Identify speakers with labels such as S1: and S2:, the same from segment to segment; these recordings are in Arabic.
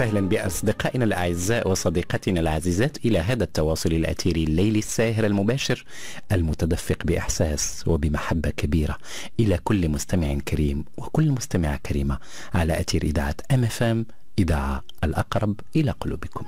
S1: وسهلا بأصدقائنا الأعزاء وصديقاتنا العزيزات إلى هذا التواصل الأثيري الليلي الساهر المباشر المتدفق بإحساس وبمحبة كبيرة إلى كل مستمع كريم وكل مستمعة كريمة على أثير إذاعة أم إذاعة الأقرب إلى قلوبكم.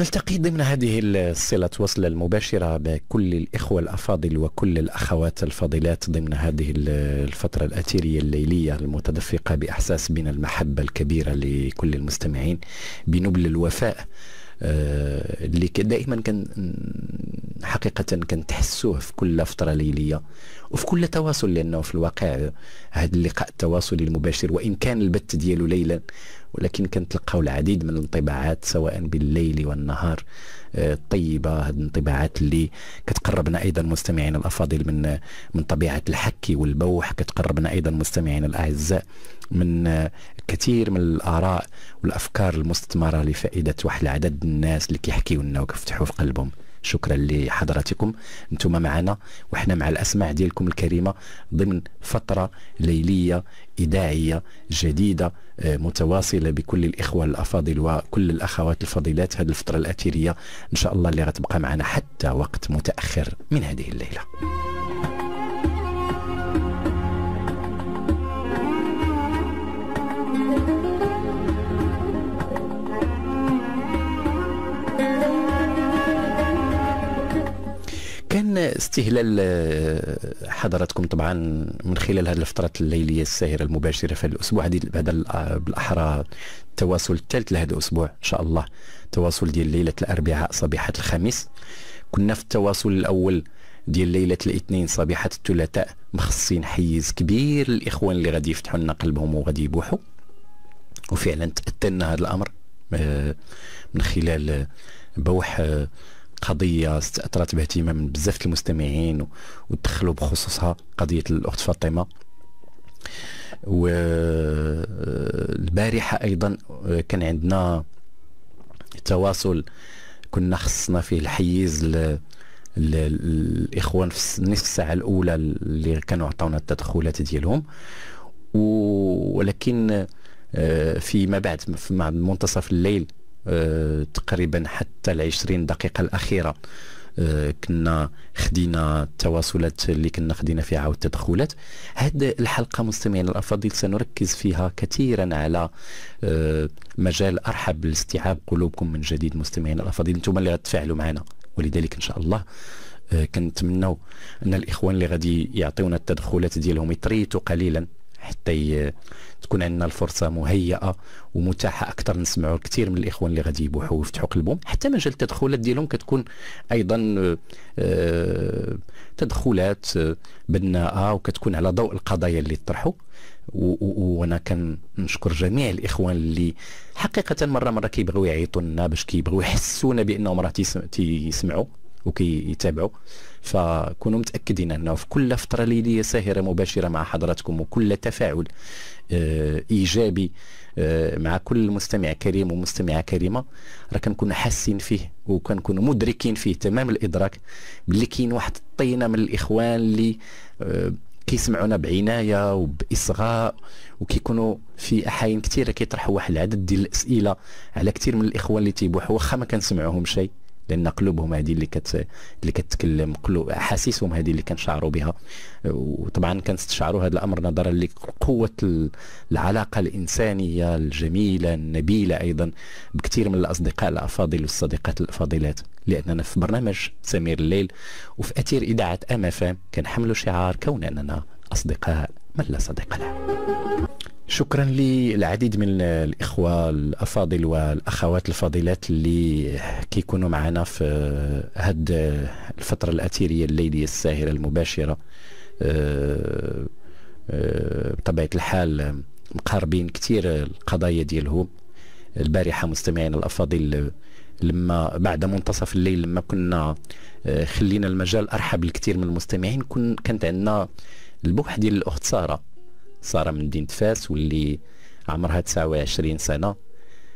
S1: نلتقي ضمن هذه الصلة وصل المباشرة بكل الإخوة الأفاضل وكل الأخوات الفاضلات ضمن هذه الفترة الأثيرية الليلية المتدفقة بإحساس بنا المحبة الكبيرة لكل المستمعين بنبل الوفاء. آه، اللي دائما كان حقيقة كنتحسوه في كل فترة ليلية وفي كل تواصل لأنه في الواقع هذا اللقاء التواصلي المباشر وإن كان البث ديالو ليلا ولكن كنتلقاو العديد من الانطباعات سواء بالليل والنهار. الطيبة آه، هذه الانطباعات اللي كتقربنا أيضا مستمعينا الأفاضل من من طبيعة الحكي والبوح كتقربنا أيضا مستمعينا الأعزاء من آه، كثير من الآراء والأفكار المستثمره لفائدة واحد العدد الناس اللي كيحكيو لنا وكيفتحوا في قلبهم. شكرا لحضراتكم. أنتم معنا وحنا مع الأسماع ديالكم الكريمة ضمن فترة ليلية إذاعية جديدة آه، متواصلة بكل الإخوة الأفاضل وكل الأخوات الفضيلات هذه الفترة الاثيريه إن شاء الله اللي غتبقى معنا حتى وقت متأخر من هذه الليلة. كان استهلال آه، حضراتكم طبعا من خلال هذه الفترات الليلية الساهرة المباشرة في الأسبوع هذه هذا آه، بالأحرى التواصل الثالث لهذا الأسبوع إن شاء الله تواصل ديال ليلة الأربعاء صبيحه الخميس. كنا في التواصل الأول ديال ليلة الاثنين صبيحه الثلاثاء مخصصين حيز كبير للإخوان اللي غادي يفتحوا لنا قلبهم وغادي يبوحوا. وفعلا تاتنا هذا الأمر آه، من خلال بوح قضية استأثرت باهتمام بزاف المستمعين ودخلوا بخصوصها قضية الأخت فاطمة. والبارحه أيضا كان عندنا تواصل كنا خصنا فيه الحيز الإخوان في النصف الساعة الأولى اللي كانوا عطاونا التدخلات ديالهم. ولكن آه، فيما بعد في منتصف الليل تقريبا حتى العشرين دقيقة الأخيرة. آه، كنا خدينا التواصلات اللي كنا خدينا فيها والتدخلات هذه الحلقة مستمعينا الأفاضل سنركز فيها كثيرا على آه، مجال أرحب لاستيعاب قلوبكم من جديد مستمعينا الأفاضل. أنتم اللي غتفاعلوا معنا ولذلك إن شاء الله كنتمنوا أن الإخوان اللي غادي يعطيونا التدخلات ديالهم يتريتوا قليلا حتى تكون عندنا الفرصة مهيئة ومتاحة أكثر. نسمعوا كثير من الإخوان اللي غادي يبوحوا ويفتحوا قلبهم حتى مجال التدخلات ديالهم كتكون أيضا آه، تدخلات آه، بناءة وكتكون على ضوء القضايا اللي طرحوا. وأنا كنشكر جميع الإخوان اللي حقيقة مرة مرة كيبغيو يعيطوا لنا باش كيبغيو يحسونا بأنهم راه تيسمعوا وكيتابعوا. فكونوا متأكدين أنه في كل فترة ليليه ساهرة مباشرة مع حضراتكم وكل تفاعل آه، إيجابي آه، مع كل مستمع كريم ومستمعة كريمة راه كنكونوا حاسين فيه وكنكونوا مدركين فيه تمام الإدراك. باللي كاين واحد الطينة من الإخوان اللي آه، كيسمعونا بعناية وبإصغاء وكيكونوا في احايين كثيره كيطرحوا واحد العدد ديال الأسئلة على كثير من الإخوان اللي تيبوحوا واخا ما كنسمعوهم شيء لأن قلوبهم هذه اللي كت اللي كتكلم قلوب أحاسيسهم هذه اللي كنشعروا بها. وطبعا كنستشعروا هذا الأمر نظرا لقوة العلاقة الإنسانية الجميلة النبيلة أيضا بكثير من الأصدقاء الأفاضل والصديقات الأفاضلات. لأننا في برنامج سمير الليل وفي أثير إذاعة أم أف كنحملوا شعار كون اننا أصدقاء من لا صديق له. شكرا للعديد من الإخوة الأفاضل والأخوات الفاضلات اللي كيكونوا معنا في هاد الفترة الاثيريه الليلية الساهرة المباشرة. آه، آه، بطبيعة الحال مقاربين كثير القضايا ديالهم. البارحة مستمعين الأفاضل لما بعد منتصف الليل لما كنا آه، خلينا المجال أرحب لكثير من المستمعين كن كانت عندنا البوح ديال الأخت سارة. سارة من مدينة فاس واللي عمرها 29 سنة.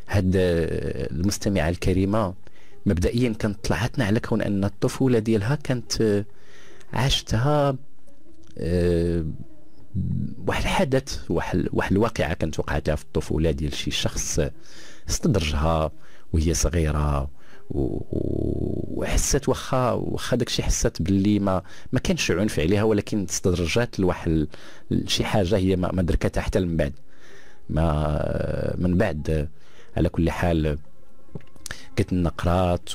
S1: هاد المستمعة الكريمة مبدئيا كانت طلعتنا على كون أن الطفولة ديالها كانت عاشتها أه واحد الحدث واحد واحد الواقعة كانت وقعتها في الطفولة ديال شي شخص استدرجها وهي صغيرة. وحست واخا واخا داكشي حست باللي ما ما كانش عنف عليها ولكن استدرجات لواحد شي حاجة هي ما دركتها حتى من بعد. ما من بعد على كل حال كانت نقرات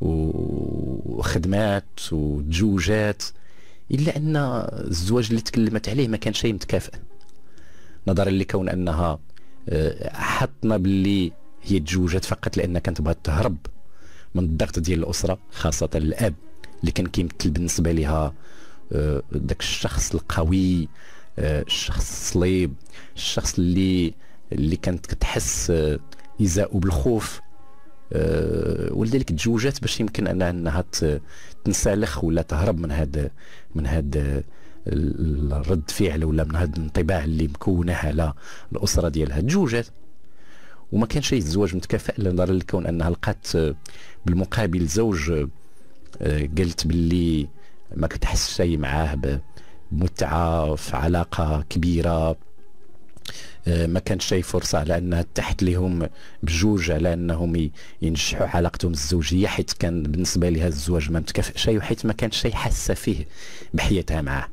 S1: وخدمات وتزوجات إلا أن الزواج اللي تكلمت عليه ما كان شيء متكافئ. نظرا لكون أنها آه، حطنا باللي هي تزوجت فقط لانها كانت بغات تهرب من الضغط ديال الأسرة خاصة الأب اللي كان كيمثل بالنسبة لها آه، داك الشخص القوي آه، الشخص الصليب الشخص اللي اللي كانت كتحس يزاء بالخوف. ولذلك تزوجات باش يمكن انها أنها تنسلخ ولا تهرب من هذا من هذا الرد فعل ولا من هذا الانطباع اللي مكونة على الأسرة ديالها. تزوجات وما كان شيء الزواج متكافئ نظرا لكون انها لقات بالمقابل زوج آه، قالت باللي ما كتحس شيء معاه بمتعة في علاقة كبيرة آه، ما كانش شي فرصة على انها تحت لهم بجوج على أنهم ينجحوا علاقتهم الزوجية حيت كان بالنسبة لها الزواج ما متكافئ شيء وحيت ما كانش شي حاسة فيه بحياتها معاه.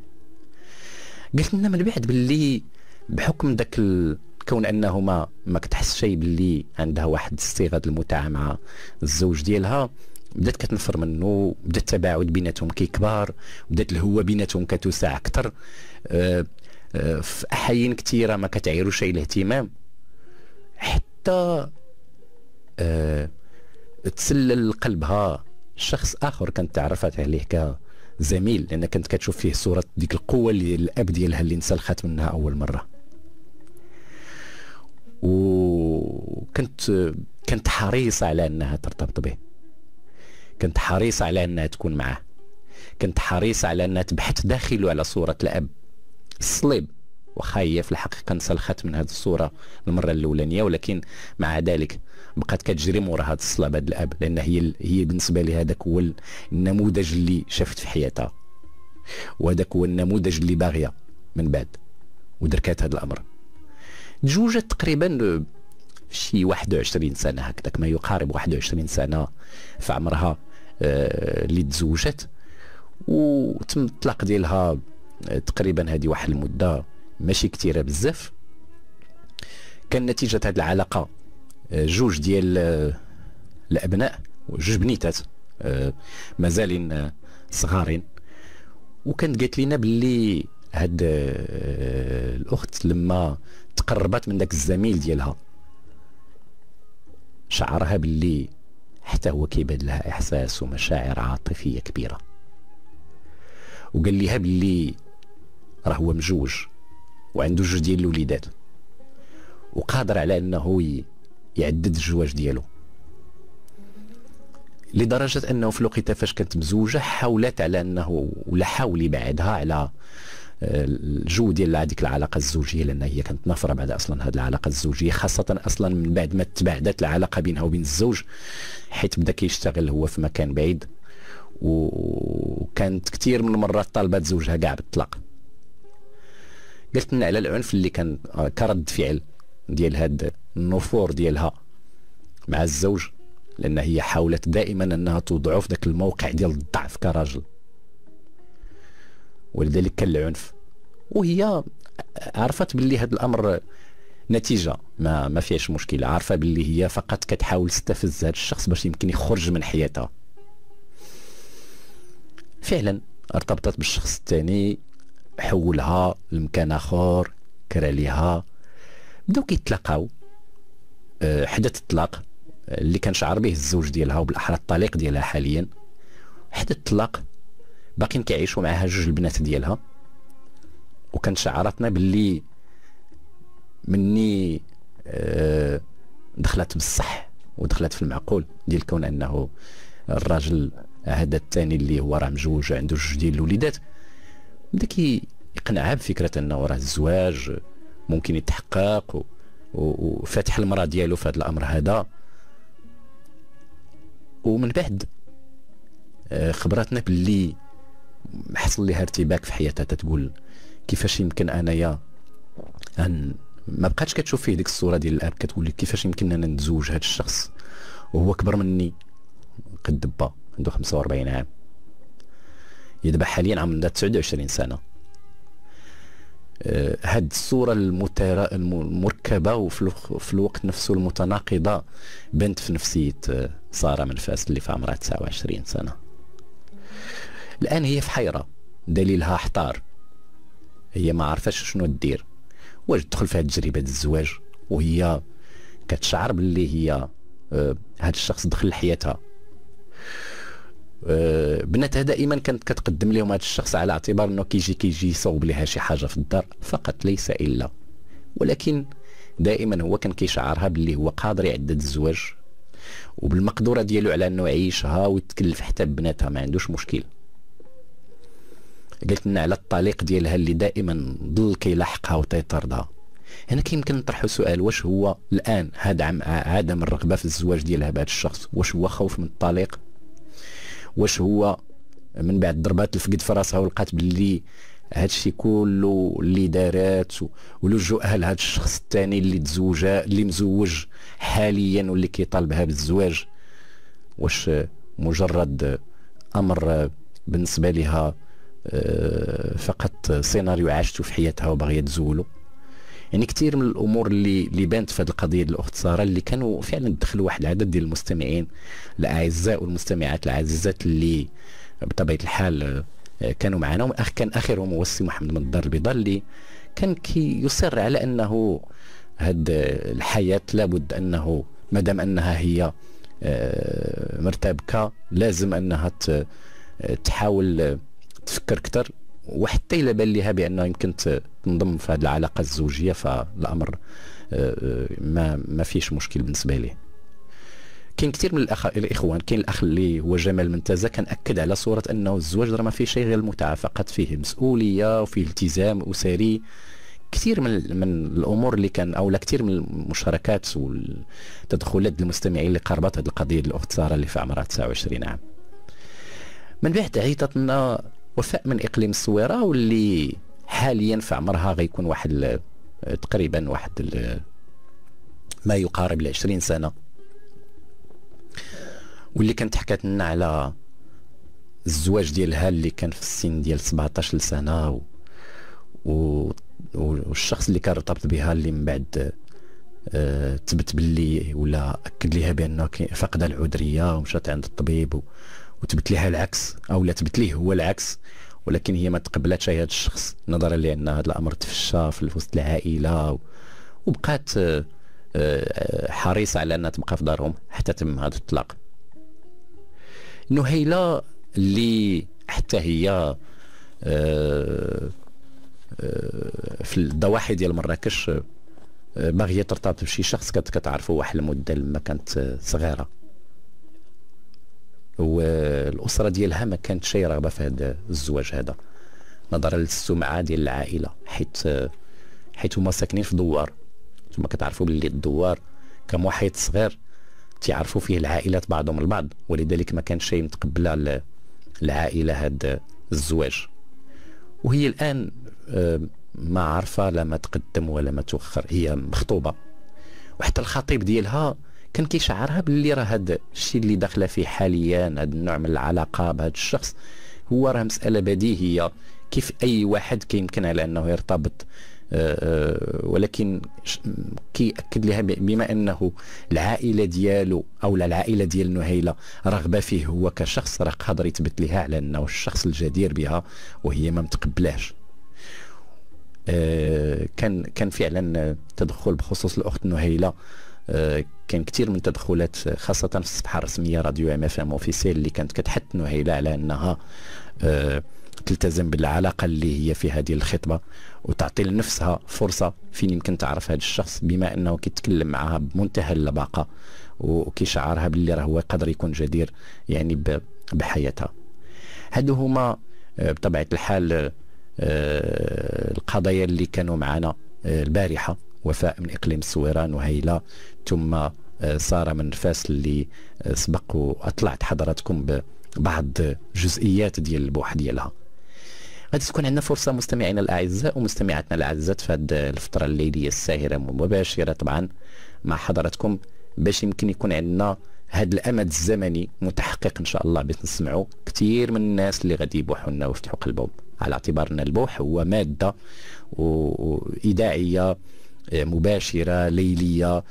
S1: قلت لنا من بعد باللي بحكم ذاك ال... كون انه ما ما كتحس شيء باللي عندها واحد الصيغة المتعة مع الزوج ديالها بدات كتنفر منه بدا التباعد بيناتهم كيكبر بدات الهوة بيناتهم كتوسع أكثر أه في احايين كثيره ما كتعيرو شيء الاهتمام حتى أه تسلل قلبها شخص آخر كانت تعرفت عليه كزميل لأن كانت كتشوف فيه صورة ديك القوة اللي الأب ديالها اللي انسلخت منها أول مرة. وكنت كنت حريصة على أنها ترتبط به. كنت حريصة على أنها تكون معه. كنت حريصة على أنها تبحث داخله على صورة الأب. الصليب واخا هي في الحقيقة انسلخت من هذه الصورة المرة الأولانية ولكن مع ذلك بقات كتجري مورا هذا الصلاب هذا الأب لأن هي هي بالنسبة لي هذاك هو النموذج اللي شافت في حياتها. وهذاك هو النموذج اللي باغية من بعد. ودركات هذا الأمر. تزوجت تقريبا شي 21 سنة هكذاك ما يقارب 21 سنة في عمرها آه، اللي تزوجت. وتم الطلاق ديالها تقريبا هذه واحد المدة ماشي كثيرة بزاف. كان نتيجة هذه العلاقة آه، جوج ديال آه، الأبناء وجوج بنيتات آه، مازالين صغارين. وكانت قالت لنا باللي هاد الأخت لما تقربت من داك الزميل ديالها. شعرها باللي حتى هو كيبان لها إحساس ومشاعر عاطفية كبيرة. وقال لها باللي راه هو مجوج وعنده جوج ديال الوليدات وقادر على أنه يعدد الزواج ديالو. لدرجة أنه في الوقت فاش كانت مزوجة حاولت على أنه ولا حاول يبعدها على الجو ديال هذيك العلاقة الزوجية لأن هي كانت نافرة بعد أصلا هذه العلاقة الزوجية خاصة أصلا من بعد ما تبعدت العلاقة بينها وبين الزوج حيث بدأ كيشتغل هو في مكان بعيد وكانت كثير من المرات طالبات زوجها كاع بالطلاق. قلت لنا على العنف اللي كان آه، كرد فعل ديال هاد النفور ديالها مع الزوج لأن هي حاولت دائما أنها توضعه في ذاك الموقع ديال الضعف كراجل. ولذلك كان العنف. وهي عرفت باللي هذا الأمر نتيجة. ما ما فيهاش مشكلة. عارفة باللي هي فقط كتحاول تستفز هذا الشخص باش يمكن يخرج من حياتها. فعلا ارتبطت بالشخص الثاني حولها لمكان آخر كرا ليها. بداو كيتلاقاو. أه حدث الطلاق. اللي كان شعر به الزوج ديالها وبالأحرى الطليق ديالها حاليا. حدث الطلاق. باقيين كيعيشوا معها جوج البنات ديالها. وكانت شعرتنا باللي مني أه دخلت بالصح ودخلت في المعقول ديال كون انه الراجل هذا الثاني اللي هو راه مجوج عنده جوج ديال الوليدات. بدا يقنعها بفكرة انه راه الزواج ممكن يتحقق وفاتح المرأة ديالو في هذا الأمر هذا. ومن بعد آه، خبراتنا باللي حصل لها ارتباك في حياتها تتقول كيفاش يمكن أنايا أن ما بقاتش كتشوف فيه ديك الصورة ديال الأب كتقول لك كيفاش يمكن أنا نتزوج هذا الشخص؟ وهو كبر مني قد دبا عنده 45 عام. هي دابا حاليا عندها 29 سنة. آه، هاد الصورة المركبة وفي الوقت نفسه المتناقضة بنت في نفسية آه، سارة منفاس اللي في عمرها 29 سنة. الآن هي في حيرة. دليلها احتار هي ما عرفاش شنو دير. واش تدخل في هاد تجربة الزواج؟ وهي كتشعر باللي هي آه، هاد الشخص دخل لحياتها. آه، بناتها دائما كانت كتقدم لهم هذا الشخص على اعتبار إنه كيجي كيجي يصوب لها شي حاجة في الدار. فقط ليس إلا. ولكن دائما هو كان كيشعرها باللي هو قادر يعدد الزواج. وبالمقدورة ديالو على إنه يعيشها ويتكلف حتى ببناتها ما عندوش مشكل. قلت لنا على الطليق ديالها اللي دائما ظل كيلاحقها وتيطردها. هنا كيمكن نطرحوا سؤال واش هو الآن هذا عدم الرغبه في الزواج ديالها بهذا الشخص؟ واش هو خوف من الطليق؟ واش هو من بعد ضربات الفقد في راسها ولقات باللي هادشي كله اللي دارات ولجوءها لهذا الشخص الثاني اللي تزوج اللي مزوج حاليا واللي كيطالبها بالزواج؟ واش مجرد أمر بالنسبة لها فقط سيناريو عاشته في حياتها وباغية تزولو. يعني كثير من الأمور اللي اللي بانت في هذه القضية الاخت ساره اللي كانوا فعلا دخلوا واحد العدد ديال المستمعين الأعزاء والمستمعات العزيزات اللي بطبيعة الحال آه، كانوا معنا. كان آخرهم هو السي محمد من الدار البيضاء اللي كان كي يصر على أنه هاد الحياة لابد أنه ما دام أنها هي آه، مرتبكة لازم أنها تحاول تفكر أكثر وحتى إلا بان لها بانه يمكن تنضم في هذه العلاقة الزوجية فالأمر آه، آه، ما ما فيش مشكل بالنسبة ليه. كاين كثير من الأخ... الإخوان كاين الأخ اللي هو جمال منتزه كان اكد على صورة أنه الزواج راه ما فيه شيء غير المتعه فقط فيه مسؤولية وفيه التزام أسري. كثير من من الأمور اللي كان أو كثير من المشاركات والتدخلات المستمعين اللي قاربت هذه القضية الأخت سارة اللي في عمرها 29 عام. من بعد عيطت لنا وفاء من إقليم الصويره واللي حاليا في عمرها غيكون واحد تقريبا واحد ما يقارب ل 20 سنة. واللي كانت حكات لنا على الزواج ديالها اللي كان في السن ديال 17 سنة و... و... والشخص اللي كان ارتبط بها اللي من بعد أه... تبت باللي ولا أكد لها بأنه فقد العذرية ومشات عند الطبيب و... وتبت لها العكس أو لا تبت ليه هو العكس ولكن هي ما تقبلتش هذا الشخص نظرا لأن هذا الأمر تفشى في وسط العائلة وبقات آه، آه، حريصه على أنها تبقى في دارهم حتى تم هذا الطلاق نهيلة اللي حتى هي آه، في الضواحي ديال مراكش باغية ترتبط بشي شخص كتعرفوا واحد المدة لما كانت صغيرة. والأسرة ديالها ما كانت شي رغبة في هذا الزواج هذا. نظرا للسمعة ديال العائلة حيت حيت هما ساكنين في دوار. ثم كتعرفوا باللي الدوار كمحيط صغير تعرفوا فيه العائلات بعضهم البعض ولذلك ما كانش شيء متقبلة العائلة هذا الزواج. وهي الآن آه، ما عارفة لا ما تقدم ولا ما تؤخر هي مخطوبة. وحتى الخطيب ديالها كان كيشعرها باللي راه هذا الشيء اللي داخلة فيه حاليا هذا النوع من العلاقة بهذا الشخص هو راه مسألة بديهية. كيف أي واحد كيمكن على أنه يرتبط؟ آه، آه، ولكن كيأكد لها بما أنه العائلة ديالو أو العائلة ديال نهيلة رغبة فيه هو كشخص راه قادر يثبت لها على أنه الشخص الجدير بها وهي ما متقبلاش آه، كان كان فعلا تدخل بخصوص الأخت نهيلة. كان كثير من التدخلات خاصة في الصفحة الرسمية راديو MFM officiel اللي كانت كتحث نهيلة على انها آه، تلتزم بالعلاقة اللي هي في هذه الخطبة وتعطي لنفسها فرصة فين يمكن تعرف هذا الشخص بما انه كيتكلم معها بمنتهى اللباقة وكيشعرها باللي راه هو يقدر يكون جدير يعني بحياتها. هادو هما آه، بطبيعة الحال القضايا اللي كانوا معنا البارحة. وفاء من إقليم السويران وهيلة. ثم آه، سارة من فاس اللي آه، سبق وأطلعت حضراتكم ببعض جزئيات ديال البوح ديالها. غادي تكون عندنا فرصة مستمعينا الأعزاء ومستمعاتنا الأعزاء في هذه الفترة الليلية الساهرة مباشره طبعا مع حضراتكم باش يمكن يكون عندنا هذا الأمد الزمني متحقق إن شاء الله باش نسمعوا كثير من الناس اللي غادي يبوحوا لنا ويفتحوا قلبهم. على اعتبار ان البوح هو مادة واذاعيه مباشرة ليلية.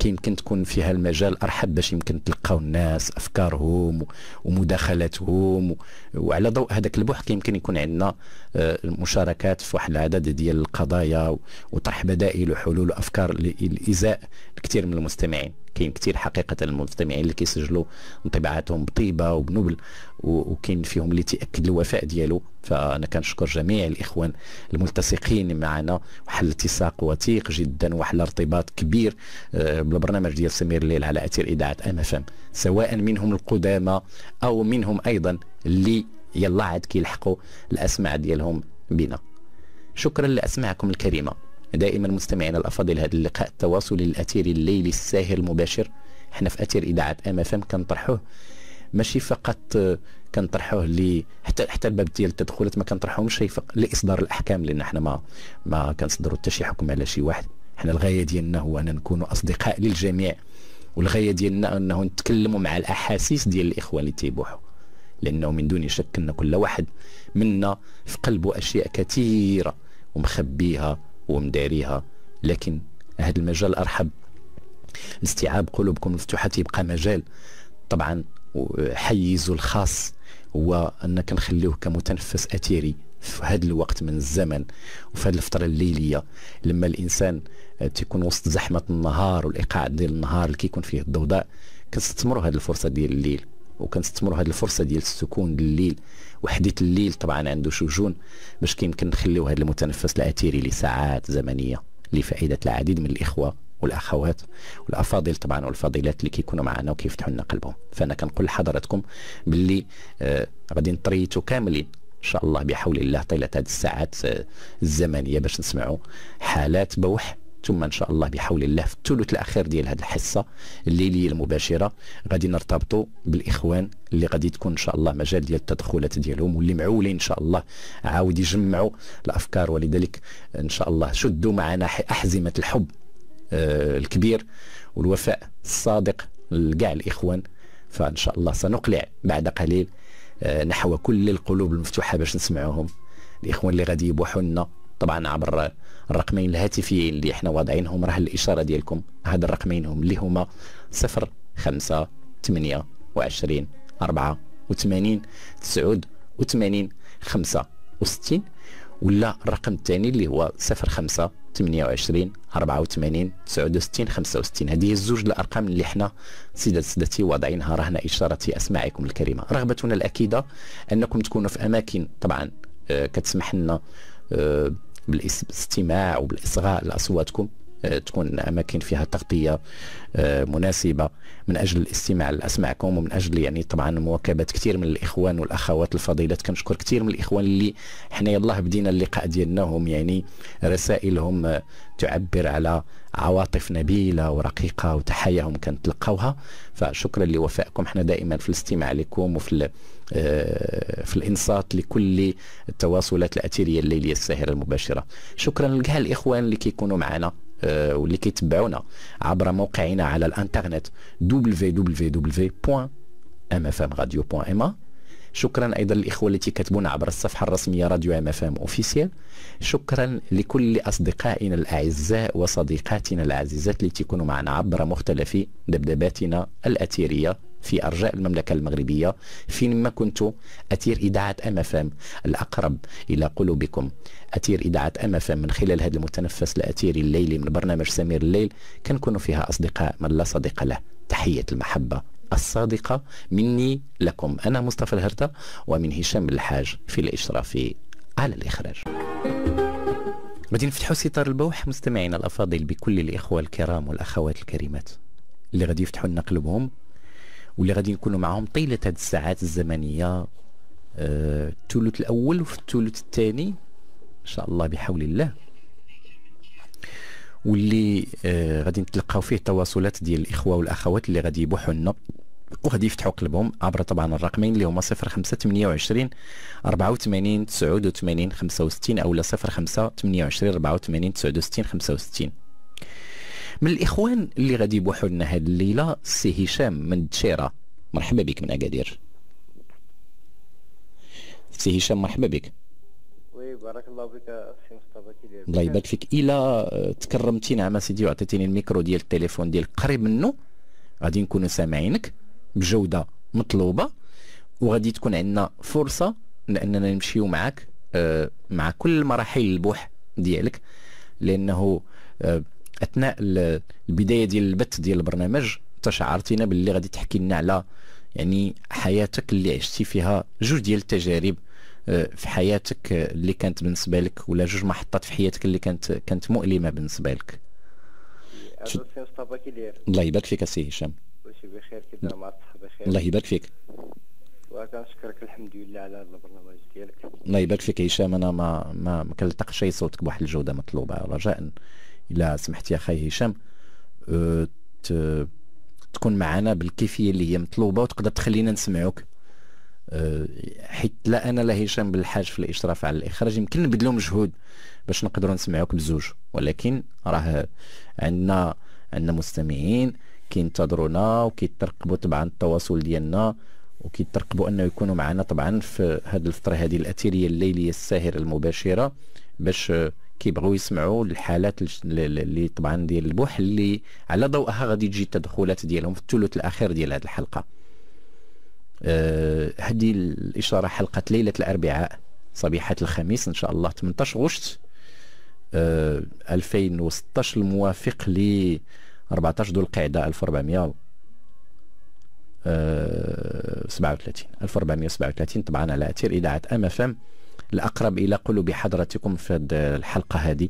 S1: كيمكن تكون فيها المجال أرحب باش يمكن تلقاو الناس أفكارهم ومداخلاتهم وعلى ضوء هذاك البحث كيمكن يكون عندنا آه، مشاركات في واحد العدد ديال القضايا وطرح بدائل وحلول وأفكار لإزاء كثير من المستمعين. كاين كثير حقيقة المستمعين اللي كيسجلوا انطباعاتهم بطيبة وبنبل وكاين فيهم اللي تأكد الوفاء ديالو. فأنا كنشكر جميع الإخوان الملتصقين معنا واحد الالتصاق وثيق جدا واحد الارتباط كبير آه، بالبرنامج ديال سمير الليل على أثير إذاعة MFM سواء منهم القدامى أو منهم أيضا اللي يلا عاد كيلحقوا الأسماع ديالهم بنا. شكرا لإسماعكم الكريمة. دائما مستمعينا الأفاضل هذا اللقاء التواصلي الاثيري الليلي الساهر المباشر. إحنا في أثير إذاعة ام اف ام كنطرحوه ماشي فقط كنطرحوه ل حتى حتى الباب ديال التدخلات ما كنطرحوهمش لإصدار الأحكام لأن إحنا ما ما كنصدروا حتى شي حكم على شي واحد. إحنا الغاية ديالنا هو أن نكونوا أصدقاء للجميع. والغاية ديالنا أنه نتكلموا مع الأحاسيس ديال الاخوه اللي تيبوحوا. لأنه من دون شك أن كل واحد منا في قلبه أشياء كثيرة ومخبيها ومداريها. لكن هذا المجال أرحب. لاستيعاب قلوبكم المفتوحه تيبقى مجال. طبعا حيزه الخاص هو انك نخليوه كمتنفس أثيري في هذا الوقت من الزمن وفي هذه الفترة الليلية. لما الإنسان تيكون وسط زحمة النهار والإيقاع ديال النهار اللي كيكون فيه الضوضاء كنستثمروا هذه الفرصة ديال الليل. وكنستثمروا هذه الفرصة ديال السكون الليل وحديث الليل طبعا عنده شجون باش كيمكن نخليو هذا المتنفس الأثيري لساعات زمنية لفائدة العديد من الإخوة والأخوات والأفاضل طبعا والفضيلات اللي كيكونوا معنا وكيفتحوا لنا قلبهم. فأنا كنقول لحضراتكم باللي آه غادي نطريتو كاملين إن شاء الله بحول الله طيلة هذه الساعات آه الزمنية باش نسمعوا حالات بوح ثم إن شاء الله بحول الله في الثلث الأخير ديال هذه الحصة الليلية المباشرة. غادي نرتبطوا بالإخوان اللي غادي تكون إن شاء الله مجال ديال التدخلات ديالهم واللي معولين إن شاء الله عاود يجمعوا الأفكار. ولذلك إن شاء الله شدوا معنا أحزمة الحب آه الكبير والوفاء الصادق لكاع الإخوان. فإن شاء الله سنقلع بعد قليل آه نحو كل القلوب المفتوحة باش نسمعوهم. الإخوان اللي غادي يبوحوا لنا طبعا عبر الرقمين الهاتفيين اللي إحنا واضعينهم راه الإشارة ديالكم. هاد الرقمين هم اللي هما 0 5 8 وعشرين أربعة وثمانين تسعود وثمانين خمسة وستين ولا الرقم الثاني اللي هو صفر خمسة ثمانية وعشرين أربعة وثمانين تسعود وستين خمسة وستين. هذه الزوج الأرقام اللي إحنا سيدة سيدتي واضعينها. رهن إشارة أسماعكم الكريمة. رغبتنا الأكيدة أنكم تكونوا في أماكن طبعا آه، كتسمح لنا آه، بالاستماع وبالاصغاء لاصواتكم تكون أماكن فيها تغطية آه، مناسبة من أجل الاستماع لأسماعكم ومن أجل يعني طبعا مواكبه كثير من الإخوان والأخوات الفضيلات كنشكر كثير من الإخوان اللي حنا يلاه بدينا اللقاء ديالنا هم يعني رسائلهم آه، تعبر على عواطف نبيلة ورقيقة وتحاياهم كنتلقاوها. فشكرا لوفائكم. إحنا دائما في الاستماع لكم وفي في الإنصات لكل التواصلات الأثيرية الليلية الساهرة المباشرة. شكرا لكاع الإخوان اللي كيكونوا معنا. آه، واللي كيتبعونا عبر موقعنا على الانترنت www.mfmradio.ma شكرا أيضا للإخوة اللي كيتبعونا عبر الصفحة الرسمية Radio MFM officiel شكرا لكل أصدقائنا الأعزاء وصديقاتنا العزيزات التي يكونوا معنا عبر مختلف ذبذباتنا الأثيرية. في أرجاء المملكة المغربية فيما كنتوا أثير اذاعه ام اف ام الأقرب إلى قلوبكم. أثير إذاعة ام اف ام من خلال هذا المتنفس الاثيري الليلي من برنامج سمير الليل كنكون فيها أصدقاء من لا صديق له. تحية المحبة الصادقة مني لكم. أنا مصطفى الهردة ومن هشام الحاج في الإشراف على الإخراج. غادي نفتحوا ستار البوح مستمعينا الأفاضل بكل الإخوة الكرام والأخوات الكريمات. اللي غادي يفتحوا لنا قلوبهم واللي غادي نكونوا معهم طيلة هذه الساعات الزمنية آه، الثلث الأول وفي الثلث الثاني إن شاء الله بحول الله. واللي آه غادي نتلقاو فيه تواصلات ديال الإخوة والأخوات اللي غادي يبوحوا لنا وغادي يفتحوا قلبهم عبر طبعا الرقمين اللي هما 05 28 84 89 65 أو 05 28 84 69 65 من الإخوان اللي غادي يبوحوا لنا هذه الليلة سي هشام من دشيره مرحبا بك من أكادير. سي هشام مرحبا بك.
S2: الله يبارك فيك سي مصطفى
S1: الله يبارك فيك. إلا تكرمتي نعم سيدي وعطيتيني الميكرو ديال التليفون ديالك قريب منه. غادي نكونوا سامعينك بجودة مطلوبة. وغادي تكون عندنا فرصة لأننا نمشيو معك آه، مع كل مراحل البوح ديالك. لأنه آه، أثناء البداية ديال البث ديال البرنامج تشعرتينا باللي غادي تحكي لنا على يعني حياتك اللي عشتي فيها جوج ديال التجارب آه، في حياتك اللي كانت بالنسبة لك ولا جوج محطات في حياتك اللي كانت كانت مؤلمة بالنسبة لك؟ الله يبارك فيك سي هشام.
S2: بخير كي مع الصحه بخير
S1: الله يبارك فيك.
S2: وكنشكرك الحمد لله على هذا البرنامج ديالك.
S1: الله يبارك فيك هشام. أنا ما ما, ما كنلتقش صوتك بواحد الجودة مطلوبة. رجاء. الا سمحت يا أخي هشام أه تكون معنا بالكيفية اللي هي مطلوبة وتقدر تخلينا نسمعوك. أه حيت لا أنا لا هشام بالحاج في الإشراف على الإخراج يمكن نبذلوا مجهود باش نقدروا نسمعوك بزوج. ولكن راه عندنا عندنا مستمعين كينتظرونا وكيترقبوا طبعا التواصل ديالنا وكيترقبوا أنه يكونوا معنا طبعا في هذه الفترة هذه الاثيريه الليلية الساهرة المباشرة باش كيبغوا يسمعوا الحالات اللي طبعا ديال البوح اللي على ضوءها غادي تجي التدخلات ديالهم في الثلث الأخير ديال هذه الحلقة. هذه الإشارة حلقة ليلة الأربعاء صبيحة الخميس إن شاء الله 18 غشت أه 2016 الموافق ل 14 ذو القعدة 1400 37 1437 طبعا على أثير إذاعة أم أف أم. الأقرب إلى قلوب حضراتكم في الحلقة هذه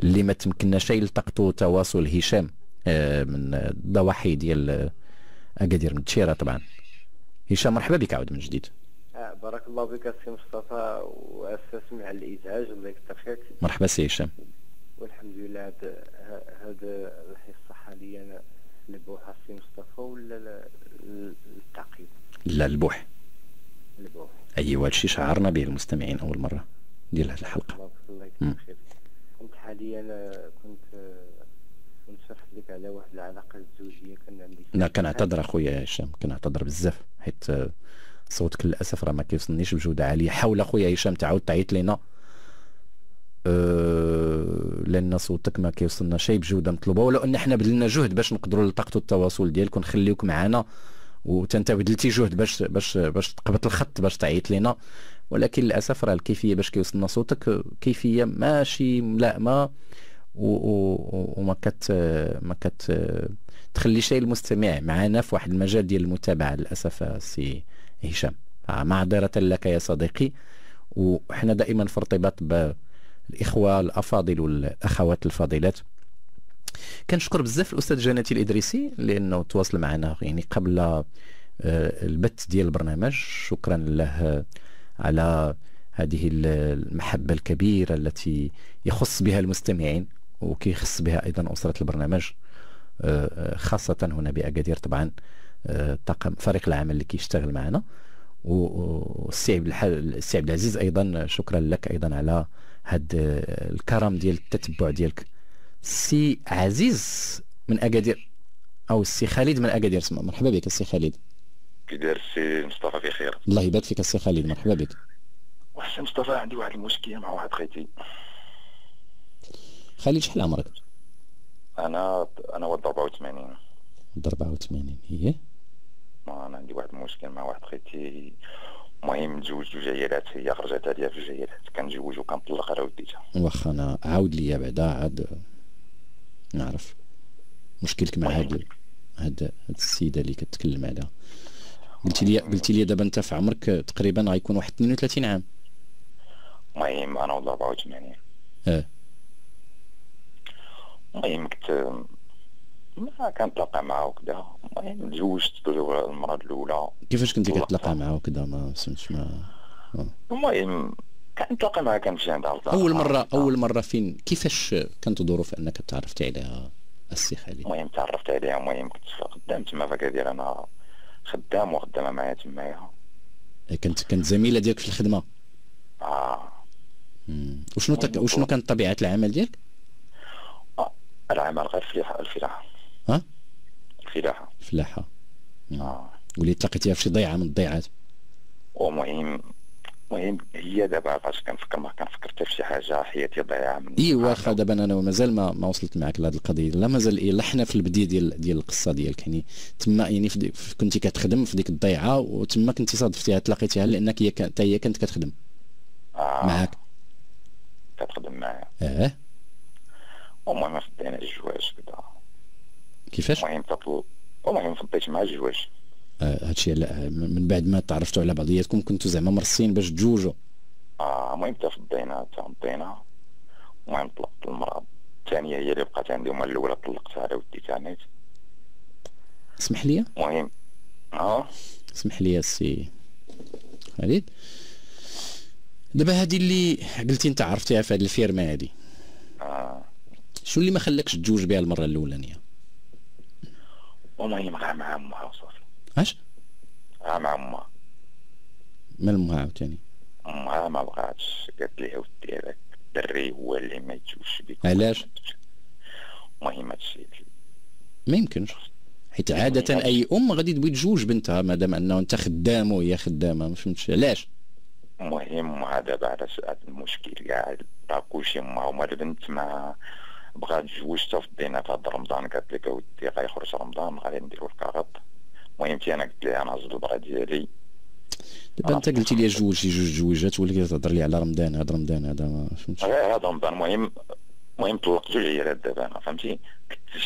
S1: اللي ما تمكناش يلتقطوا تواصل هشام آه، من الضواحي ديال أكادير من تشيره طبعا. هشام مرحبا بك عاود من جديد.
S2: آه، بارك الله بك سي مصطفى واسف على الإزعاج الله يكثر خيرك.
S1: مرحبا سي هشام.
S2: والحمد لله هذا هذا الحصة حاليا البوحه سي مصطفى ولا التعقيب
S1: لا البوح
S2: البوح
S1: أيوه هادشي شعرنا به المستمعين أول مرة؟ ديال هذه الحلقة.
S2: الله يكثر كنت حاليا كنت كنت شرحت لك على واحد العلاقة الزوجية. كان عندي
S1: لا كنعتذر أخويا هشام كنعتذر بزاف حيت صوتك للاسف راه ما كيوصلنيش بجودة عالية. حاول أخويا هشام تعاود تعيط لينا. أه لأن صوتك ما كيوصلنا شيء بجودة مطلوبة ولو أن إحنا بذلنا جهد باش نقدروا نلتقطوا التواصل ديالكم نخليوك معنا. وانت بذلتي جهد باش باش باش تقبط الخط باش تعيط لنا ولكن للأسف راه الكيفية باش كيوصلنا صوتك كيفية ماشي ملائمه وما كت ما كت تخلي شيء المستمع معنا في واحد المجال ديال المتابعة للأسف سي هشام. معذره لك يا صديقي. وحنا دائما في ارتباط بالإخوة الأفاضل والأخوات الفاضلات. كنشكر بزاف الأستاذ جناتي الإدريسي لأنه تواصل معنا يعني قبل آه، البث ديال البرنامج. شكرا له على هذه المحبة الكبيرة التي يخص بها المستمعين وكيخص بها أيضا أسرة البرنامج آه، آه، خاصة هنا بأكادير طبعا طاقم فريق العمل اللي كيشتغل معنا. والسي عبد السي عبد العزيز أيضا شكرا لك أيضا على هذا الكرم ديال التتبع ديالك. سي عزيز من أكادير أو السي خالد من أكادير مرحبا بك السي خالد.
S3: كي داير السي مصطفى بخير
S1: الله يبارك فيك السي خالد مرحبا بك.
S3: السي مصطفى عندي واحد المشكل مع واحد خيتي.
S1: خالد شحال عمرك؟
S3: أنا أنا ولد 84
S1: 84 هي؟
S3: أنا عندي واحد المشكل مع واحد خيتي. المهم تزوجت جوج عيالات هي خرجت عليا في جوج عيالات كنتزوج وكنطلق على وديتها.
S1: واخا أنا عاود ليا بعدا عاد نعرف مشكلك مع هاد هاد هاد السيدة اللي كتكلم عليها. قلتي لي قلتي لي دابا انت في عمرك تقريبا غيكون واحد 32 عام.
S3: المهم أنا ولا 84
S1: آه.
S3: المهم كنت ما كنتلاقى معاه وكذا المهم تزوجت المرة الأولى.
S1: كيفاش كنتي كتلاقى معاه وكذا ما فهمتش ما
S3: المهم كنتلاقى معها كنمشي عندها.
S1: أول مره أول مرة فين؟ كيفاش كانت ظروف أنك تعرفتي عليها السي خالد؟
S3: المهم تعرفت عليها المهم كنت خدام تما فكادير أنا خدام وخدامة معايا تمايا.
S1: كانت كانت زميلة ديالك في
S3: الخدمة؟
S1: آه. وشنو تك... وشنو كانت طبيعة العمل ديالك؟
S3: آه، العمل غير الفلاحه الفلاحه
S1: ها؟
S3: الفلاحه
S1: فلاحة.
S3: آه.
S1: واللي تلاقيتيها في شي ضيعة من الضيعات؟
S3: ومهم المهم هي دابا فاش كنفكر ما كنفكر حتى في شي حاجة حياتي ضايعه من
S1: إي واخا دابا أنا مازال ما ما وصلت معك لهذه القضية. لا مازال إيه حنا في البداية ديال ديال القصة ديالك. يعني تما يعني في كنتي كتخدم في ديك الضيعة وتما كنتي صادفتيها تلاقيتيها لأنك هي حتى هي كانت كتخدم.
S3: آه.
S1: معاك.
S3: كتخدم معايا.
S1: آه
S3: المهم فدينا الجواج كدا.
S1: كيفاش؟
S3: المهم تطلب المهم فضيت مع الجواج
S1: هادشي لا من بعد ما تعرفتوا على بعضياتكم كنتوا زعما مرصين باش تجوجوا
S3: آه المهم تا فضينا تا فضينا المهم طلقت المرأة. الثانية هي اللي بقات عندي وما الأولى طلقتها على ودي تانيت
S1: اسمح لي؟
S3: المهم آه
S1: اسمح لي السي خالد. دابا هذه اللي قلتي انت عرفتيها في هذه الفيرما هذه
S3: آه.
S1: شو اللي ما خلاكش تجوج بها المرة الأولانية؟
S3: المهم غا مع أمها وصافي.
S1: اش
S3: غا مع أمها.
S1: مال امها عاوتاني
S3: أمها ما بغاتش. قالت لي ودي هذاك الدري هو اللي ما يتزوجش بك
S1: علاش؟
S3: المهم هادشي
S1: ما يمكنش. حيت عادة أي أم غادي تبغي تجوج بنتها ما دام أنه أنت خدام وهي خدامة ما فهمتش. علاش؟
S3: المهم دابا على هذا المشكل كاع. راه كلشي أمها وما البنت ما بغات تجوج فدينا في هاد رمضان. قالت لك les cartes رمضان غادي نديرو les cartes المهم تي أنا قلت لها أنا البغا ديالي.
S1: دابا أنت قلتي لي جوج شي جوج جويجات ولكن تهضر لي على رمضان هذا رمضان هذا ما فهمتش.
S3: غير هذا رمضان. المهم المهم طلقت جوج عيالات دابا أنا فهمتي؟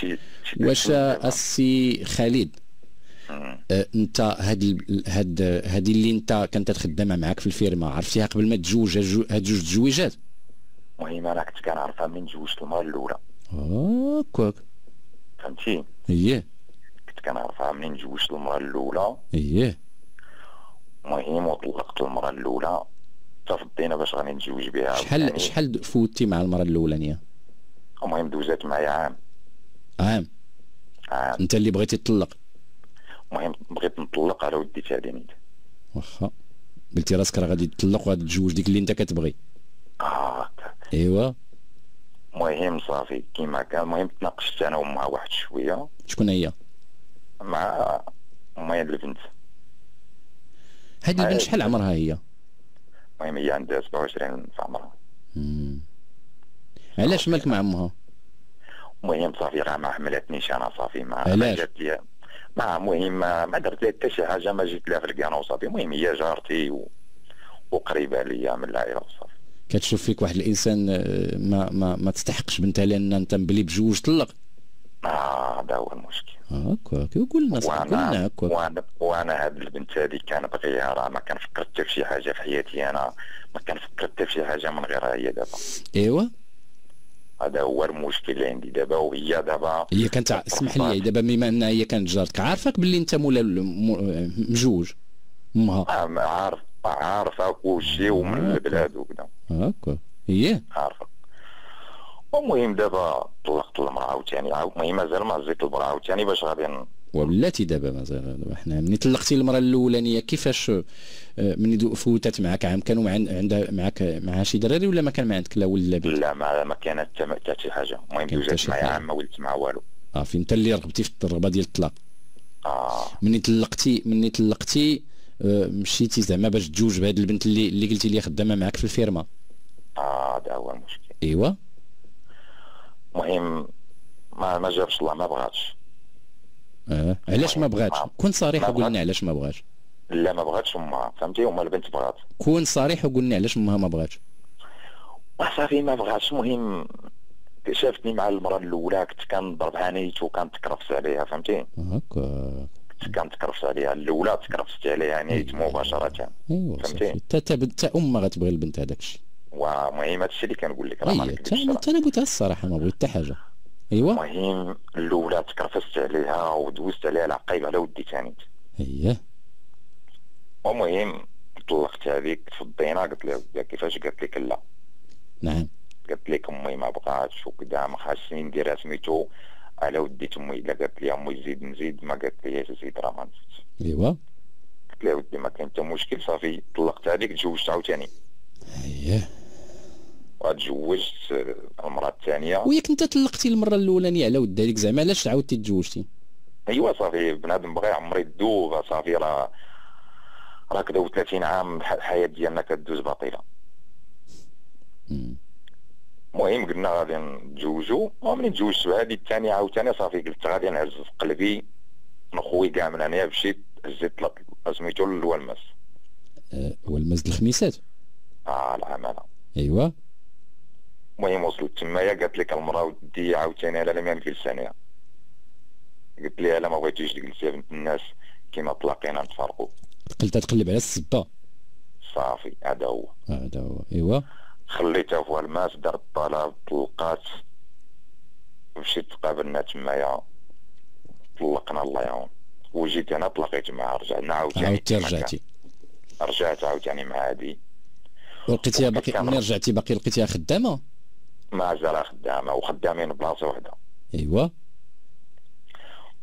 S3: شي
S1: واش. السي خالد. آه، انت هاد هاد هادي اللي انت كنت تخدمها معاك في الفيرما عرفتيها قبل ما تجوج هاد جو- هاد جوج تزويجات؟
S3: المهم أنا كنت كنعرفها من تزوجت المرة الأولى.
S1: هاكاك
S3: فهمتي؟
S1: اييه
S3: كنت كنعرفها منين تزوجت المرة الأولى.
S1: اييه
S3: المهم وطلقت المرة الأولى. تفضينا باش غادي نتزوج بها.
S1: شحال
S3: عاوتاني.
S1: شحال فوتي مع المرة الاولانيه
S3: المهم دوزات معايا عام.
S1: عام.
S3: عام.
S1: أنت اللي بغيتي تطلق.
S3: المهم بغيت نطلق على ودي نيت
S1: واخا. قلتي راسك راه غادي تطلق وغادي تجوج ديك اللي أنت كتبغي.
S3: آه.
S1: إيوا.
S3: المهم صافي. كيما كان المهم تناقشت أنا ومع واحد شوية.
S1: شكون هي؟
S3: مع المهم البنت
S1: هاد البنت شحال عمرها هي؟
S3: المهم هي عندها 27 في عمرها.
S1: علاش مالك مع أمها؟
S3: المهم صافي غا ما حملتنيش أنا صافي ما
S1: علاش؟
S3: جات لي ما المهم ما ما درت لها حتى شي حاجة ما جيت لها في الكانو وصافي المهم هي جارتي و... وقريبة ليا من العائلة وصافي
S1: كتشوف فيك واحد الإنسان آه، ما ما ما تستحقش بنتها لأن أنت مبلي بجوج طلق.
S3: آه هذا هو المشكل.
S1: هكاك قلنا
S3: وأنا
S1: هكاك
S3: وأنا وأنا هاد البنت هذه كنبغيها راه ما كنفكر حتى في شي حاجة في حياتي أنا ما كنفكر حتى في شي حاجة من غيرها هي دابا.
S1: إيوا.
S3: هذا هو المشكل اللي عندي دابا وهي دابا
S1: هي كانت اسمح لي دابا بما أنها هي كانت جارتك عارفك باللي أنت مولا مجوج أمها؟
S3: آه، عارف عارفة كلشي ومن البلاد وكذا.
S1: هكا هي؟
S3: عارفة. المهم دابا طلقت المراه عاوتاني. المهم مازال ما زدت المراه عاوتاني باش غادي
S1: وبلاتي دابا مازال. دابا حنا ملي طلقتي المراه الأولانية كيفاش آه، ملي فوتات معك عام كانوا مع عندها معك معها شي دراري ولا ما كان ما عندك لا ولد لا بنت؟
S3: لا ما ما كانت حتى شي حاجة. المهم
S1: شي
S3: معايا. عام ما ولدت مع والو.
S1: آه فين انت اللي رغبتي في الرغبة ديال الطلاق؟
S3: آه.
S1: مني طلقتي مني طلقتي آه، مشيتي زعما باش تجوج بهاد البنت اللي اللي قلتي لي خدامة معك في الفيرما.
S3: آه هذا هو المشكل.
S1: إيوا.
S3: المهم ما ما جابش الله ما بغاتش.
S1: آه. علاش ما بغاتش؟ كون صريح وقول لنا
S3: بغاتش.
S1: علاش ما بغاش
S3: لا ما بغاتش. امها فهمتي؟ وما البنت بغات.
S1: كون صريح وقول لنا علاش امها ما بغاتش.
S3: وصافي ما بغاتش. المهم شافتني مع المرأة الأولى كنت كنضرب نيت وكنت تكرفس عليها فهمتي؟
S1: هكا
S3: كنت كنتكرفس عليها. الأولى تكرفست عليها نيت مباشرة.
S1: ايوا
S3: فهمتي؟
S1: حتى حتى امها غتبغي البنت هذاك الشيء.
S3: ومهم هادشي اللي كنقول لك راه.
S1: حتى أنا قلتها الصراحة ما بغيت حتى حاجة. ايوا
S3: المهم الأولى تكرفست عليها ودوزت عليها العقيب على ودي ثاني
S1: اييه
S3: المهم طلقت هذيك فضينا قلت لها كيفاش؟ قالت لك لا.
S1: نعم.
S3: قالت لك أمي ما بغاتش وكذا ما خاصني ندير سميتو على ودي امي إلا قالت لي أمي زيد نزيد ما قالت لي زيد راه ما نزيدش.
S1: ايوا
S3: قلت لها ودي ما كاين حتى مشكل صافي طلقت هذيك تزوجت عاوتاني.
S1: اييه
S3: وتزوجت المراه الثانية
S1: وياك انت طلقتي المرة الأولانية على ود هذيك زعما علاش عاودتي تزوجتي؟
S3: ايوا صافي بنادم بغى عمري يدوب صافي راه راه كدا 30 عام الحياة ديالنا كدوز باطلة. المهم قلنا غادي نتزوجوا وملي تزوجت بهذه الثانية عاوتاني صافي قلت غادي نعز في قلبي. نخوي كاع من هنايا مشيت هزيت سميتو الوالماس
S1: أه هو المسجد الخميسات.
S3: آه العمالة.
S1: ايوا
S3: المهم وصلت تمايا قالت لك المرأة ودي عاوتاني أنا ما نجلس قلت لها لا ما بغيتيش تجلسي يا بنت الناس كيما تلاقينا نتفرقوا
S1: قلت تقلب على السبة.
S3: صافي هذا هو.
S1: هذا هو إيوا.
S3: خليتها في الماس دارت الطلب طلقات. مشيت تقابلنا تمايا طلقنا الله يعاون وجيت أنا طلقيت معها رجعنا عاوتاني
S1: عاودتي رجعتي.
S3: رجعت عاوتاني مع هادي.
S1: ولقيتيها باقي ملي رجعتي؟ باقي لقيتيها خدامة؟
S3: ما زال خدامة وخدامين بلاصة وحدة.
S1: ايوا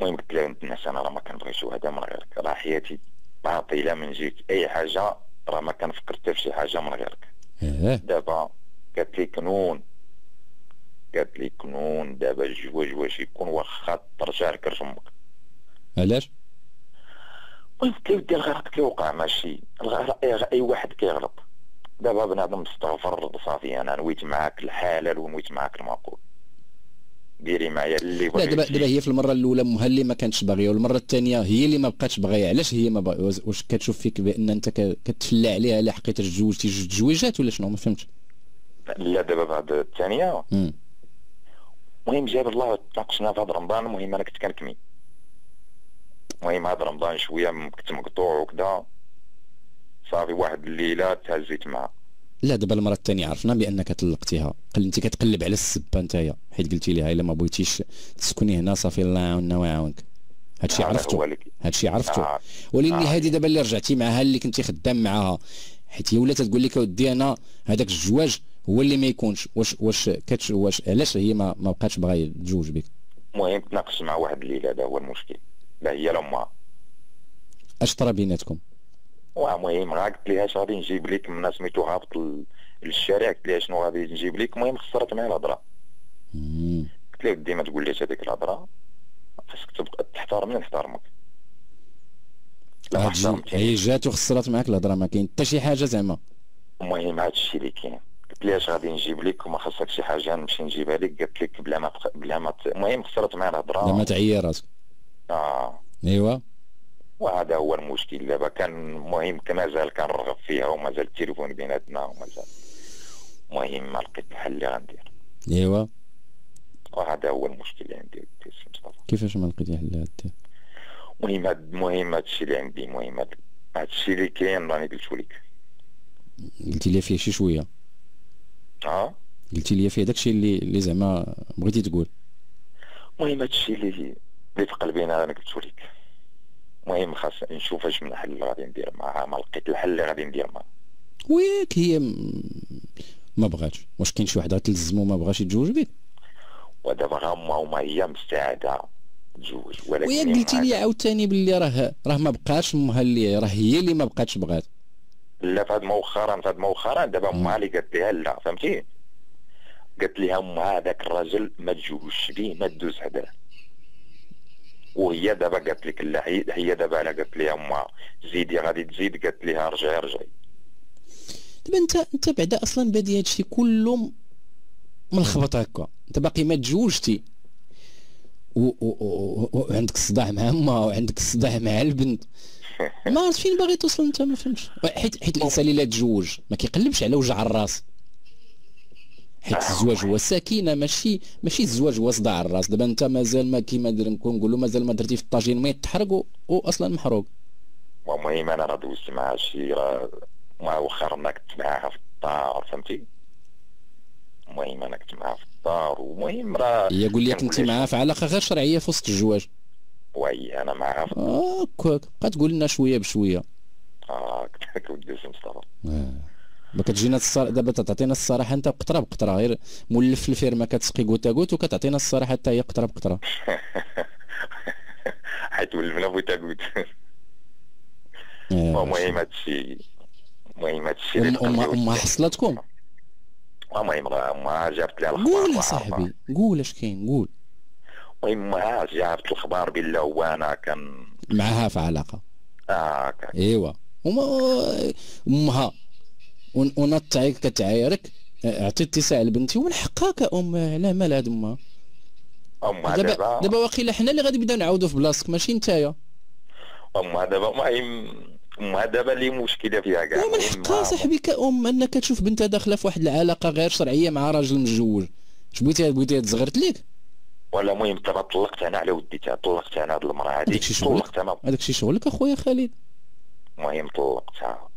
S3: المهم قلت لها بنت الناس أنا راه ما كنبغيش هذا من غيرك. راه حياتي باطله من جيت أي حاجة راه ما كنفكر حتى في شي حاجة من غيرك.
S1: آه
S3: دابا قالت لي كنون. قالت لي كنون. دابا الجواج واش يكون واخا ترجع لك أمك
S1: علاش؟
S3: المهم قلت لي ودي الغلط كيوقع ماشي. الغلط أي واحد كيغلط. دابا بنادم استغفر صافي أنا نويت معاك الحلال ونويت معاك المعقول ديري معايا اللي
S1: لا دابا دابا هي في المرة الأولى مها اللي ما كانتش باغية والمرة الثانية هي اللي ما بقاتش باغية. علاش هي ما واش كتشوف فيك بأن أنت كتفلى عليها الا حقيت تزوجتي جوج تزويجات ولا شنو؟ ما فهمتش.
S3: لا دابا بعد الثانية. المهم جاب الله تناقشنا في هذا رمضان. المهم أنا كنت كنكمي المهم هذا رمضان شوية كنت مقطوع وكذا صافي واحد الليلة تهزيت معها
S1: لا دابا المرة الثانية عرفنا بأنك طلقتيها قل أنت كتقلب على السبة نتايا حيت قلتي لها إلا ما بغيتيش تسكني هنا صافي الله يعاوننا ويعاونك. هادشي عرفتو. هادشي عرفتو. آه. ولكن آه. هذه دابا اللي رجعتي معها اللي كنتي خدام معاها. حيت هي ولات تقول لك أودي أنا هذاك الزواج هو اللي ما يكونش. واش واش كتش واش علاش هي ما, ما بقاتش باغا تزوج بك؟
S3: المهم تناقش مع واحد الليلة هذا هو المشكل. لا هي لامها
S1: اش طرا بيناتكم.
S3: المهم راه قلت لها غادي نجيب لك من سميتو هابط للشارع قلت لها شنو غادي نجيب لك المهم خسرت معايا الهضرة. قلت لها ودي ما تقوليش هذيك الهضرة خاصك تبقى تحترمني نحترمك
S1: هي جات وخسرت معاك الهضرة ما كاين حتى شي حاجة زعما.
S3: المهم هذا الشيء اللي كاين. قلت لها اش غادي نجيب لك وما خاصك شي حاجة نمشي نجيبها لك قالت لك بلا ما بلا ما المهم خسرت معايا الهضرة.
S1: بلا ما تعيي راسك.
S3: آه.
S1: ايوا
S3: وهذا هو المشكل. دابا كان المهم كمازال كنرغب فيها ومازال التليفون بيناتنا ومازال المهم ما لقيت الحل اللي غندير.
S1: إيوا.
S3: وهذا هو المشكل اللي عندي
S1: مصطفى كيفاش ما لقيتي حل دير
S3: المهم المهم هذا الشيء اللي عندي المهم هذا الشيء اللي كاين راني قلت لك.
S1: قلتي لي فيه شي شوية.
S3: آه
S1: قلتي لي فيه داكشي اللي اللي زعما بغيتي تقول.
S3: المهم هذا الشيء اللي اللي في قلبي أنا قلت لك. المهم خاص نشوف اش من حل غادي ندير معها ما لقيت الحل اللي غادي ندير معها
S1: وياك هي ما بغاتش. واش كاين شي وحده تلزمو ما بغاش يتزوج بك
S3: ودابا غا هما هي مستعدة تزوج
S1: ولكن وياك قلتي لي عاوتاني باللي راه راه ما بقاش امها اللي راه هي اللي ما بقاتش بغات.
S3: لا فهاد مؤخرا فهاد مؤخرا دابا امها اللي قالت لها لا فهمتي؟ قالت لها امها هذاك الراجل ما تزوجش به ما تدوز حداه وهي دابا قالت لك لا هي دابا على قالت لها ما زيدي غادي تزيد قالت لها رجعي رجعي.
S1: دابا انت أنت بعدا أصلا بادي هادشي كله ملخبط هكا. أنت باقي ما تزوجتي. وعندك الصداع مع أمها وعندك الصداع مع البنت. ما عرفت فين باغي توصل أنت ما فهمتش. حيت حيت الإنسان اللي تزوج ما كيقلبش على وجع الراس. حيت الزواج هو سكينه ماشي ماشي الزواج هو صداع الراس. دابا انت مازال ما كيما نقولوا مازال ما درتي في الطاجين ما يتحرق واصلا محروق.
S3: المهم أنا راه دوزت معها شي ما واخا رانا كنت معاها في الدار فهمتي؟ المهم أنا كنت معاها في الدار ومهم راه
S1: هي قول لي كنتي معاها في علاقة غير شرعية في وسط الزواج.
S3: oui أنا معاها في
S1: هكاك بقى تقول لنا شوية بشوية.
S3: آه ودي مصطفى.
S1: آه. ما كتجينا الصراحه دابا تعطينا الصراحة انت بقطرة بقطرة غير مولف في الفيرما كتسقي goutte à goutte وكتعطينا الصراحة حتى هي قطرة بقطرة.
S3: حيت ولفنا بوتا كوت
S1: آه.
S3: المهم هادشي المهم هادشي
S1: أمها حصلتكم؟
S3: المهم امها جابت لي
S1: قول
S3: الاخبار
S1: يا صاحبي قول اش كاين قول.
S3: المهم جابت الخبار بلا هو أنا كان
S1: معها في علاقة.
S3: آه كان.
S1: إيوا. وما أمها. ون- ونطعي كتعايرك أعطي اتساع لبنتي ومن حقها كأم على مال هاد أمها.
S3: امها
S1: دابا
S3: دابا
S1: واقيلا حنا اللي غادي نبداو نعاودوا في بلاصتك ماشي نتايا.
S3: امها دابا المهم امها دابا اللي مشكلة فيها كاع.
S1: ومن حقها صاحبي كأم أنك تشوف بنتها داخلة في واحد العلاقة غير شرعية مع راجل متزوج. اش بغيتي بغيتي تزغرت ليك؟
S3: ولا المهم دابا طلقت أنا على ودي تا طلقت أنا هاد المرأة هادي. طلقت أنا.
S1: هذاك شي شغلك أخويا خالد؟
S3: المهم طلقتها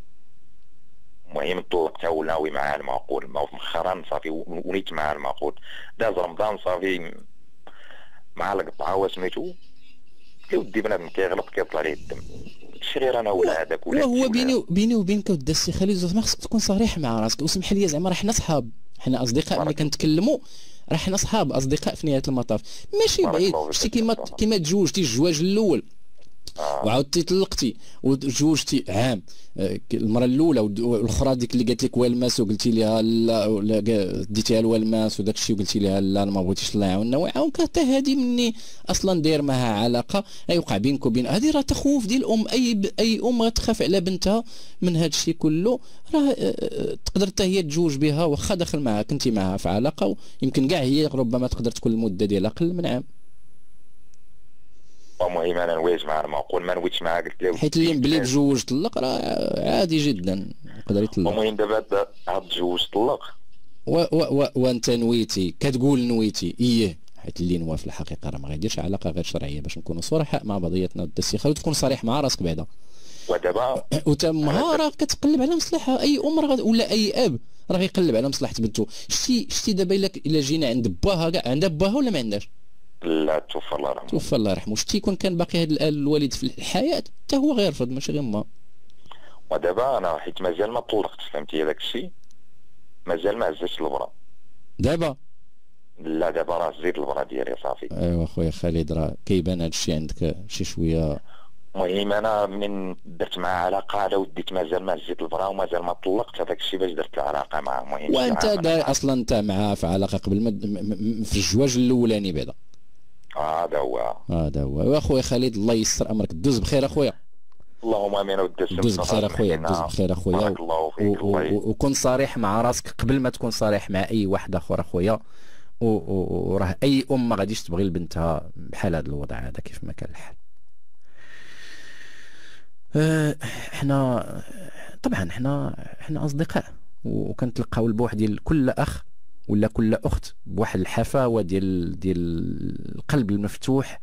S3: المهم طلقتها وناوي معها المعقول. ما مؤخرا صافي ونيت معها المعقول. داز رمضان صافي مع القطعة وسميتو يا ودي بنادم كيغلط كيطلع ليه الدم. شرير أنا ولا هذاك ولا ولا.
S1: بيني بيني وبينك ودي السي خالد زعما خصك تكون صريح مع راسك. وسمح لي زعما راه حنا صحاب حنا أصدقاء ملي. كنتكلموا راه حنا صحاب أصدقاء في نهاية المطاف. ماشي بعيد. شتي كيما. كيما تزوجتي الزواج
S3: الأول.
S1: وعاودتي طلقتي وتزوجتي عام آه، المرة الأولى والأخرى ديك اللي قالت لك والماس وقلتي لها لا ديتيها الوالماس وداك الشيء وقلتي لها لا ما بغيتيش الله يعاوننا ويعاونك حتى هذه مني أصلا داير معها علاقة. يوقع بينك وبين هذه راه تخوف ديال الأم. أي ب... أي أم غتخاف على بنتها من هذا الشيء كله. راه آه، آه، تقدر حتى هي تزوج بها واخا داخل معها كنتي معها في علاقة. ويمكن كاع هي ربما تقدر تكون المدة ديالها أقل من عام.
S3: المهم أنا نواجه معها المعقول ما نويتش معها قلت له
S1: حيت اللي مبلي تزوج طلق راه عادي جدا يقدر يطلق.
S3: المهم دابا هاد- الجوج طلق.
S1: و و و وأنت نويتي كتقول نويتي إيه. حيت اللي نوا في الحقيقة راه ما غيديرش علاقة غير شرعية باش نكونوا صرحاء مع بعضياتنا ضد السي خالد وتكون صريح مع راسك بعدا.
S3: ودابا
S1: وتمها راه كتقلب على مصلحة. أي أم راه ولا أي أب راه غيقلب على مصلحة بنته شتي شتي دابا إلا جينا عند باها كاع عندها باها ولا ما عندهاش؟
S3: لا توفى الله يرحمه.
S1: توفى الله يرحمه. شتي يكون كان باقي هذا الوالد في الحياة؟ حتى هو غيرفض ماشي غير ما.
S3: ودابا أنا حيت مازال ما طلقتش فهمتي؟ هذاك الشيء مازال ما عزتش البرا.
S1: دابا؟
S3: لا دابا راه زيد البرا ديالي صافي.
S1: أيوا خويا خالد راه كيبان هذا الشيء عندك شي شوية.
S3: المهم أنا من درت معاه علاقة على وديت مازال ما زيد البرا ومازال ما طلقت هذاك الشيء باش درت العلاقة معاه. المهم وأنت.
S1: أصلا أنت معاه في علاقة قبل ما في الزواج الأولاني بعدا.
S3: هذا هو.
S1: هذا هو. واخويا خالد الله يسر أمرك. دوز بخير أخويا.
S3: اللهم آمين. السم
S1: دوز بخير أخويا. دوز بخير أخويا.
S3: بارك الله فيك.
S1: وكن صريح مع راسك قبل ما تكون صريح مع أي واحد اخر أخويا. وراه أي أم ما غاديش تبغي لبنتها بحال هذا الوضع هذا كيف ما كان الحال. آه، إحنا طبعا إحنا إحنا أصدقاء. وكنتلقاو البوح ديال كل أخ ولا كل أخت بواحد الحفاوة ديال ديال القلب المفتوح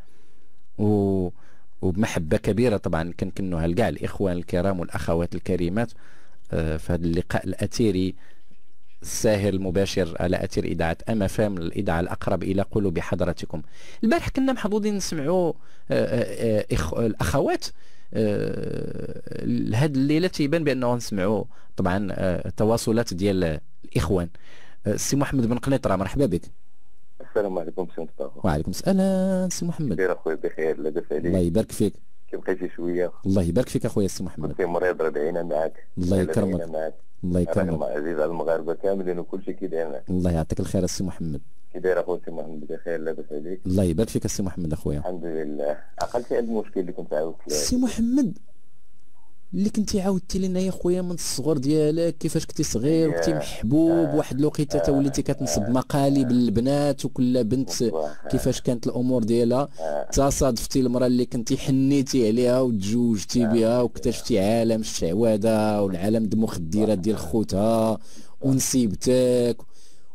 S1: و وبمحبة كبيرة طبعا كنكنوها لكاع الإخوان الكرام والأخوات الكريمات آه، في هذا اللقاء الأثيري الساهر المباشر على أثير إذاعة أم فام الإذاعة الأقرب إلى قلوب حضراتكم. البارح كنا محظوظين نسمعوا آه، آه، الأخوات هاد الليلة تيبان بأنه نسمعوا طبعا آه، تواصلات ديال الإخوان. السي محمد بن قنيطره مرحبا بك.
S2: السلام عليكم سي مصطفى.
S1: وعليكم السلام سي محمد.
S2: كيف أخويا بخير لاباس
S1: الله
S2: عليك
S1: يبارك فيك.
S2: كيف بقيتي شوية.
S1: الله يبارك فيك أخويا السي محمد.
S2: كنت مريض ربعينا معك
S1: الله يكرمك.
S2: معك
S1: الله يكرمك.
S2: عزيز على المغاربة كاملين وكل شيء كي داير معك
S1: الله يعطيك الخير السي محمد.
S2: كي داير أخويا سي محمد بخير لاباس عليك.
S1: الله يبارك فيك السي محمد أخويا.
S2: الحمد لله. عقلتي على المشكل اللي كنت عاودت
S1: السي محمد اللي كنتي عاودتي لنا يا خويا من الصغر ديالك كيفاش كنتي صغير وكنتي
S2: يا-
S1: محبوب
S2: آه.
S1: واحد الوقيته تا وليتي كتنصب مقالب للبنات وكل بنت
S2: صباح.
S1: كيفاش كانت الأمور ديالها
S2: آه.
S1: تصادفتي المرأة اللي كنتي حنيتي عليها وتزوجتي بها واكتشفتي عالم الشعوذه والعالم المخدرات ديال خوتها ونسيبتك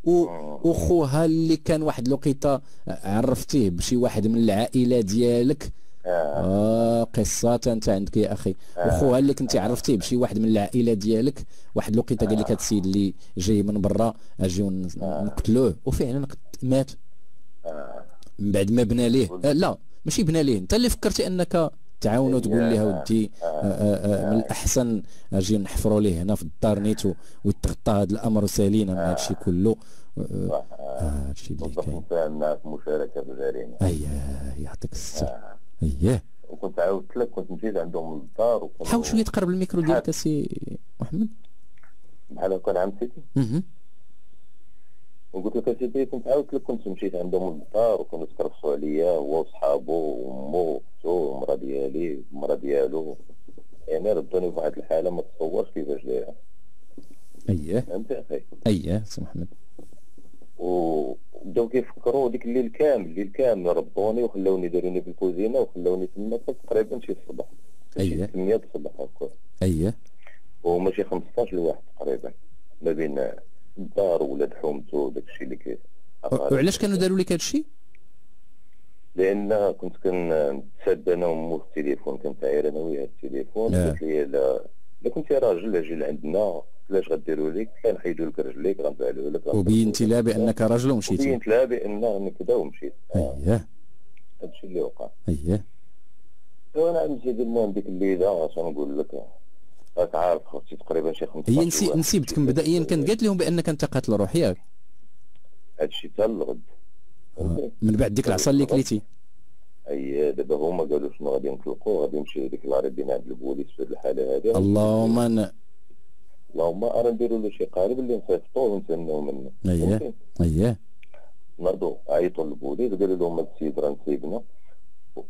S1: وخوها اللي كان واحد الوقيته عرفتيه بشي واحد من العائلة ديالك
S2: آه.
S1: آه قصة انت عندك يا أخي. وخوها اللي كنتي عرفتيه بشي واحد من العائلة ديالك؟ واحد الوقيتة قال لك هذا السيد اللي جاي من برا اجيو ن- نقتلوه. وفعلا مات.
S2: آه.
S1: من بعد ما بنى ليه. آه لا ماشي بنى ليه. أنت اللي فكرتي أنك تعاونوا تقول لها
S4: آه،
S1: ودي آه، آه، آه، من الأحسن أجي نحفروا ليه هنا في الدار نيت ويتغطى هذا الأمر سالينا من هذا الشيء كله. آه، آه، هذا الشيء اللي كاين.
S4: مشاركه في الجريمه
S1: اييه يعطيك الستر اييه
S4: وكنت عاودت لك كنت مشيت عندهم للدار
S1: حاول شوية تقرب الميكرو ديالك سي محمد.
S4: بحال هكا كان عام سيتي. وقلت لك أسيدي كنت عاودت لك كنت مشيت عندهم للدار وكانوا تكرفصوا عليا هو وصحابو وأمو وختو والمرا ديالي المرا ديالو. يعني ردوني في واحد الحالة ما تصورش كيفاش دايرة.
S1: اييه
S4: فهمتي أخي؟
S1: اييه سي محمد.
S4: وبداو كيفكروا ديك الليل كامل الليل كامل ربوني وخلاوني داروني في الكوزينة وخلاوني تما تقريبا شي الصباح.
S1: أييه.
S4: شي 8 الصباح هكا.
S1: اييه
S4: وهما شي 15 لواحد تقريبا. ما بين الدار وولاد حومته وداك الشيء اللي كي
S1: وعلاش كانوا داروا لك هذا الشيء
S4: لأن كنت كنتسد أنا ومو في التليفون كنت عاير أنا وياها التليفون
S1: آه.
S4: قالت لي لا كنتي راجل أجي لعندنا علاش غديروا لك كان نحيدوا لك رجليك غنفعلوا لك
S1: وبينتي لها بأنك رجل ومشيتي.
S4: وبينت لها بأن كذا ومشيت. آه،
S1: أييه.
S4: هادشي اللي وقع. أييه. وأنا سيدي المهم ديك الليلة اش نقول لك. راك عارف خوتي تقريبا شي 15
S1: هي نسي. نسيبتك مبدئيا كانت قالت لهم بأنك أنت قاتل روح ياك
S4: هادشي حتى الغد فهمتي؟
S1: من بعد ديك العصا اللي كليتي.
S4: اي دابا هما قالوا شنو غادي نطلقوا غادي نمشيو ديك لاريبين عند البوليس في الحالة هذه
S1: اللهم
S4: اللهم ارا نديروا له شي قارب اللي نصيفطوه ونتسناو منه.
S1: اييه؟ اييه
S4: ناضوا عيطوا للبوليس قالوا لهم هاد السيد راه نسيبنا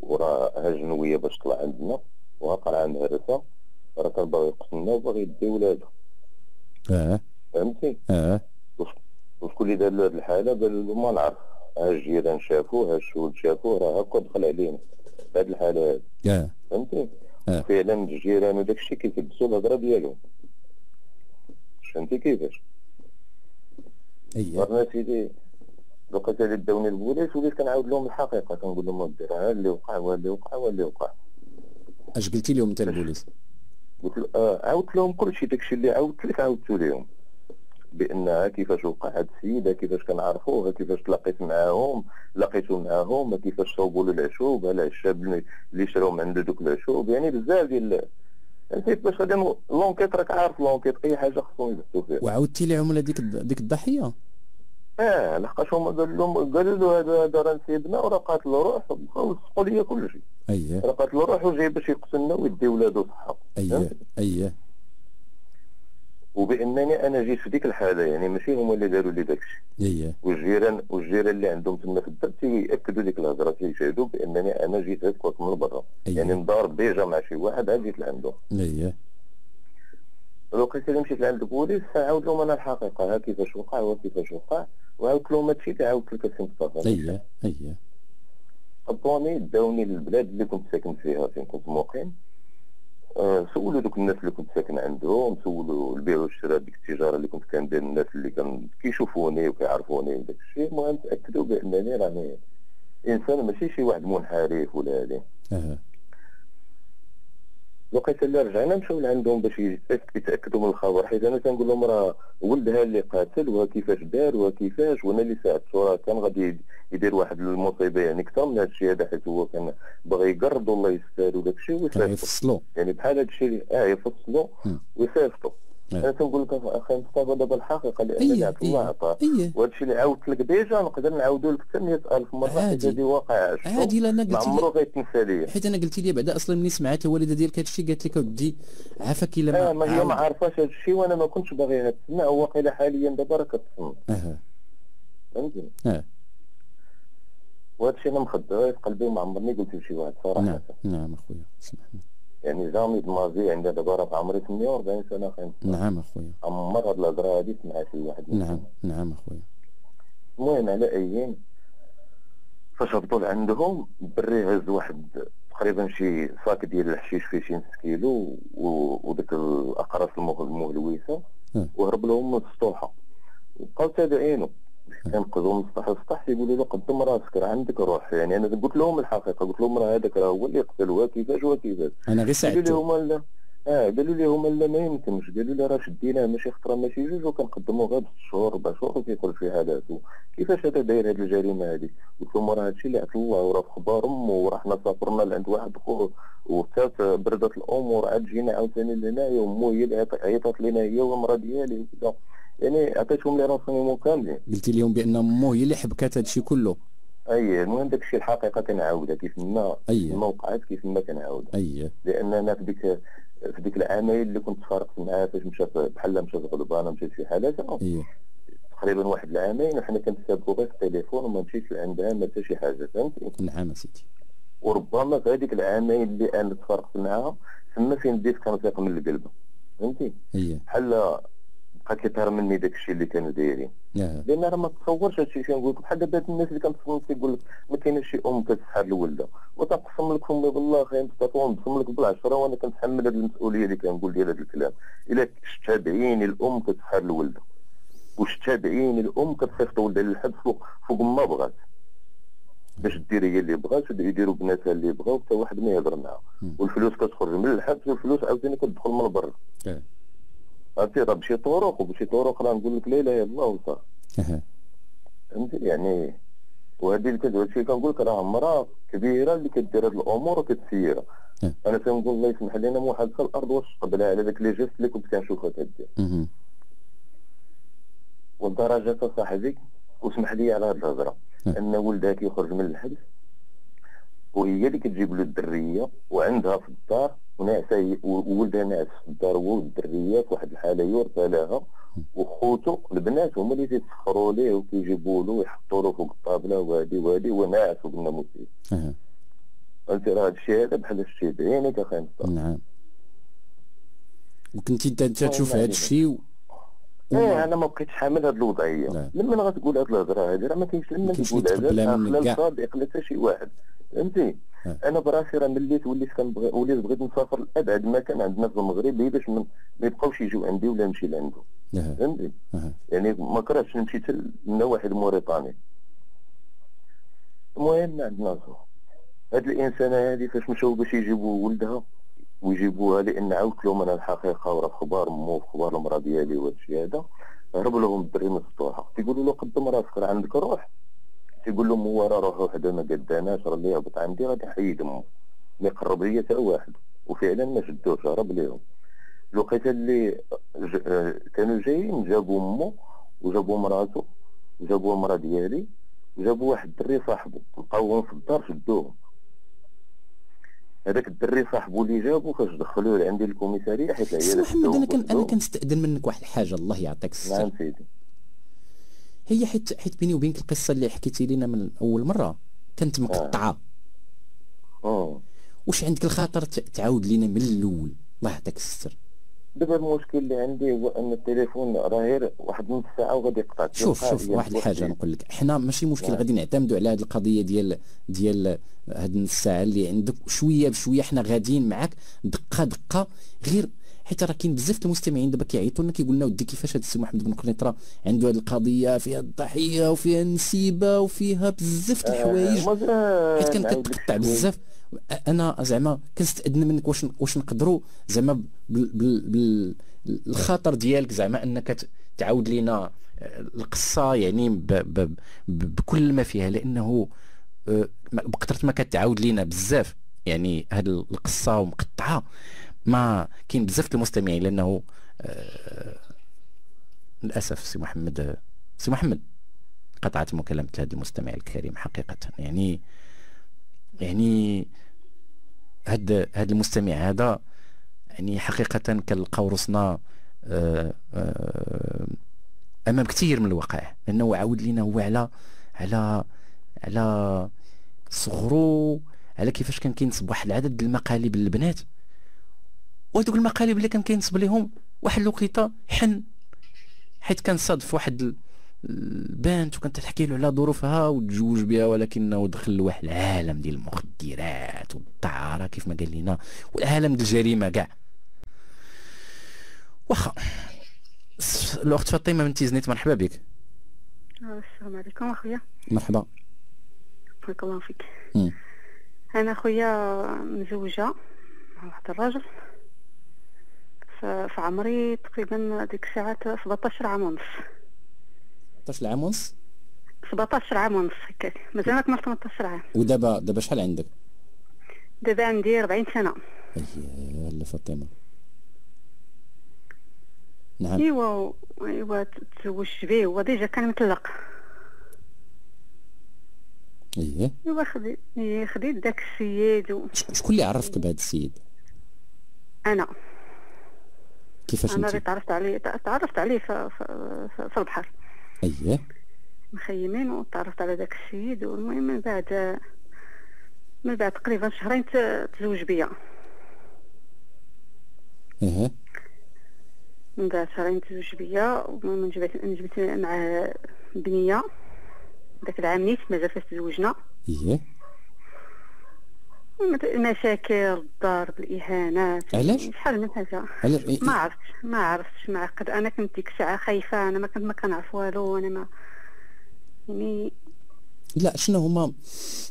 S4: وراه هاجنوا ويا باش طلع عندنا وها قرعه نهرسه راه كان باغي يقتلنا وباغي يدي ولادو.
S1: أه.
S4: فهمتي؟
S1: أه.
S4: وش- وشكون اللي دار له هاد الحالة قال له ما نعرف ها الجيران شافوه ها الشهود شافوه راه هكا دخل علينا هاد الحالة هادي
S1: أه.
S4: فهمتي؟
S1: آه.
S4: فعلا الجيران وداك الشيء كيكبسوا الهضرة ديالهم. فهمتي كيفاش؟
S1: اييه
S4: مرنا سيدي لقيت اللي داوني البوليس وليت كنعاود لهم الحقيقة كنقول لهم ودير ها اللي وقع وها اللي وقع وها اللي وقع.
S1: أش قلتي لهم أنت البوليس؟
S4: قلت له آه عاودت لهم كل شيء داكشي اللي عاودت لك عاودته لهم. بانها كيفاش وقع هاد السيد ها كيفاش كنعرفوه ها كيفاش تلاقيت معاهم لقيتو معاهم كيفاش صوبوا له العشوب العشاب اللي اللي شراو من عنده دوك العشوب. يعني بزاف ديال فهمتي باش غادي l'enquête راك عارف l'enquête أي حاجة خصهم يبحثوا فيها.
S1: وعاودتي لهم على ديك ديك الضحية؟
S4: آه لحقاش هما قال لهم قالوا له هذا هذا راه نسيبنا وراه قاتل روح وسقوا لي كل شيء.
S1: اييه
S4: راه قاتل روح وجاي باش يقتلنا ويدي ولادو صحاب.
S1: اييه اييه
S4: وبأنني أنا جيت في ديك الحالة يعني ماشي هما اللي داروا لي داك الشيء والجيران والجيران اللي عندهم تما في الدار تيأكدوا ديك الهضرة تيشهدوا بأنني أنا جيت هكاك من برا. يعني مضارب déjà مع شي واحد عاد جيت لعندهم
S1: اييه
S4: الوقيته اللي مشيت لعند البوليس عاود لهم أنا الحقيقة ها كيفاش وقع وكيفاش وقع. وعاودت لهم هادشي اللي عاودت لك السي مصطفى
S1: اييه اييه
S4: خطوني داوني للبلاد اللي كنت ساكن فيها فين كنت مقيم. سولوا دوك الناس اللي كنت ساكن عندهم سولوا البيع والشراء ديك التجارة اللي كنت كندير الناس اللي كان كيشوفوني وكيعرفوني وداك الشيء. المهم تأكدوا بأنني راني إنسان ماشي شي واحد منحرف ولا هذه لقيت اللي رجعنا مشاو لعندهم باش يتأكدوا من الخبر. حيت أنا كنقول لهم راه ولدها اللي قاتل وها كيفاش دار وها كيفاش وأنا اللي ساعدته راه كان غادي يدير واحد المصيبة يعني أكثر من هذا الشيء هذا حيت هو كان باغي يقرض والله يستاهل وداك الشيء ويصيفطوا يعني بحال هذا الشيء آه يفصلوا. ويصيفطوا تنقول لك أخي مصطفى دابا الحقيقة
S1: لأن
S4: عبد الله عطاه
S1: اييه
S4: وهذا الشيء اللي عاودت لك ديجا نقدر نعاودو لك حتى 100000 مرة حيت. هذه واقع
S1: عادي لا أنا
S4: ما
S1: قلت
S4: عمرو
S1: لي
S4: غيتنسى ليا.
S1: حيت أنا قلت لي بعدا أصلا ملي سمعت الوالدة ديالك هذا الشيء قالت لك أودي عافاك إلا
S4: آه ما هي ما عارفاش هذا الشيء وأنا ما كنتش باغيها تسمع. واقيلا حاليا دابا راه كتصنت
S1: آه
S4: فهمتني؟
S1: أه.
S4: وهذا الشيء أنا مخدر في قلبي وما عمرني قلت لشي واحد صراحة.
S1: نعم نعم أخويا اسمحني
S4: يعني جامي دماغي عندي دابا في عمري 48 سنة أخي.
S1: نعم أخويا.
S4: عمر هاد الهضره هادي سمعها شي واحد.
S1: نعم نعم أخويا.
S4: المهم على أيام فاش هبطوا لعندهم بري هز واحد تقريبا شي صاك ديال الحشيش فيه شي نص كيلو وديك الأقراص المه- المهلويسه. وهرب لهم من السطوحة. وبقاو تابعينه كنقذوا من السطح للسطح يقولوا له قدم راسك راه عندك روح. يعني أنا قلت لهم الحقيقة قلت لهم راه هذاك راه هو اللي قتل وكيفاش وكيفاش
S1: أنا غير
S4: قالوا لي
S1: ساعدته
S4: هما لا. آه قالوا لي هما لا ما يمكنش. قالوا لي راه شديناه ماشي خطرة ماشي جوج وكنقدموا غير ست شهور ربع شهور وكيخرج في حالات كيفاش هذا داير هذه الجريمة هذه قلت لهم راه هادشي اللي عطل الله وراه في خبار امه وراه حنا سافرنا لعند واحد خوه وكانت بردت الأمور عاد جينا عاوتاني لهنايا ومو هي اللي عيطات لنا هي والمراه ديالي وكذا. يعني عطيتهم لي رونسيمون كاملين
S1: قلتي لهم بأن مو هي اللي حبكات هادشي كله.
S4: أي المهم داك الشيء الحقيقة كنعاودها كيف ما
S1: أيه.
S4: ما وقعت كيف ما كنعاودها.
S1: أي.
S4: لأن أنا في ديك في ديك العامين اللي كنت تفارقت معاه فاش مشى بحال مشى غضبانه مشى شي حالات
S1: أي.
S4: تقريبا واحد العامين وحنا كنتسابقوا غير في التليفون وما مشيتش لعندها ما حتى شي حاجة فهمتي؟
S1: نعم سيدي
S4: وربما في هذيك العامين اللي أنا تفارقت معاها تما فين بديت كنطيق من القلب فهمتي؟
S1: أي.
S4: بحال بقى كيطير مني داك الشيء اللي كانوا دايرين. لأن راه ما تصورش هادشي اللي كنقول لك بحال دابا الناس اللي كنتصور كيقول لك ما كاينش شي أم كتسحر لولدها وتنقسم لك فمي بالله خاين تطون نقسم لك بالعشرة وأنا كنتحمل هاد المسؤولية اللي كنقول ديال هاد الكلام. إلا شتها بعيني الأم كتسحر لولدها وشتها بعيني الام كتصيفط ولدها للحبس فوق فوق ما بغات. باش دير هي اللي بغات يديروا بناتها اللي بغاو حتى واحد ما يهضر معاها. والفلوس كتخرج من الحبس والفلوس عاوتاني كتدخل من برا. فهمتي راه بشي طرق وبشي طرق راه نقول لك لا اله الا الله وصافي فهمتي يعني وهذه اللي كدير هادشي كنقول لك راه مراه كبيرة اللي كدير هاد الأمور وكتسيرها أنا كنقول الله يسمح لنا محادثه الأرض واش قبلها على داك les gestes اللي كنت كنشوفها كدير والدرجه صاحبي واسمح لي على هاد الهضره ان ولدها كيخرج من الحبس وهي اللي كتجيب له الدرية وعندها في الدار وناعسه وولدها ناعس في الدار هو والدريه في واحد الحالة يورثها لها وخوتو البنات هما اللي تيسخروا ليه وكيجيبوا له ويحطوا له فوق الطابلة وهادي وهادي وناعس فوق الناموسيه فهمتي راه هذا الشيء هذا بحال الشيء بعينك أخي
S1: نعم. وكنتي انت تشوف هذا الشيء و...
S4: إيه أنا ما بقيتش حامل هذه الوضعية
S1: لا.
S4: لما غتقول هذه الهضرة هذه راه ما كاينش لما تقول هذا خلال. صادق لا حتى شي واحد فهمتي
S1: آه.
S4: أنا براسي راه مليت وليت كنبغي وليت بغيت نسافر لأبعد مكان عندنا في المغرب باش ما يبقاوش يجيو عندي ولا نمشي
S1: أها.
S4: فهمتي. يعني ما كرهتش نمشي حتى للنواحي الموريتاني المهم ما عندنا هاد الإنسانة هادي فاش مشاو باش يجيبوا ولدها ويجيبوها لأن عاودت لهم أنا الحقيقة وراه في خبار مو في خبار المراه ديالي وهذا الشيء هذا. هربوا لهم الدري من السطوحه تيقولوا له قدم راسك راه عندك روح. تيقول لهم هو راه روح وحده ما قداناش راه اللي هبط عندي غادي نحيد امه ما يقرب ليا حتى واحد. وفعلا ما شدوش هرب ليهم. الوقيتة اللي ج... كانوا جايين جابوا امه وجابوا مراته وجابوا المراه ديالي وجابوا واحد الدري صاحبه لقاوهم في الدار شدوهم. هذاك الدري صاحبه اللي جابو فاش دخلوه لعندي الكوميسارية حيت العيال
S1: محمد أنا كان
S4: أنا.
S1: كنستاذن منك واحد الحاجة الله يعطيك الستر
S4: نعم سيدي.
S1: هي حيت حيت بيني وبينك القصة اللي حكيتي لنا من أول مرة كانت مقطعة.
S4: آه.
S1: واش عندك الخاطر تعاود لينا من الأول؟ الله يعطيك الستر.
S4: دابا المشكل اللي عندي هو أن التليفون راه غير واحد نص ساعة وغادي يقطع.
S1: شوف شوف واحد
S4: الحاجة
S1: نقول لك. حنا ماشي مشكل
S4: نعم.
S1: غادي نعتمدوا على هذه القضية ديال ديال هاد النص ساعة اللي عندك. شوية بشوية حنا غاديين معاك دقة دقة. غير حيت راه كاين بزاف المستمعين دابا كيعيطوا لنا كيقول لنا ودي كيفاش هاد السي محمد بن قنيطره عنده هاد القضية فيها الضحية وفيها النسيبة وفيها بزاف د الحوايج.
S4: آه،
S1: حيت
S4: لك
S1: كتقطع. بزاف. أنا زعما كنستأذن منك واش واش نقدروا زعما بال بال بال الخاطر ديالك زعما أنك تعاود لينا آه، القصة يعني ب ب بكل ما فيها لأنه آه، ما- بكثره ما كتعاود لينا بزاف. يعني هاد القصة ومقطعة ما كاين بزاف المستمعين لأنه آه، للأسف سي محمد سي محمد قطعت مكالمة هذا المستمع الكريم حقيقة. يعني يعني هاد هاد المستمع هذا يعني حقيقة كنلقاو آه، آه، أمام كثير من الوقائع لأنه عاود لينا هو على على على صغرو على كيفاش كان كينصب واحد العدد المقالب للبنات. وهذوك المقالب اللي كان كينصب لهم واحد الوقيتة حن حيت كان صادف واحد البنت وكانت تحكي له على ظروفها وتزوج بها ولكنه دخل لواحد العالم ديال المخدرات والدعارة كيف ما قال لنا والعالم ديال الجريمة كاع. واخا الأخت فاطمة بنتي زنيت مرحبا بك.
S5: السلام عليكم أخويا.
S1: مرحبا.
S5: بارك الله فيك.
S1: مم.
S5: أنا أخويا مزوجة مع واحد الراجل. في عمري تقريبا ديك الساعات 17 عام ونص.
S1: 17 عام ونص؟
S5: 17 عام ونص هكاك مازال ما كملت 18 عام.
S1: ودابا دابا شحال عندك؟
S5: دابا عندي 40 سنة.
S1: اييه لا فاطمة. نعم.
S5: إيوا إيوا تزوجت به هو ديجا كان مطلق.
S1: اييه
S5: إيوا خديت إيه خديت داك السيد و...
S1: شكون اللي عرفك بهذا السيد؟
S5: أنا.
S1: كيفاش أنا
S5: اللي تعرفت عليه تعرفت عليه في, في, في البحر.
S1: اييه
S5: مخيمين وتعرفت على داك السيد والمهم من بعد من بعد تقريبا شهرين تزوج بيا.
S1: إيه
S5: من بعد شهرين تزوج بيا ومن جبت جبت معاه بنية داك العام نيت مازال فاش تزوجنا.
S1: إيه
S5: المشاكل الضرب الإهانات.
S1: علاش؟
S5: شحال من حاجة.
S1: علاش؟
S5: ما عرفتش ما عرفتش معقد أنا كنت ديك الساعة خايفة أنا ما كنت ما كنعرف والو أنا ما يعني
S1: لا شنو هما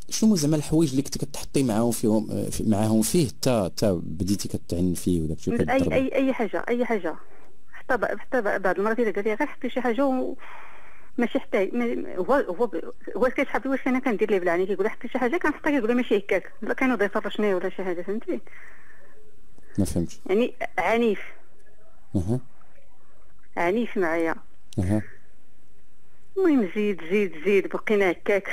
S1: شنو زعما الحوايج اللي كنت كتحطي معاهم فيهم في- معاهم فيه حتى حتى بديتي كتعن فيه وداك الشيء
S5: اي اي اي حاجة أي حاجة. حتى حتى بعض المرات إلا قال لي غير حطي شي حاجة و... ماشي حتى هو هو هو كيسحب واش أنا كندير ليه بالعني كيقول حطي شي حاجة كنحطها كيقول ماشي هكاك. كانوا ضيف الرشنيه ولا شي حاجة فهمتي؟
S1: ما فهمتش.
S5: يعني عنيف.
S1: أها.
S5: عنيف معايا.
S1: أها.
S5: المهم زيد زيد زيد بقينا هكاك.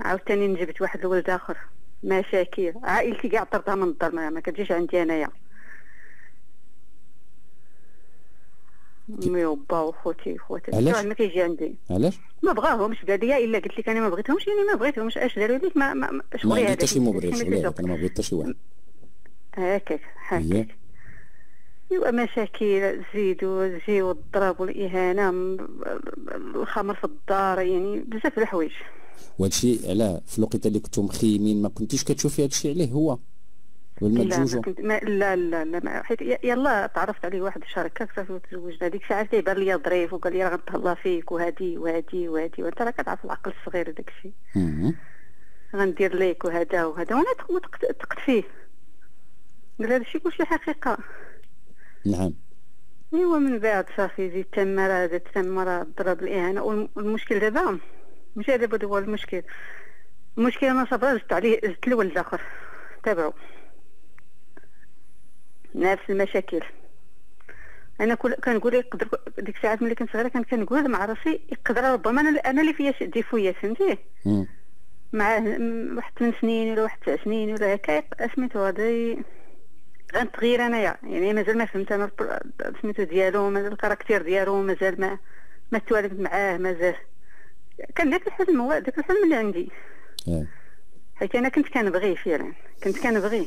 S5: عاوتاني نجبت واحد الولد آخر. مشاكل. عائلتي كاع طردها من الدار ما ما كتجيش عندي أنايا. امي وبا وخوتي خواتي
S1: علاش؟
S5: ما كيجي عندي.
S1: علاش؟
S5: ما بغاهمش قال لي إلا قلت لك أنا ما بغيتهمش يعني ما بغيتهمش. أش داروا ليك؟ ما ما ما-
S1: ما
S5: شغلي
S1: عندي
S5: هذا
S1: حتى شي مبرر. أنا ما بغيت حتى شي واحد.
S5: هكاك هكاك. أيوا مشاكل زيدوا زيو الضرب والإهانة الخمر في الدار يعني بزاف د الحوايج.
S1: وهذا الشيء علاه في الوقيته اللي كنتو مخيمين ما كنتيش كتشوفي هذا الشيء عليه هو. ما
S5: لا لا لا لا ما حيت يلا تعرفت عليه واحد الشهر هكاك صافي وتزوجنا ديك الساعة تيبان لي ظريف وقال لي راه غنتهلا فيك وهادي وهادي وهادي وانت راه كتعرف العقل الصغير داك الشيء. غندير ليك وهذا وهذا. وأنا تقت فيه. قال هذا الشيء كلشي حقيقة.
S1: نعم.
S5: ايوا من بعد صافي زيد تما زيد تما ضرب الاهانه والمشكل دابا ماشي دابا هو المشكل. المشكل أنا صافي زدت عليه زدت الولد الآخر تابعو. نفس المشاكل أنا كل كنقول يقدر ديك الساعات ملي كنت صغيرة كنت كنقول مع راسي يقدر ربما أنا أنا اللي فيا شي ديفويات فهمتي. مع واحد 8 سنين ولا واحد 9 سنين ولا هكا سميتو غادي غنتغير انايا يعني مازال ما فهمت أنا سميتو ديالو مازال الكاركتير ديالو مازال ما ما توالفت معاه مازال كان داك الحلم هو داك الحلم اللي عندي
S1: آه.
S5: حيت أنا كنت كنبغيه فعلا كنت كنبغيه.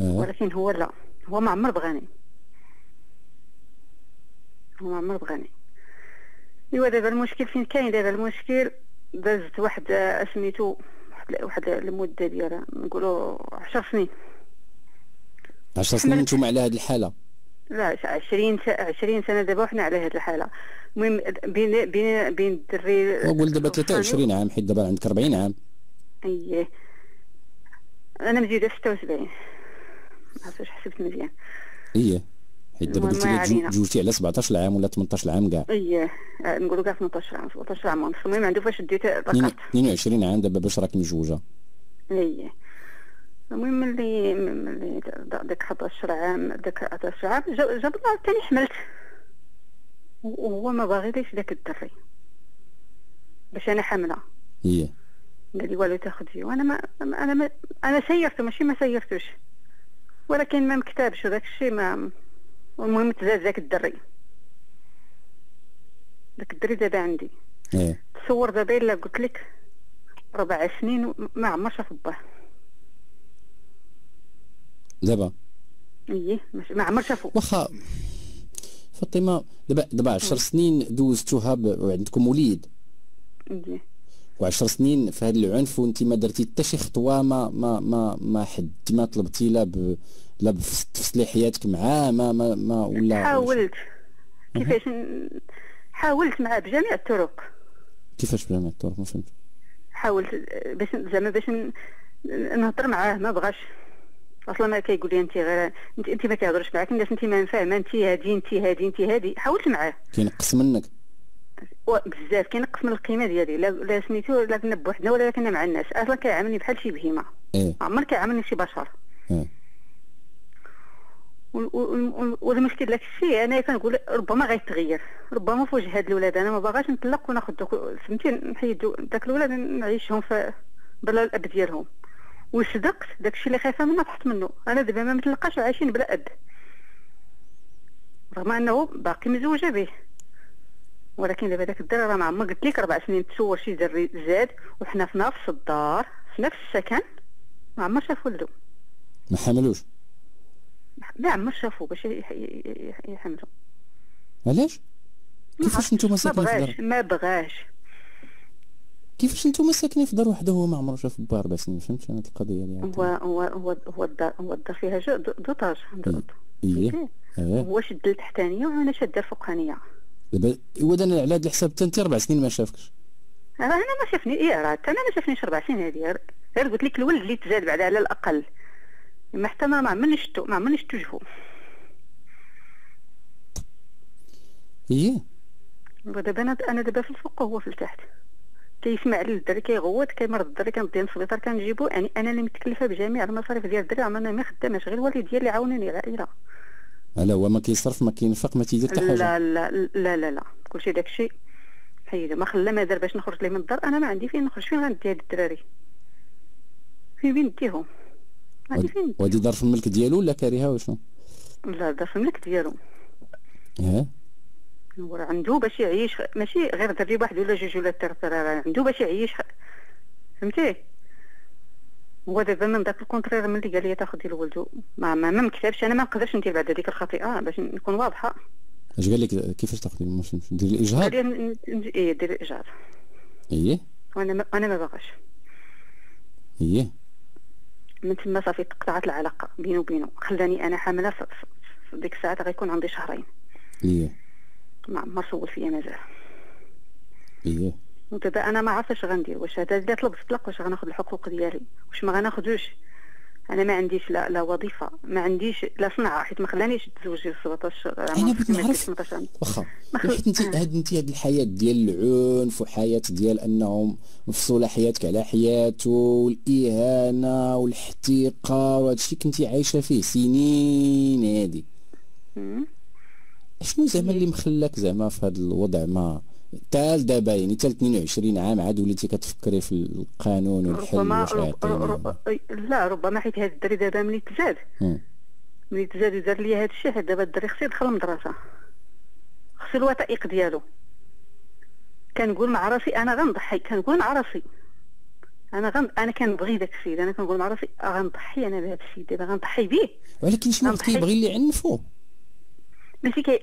S5: ولكن هو لا. هو ما عمر بغاني هو ما عمر بغاني إيوا دابا المشكل فين كاين؟ دابا المشكل دازت واحد آه، سميتو واحد واحد المده ديالها. نقولوا عشر سنين.
S1: 10 سنين نتوما على هذه الحالة.
S5: لا ش- عشرين س- عشرين سنة دابا وحنا على هاد الحالة. المهم بين بين بين الدري
S1: وقول دابا 23 عام حيت دابا عندك 40 عام.
S5: اييه أنا مزيدة 76 ما عرفتش حسبت مزيان
S1: إيه. حيت دابا قلتي لي. جو- جوجتي على 17 عام ولا 18 عام كاع.
S5: اييه آه، نقولوا كاع 18 عام 17 عام ونص المهم عنده فاش ديت
S1: اتنين-
S5: ذكرت
S1: 22 عام دابا باش راك مزوجه
S5: اييه المهم ملي ملي دا- داك 11 عام داك 11 عام جا- جاب الله ثاني حملت. وهو ما باغي ليش داك الدري. باش أنا حامله
S1: إيه.
S5: قال لي والو تاخذي. وأنا ما أنا ما أنا سيرته ماشي ما سيرتوش. ولكن ما مكتابش وداك الشيء ما المهم تزاد ذاك الدري. داك الدري دابا عندي.
S1: إيه.
S5: تصور دابا إلا قلت لك ربع سنين ما عمر شاف باه
S1: دابا؟
S5: إيه ماشي- ما عمر شافو
S1: واخا فاطمة دابا دابا 10 سنين دوزتوها ب- وعندكم وليد.
S5: إيه.
S1: و10 سنين في هذا العنف وانت ما درتي حتى شي خطوة ما ما ما ما حد ما طلبتي لا ب لا بفس- تفصلي حياتك معاه ما ما ما ولا
S5: حاولت. كيفاش حاولت معاه بجميع الطرق.
S1: كيفاش بجميع الطرق؟ ما فهمت
S5: حاولت باش زعما باش نهضر معاه ما بغاش. أصلا ما كيقول لي انت غير انت, انت ما كيهضرش معاك الناس انت ما فاهمة انت هادي انت هادي انت هادي. حاولت معاه.
S1: كينقص منك.
S5: بزاف كينقص من القيمة ديالي لا لا سميتو لا كنا بوحدنا ولا كنا مع الناس أصلا كيعاملني بحال شي
S1: بهيمة؟
S5: عمر كيعاملني شي بشر؟ والمشكل داك الشيء أنا كنقول ربما غيتغير. ربما في وجه هاد الاولاد أنا ما باغاش نطلق وناخذ دوك فهمتي؟ نحيد داك الاولاد نعيشهم في بلا الأب ديالهم. وصدقت داكشي اللي خايفة منه طحت منه. أنا دابا ما متلقاش وعايشين بلا أب. رغم أنه باقي مزوجة به ولكن دابا داك الدري راه ما عمر قلت لك ربع سنين تصور شي دري زاد وحنا في نفس الدار في نفس السكن ما عمر شاف ولدو
S1: ما حملوش؟
S5: ما عمر شافو باش يحملو.
S1: علاش؟ كيفاش نتوما ساكنين في
S5: الدار ما بغاش.
S1: كيفاش نتوما ساكنين في دار وحده؟ وهو ما عمره شاف با أربع سنين فهمتي؟ أنا القضية
S5: ديالي. هو هو هو هو الدار هو الدار فيها jeux d'étage
S1: إيه.
S5: هو شد التحتانيه وأنا شاده الفوقانيه
S1: دابا هو على هذا الحساب انت أربع سنين ما شافكش.
S5: أنا ما شافني إيه راه أنا ما شافنيش أربع سنين هذه غير قلت لك الولد اللي تزاد بعد على الأقل. ما حتى ما عمرني شفتو ما عمرني شفتو جهو
S1: إيه.
S5: ودابا أنا أنا دابا في الفوق وهو في التحت. كيسمع لي الدري كيغوت كيمرض الدري كنضي للسبيطار كنجيبو. يعني أنا اللي متكلفة بجميع المصاريف ديال الدري عمرنا ما خداماش. غير الوالد ديالي عاونني العائله
S1: لا هو ما كيصرف ما كينفق ما تيدير حتى حاجة.
S5: لا لا لا لا لا. كلشي داكشي. حيد ما خلا ما دار باش نخرج ليه من الدار أنا ما عندي فين نخرج. فين غندي هاد الدراري؟ فين بين نديهم؟
S1: عندي فين وهادي دار في الملك ديالو ولا كاريها وشنو
S5: لا دار في الملك ديالو.
S1: آه
S5: هو عنده باش يعيش ماشي غير دري واحد ولا جوج ولا ثلاثة عنده باش يعيش. فهمتي؟ هو دابا من داك ال contraire ملي قال لي تاخذي لولدو ما ما, ما مكتبش. أنا ما نقدرش ندير بعد هذيك الخطيئة. باش نكون واضحة.
S1: اش قال لك؟ كيفاش تاخذي لمشي ندير الإجهاض؟
S5: إيه دير الإجهاض.
S1: إيه؟
S5: وأنا ما أنا ما باغاش.
S1: إيه؟
S5: من تما صافي تقطعت العلاقة بيني وبينه خلاني أنا حاملة في ديك الساعات غيكون عندي شهرين.
S1: إيه.
S5: ما عمر سول فيا مازال.
S1: إيه.
S5: ودابا أنا ما عرفتش غندير واش هذا اللي طلب الطلاق واش غناخذ الحقوق ديالي؟ واش ما غناخذوش أنا ما عنديش لا لا وظيفة ما عنديش لا صنعة حيت ما خلانيش نتزوج 17
S1: أنا بغيت نعرف واخا حيت أنت هاد أنت هاد الحياة ديال العنف وحياه ديال أنهم مفصولة حياتك على حياته والإهانة والاحتقار وهادشي كنتي عايشة فيه سنين هادي. شنو زعما اللي مخلاك زعما في هذا الوضع؟ ما حتى دابا يعني حتى 22 عام عاد وليتي كتفكري في القانون والحل واش
S5: لا ربما حيت هذا الدري دابا ملي تزاد. ملي تزاد ودار لي هذا الشيء دابا الدري خصو يدخل المدرسة. خصو الوثائق ديالو. كنقول مع راسي أنا غنضحي كنقول مع راسي. أنا غن... أنا كنبغي داك السيد أنا كنقول مع راسي غنضحي أنا بهذا السيد دابا غنضحي به
S1: ولكن شنو كيبغي اللي يعنفو؟
S5: ماشي كي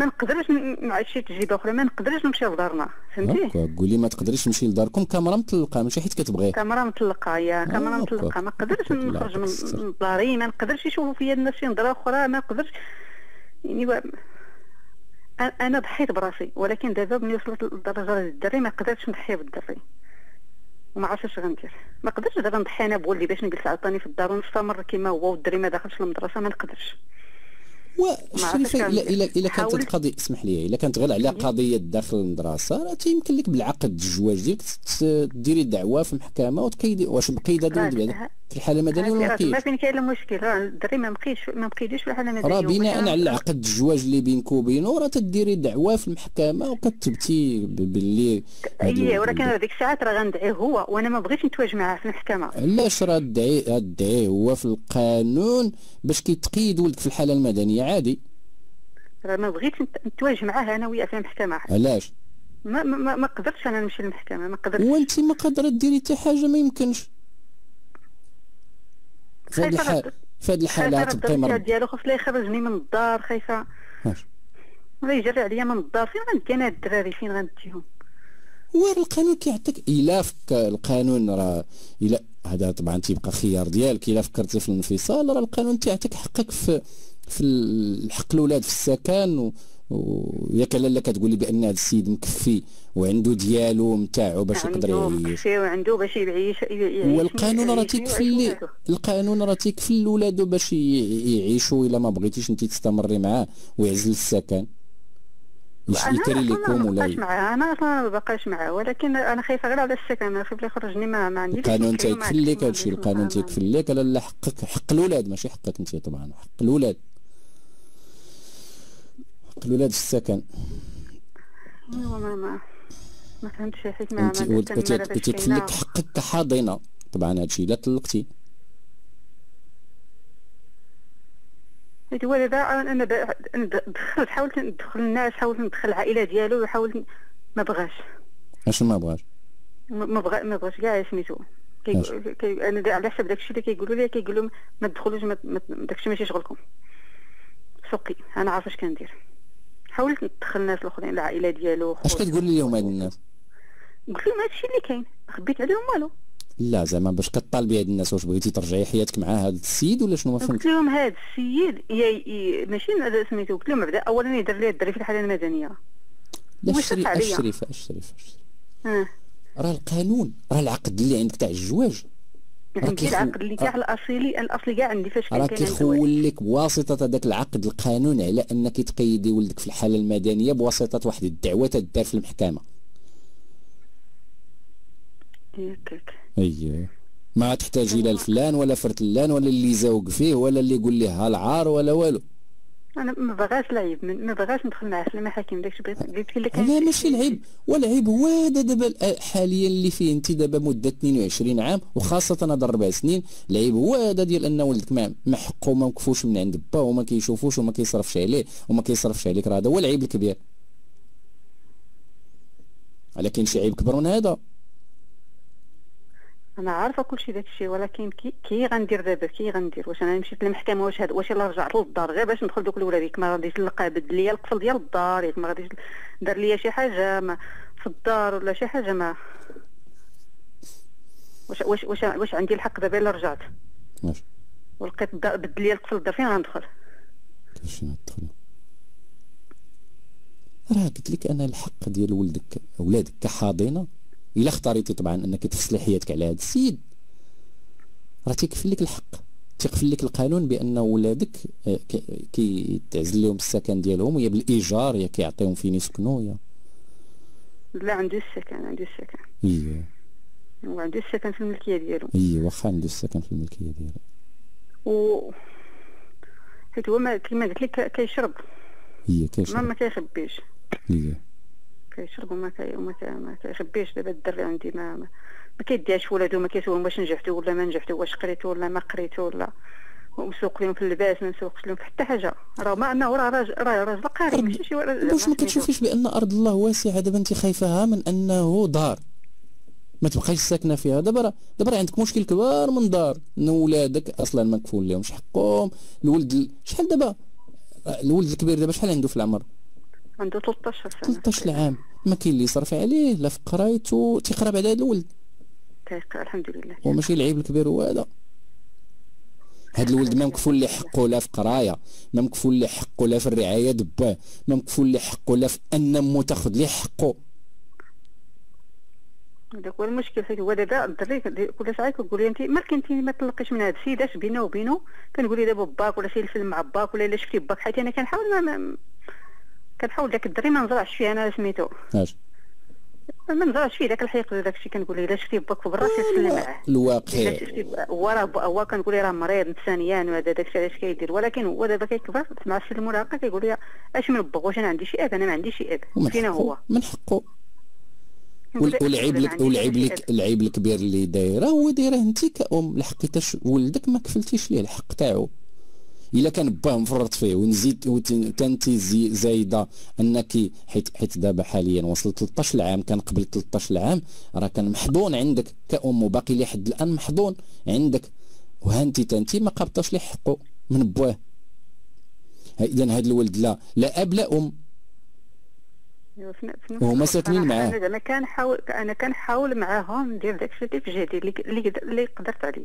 S5: ما نقدرش نعيش شي تجربه أخرى ما نقدرش نمشي لدارنا فهمتي؟
S1: قولي ما تقدريش تمشي لداركم كاميرا مطلقة ماشي حيت كتبغي.
S5: كاميرا مطلقة يا كاميرا مطلقة ما نقدرش نخرج من داري ما نقدرش يشوفوا فيا الناس شي نظرة أخرى ما نقدرش. يعني و... أنا ضحيت براسي ولكن دابا ملي وصلت للدرجه الدري ما قدرتش نضحي بالدري وما عرفتش اش غندير ما قدرتش دابا نضحي أنا بولدي باش نجلس عاوتاني في الدار ونستمر كيما هو والدري ما داخلش المدرسة ما نقدرش.
S1: وشريفه الا الا كانت القضية اسمح لي إلا كانت غير على قضية داخل المدرسة راه تيمكن لك بالعقد الزواج ديالك ديري دعوة في المحكمه وتقيدي واش مقيده بعدا في الحالة المدنية ولا
S5: ما ما فين كاين المشكل؟ راه الدري ما مقيدش ما مقيدوش في الحالة المدنية.
S1: راه بناء على العقد الزواج اللي بينك وبينه راه تديري دعوة في المحكمة وكتبتي باللي
S5: اي ولكن هذيك الساعات راه غندعيه هو وأنا ما بغيتش نتواجه معاه في المحكمة.
S1: علاش راه تدعي هو في القانون باش كيتقيد ولدك في الحالة المدنية؟ عادي.
S5: راه ما بغيتش نتواجه معاه أنا وياه في المحكمة.
S1: علاش؟
S5: ما ما ما قدرتش أنا نمشي للمحكمة ما قدرتش.
S1: وانت ما قادرة ديري حتى حاجة ما يمكنش. في هذه الحال في هذه الحالة
S5: تبقي مرض ديالو خاص لا يخرجني من الدار خايفة. ولا يجري عليا من الدار. فين غندي أنا الدراري؟ فين غنديهم
S1: هو القانون كيعطيك؟ إلا فك القانون راه الا هذا طبعا تيبقى خيار ديالك. إلا فكرتي في الانفصال راه القانون تيعطيك حقك في في الحق الأولاد في السكن وياك لالا كتقول لي بأن هذا السيد مكفي وعنده ديالو نتاعو باش يقدر
S5: يعيش مكفي وعنده باش يعيش
S1: والقانون راه تيكفل القانون راه تيكفل لولادو باش يعيشوا إلا ما بغيتيش انت تستمري معاه ويعزل السكن.
S5: يشري لكم ولا أنا معاه. أنا أصلا ما بقاش معاه. ولكن أنا خايفة غير على السكن. أنا خايف يخرجني ما, ما عنديش
S1: القانون تيكفل لك هادشي القانون تيكفل لك. لا حقك حق الاولاد ماشي حقك انت طبعا. حق الاولاد في السكن.
S5: ايوا ما ما ما فهمتش حيت ما
S1: أنت كتكفل لك حقك كحاضنه طبعا هادشي الا طلقتي
S5: حيت هو دابا أنا دخلت حاولت ندخل الناس حاولت ندخل العائلة ديالو وحاولت ما بغاش.
S1: اش ما بغاش؟
S5: ما بغا ما بغاش كاع سميتو. كي أنا على حسب داكشي اللي كيقولوا لي؟ كيقولوا ما تدخلوش داكشي ماشي شغلكم. سوقي أنا عارفة اش كندير. حاولت ندخل الناس الاخرين العائله ديالو
S1: اش كتقول لي اليوم هاد الناس؟
S5: قلت لهم هادشي اللي كاين خبيت عليهم والو.
S1: لا زعما باش كطالبي هاد الناس واش بغيتي ترجعي حياتك مع هذا السيد ولا شنو ما
S5: فهمت قلت لهم هذا السيد يا ماشي سميتو قلت لهم اولا يدير لي الدري في الحالة المدنية.
S1: لا الشريفه الشريفه الشريفه راه القانون راه العقد اللي عندك تاع الزواج.
S5: عندي العقد اللي كاع الأصيلي الأصلي كاع عندي فاش كان
S1: كيخول لك بواسطة هذاك العقد القانون على أنك تقيدي ولدك في الحالة المدنية بواسطة واحد الدعوة تدار في المحكمة.
S5: ياك
S1: اييه ما تحتاجي لا الفلان ولا فرتلان ولا اللي زوق فيه ولا اللي يقول ليه العار ولا والو.
S5: أنا ما بغاش العيب ما بغاش ندخل معاه في المحاكم داكشي بغيت قلت
S1: لك لا ماشي العيب والعيب هو هذا دابا حاليا اللي فيه انت دابا مدة 22 عام وخاصة هذا أربع سنين العيب هو هذا ديال أن ولدك ما حقه ما مكفوش من عند با وما كيشوفوش وما كيصرفش عليه وما كيصرفش عليك راه هذا هو العيب الكبير. ولكن شي عيب كبر من هذا؟
S5: أنا عارفة كلشي داك الشيء ولكن كي كي غندير دابا كي غندير؟ واش أنا مشيت للمحكمة؟ واش هاد واش الا رجعت للدار؟ غير باش ندخل دوك الولاد ياك ما غاديش نلقى بدل ليا القفل ديال الدار ياك ما غاديش دار ليا شي حاجة ما في الدار ولا شي حاجة ما. واش واش واش, واش عندي الحق دابا إلا رجعت؟
S1: ماشي
S5: ولقيت بدل ليا القفل الدار فين غندخل؟
S1: كيفاش ندخل راه قلت لك أنا الحق ديال ولدك ولادك كحاضنة؟ إلا اختاريتي طبعا أنك تفصلي حياتك على هذا السيد. راه تيكفل لك الحق. تيقفل لك القانون بأن ولادك آه، كيتعزل لهم السكن ديالهم يا بالإيجار يا كيعطيهم فين يسكنوا يا.
S5: لا عنده السكن عنده السكن.
S1: اييه
S5: وعنده السكن في الملكية ديالو.
S1: اييه واخا عنده السكن في الملكية ديالو.
S5: و حيت هو ما كيما قلت لك كيشرب.
S1: اييه كيشرب.
S5: ما كيخبيش.
S1: اييه
S5: كيشرب وما كي وما ما كيخبيش دابا الدري عندي ما ما, ما كيديهاش ولادو ما كيسولهم واش نجحتو ولا ما نجحتو واش قريتو ولا ما قريتو ولا. ومسوق لهم في اللباس ما مسوقش لهم في حتى حاجة. راه ما انه راه راجل راه راجل قاري ماشي شي
S1: واش ما كتشوفيش بأن أرض الله واسعة دابا انت خايفاها من أنه دار. ما تبقايش ساكنة فيها. دابا دابا عندك مشكل كبار من دار. إن ولادك أصلا ما كفول لهمش حقهم الولد شحال دابا؟ الولد الكبير دابا شحال عنده في العمر؟
S5: عنده 13 سنه
S1: 13 عام ما كاين اللي يصرف عليه لا في قرايته تيقرا بعد هذا الولد
S5: الحمد لله
S1: وماشي العيب الكبير هو هذا. هاد الولد ما مكفول لي حقه لا في قراية ما مكفول لي حقه لا في الرعاية دباه ما مكفول لي حقه لا في أن مو تاخذ ليه حقه.
S5: هذاك هو المشكل حيت هو دابا الدري كل ساعة كتقول لي انت مالك انت ما تلقيش من هاد السيد اش بينه وبينه. كنقول لي دابا باك ولا سير سلم على باك ولا إلا شفتي باك. حيت أنا كنحاول ما كنحاول داك الدري ما نزرعش فيه أنا سميتو.
S1: اش؟
S5: ما نزرعش فيه داك الحقد داك الشيء كنقول له إلا شفتي باك في برا سلم معاه.
S1: الواقع.
S5: هو راه هو كنقول له راه مريض نفسانيا وهذا داك الشيء علاش كيدير. ولكن هو دابا كيكبر مع السن المراهقه كيقول لي أش من باك واش أنا عندي شي أب؟ أنا ما عنديش شي أب. فينا هو.
S1: من حقه. والعيب لك والعيب لك العيب الكبير اللي دايره هو دايره أنت كأم. لحقيتاش ولدك ما كفلتيش ليه الحق تاعو. إلا كان باه مفرط فيه ونزيد وتنتي زايدة أنك حيت حيت دابا حاليا وصل 13 عام كان قبل 13 عام راه كان محضون عندك كأم وباقي لحد الآن محضون عندك. وها انت تنتي ما قابطاش ليه حقه من بواه. اذا هذا الولد لا لا أب لا أم. وهما ساكنين معاه.
S5: أنا كنحاول أنا كنحاول معاهم ندير داكشي اللي في جهدي اللي قدرت عليه.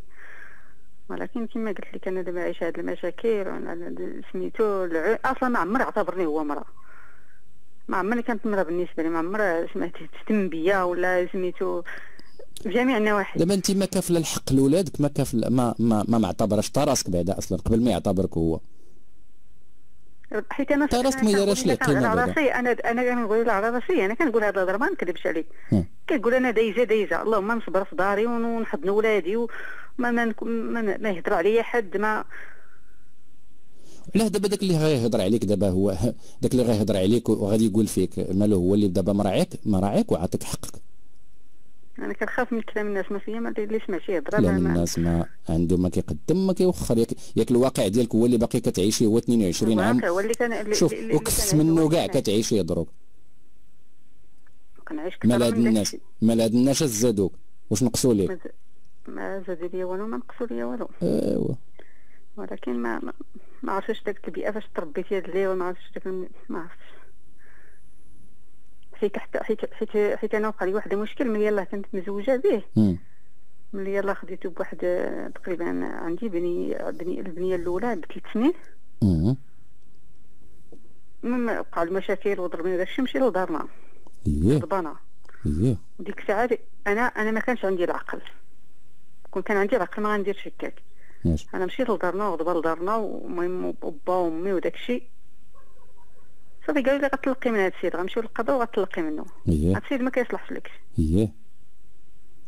S5: ولكن كما قلت لك أنا دابا عايش هاد المشاكل وأنا سميتو أصلا ما عمر اعتبرني هو مرا ما عمرني كانت مرة بالنسبة لي ما سمعت تهتم بيا ولا سميتو بجميع النواحي.
S1: دابا انت ما كافلة الحق لولادك ما كافله ما ما ما معتبرش تا راسك بعدا أصلا قبل ما يعتبرك هو.
S5: حيت أنا
S1: راسك ما يديرش لك
S5: كلمه على راسي أنا أنا كنقول على راسي أنا كنقول هذا الهضره ما نكذبش عليك. كنقول أنا دايزه دايزه اللهم نصبر في داري ونحضن ولادي وما ما ما, ما يهضر عليا حد ما
S1: لا دابا داك اللي غيهضر عليك دابا هو داك اللي غيهضر عليك وغادي يقول فيك مالو هو اللي دابا مراعيك مراعيك وعطيك حقك.
S5: أنا كنخاف من كلام الناس ما فيا ما اللي سمع شي هضره
S1: لا الناس ما عنده ما كيقدم ما كيوخر. ياك, ياك الواقع ديالك هو اللي باقي كتعيشي هو 22 عام.
S5: هو اللي كان
S1: شوف وكفت منه كاع كتعيشي دروك.
S5: كنعيش
S1: مال هاد الناس مال هاد الناس زادوك واش نقصوا ليك؟
S5: ما زادوا لي والو ما نقصوا لي والو.
S1: أيوا.
S5: ولكن ما ما, عرفتش داك البيئة فاش تربيت هاد الليل ما عرفتش داك ما عرفتش. حيت حيت حيت حيت أنا وقع لي واحد المشكل ملي يلاه كنت مزوجه به ملي يلاه خديته بواحد تقريبا عندي بني بني البنية الأولى بثلاث سنين. المهم وقع المشاكل وضربني داكشي مشي لدارنا. غضبانه
S1: إيه.
S5: وديك الساعة أنا أنا ما كانش عندي العقل. كون كان عندي العقل ما غندير شكاك. أنا مشيت لدارنا وغضبه لدارنا ومهم با وأمي وداك الشيء. صافي قالوا لي غتلقي من هذا السيد غنمشيو للقضاء وغتلقي منه.
S1: إيه.
S5: هذا السيد ما كيصلحش لك.
S1: إيه.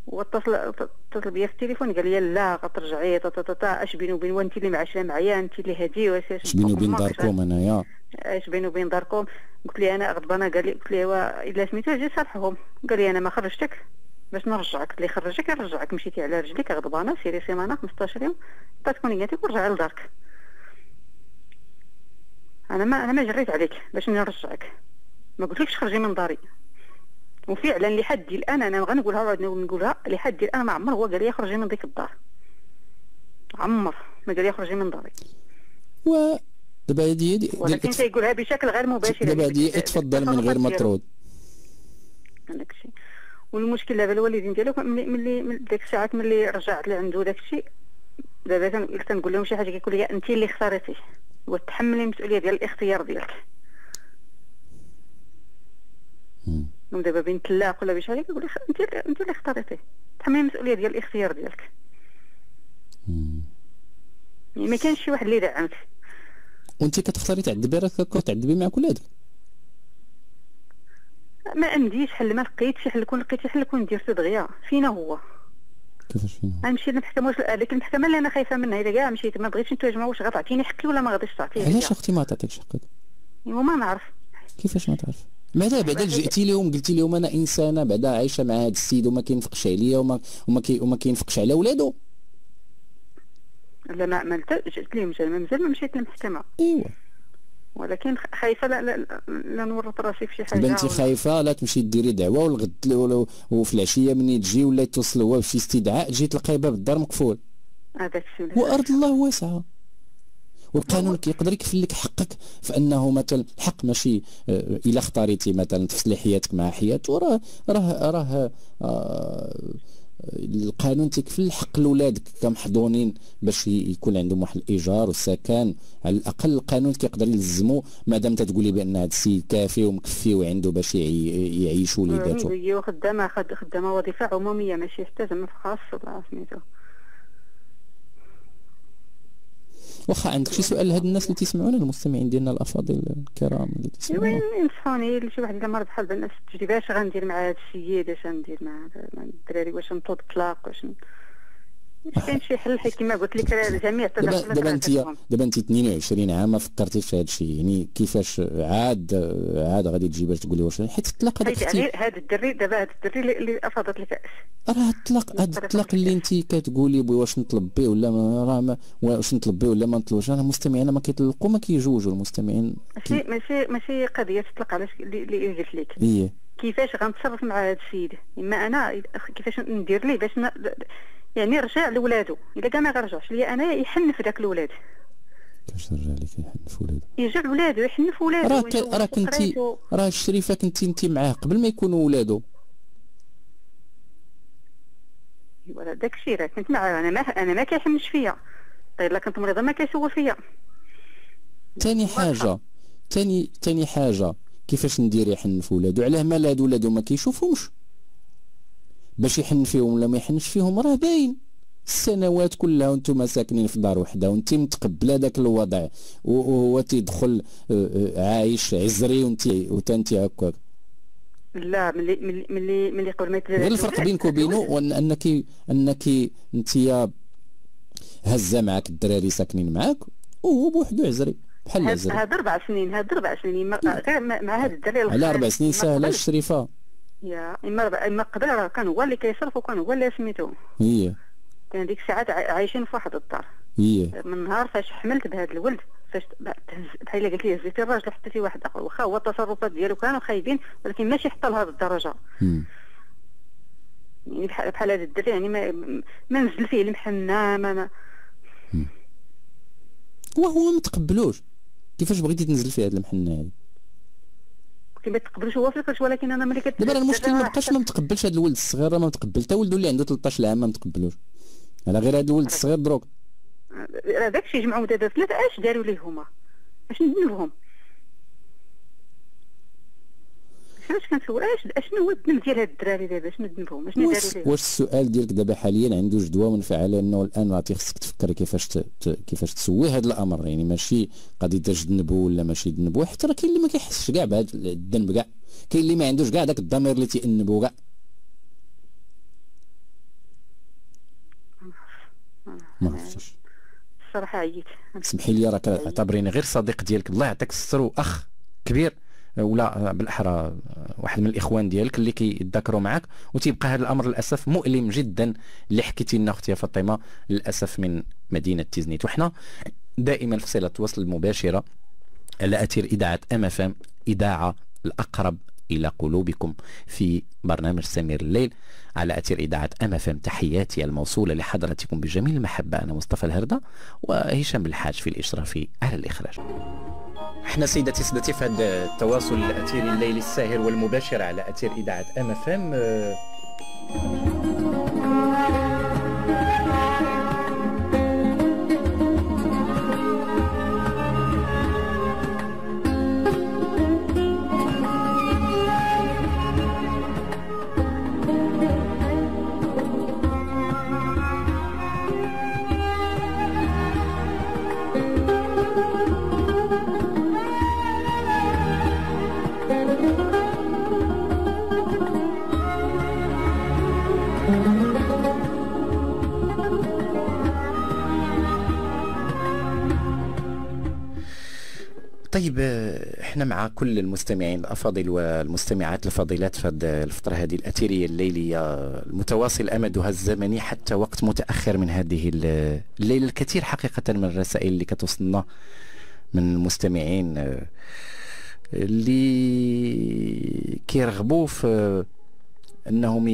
S5: واتصل اتصل بيا في التليفون قال لي لا غترجعي تا تا تا اش بيني وبين انت اللي معاشره معايا انت اللي هادي واش
S1: اش بيني وبين داركم انايا؟
S5: اش بيني وبين داركم؟ قلت لي أنا غضبانة قال لي قلت لي إلا سميتو أجي صالحهم. قال لي أنا ما خرجتك. باش نرجعك اللي خرجك يرجعك. مشيتي على رجليك غضبانه سيري سيمانة 15 يوم تكوني نياتك ورجعي لدارك. أنا ما أنا ما جريت عليك باش نرجعك. ما قلتلكش خرجي من داري. وفعلا لحد الآن أنا غنقولها وعاد نقولها لحد الآن ما عمر هو قال لي خرجي من ديك الدار. عمر ما قال لي خرجي من داري.
S1: و دابا هادي
S5: ولكن تيقولها بشكل غير مباشر.
S1: دابا هادي تفضل من غير مطرود
S5: داكشي والمشكل دابا الوالدين ديالو ملي من ديك الساعات ملي رجعت لعندو داكشي دابا كنقول لهم شي حاجة كيقول لي انت اللي اختاريتي وتحملي المسؤولية ديال الاختيار ديالك. دابا بين تلاق ولا بشي حاجة كيقول لك انت انت اللي اختاريتي تحملي المسؤولية ديال الاختيار ديالك. يعني ما كانش شي واحد اللي يدعمك
S1: وانت كتختاري تعذبي راك تعذبي مع ولادك.
S5: ما عنديش حل ما لقيتش حل كون لقيت حل كون ندير دغيا. فينا هو.
S1: كيفاش فينا
S5: غنمشي للمحكمة واش هذيك المحكمة اللي أنا خايفة منها. الا كاع مشيت ما بغيتش نتوما واش غتعطيني حقي ولا ما غاديش تعطيني؟
S1: علاش أختي ما تعطيكش حقك؟
S5: أيوا ما نعرف.
S1: كيفاش ما تعرف؟ بعدا بعدا جئتي لهم قلتي لهم أنا إنسانة بعدا عايشة مع هذا السيد وما كينفقش عليا وما وما, كي وما كينفقش على ولادو.
S5: لا ما عملت جئت لهم مازال ما مشيت للمحكمة.
S1: إيوا.
S5: ولكن خايفة لا, لا, لا نورط راسي في شي حاجة.
S1: بنتي خايفة لا تمشي ديري دعوة والغد وفي العشيه مني تجي ولا يتصل هو بشي استدعاء تجي تلقاي باب الدار مقفول.
S5: هذاك الشيء
S1: وأرض الله واسعة. والقانون كيقدر يكفل لك حقك. فإنه مثلا الحق ماشي آه، الا اختاريتي مثلا تفصلي حياتك مع حياته راه راه راه القانون تيكفل الحق لولادك كمحضونين باش يكون عندهم واحد الإيجار والسكن. على الأقل القانون كيقدر يلزمو مادام تتقولي بأن هذا السيد كافي ومكفي وعنده باش يعيش وليداتو.
S5: هي خدامه خدامة وظيفة عمومية ماشي حتى زعما خاص سميتو.
S1: واخا عندك شي سؤال لهاد الناس اللي تيسمعونا المستمعين ديالنا الأفاضل الكرام اللي
S5: تيسمعونا؟ ايوا ينصحوني شي واحد إلا مرض بحال بان التجربة اش غندير مع هاد السيد اش غندير مع الدراري واش نطلب طلاق واش كاين شي حل كما قلت لك الجميع
S1: دابا دابا انت دابا انت 22 عام ما فكرتيش في هذا الشيء يعني كيفاش عاد عاد غادي تجي باش تقولي واش حيت الطلاق
S5: هذا يعني هذا الدري دابا هذا الدري اللي افاضت الكاس
S1: راه الطلاق هذا الطلاق اللي انت كتقولي بوي واش نطلب به ولا راه ما واش نطلب به ولا ما نطلبوش أنا المستمعين ما كيطلقوا ما كيجوجوا المستمعين
S5: ماشي ماشي ماشي قضية تطلق علاش اللي قلت لك.
S1: إيه.
S5: كيفاش غنتصرف مع هذا السيد؟ إما أنا كيفاش ندير ليه باش يعني رجع لولادو. إلا كان ما غرجعش ليا أنا يحنف داك الولاد.
S1: كيفاش رجع لك يحنف ولادو؟
S5: يرجع ولادو يحنف ولادو
S1: راه راه كنتي راه الشريفه كنتي انت معاه قبل ما يكونوا ولادو.
S5: ايوا داك الشيء راه كنت معاه أنا ما أنا ما كيحنش فيا. طيب إلا كنت مريضة ما كيسول فيا.
S1: ثاني حاجة ثاني ثاني حاجة
S6: كيفاش ندير يحنف ولادو؟ علاه مال هادو ولادو ما كيشوفهمش. باش يحن فيهم ولا ما يحنش فيهم راه باين. السنوات كلها وأنتم ساكنين في دار وحدة وانت متقبلة ذاك الوضع. وهو تيدخل آه، آه، عايش عزري وانت وانت هكاك.
S5: لا ملي ملي ملي قبل ما
S6: غير الفرق بينك وبينه وان انك أنك انت هزة معك الدراري ساكنين معاك وهو بوحدو عزري بحال
S5: عزري. هذا أربع سنين هذا أربع سنين مع هذا الدراري
S6: على أربع سنين سهلة الشريفة.
S5: يا إما إما قبل راه كان هو اللي كيصرف وكان هو اللي سميتو.
S6: هي.
S5: كان ديك الساعات عايشين في واحد الدار.
S6: هي.
S5: من نهار فاش حملت بهذا الولد فاش بحال قلت لي هزيتي الراجل حتى في واحد آخر. واخا هو التصرفات ديالو كانوا خايبين ولكن ماشي حتى لهذه الدرجة. يعني بحال بحال هذا الدري يعني ما ما نزل فيه المحنة ما, ما
S6: وهو ما تقبلوش. كيفاش بغيتي تنزل فيه هذه المحنة هذه
S5: ما تقبلوش هو فكرش ولكن أنا ملي
S6: دابا المشكل ما بقاش ما متقبلش هذا الولد الصغير ما متقبل. حتى ولده اللي عنده 13 عام ما متقبلوش. أنا غير هذا الولد الصغير دروك.
S5: داكشي جمعوا دابا ثلاثة اش داروا ليه هما اش نديرهم علاش كنسول؟ اش اشنو هو الذنب ديال هاد الدراري دابا؟ شنو ذنبهم شنو داروا ليه
S6: واش السؤال ديالك دابا حاليا عنده جدوى منفعله انه الان راه خصك تفكر كيفاش ت... كيفاش تسوي هذا الامر؟ يعني ماشي قضية تجنبوا ولا ماشي ذنبوا حتى راه كاين اللي ما كيحسش كاع بهذا الذنب كاع. كاين اللي ما عندوش كاع داك الضمير اللي تيأنبوا كاع. ما عرفتش.
S5: الصراحه عييت.
S6: سمحي لي راك
S1: اعتبريني غير صديق ديالك. الله يعطيك الستر وأخ كبير. ولا بالاحرى واحد من الاخوان ديالك اللي كيتذاكروا معك وتيبقى هذا الامر للاسف مؤلم جدا اللي حكيتي لنا أختي فاطمة للاسف من مدينة تيزنيت. وحنا دائما في صلة التواصل المباشره على أثير اذاعه أم أف أم اذاعه الأقرب إلى قلوبكم في برنامج سمير الليل. على أثير اذاعه أم أف أم تحياتي الموصولة لحضرتكم بجميل المحبة. أنا مصطفى الهردة وهشام الحاج في الاشراف على الإخراج. إحنا سيدتي سيدتي في هذا التواصل الاثيري الليلي الساهر والمباشر على أثير إذاعة أم أف أم. طيب إحنا مع كل المستمعين الأفاضل والمستمعات الفاضلات في هذه الفترة هذه الأثيرية الليلية المتواصل امدها الزمني حتى وقت متأخر من هذه الليلة الكثير حقيقة من الرسائل اللي كتوصلنا من المستمعين اللي كيرغبوا في أنهم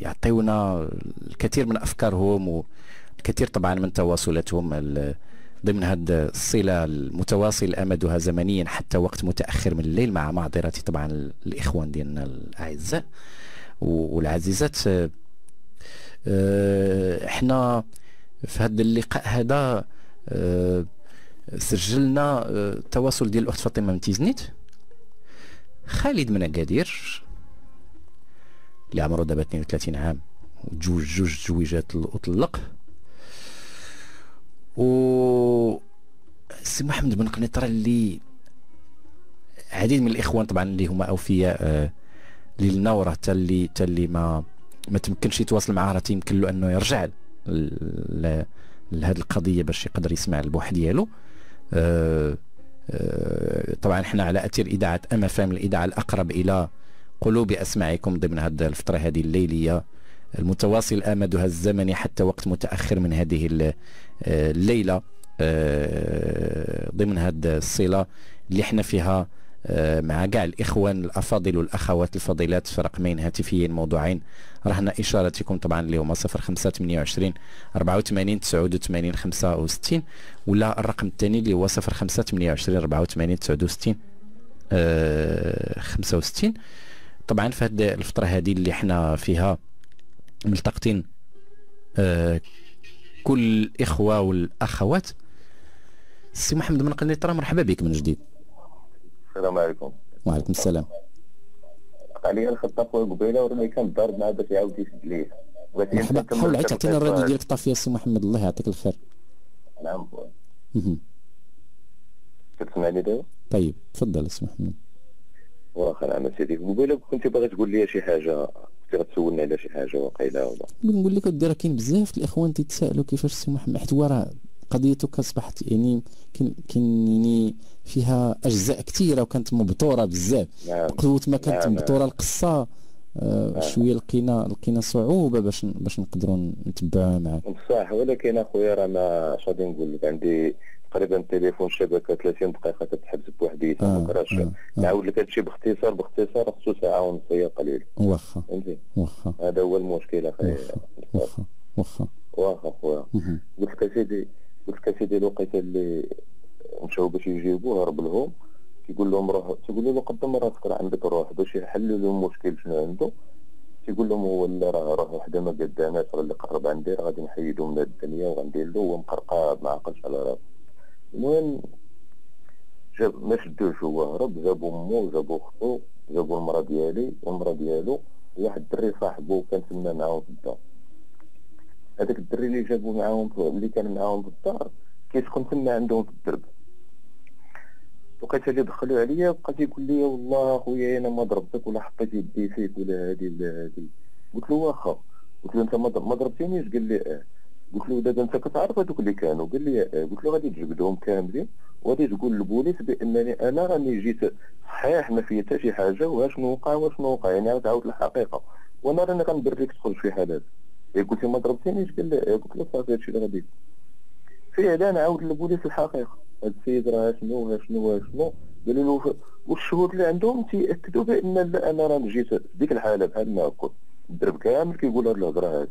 S1: يعطيونا الكثير من أفكارهم والكثير طبعا من تواصلاتهم ضمن هذه الصلة المتواصل أمدها زمنيا حتى وقت متأخر من الليل مع معذرتي طبعا الإخوان ديالنا الأعزاء والعزيزات. آه، إحنا في هذا اللقاء هذا آه، سجلنا التواصل آه، ديال الأخت فاطمة من تيزنيت خالد من أكادير اللي عمره دابا 32 عام وجوج جوج زويجات وطلق و سي محمد بن قنيطرة اللي عديد من الإخوان طبعا اللي هما أوفياء آه لنا وراه حتى اللي حتى اللي ما ما تمكنش يتواصل معاه راه يمكن له أنه يرجع لهذه القضية باش يقدر يسمع البوح ديالو. آه آه طبعا إحنا على أثير اذاعه ام اف ام الاذاعه الأقرب إلى قلوب أسماعكم ضمن هذه الفترة هذه الليلية. المتواصل امدها الزمني حتى وقت متأخر من هذه الليلة آه، ضمن هذه الصلة اللي إحنا فيها آه، مع كاع الإخوان الأفاضل والأخوات الفضيلات في رقمين هاتفيين موضوعين. رهنا اشارتكم طبعا اللي هما 0528 84 89 65 ولا الرقم الثاني اللي هو 0528 84 69 65 طبعا في هذه الفترة هذه اللي إحنا فيها ملتقطين آه كل الإخوة والأخوات. السي محمد من قنيطرة مرحبا بك من جديد.
S4: السلام عليكم.
S6: وعليكم السلام.
S4: علي الخطه خويا قبيلة وراني كنضرب معاه باش يعاود يسد ليه.
S6: مرحبا. حاول عيد تعطينا الراديو ديالك طافيه سي محمد الله يعطيك الخير.
S4: نعم خويا. كتسمعني دابا
S6: طيب تفضل سي محمد.
S4: واخا نعم سيدي قبيلة كنت باغي تقول لي شي حاجة. كنت غتسولني على شي حاجة واقيلا ولا
S6: نقول لك راه كاين بزاف الإخوان تيتسائلوا كيفاش سي محمد حيت هو راه قضيتك اصبحت يعني كاين يعني فيها أجزاء كثيرة وكانت مبتورة بزاف نعم. قوت ما كانت نعم. مبتورة القصة آه نعم. شوية لقينا لقينا صعوبة باش باش نقدروا نتبعوها معاك
S4: صح ولكن أخويا راه ما اش غادي نقول لك عندي تقريبا التليفون الشبكه 30 دقيقة كتحبس بوحديتها آه. ما كراش آه. نعاود لك هادشي باختصار باختصار خصو ساعة ونص قليل.
S6: واخا
S4: فهمتي
S6: واخا.
S4: هذا هو المشكل أخي.
S6: واخا واخا
S4: واخا. خويا قلت لك أسيدي قلت لك أسيدي الوقيته اللي مشاو باش يجيبوه هرب لهم كيقول لهم روح تيقول له قدم راسك راه عندك روح باش يحلوا له المشكل شنو عنده. تيقول لهم هو لا راه راه وحده ما قداماش راه اللي قرب عندي راه غادي نحيدو من الدنيا وغندير له هو مقرقاب ما عقلش على راسه المهم جاب ما شدوش هو هرب جابو مو جابو اختو جابو المرا ديالي والمرا ديالو واحد الدري صاحبو كان تما معاهم في الدار. هذاك الدري اللي جابو معاهم اللي كان معاهم في الدار كيسكن تما عندهم في الدرب. لقيت اللي دخلوا عليا بقى تيقول لي والله خويا أنا ما ضربتك ولا حطيت يدي فيك ولا هادي ولا هادي قلت له واخا. قلت له أنت ما ضربتينيش قال لي آه. قلت له دابا أنت كتعرف هذوك اللي كانوا قال لي آه قلت له غادي تجبدهم كاملين وغادي تقول للبوليس بأنني أنا راني جيت صحيح ما فيا حتى شي حاجة واشنو وقع واشنو وقع يعني تعاود الحقيقة وأنا راني غنبريك تخرج في حالات قلت له ما ضربتينيش؟ قال لي قلت له صافي هادشي اللي غادي. فعلا عاود للبوليس الحقيقة. هاد السيد راه شنو شنو شنو قالوا له والشهود اللي عندهم تيأكدوا بأن لا أنا راه جيت في ديك الحالة بحال ما كنت الدرب كامل كيقول هاد الهضرة هادي.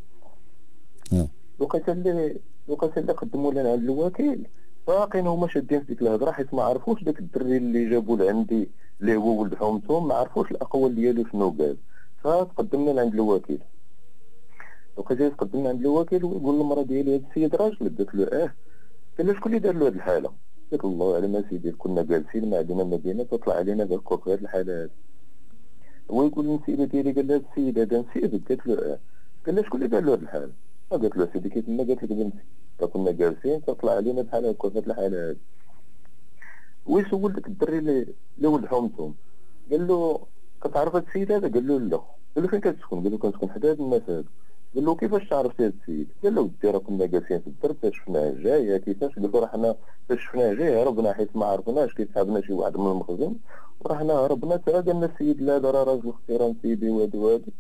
S4: وقيت اللي وقيت اللي قدموا لنا الوكيل. باقيين هما شادين في ديك الهضره حيت ما عرفوش داك الدري اللي جابوا لعندي اللي هو ولد حومتهم ما عرفوش الأقوال ديالو شنو قال. فتقدمنا لعند الوكيل. وقيت تقدمنا عند الوكيل ويقول المراه ديالي هاد السيد راجل قالت له آه قال له شكون اللي دار له هاد الحالة؟ قلت الله أعلم اسيدي كنا جالسين ما عندنا مدينه تطلع علينا بالكوك هاد الحالة هاد. هو يقول للسيده ديالي قال لها السيد هذا نسيت قالت له آه. قال لها شكون اللي دار له هاد الحالة؟ قالت له سيدي كيف ما قالت لك بنتي كنا جالسين تطلع علينا بحال هكا في هاد الحاله هاد ويسول داك الدري اللي ولد حومتهم؟ قال له كتعرف هاد السيد هذا؟ قال له لا. قال له فين كتسكن؟ قال له كنسكن حدا هاد الناس هادو قال له كيفاش تعرف هذا السيد؟ قال له ودي راه كنا جالسين في الدرب شفناه جاي كيفاش؟ قال له راه حنا فاش شفناه جاي هربنا حيت ما عرفناش كيسحبنا شي واحد من المخزن ورحنا هربنا تا قالنا السيد لا هذا راه راجل اختيران سيدي وهادي وهادي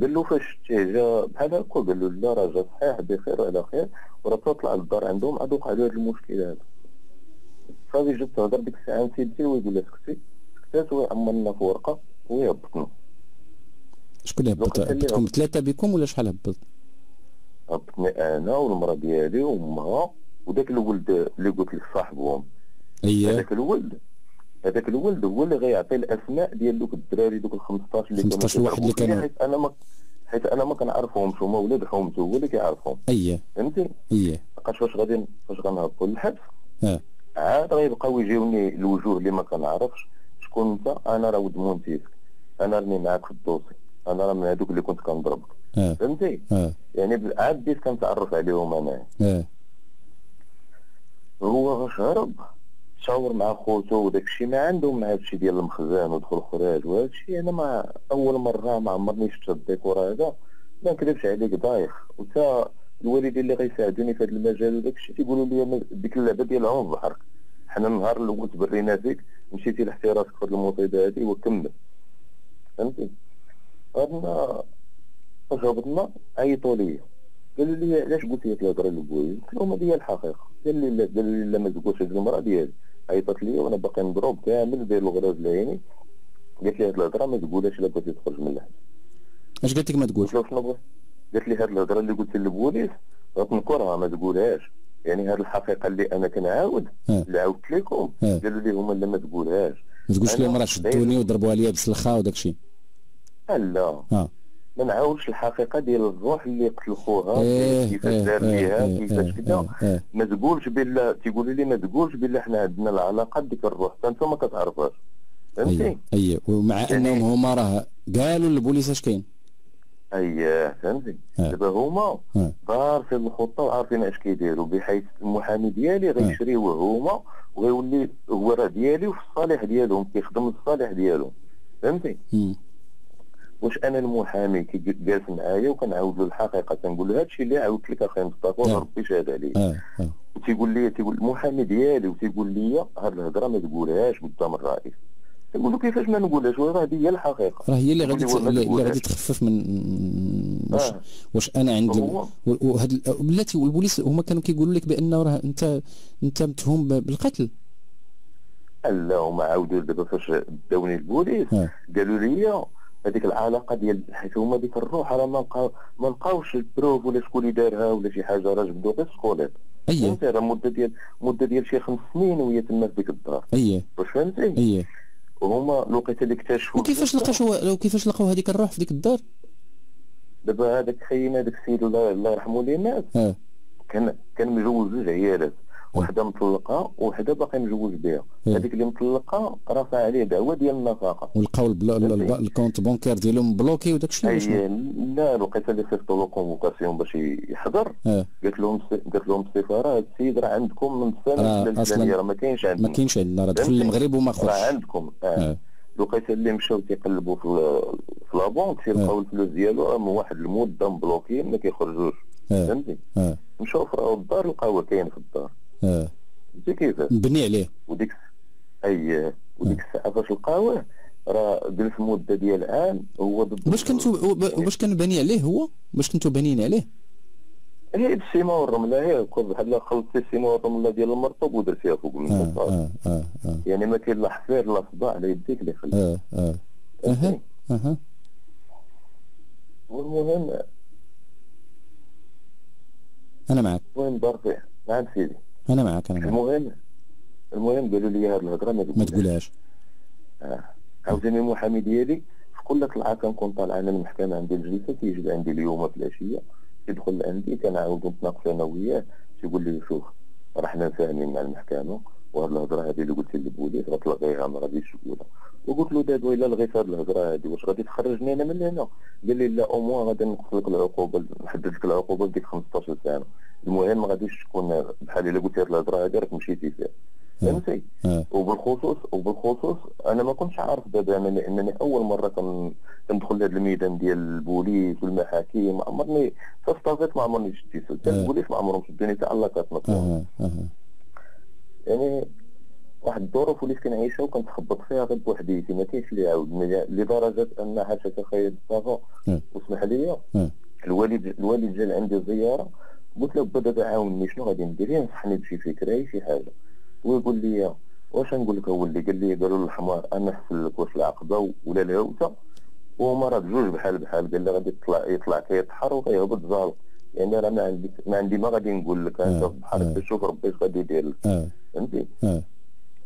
S4: قال له فاش جا بحال هكا قال له لا راه جا صحيح بخير وعلى خير. وراه تطلع للدار عندهم عاد وقع له هذا المشكل هذا. صافي جات تهضر ديك الساعة نسيتي ويقول لها سكتي. سكتات وعمرنا في ورقة ويهبطنا
S6: شكون اللي هبط هبطكم ثلاثة بكم ولا شحال هبط؟
S4: هبطني أنا والمرأة ديالي وأمها وداك الولد اللي قلت لك صاحبهم.
S6: اييه
S4: هذاك الولد هذاك الولد هو اللي غيعطي الأسماء ديال دوك الدراري دوك ال 15 اللي
S6: 15 واحد اللي كانوا.
S4: حيت أنا ما حيت أنا ما كنعرفهمش هما ولاد حومته هو اللي كيعرفهم.
S6: اييه
S4: فهمتي؟
S6: اييه
S4: لقاش فاش غادي فاش غنهبطوا للحبس؟
S6: آه
S4: عاد غيبقاو يجيوني الوجوه اللي ما كنعرفش شكون أنت؟ أنا راه ود مونتيسك أنا راني معاك في الدوسي. أنا راه من هذوك اللي كنت كنضربك. فهمتي؟
S6: آه
S4: يعني عاد بديت كنتعرف عليهم أنا.
S6: آه
S4: هو فاش هرب. تشاور مع خوتو وداك الشيء ما عندهم مع هادشي ديال المخزن ودخل خراج وهذا الشيء. أنا ما أول مرة ما عمرني شفت الديكور هذا. ما نكذبش عليك دايخ وتا الوالدين اللي غيساعدوني في هذا المجال وداك الشيء تيقولوا لي ديك اللعبة ديال عون بحرك حنا النهار الأول تبرينا فيك مشيتي لحتي راسك في المصيبة هذه وكمل. فهمتي؟ غادنا فاش عيطوا لي قالوا لي علاش قلتي هاد الهضرة لبوي قلت لهم هذه هي الحقيقة. قال لي لا قال لي لا ما تقولش هاد المرأة ديالي. عيطت لي وأنا باقي مضروب كامل داير الغراز لعيني. قالت لي هاد الهضرة ما تقولهاش إلا بغيتي تخرج من الحبس
S6: اش قالت لك ما تقولش؟
S4: قالت لي هاد الهضرة اللي قلت للبوليس غتنكرها ما تقولهاش. يعني هاد الحقيقة اللي أنا كنعاود اللي عاودت لكم. قالوا لي هما لا ما تقولهاش.
S6: ما تقولش لهم راه شدوني وضربوها ليا بسلخة وداك الشيء
S4: لا ما نعاودش الحقيقة ديال الروح اللي قتل خوها إيه كيفاش إيه دار ليها إيه كيفاش كذا
S6: إيه
S4: ما تقولش بلا تيقولوا لي ما تقولش بلا حنا عندنا العلاقة بديك الروح. فانت ما كتعرفهاش
S6: فهمتي؟ اي ومع يعني أنهم هما راه قالوا للبوليس اش كاين.
S4: اييه فهمتي؟ دابا هما عارفين الخطة وعارفين اش كيديروا. بحيث المحامي ديالي غيشريوه هما وغيولي هو راه ديالي وفي الصالح ديالهم كيخدم الصالح ديالهم. فهمتي؟ واش أنا المحامي كي جالس معايا وكنعاود له الحقيقة كنقول له هادشي اللي عاودت لك أخي مصطفى ربي شهد عليه آه. آه. وتيقول لي تيقول المحامي ديالي وتيقول لي هاد الهضرة ما تقولهاش قدام الرئيس نقول له كيفاش ما نقولهاش راه هي الحقيقة
S6: راه هي اللي غادي اللي غادي تخفف من واش آه. واش أنا عندي وهاد بلاتي والبوليس هما كانوا كيقولوا لك بأن راه انت أنت متهم بالقتل
S4: لا هما عاودوا دابا فاش داوني البوليس آه. قالوا لي هذيك العلاقه ديال حيت هما ديك الروح راه ما ما لقاوش preuve ولا شكون اللي دارها ولا شي حاجة راه جبدوا غير squelette
S6: اييه
S4: راه مدة ديال مدة ديال شي خمس سنين وهي تما في ديك الدار
S6: اييه
S4: واش فهمتي
S6: اييه
S4: وهما الوقيته اللي اكتشفوا
S6: وكيفاش لقاو وكيفاش لقاو هذيك الروح في ديك الدار؟
S4: دابا هذاك خينا هذاك السيد الله يرحمه لينا كان كان مجوز جوج عيالات. وحده مطلقة وحده باقي مجوز بها. هذيك اللي مطلقة رافع عليه دعوة ديال النفقه
S6: ولقاو compte bancaire ديالهم bloqué وداك الشيء
S4: لا الوقيته اللي صيفطوا له convocation باش يحضر. إيه. قالت لهم قالت لهم السفارة هذا السيد راه عندكم من السنة الفلانيه راه ما كاينش عندنا.
S6: ما كاينش عندنا راه دخل المغرب وما خرجش.
S4: راه عندكم آه. الوقيته اللي مشاو تيقلبوا في في لابونك تيلقاو الفلوس ديالو راه من واحد المدة مبلوكين ما كيخرجوش. فهمتي؟ مشاو في الدار لقاوه كاين في الدار.
S6: آه.
S4: كيف؟
S6: مبني عليه.
S4: وديك أي وديك الساعة فاش لقاوه راه جلس مدة ديال عام هو
S6: ضد باش كنتو باش كان باني عليه هو؟ باش كنتو بانيين عليه؟
S4: هي السيما والرمله هي بحال خلطتي السيما والرمله ديال المرطوب ودرتيها فوق من
S6: آه آه آه آه.
S4: يعني ما كاين لا حفير لا صداع على يديك اللي يخليك.
S6: آه آه. أها. أها
S4: والمهم
S6: أنا معك
S4: وين دار فيه نعم سيدي.
S6: أنا معك أنا معك
S4: المهم المهم قالوا لي هذه الهضرة ما
S6: ما تقولهاش.
S4: آه. عاوتاني المحامي ديالي في كل طلعه كنكون طالع أنا من المحكمة عندي الجلسة تيجي عندي اليوم في العشيه تيدخل عندي كنعاود نتناقش أنا وياه تيقول لي شوف راه حنا فاهمين مع المحكمة. وهاد الهضرة هذه اللي قلت للبوليس غتلغيها ما غاديش تقولها وقلت له دابا إلا لغيت هاد الهضرة هذه واش غادي تخرجني أنا من هنا؟ قال لي لا أو موان غادي نقص لك العقوبة نحدد لك العقوبة ديك 15 سنة. المهم ما غاديش تكون بحال إلا قلت هاد الهضرة هذه راك مشيتي فيها. فهمتي؟ وبالخصوص وبالخصوص أنا ما كنتش عارف دابا أنا لأنني أول مرة كندخل لهذا الميدان ديال البوليس والمحاكم ما عمرني ف ستافيت ما عمرني شديت البوليس ما عمرهم شدوني حتى الله كتنطق يعني واحد الظروف وليت كنعيشها وكنتخبط فيها غير بوحديتي ما كاينش اللي يعاودني لدرجة أن حاشاك أخي مصطفى واسمح لي الوالد الوالد جا عندي زيارة قلت له با دابا عاوني شنو غادي ندير؟ ينصحني بشي فكرة شي حاجة. ويقول لي واش نقول لك اولي قال لي قالوا الحمار أنا نحسن لك واش العقبة ولا الهوته وهما راه بجوج بحال بحال قال لي غادي يطلع يطلع كيطحر وغيهبط زالق يعني راه ما عندي ما عندي ما غادي نقول لك أنت بحال هكا شوف ربي اش غادي يدير لك. فهمتي؟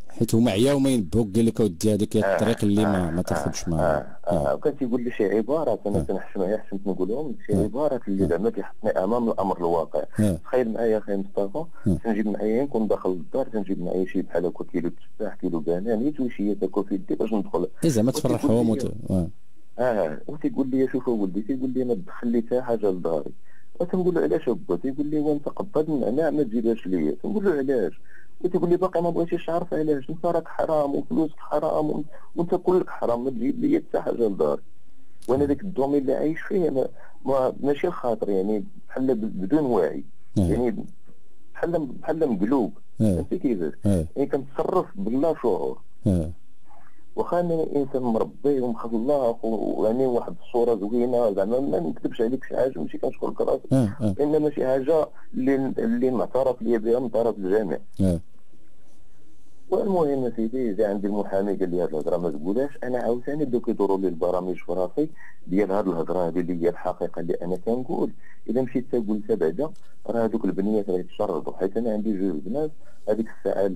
S6: حيت هما عياو ما ينبهوك قال لك أودي هذيك الطريق اللي ما ما تاخذش معاها.
S4: آه وكان تيقول لي شي عبارات أنا تنحشم معايا حشمت نقولهم شي عبارات اللي زعما كيحطني أمام الأمر الواقع. تخيل معايا أخي مصطفى تنجيب معايا نكون داخل الدار تنجيب معايا شي بحال هكا كيلو تفاح كيلو بنان هي تويشيه هكا في يدي باش ندخل.
S6: زعما تفرحهم
S4: آه. وتيقول لي شوف ولدي تيقول لي ما تدخل لي حتى حاجة لداري. وتنقول له علاش ابا تيقول لي وانت قبض النعناع ما تجيبهاش ليا. تنقول له علاش؟ وتقول لي باقي ما بغيتيش تعرف علاش. انت راك حرام وفلوسك حرام وانت كلك حرام. ما تجيب لي حتى حاجة لداري. وأنا ذاك domaine اللي عايش فيه ما, ما ماشي الخاطر يعني بحال بدون وعي. يعني بحال بحال مقلوب. فهمتي كيفاش؟ يعني كنتصرف بلا شعور. واخا أنا انسان مربي ومخلق ويعني واحد الصورة زوينة زعما ما نكذبش عليك شي حاجة ماشي كنشكرك راسك إنما شي حاجة اللي اللي معترف لي بها من طرف الجميع والمهم سيدي جا عندي المحامي قال لي هاد الهضرة ما تقولهاش أنا عاوتاني بداو كيدوروا لي البرامج في راسي ديال هاد الهضرة هذه اللي هي الحقيقة اللي أنا كنقول. إذا مشيت تقولتها بعدا راه هذوك البنيات غيتشردوا حيت أنا عندي جوج بنات هذيك الساعة آه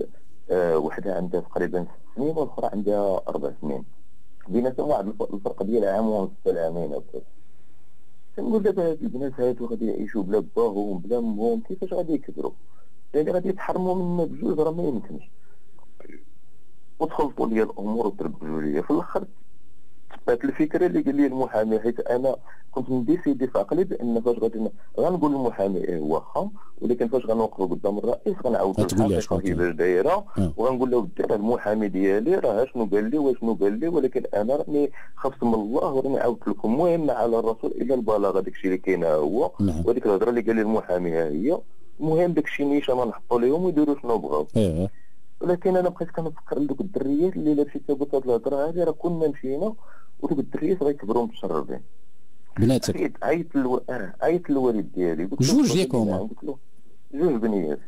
S4: وحده عندها تقريبا ست سنين والأخرى عندها أربع سنين. بيناتهم واحد الفرق ديال عام ونص العامين هكا كنقول دابا هاد البنات هادو غادي يعيشوا بلا باهم بلا امهم كيفاش غادي يكبروا؟ يعني غادي يتحرموا منا بجوج راه ما يمكنش. وتخلطوا لي الأمور وتربجوا لي في الأخر تبات الفكرة اللي قال لي المحامي حيت أنا كنت مديسيدي في عقلي بأن فاش غادي غنقول للمحامي إيه واخا ولكن فاش غنوقفوا قدام الرئيس غنعاود الحقيقة دايره وغنقول له راه المحامي ديالي راه شنو قال لي وشنو قال لي ولكن أنا راني خفت من الله وراني عاودت لكم المهم على الرسول إلى البلاغة داكشي اللي كاين هو
S1: نعم.
S4: وهذيك الهضرة اللي قال لي المحامي ها هي المهم داكشي نيشان نحطوا لهم ويديروا شنو بغاو
S1: إيه.
S4: ولكن أنا بقيت كنفكر لدوك الدريات اللي الا مشيت قلت هاد الهضرة هادي راه كنا مشينا ودوك الدريات غيكبروا متشربين
S1: بناتك.
S4: عيط ألو... آه عيط الوالد ديالي.
S1: جوج ياك هما
S4: قلت له جوج بنيات.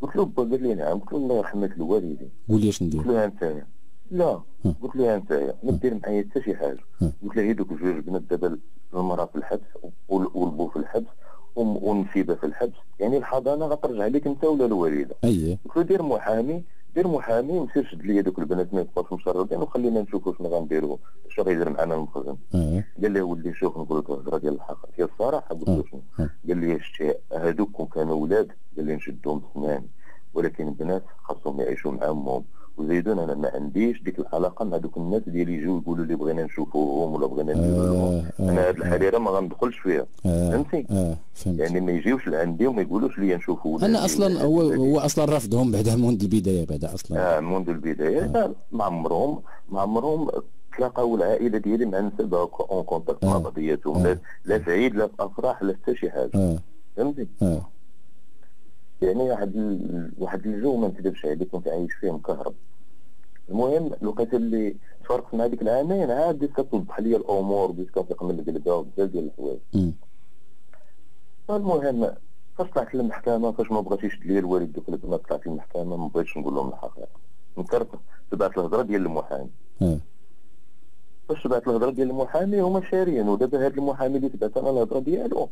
S4: قلت له با قال لي نعم قلت له الله يرحم الوالدين
S1: قول لي اش ندير؟
S4: قلت له انت لا قلت له انت ما دير معايا حتى شي حاجة. قلت له هي دوك جوج بنات دابا المرأة في الحبس والبو في الحبس والنسيبه في الحبس. يعني الحضانة غترجع لك أنت ولا الوالدة.
S1: اييه
S4: قلت له دير محامي دير محامي وسير شد لي دوك البنات ما يبقاوش مشردين وخلينا نشوفوا شنو غنديروا شنو غيدير معنا المخزن
S1: آه.
S4: قال لي ولدي شوف نقول لك الهضرة ديال الحق. ديال الصراحة قلت له
S1: آه.
S4: شنو؟
S1: آه.
S4: قال لي شتي هذوك كانوا ولاد؟ قال لي نشدهم بسناني ولكن البنات خاصهم يعيشوا مع أمهم. وزيدون أنا ما عنديش ديك العلاقه مع دوك الناس اللي يجيو يقولوا لي بغينا نشوفوهم ولا بغينا نديروا لهم
S1: آه.
S4: أنا هذه الحريرة ما غندخلش فيها
S1: آه.
S4: فهمتي
S1: آه فهمت
S4: يعني ما يجيوش لعندي وما يقولوش لي نشوفوا
S1: أنا
S4: أصلا
S1: هو. هو أصلا رافضهم بعدا منذ البداية بعدا أصلا
S4: آه منذ البداية آه. ما عمرهم ما عمرهم تلاقاو العائلة ديالي مع النساء en contact مع
S1: آه.
S4: بعضياتهم
S1: آه.
S4: لا في عيد لا في أفراح لا حتى شي حاجة
S1: آه
S4: فهمتي
S1: آه
S4: يعني واحد ال... واحد الجو ما نكذبش عليك كنت عايش فيه مكهرب المهم الوقيته اللي تفرقت مع ديك العامين عاد بديت كتوضح لي الأمور بديت كنفيق من القلبه وبزاف ديال الحوايج. المهم فاش طلعت للمحكمة فاش ما بغاش يشد لي الوالد دوك البنات طلعت للمحكمة ما بغيتش نقول لهم الحقيقة نكرت تبعت الهضرة ديال المحامي. فاش تبعت الهضرة ديال المحامي هما شاريين ودابا هذا المحامي اللي تبعت أنا الهضرة ديالو.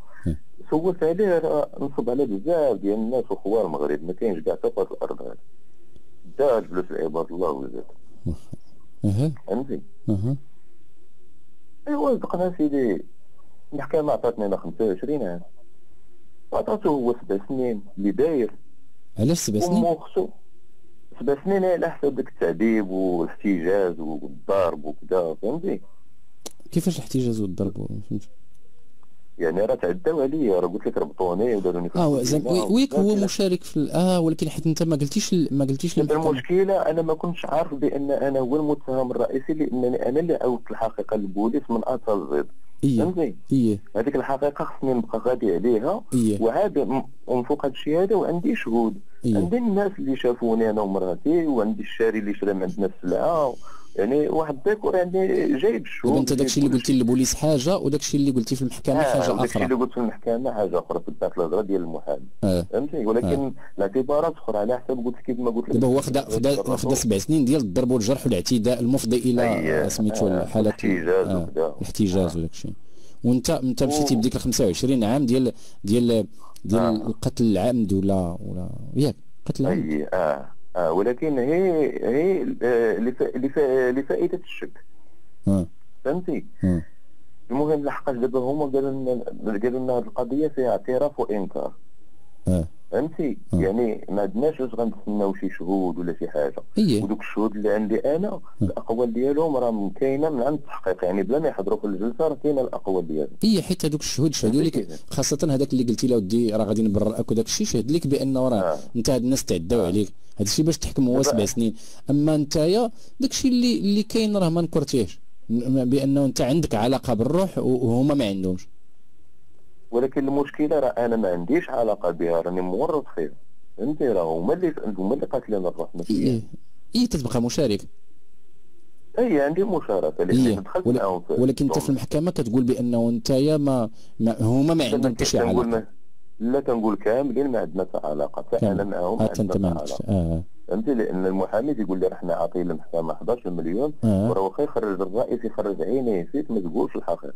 S4: سولت عليه راه نصب على بزاف ديال الناس وخوار المغرب ما كاينش كاع حتى الأرض. هذه دا الفلوس لعباد الله وزاد. فهمتي؟ أيوا صدقنا سيدي المحكمة عطاتني أنا 25 عام. عطاتو هو سبع سنين اللي داير.
S1: علاش سبع سنين؟
S4: سبع سنين على حسب داك التعذيب والاحتجاز والضرب وكذا فهمتي
S1: كيفاش الاحتجاز والضرب فهمت
S4: يعني راه تعداو عليا راه قلت لك ربطوني وداروني
S1: آه زعما. وي- ويك هو؟ مشارك في آه ولكن حيت أنت ما قلتيش ما قلتيش.
S4: المشكلة أنا ما كنتش عارف بأن أنا هو المتهم الرئيسي لأنني أنا اللي عاودت الحقيقة للبوليس من أصل الزيد فهمتي
S1: إيه
S4: هذيك الحقيقة خصني نبقى غادي عليها
S1: إيه
S4: وعاد ومن فوق هذا الشيء هذا وعندي شهود.
S1: إيه
S4: عندي الناس اللي شافوني أنا ومراتي وعندي الشاري اللي شرى من عندنا السلعة يعني واحد الديكور جايب الشهود
S1: دابا أنت داكشي اللي قلتي للبوليس حاجة وداكشي اللي قلتي في المحكمة
S4: آه حاجة
S1: أخرى.
S4: اللي قلت في المحكمة حاجة أخرى تبعت الهضره ديال المحامي. فهمتي ولكن الاعتبارات أخرى على حسب قلت كيف ما قلت لك.
S1: دابا هو خدا خدا خدا سبع سنين ديال الضرب والجرح والاعتداء المفضي إلى
S4: أيه،
S1: سميتو
S4: آه،
S1: آه،. الاحتجاز
S4: آه.
S1: وداك الشيء وانت أنت مشيتي بديك ال 25 عام ديال ديال ديال
S4: آه.
S1: القتل العمد ولا ولا ياك قتل العمد.
S4: اي آه. ولكن هي هي آه، لف- لف- لفائدة الشك. فهمتي؟ المهم لحقاش دابا هما قالوا لنا قالوا لنا هذه القضية فيها اعتراف
S1: وإنكار.
S4: فهمتي؟
S1: آه.
S4: يعني ما عندناش واش غنتسناو شي شهود ولا شي حاجة.
S1: إيه.
S4: ودوك الشهود اللي عندي أنا الأقوال ديالهم راه كاينة من عند التحقيق. يعني بلا ما يحضروا في الجلسة راه كاينة الأقوال ديالهم.
S1: هي حيت هذوك الشهود شهدوا لك. خاصة هذاك اللي قلتي له ودي راه غادي نبرئك وداك الشيء شهد لك بانه راه
S4: آه.
S1: انت هاد الناس تعداو عليك. هذا الشيء باش تحكم هو سبع سنين. أما نتايا داك الشيء اللي اللي كاين راه ما نكرتيهش. بأنه انت عندك علاقة بالروح وهما ما عندهمش.
S4: ولكن المشكلة راه أنا ما عنديش علاقة بها راني مورط فيها فهمتي؟ راه هما اللي هما اللي قاتلين الروح
S1: إيه إيه تتبقى مشارك.
S4: إي عندي مشاركة.
S1: إيه.
S4: دخلت
S1: ول-
S4: معاهم
S1: ولكن أنت في
S4: الشغل.
S1: المحكمة كتقول بأنه نتايا ما, ما هما ما عندهم حتى شي علاقة.
S4: ما- لا كنقول كاملين ما عندنا حتى علاقة. حتى
S1: أنا.
S4: معاهم ما
S1: انت
S4: عندنا
S1: عندكش
S4: علاقة.
S1: آه.
S4: فهمتي؟ لأن المحامي تيقول لي إحنا عاطيين للمحكمه 11 مليون
S1: آه.
S4: وراه واخا يخرج الرئيس يخرج عينيه فيك ما تقولش الحقيقة.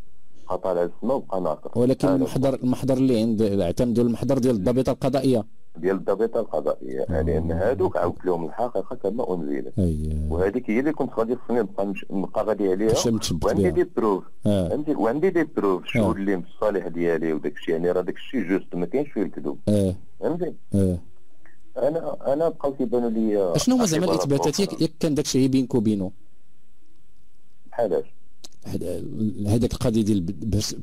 S4: خطا على السماء وبقى ناقص
S1: ولكن المحضر المحضر اللي عند اعتمدوا المحضر ديال الضابطة القضائية.
S4: ديال الضابطه القضائية.
S1: آه.
S4: لأن هادوك عاودت لهم الحقيقة كما أنزلت.
S1: اييه
S4: وهذيك هي اللي كنت غادي خصني نبقى نبقى غادي عليها. وعندي des preuves
S1: آه.
S4: فهمتي وعندي des preuves
S1: آه.
S4: الشهود اللي في الصالح ديالي وداك الشيء. يعني راه داك الشيء juste ما كاينش فيه الكذوب.
S1: آه.
S4: فهمتي؟ أنا أنا بقاو كيبانوا لي
S6: شنو هو زعما الإثباتات؟ ياك كان داكشي بينك وبينه.
S4: بحالاش
S6: هذاك القضية ديال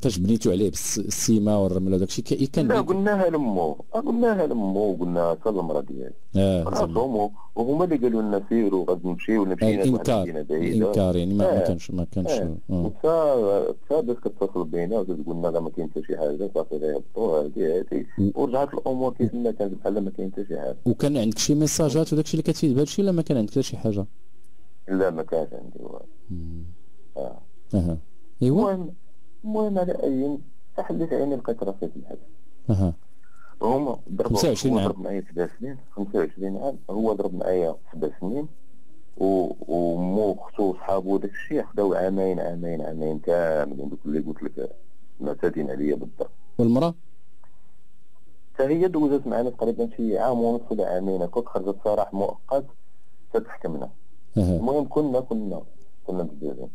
S6: فاش بنيتو عليه بالسيمة والرمل وداك الشيء
S4: كان لا قلناها لمو. قلناها لمو وقلناها حتى للمرا ديالي. آه. وهما اللي قالوا لنا سيروا غادي نمشيو مشينا
S6: الانكار الانكار يعني ما آه. كانش ما كانش
S4: حتى حتى باش كتصل بينا وتقول لنا لا ما كاين حتى شي حاجة صافي لا يهبطوا هذه هذه ورجعت الأمور كيف ما كانت بحال ما كاين حتى شي حاجة.
S6: وكان عندك شي ميساجات وداك الشيء اللي كتفيد بهذا الشيء ولا ما كان عندك حتى شي حاجة؟
S4: لا ما كانش عندي والو.
S6: آه. أها. ايوا المهم
S4: المهم على أي تحدث عيني راسي في الحبس
S6: أها.
S4: هما
S6: ضربوا 25 عام.
S4: ضرب معايا سبع سنين 25 عام هو ضرب معايا سبع سنين و ومو وختو وصحابو وداك الشيء خداو عامين عامين عامين كاملين. دوك اللي قلت لك معتادين عليا بالضرب.
S6: والمرأة؟
S4: حتى هي دوزت معنا تقريبا شي عام ونص ولا عامين هكاك خرجت سراح مؤقت تتحكمنا. المهم كنا كنا كنا مزيانين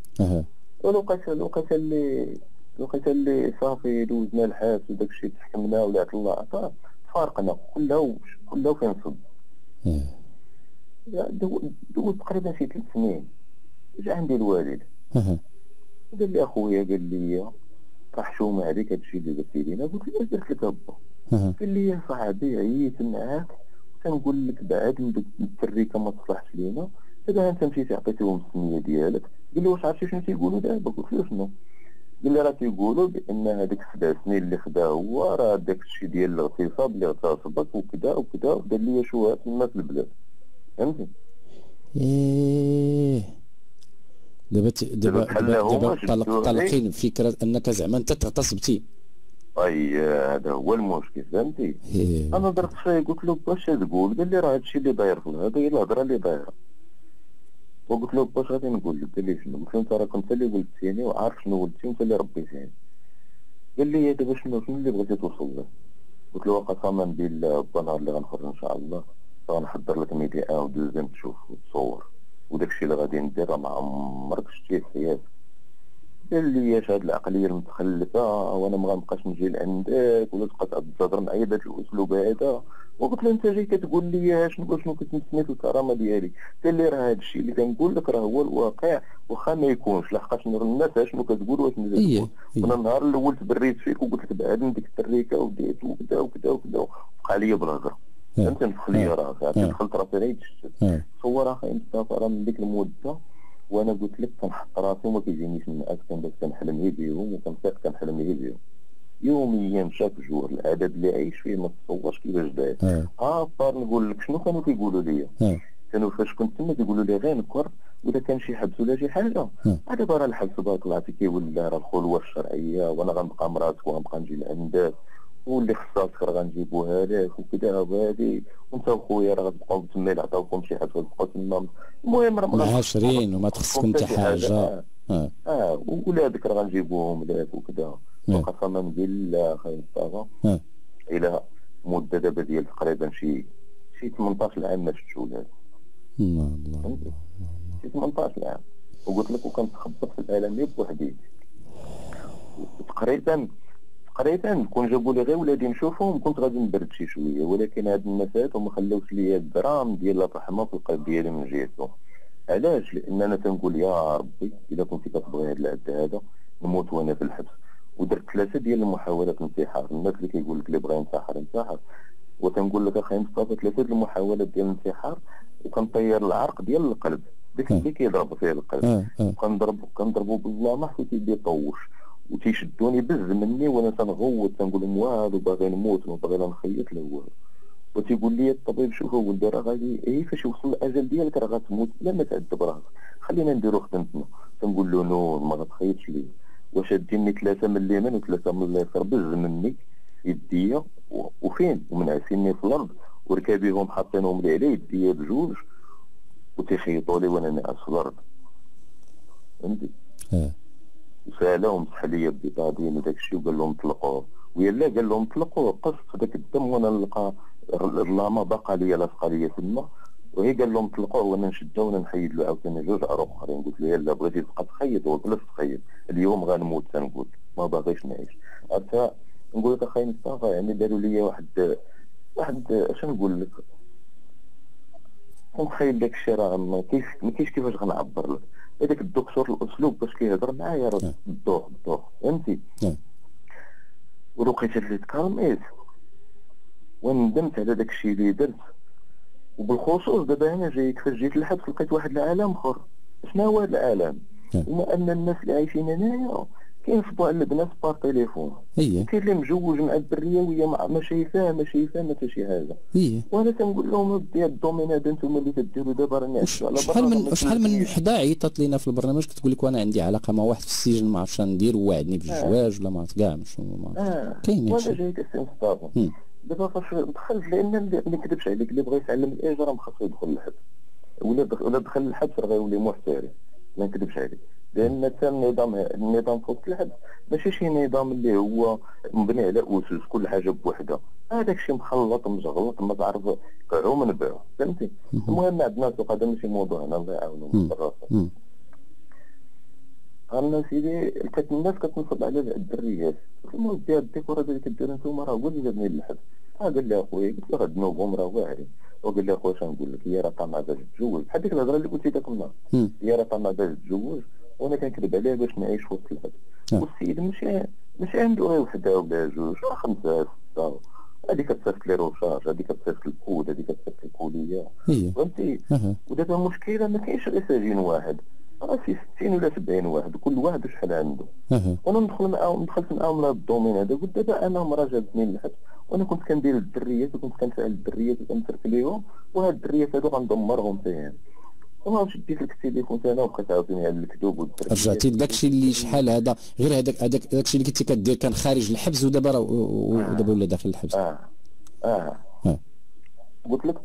S4: ولقيت لقيت اللي لقيت اللي صافي دوزنا الحاس وداك الشيء تحكمنا ولا الله. عطا تفارقنا كلها كلها فين صد دوز تقريبا شي ثلاث سنين. جا عندي الوالد. قال لي أخويا قال لي راح شوم عليك هادشي اللي درتي لينا. قلت له درت لك ابا قال لي يا صاحبي عييت معاك. تنقول لك بعد من التريكه ما تصلحش لينا. دابا أنت مشيتي عطيتيهم السمية ديالك قال لي واش عرفتي شنو تيقولوا؟ دابا قلت له شنو. قال لي راه تيقولوا بأن هذيك السبع سنين اللي خدا هو راه داك الشيء ديال الاغتصاب اللي اغتصبك وكذا وكذا ودار لي شو تما في البلاد. فهمتي؟
S6: إيه. دابا دابا دابا دابا طالقين فكرة أنك زعما أنت تغتصبتي
S4: أي هذا هو المشكل فهمتي؟
S6: إيه.
S4: أنا درت شي قلت له باش تقول قال لي راه هادشي اللي داير في هذا هي الهضرة اللي دايره وقلت له باش غادي نقول لك؟ قال لي شنو؟ قلت له أنت راك انت اللي ولدتيني وعارف شنو ولدتي وانت اللي ربيتيني قال لي دابا شنو شنو اللي بغيتي توصل له قلت له قسما بالله النهار اللي غنخرج إن شاء الله غنحضر لك ميدي ان ودوزيام تشوف وتصور. وداكشي اللي غادي ندير ما عمرك شتيه في حياتك قال لي يا هاد العقلية المتخلفة وأنا ما غنبقاش نجي لعندك ولا تبقى تهضر معايا بهذا الأسلوب هذا. وقلت له أنت جاي كتقول لي شنو شنو كتمسني في الكرامه ديالي؟ قال لي راه هذا الشيء اللي كنقول لك راه هو الواقع واخا ما يكونش. لحقاش الناس شنو كتقول واش
S6: إيه، إيه.
S4: أنا النهار الأول تبريت فيك وقلت لك بعد من ديك التريكة وديت وكذا وكذا وكذا وبقى لي بالهضره إيه. أنت نفخ لي راسي دخلت راسي غير تصور أخي مصطفى راه من ديك المدة. وأنا قلت لك كنحط راسي وما كيجينيش الناس كنبات كنحلم غير بيهم وكنفيق كنحلم غير بيهم. يوميا chaque jour العدد اللي عايش فيه ما تصورش كيفاش داير آه. par نقول لك شنو كانوا كيقولوا لي كانوا فاش كنت تما كيقولوا لي غير نكر ولا كان شي حبس ولا شي حاجة. دابا راه الحبس بارك الله فيك كيولي راه الخلوة الشرعية وأنا غنبقى مراتك وغنبقى نجي لعندك. واللي خصاتك راه غنجيبوها لك وكذا وهادي وانت وخويا راه غتبقاو تما الا عطاوكم شي حاجة غتبقاو تما. المهم
S6: راه عاشرين وما تخصكم حتى حاجة.
S4: آه, آه. ولادك راه غنجيبوهم لك وكذا وقسما بالله أخي مصطفى إلى مدة دابا ديال تقريبا شي شي 18 عام ما شفتش ولاد
S6: الله الله
S4: شي 18 عام وقلت لك وكنتخبط في العالم بوحدي. تقريبا تقريبا كون جابوا لي غير ولادي نشوفهم كنت غادي نبرد شي شوية. ولكن هاد الناس هادو ما خلاوش ليا الدرام ديال الرحمه في القلب ديالي من جهتهم علاش؟ لأن أنا تنقول يا ربي اذا كنتي كتبغي هاد العد هذا نموت وأنا في الحبس. ودرت ثلاثة ديال المحاولات انتحار. الناس اللي كيقول لك اللي بغى ينتحر ينتحر وتنقول لك أخي مصطفى ثلاثة المحاولات ديال الانتحار وكنطير العرق ديال القلب. ديك اللي كيضرب فيه القلب. وكنضرب كنضربو بالله حتى تيبدا يطوش وتيشدوني بز مني وأنا تنغوت تنقول لهم والو باغي نموت وباغي لا نخيط له. وتيقول لي الطبيب شوف ولدي راه غادي اي فاش يوصل الاجل ديالك راه غتموت بلا ما تعذب راسك. خلينا نديرو خدمتنا. تنقول له non ما غتخيطش ليا وشاديني ثلاثة من اليمين وثلاثة من اليسار بز مني يديا وفين؟ ومنعسيني في الأرض. وركابيهم حاطينهم لي على يديا بجوج وتيخيطوا لي وأنا ناعس في الأرض. فهمتي؟ سالا ومسح لي البطاطين وداك الشيء وقال لهم طلقوه ويلا قال لهم طلقوه قصت داك الدم وأنا نلقى اللاما باقا ليا لاصقه ليا تما. وهي قال لهم طلقوه وأنا نشدو وأنا نحيد له عاوتاني جوج أروح آخرين. قلت له يلا بغيتي تبقى تخيط وجلس تخيط. اليوم غنموت تنقول ما باغيش نعيش. حتى نقول لك أخي مصطفى يعني داروا لي واحد واحد اش نقول لك؟ ومتخيل داك الشيء راه ما كيفاش غنعبر لك. هذاك الدكتور الأسلوب باش كيهضر معايا راه الضوء الضوء فهمتي؟ ولقيت اللي تكرميت وندمت على داك الشيء اللي درت. وبالخصوص دابا أنا جاي كيفاش جيت للحبس لقيت واحد العالم آخر. شنو هو هذا العالم؟ وما أن الناس اللي عايشين هنايا كينصبوا على البنات par téléphone.
S6: هي
S4: كاين اللي مجوج مع الدريه وهي ما شايفاه ما شايفاه ما حتى شي حاجة.
S6: هي
S4: وأنا تنقول لهم ودي ال domaine هذا أنتم اللي كديروا دابا راني
S6: شحال من شحال من وحده عيطت لينا في البرنامج؟ كتقول لك وأنا عندي علاقة مع واحد في السجن ما عرفتش ندير ووعدني بالزواج ولا ما عرفت كاع مش
S4: آه. كاين وأنا السي مصطفى دابا فاش دخلت لأن ما نكذبش عليك اللي بغى يتعلم الاجرام خاصو يدخل للحبس ولا ولا دخل للحبس راه غيولي محترف ما نكذبش عليك. لأن حتى النظام النظام في وسط الحبس ماشي شي نظام اللي هو مبني على أسس كل حاجة بوحده هذاك الشيء مخلط مزغلط ما تعرف كعو من باعو فهمتي؟ المهم عندنا سوق هذا ماشي موضوعنا الله يعاونهم قالنا سيدي كانت الناس كتنصب على الدريات. المهم دير الديكور هذا اللي كدير أنتم راه هو اللي جابني للحبس قال لي اخويا قلت له غاد نوبهم راه واعرين وقال لي اخويا شنو نقول لك؟ هي راه طامعه باش تتزوج بحال ديك الهضرة اللي قلتي ذاك النهار هي راه طامعه باش تتزوج وأنا كنكذب عليها باش نعيش وسط الحبس والسيد ماشي ماشي عنده غير وحده ولا جوج خمسة ستة؟ هذيك كتصيفط لي روشارج هذيك كتصيفط الكود هذيك كتصيفط الكوليه فهمتي؟ ودابا المشكلة ما كاينش غير سجين واحد. راه في 60 ولا 70 واحد وكل واحد شحال عنده. وأنا ندخل معاهم دخلت معاهم لهذا الدومين هذا قلت دابا أنا مرا جابتني للحبس وأنا كنت كندير الدريات وكنت كنفعل الدريات وكنترك ليهم وهاد الدريات هادو غندمرهم حتى وما شديت لك التليفون أنا وبقيت عاوتاني على الكذوب
S6: رجعتي الشيء اللي شحال هذا؟ غير هذاك هذاك الشيء اللي كنتي كدير كان خارج الحبس ودابا ودابا ولا داخل الحبس.
S4: آه. آه, آه. قلت لك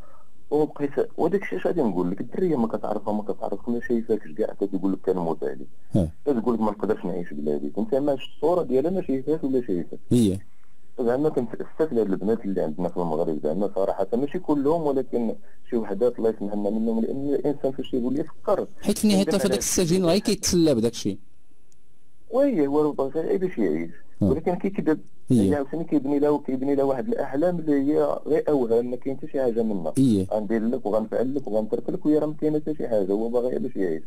S4: وبقيت وداك الشيء اش غادي نقول لك؟ الدريه ما كتعرفها ما كتعرفك ما شايفاكش كاع حتى تقول لك كنموت عليك تقول لك ما نقدرش نعيش بلا بيك انت ما الصورة ديالها ما شايفاش ولا شايفاك
S6: هي.
S4: زعما كنتاسف لهاد البنات اللي عندنا في المغرب زعما صراحة ماشي كلهم ولكن شي وحدات الله يسمح لنا منهم لأن الإنسان فاش يقول يفكر.
S6: حيت في النهايه في هذاك السجين راه كيتسلى بداك الشيء.
S4: وي هو باغي باش يعيش ولكن كيكذب يعني عاوتاني كيبني له كيبني له واحد الأحلام اللي هي غير أوهام ما كاين حتى شي حاجة منها. غندير لك وغنفعل لك وغنترك لك وهي راه ما كاينة حتى شي حاجة هو باغي باش يعيش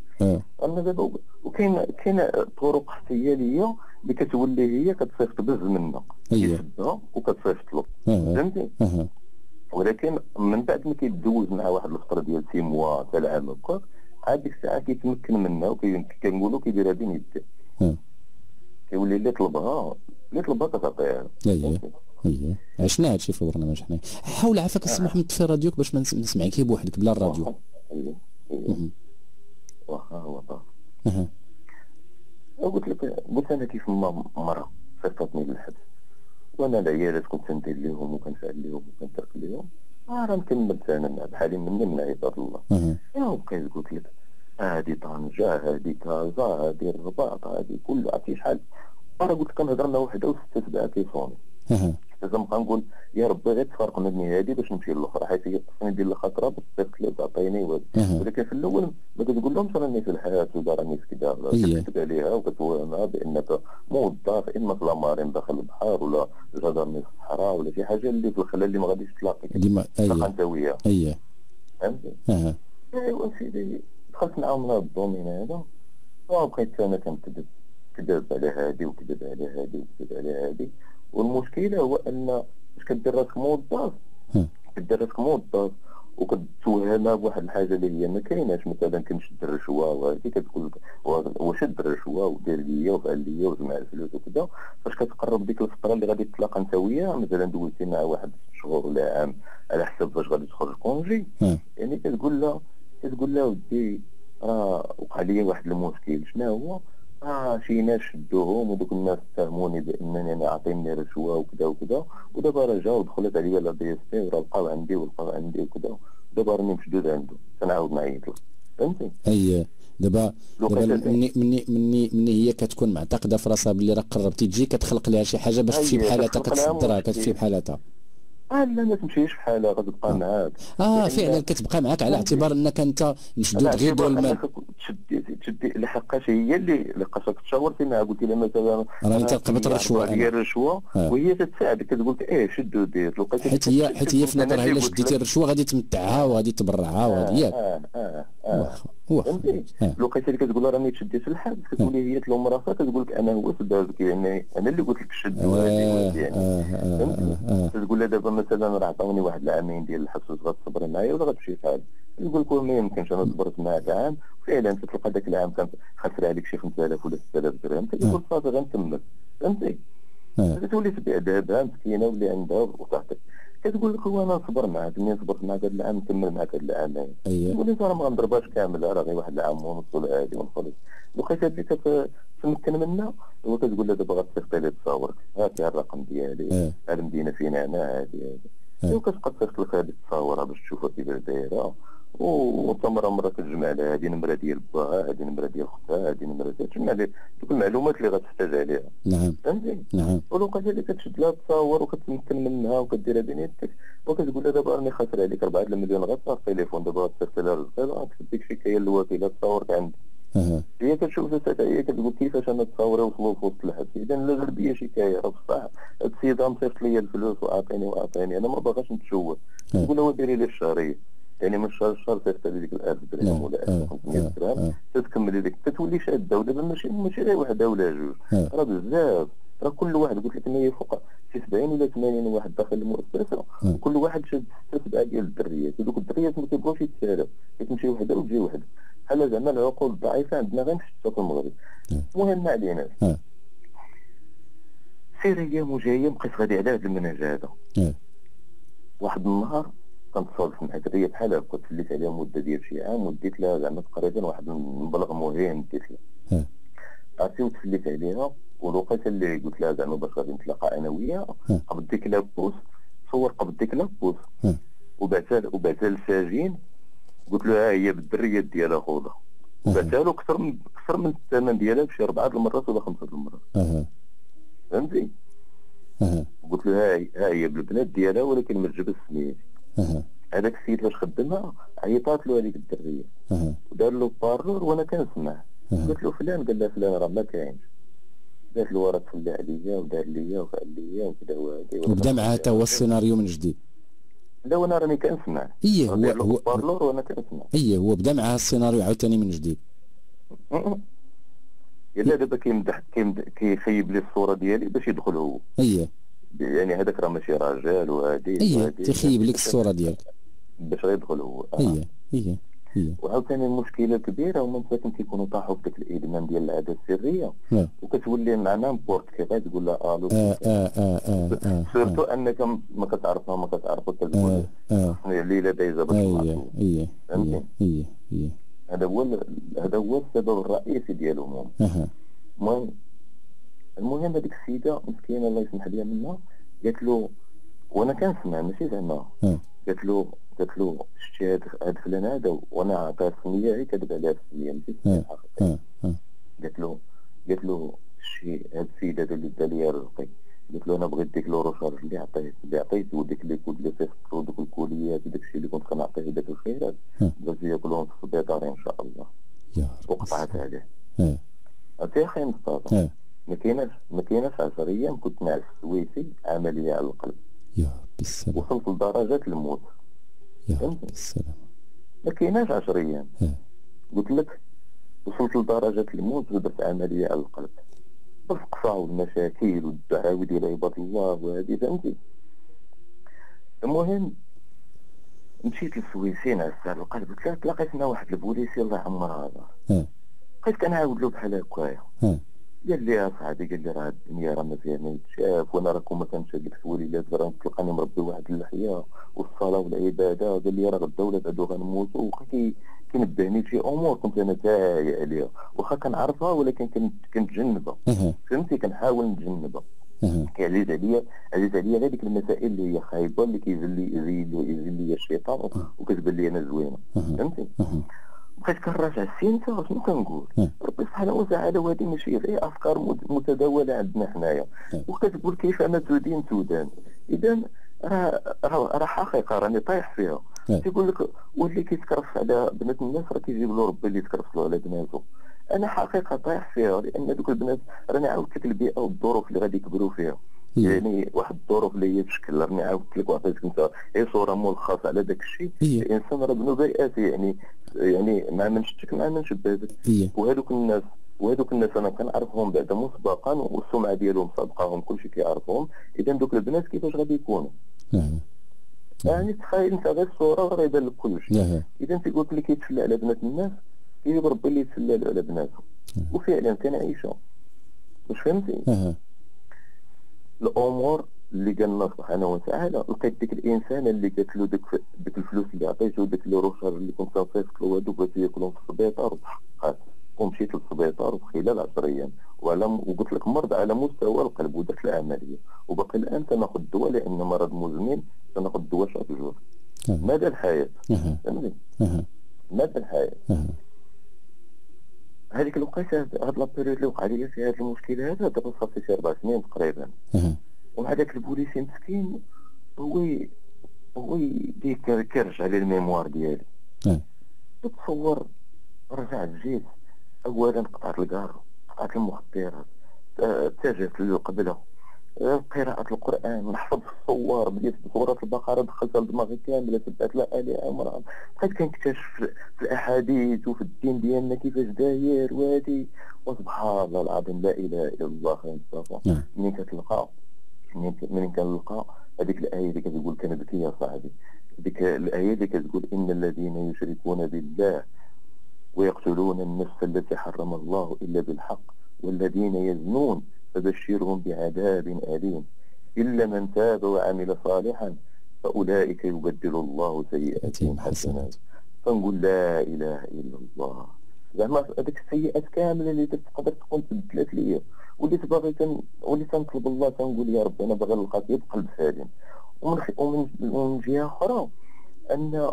S4: أنا دابا وكاين كاين طرق احتيالية اللي كتولي هي كتصيفط بز منا كيشدها وكتصيفط له فهمتي؟ ولكن من بعد ما كيتزوج مع واحد الفترة ديال six mois حتى العام هكاك عاد ديك الساعة كيتمكن منها وكنقولوا كيديرها بين يديه كيولي اللي طلبها اللي طلبها كتعطيها.
S6: اييه اييه عشنا هادشي في البرنامج حنا حاول عافاك السي محمد في راديوك باش ما نسمعك بوحدك بلا الراديو.
S4: اييه واخا هو طاف قلت لك قلت أنا كيف ما مرة صيفطتني للحبس. وأنا العيالات كنت ندير لهم وكنفعل لهم وكنترك لهم آه راه نكمل أنا بحالي مني من عباد الله. يا بقيت قلت لك هذه طنجة هذه كازا هذه الرباط هذه كل عرفتي شحال؟ أنا قلت كنهضر مع وحدة وستة سبعة كيفوني لازم نبقى نقول يا ربي غير تفرق مني هذه باش نمشي للأخرى حيت هي التصميم ديال الخطره بالصيفط لي تعطيني ولكن في الأول ما كتقول لهمش راني في الحياة ولا راني في كذا كتكتب عليها وكتوهمها بأنك موظف اما في لامارين داخل البحر ولا جدرني في الصحراء ولا شي حاجة اللي في الخلال اللي ما غاديش تلاقي.
S6: ديما
S4: اييه أنت وياها
S6: اييه
S4: فهمتي أيوا سيدي دخلت معاهم لهذا الدومين هذا. وبقيت أنا كنكذب كذب على هادي وكذب على هادي وكذب على هادي. والمشكلة هو أن كدير راسك موظف كدير راسك موظف وكتوهمها بواحد الحاجة اللي هي ما كايناش. مثلا كنشد الرشوه وهذيك كتقول لك وشد الرشوه ودير ليا وفعل ليا وجمع الفلوس وكذا. فاش كتقرب ديك الفترة اللي غادي تتلاقى أنت وياه مثلا دوزتي مع واحد شهور ولا عام على حسب فاش غادي تخرج كونجي يعني كتقول له كتقول له ودي راه وقع لي واحد المشكل. شنو هو؟ آه شي ناس شدوهم ودوك الناس اتهموني بأنني أنا عاطيني رشوة وكذا وكذا. ودابا رجعوا ودخلت عليا لا دي إس تي وراه لقاو عندي ولقاو عندي وكذا. ودابا راني مشدود عنده كنعاود نعيط له فهمتي؟
S6: أي دابا دابا مني مني مني مني هي كتكون معتقدة في راسها باللي راه قربتي تجي كتخلق لها شي حاجة باش تمشي بحالاتها كتصدرها كتمشي بحالاتها
S4: لا ما تمشيش بحالها غتبقى آه. معاك.
S6: آه فعلا كتبقى معاك على اعتبار إنك أنت مشدود غير دول المال
S4: تشدي تشدي لحق لقاش هي اللي لقاش تشاورتي معها قلت لها مثلا
S6: راني تقبض رشوه
S4: ديال الرشوه وهي تتساعدك. كتقول لك إيه شدوا دير.
S6: حيت هي حيت هي في نظرها إلا شديتي الرشوة غادي تمتعها وغادي تبرعها وغادي
S4: ياك. آه آه آه. فهمتي؟ لقيتها اللي كتقول لها راني تشديت الحبس كتقول لي هي تلوم راسها كتقول لك أنا هو سبابك يعني أنا اللي قلت لك شد يعني. تقول لها دابا مثلا راه عطاوني واحد العامين ديال الحبس واش غتصبري معايا ولا غتمشي فعال يقول لك ما يمكنش أنا صبرت معاك عام فعلا تلقى ذاك العام كان خسر عليك شي 5000 ولا 6000 درهم كتقول صافي غنكمل فهمتي؟ كتولي تبيع دابا مسكينة واللي عندها وتعطيك. كتقول لك هو أنا نصبر معاك ملي صبرت معاك؟ هذا العام نكمل معاك هذا العامين. تقول أنت راه ما غنضربهاش كامل راه غير واحد العام ونص ولا هادي ونخلص. لقيت اللي كتمكن منها هو كتقول لها دابا غتصيفط لي تصاورك. هات الرقم ديالي
S6: أه.
S4: المدينة فين أنا هادي هادي. وكتبقى تصيفط لك هذه التصاوره باش تشوفها كيفاش دايرة. وتمرة مرة كتجمع لها هذه نمرة ديال باها هذه نمرة ديال اختها هذه نمرة ديال تجمع لها دوك المعلومات اللي غتحتاج عليها.
S6: نعم.
S4: فهمتي
S6: نعم.
S4: ولوقيته اللي كتشد لها تصاور وكتمكن منها وكديرها بيناتك وكتقول لها دابا راني خاسر عليك 4 المليون غتصار التليفون دابا غتصيفط لها الرسالة غتكتب ديك الشكاية للوكيلة تصورت عندي هي كتشوف ساعتها هي كتقول كيفاش أنا تصاوري وصلوا في وسط الحبس إذا لا بيا شكاية راه بصح السيده مصيفط لي الفلوس وأعطيني وأعطيني. أنا ما باغاش نتشوه. تقول له ديري لي الشهرية. يعني من شهر لشهر صيفط لي ديك ال 1000 درهم ولا 1500 درهم تتكمل ديك تتولي شاده ودابا ماشي ماشي غير وحدة ولا جوج. راه بزاف. راه كل واحد قلت لك هي فوق شي 70 ولا 80 واحد داخل المؤسسة. وكل واحد شاد ستة سبعه ديال الدريات. ودوك الدريات ما كيبغوش يتسالاو كتمشي وحدة وتجي وحدة. بحال زعما العقول الضعيفه عندنا غير في في المغرب المهم ما عليناش سير أيام جاية بقيت غادي على هذا المنهج هذا. واحد النهار كنتصادف مع دريه بحال هكا تفليت عليها مدة ديال شي عام وديت لها زعما تقريبا واحد المبلغ مهم ديت لها عرفتي وتفليت عليها والوقيته اللي قلت لها زعما باش غادي نتلاقى أنا وياها قبض ديك لابوس صور قبض ديك لابوس وبعتها وبعتها للساجين قلت له ها هي بالدريات ديالها خوضة. وبعتها له أكثر من أكثر من الثمن ديالها بشي أربعة المرات ولا خمسة المرات. فهمتي؟ قلت له ها هي بالبنات ديالها ولكن ما تجبس سميتي هذاك السيد فاش خدمها عيطات له هذيك الدرية. ودار له بارلور وأنا كنسمع. قلت له فلان قال لها فلان راه ما كاينش. قالت له راه تفلى عليا ودار ليا وفعل ليا وكذا وهذه
S6: وبدا معها حتى هو السيناريو من جديد.
S4: لا وأنا راني كنسمع.
S6: إيه هو هو
S4: parleur وأنا كنسمع.
S6: إيه هو بدا معها السيناريو عاوتاني من جديد.
S4: الا دابا كيمدح كيخيب لي الصورة ديالي باش يدخل هو.
S6: إيه
S4: يعني هذاك راه ماشي راجل وهادي
S6: إيه تيخيب لك الصورة ديالك.
S4: باش غيدخل هو
S6: إيه إيه إيه
S4: وعاوتاني المشكلة الكبيره هما مساكن كيكونوا طاحوا في داك الإدمان ديال العادة السرية.
S6: نعم.
S4: وكتولي مع n'importe qui غتقول لها
S6: ألو آه آه
S4: surtout أنك ما كتعرفها ما كتعرفها كتقول الليلة دايزة باش
S6: إيه إيه إيه
S4: هذا هو هذا هو السبب الرئيسي ديالهم. المهم المهم هذيك السيدة مسكينة الله يسمح ليها منها قالت له وأنا كنسمع ماشي زعما. قالت له قالت له شتي هاد فلان هذا وأنا عطاه السمية غير كذب عليها السمية ماشي قالت له قالت له شي هاد السيد هذا اللي دا ليا الرقي. قلت له أنا بغيت ديك les recharges اللي عطيت اللي عطيت وديك les codes اللي صيفطو دوك الكوليات وداك الشيء اللي كنت كنعطيه داك الخيرات. باش ياكلهم في السبيطار إن شاء الله. وقطعت عليه. عرفتي أخي مصطفى. كايناش 10 أيام كنت مع السويسي عملية على القلب.
S6: يا رب السلام.
S4: وصلت لدرجة الموت.
S6: يا رب السلام.
S4: ما كايناش 10 أيام قلت لك وصلت لدرجة الموت ودرت عملية على القلب. القصا والمشاكل والدعاوي ديال عباد الله وهذه فهمتي؟ المهم مشيت للسويسي نعست على القلب. قلت له تلاقيت مع واحد البوليسي الله يعمر هذا بقيت كنعاود له بحال هكايا. قال لي اصاحبي قال لي راه الدنيا راه ما فيها ما يتشاف وأنا راكم ما كنشاد في وليدات راه تلقاني مربي واحد اللحية والصلاة والعبادة. قال لي راه غدا ولا بعدو غنموتوا وبقى كينبهني شي أمور كنت أنا تاعي عليها. واخا كنعرفها ولكن كنتجنبها. فهمتي؟ كنحاول نتجنبها. كيعزيز عليا عزيز عليا غير ديك المسائل اللي هي خايبة اللي كيزل لي يزيد لي الشيطان وكتبان لي أنا زوينة. فهمتي؟ بقيت كنراجع السينتا شنو كنقول ربي سبحانه وتعالى وهذه ماشي غير أفكار متداولة عندنا حنايا. وكتقول كيف أنا تدين تودان اذا راه راه حقيقة راني طايح فيها. تيقول لك واللي كيتكرف على بنات الناس راه كيجيب له ربي اللي يتكرف له على بناته. أنا حقيقة طايح فيها لأن دوك البنات راني عاودت لك البيئة والظروف اللي غادي يكبروا فيها. يعني واحد الظروف اللي هي تشكل راني عاودت لك وعطيتك أنت غير صوره ملخصة على داك الشيء الإنسان راه بنو بيئات يعني يعني مع من شتك مع من شبابك وهذوك الناس وهذوك الناس أنا كنعرفهم بعدا مسبقا والسمعة ديالهم سابقاهم كلشي كيعرفهم. اذا دوك البنات كيفاش غادي يكونوا؟ نعم. يعني تخيل أنت غير الصورة راه يبان لك كلشي نعم. اذا تيقول لك كيتسلى على بنات الناس كيجيب ربي اللي يتسلى على بناتهم. نعم. وفعلا كنعيشها واش فهمتي؟ الأمور اللي قال الله سبحانه وتعالى لقيت ديك الإنسان اللي قالت له ديك ديك الفلوس اللي عطيته ديك لي روشار اللي كنت نصيفط له هذوك باش ياكلهم في السبيطار وتحققات ومشيت للسبيطار خلال 10 أيام. وقلت لك مرض على مستوى القلب ودرت العملية. وباقي الآن تناخذ الدواء لأن مرض مزمن تناخذ الدواء شهر جوج. مدى الحياة؟ فهمتني مدى الحياة؟ هذيك الوقيتة هاد la période اللي وقع لي فيها هذا المشكل هذا دابا صافي شي أربع سنين تقريبا. ومع ذاك البوليسي مسكين هو هو كيرجع لي ال mémoire ديالي تصور رجعت جيت اولا قطعت الكار قطعت المخدرات اتجهت للقبله قراءة القرآن نحفظ الصور. بديت بصورة البقرة دخلتها لدماغي كاملة تبعت لها آل عمران بقيت كنكتشف في الأحاديث وفي الدين ديالنا كيفاش داير وهادي. وسبحان الله العظيم لا إله إلا الله. خير مصطفى. منين كتلقى منين كنلقى هذيك الآية اللي كتقول كنبكي يا صاحبي. ديك الآية اللي كتقول إن الذين يشركون بالله ويقتلون النفس التي حرم الله إلا بالحق والذين يزنون فبشرهم بعذاب أليم. إلا من تاب وعمل صالحا فأولئك يبدل الله سيئاتهم حسنات. فنقول لا إله إلا الله. زعما هذيك السيئات كاملة اللي تقدر تكون تبدلات ليا. وليت باغي كن وليت تنطلب الله تنقول يا رب أنا باغي نلقاك بقلب سالم. ومن ومن, ومن جهة أخرى أن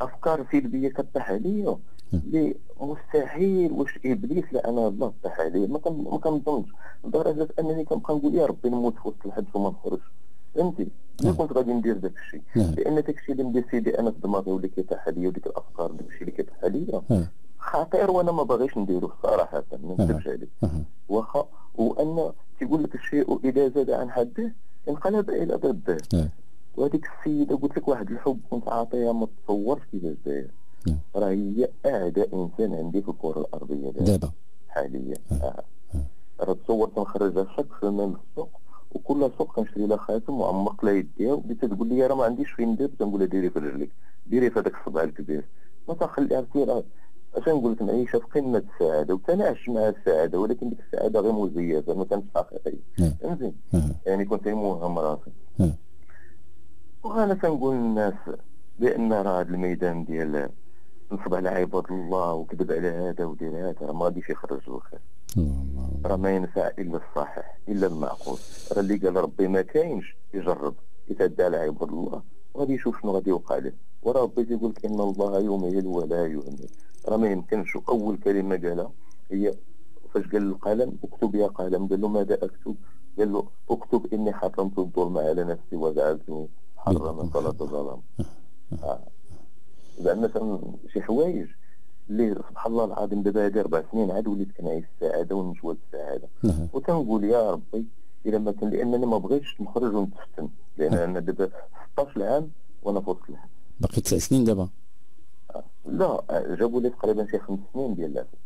S4: أفكار سلبيه كطيح عليا اللي مستحيل واش إبليس لعنه الله طاح عليه ما ما كنظنش. لدرجة أنني كنبقى نقول يا ربي نموت في وسط الحبس وما نخرجش. فهمتي؟ اللي كنت غادي ندير داك الشيء. لأن داك الشيء اللي مديسيدي أنا في دماغي واللي كيطيح عليا وديك الافكار داك الشيء اللي كيطيح عليا خطير وأنا ما باغيش نديرو صراحة ما نكذبش عليك واخا وأن تيقول لك الشيء إذا زاد عن حده انقلب إلى ضده. وهذيك السيدة قلت لك واحد الحب كنت عاطيها ما تصورش كيفاش داير. راه هي أعدى إنسان عندي في الكرة الأرضية
S6: دابا.
S4: حاليا. آه. آه. راه تصور كنخرجها شاك سيمين السوق وكل سوق كنشري لها خاتم وعمق لها يديها وبديت تقول لي راه ما عنديش فين ندير كنقول لها ديري في رجليك. ديري في هذاك الصبع الكبير. ما تنخليها راه اش نقول لك نعيشها في قمة السعادة وتناعش مع السعادة ولكن ديك السعادة غير مزيفه ما كانتش حقيقية. فهمتي يعني كنت موهم راسي. وأنا تنقول للناس بأن راه هذا الميدان ديال نصب على عباد الله وكذب على هذا ودير هذا راه ما غاديش يخرج الخير. راه ما ينفع إلا الصحيح إلا المعقول. راه اللي قال ربي ما كاينش يجرب يتعدى على عباد الله. وغادي يشوف شنو غادي يوقع له وراه ربي تيقول لك إن الله يمهل ولا يهمل راه ما يمكنش. أول كلمة قالها هي فاش قال القلم اكتب يا قلم. قال له ماذا أكتب؟ قال له اكتب إني حرمت الظلم على نفسي وجعلته حرما فلا تظلم آه. زعما شي حوايج اللي سبحان الله العظيم دابا هادي أربع سنين عاد وليت كنعيش السعادة ونجوى السعادة. نعم. وتنقول يا ربي الا ما كان لانني ما بغيتش نخرج ونتفتن لأن أنا دابا 16 عام وأنا في وسط الحبس
S6: باقي تسع سنين دابا؟
S4: آه. لا جابوا لي تقريبا شي خمس سنين ديال العفو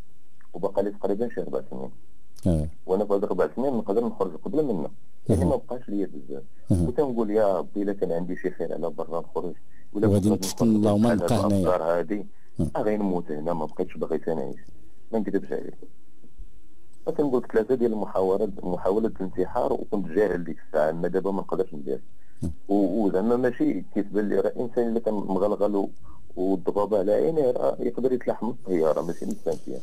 S4: وبقى لي تقريبا شي أربع سنين. أه. وأنا هاد أربع سنين نقدر نخرج قبل منه. يعني ما بقاش ليا بزاف. وتنقول يا ربي إلا كان عندي شي خير على برا نخرج
S6: ولا غادي نتفتن الله وما نبقى
S4: هنايا. هادي. غير نموت هنا ما بقيتش باغي نعيش ما نكذبش عليك. كنقول لك ثلاثة ديال المحاولات محاولات الانتحار وكنت جاهل ديك الساعة أما دابا ما نقدرش ندير. وزعما ماشي كيتبان لي راه الانسان اللي كان مغلغل والضباب على عينيه راه يقدر يتلاحم الطياره ماشي إنسان فيها.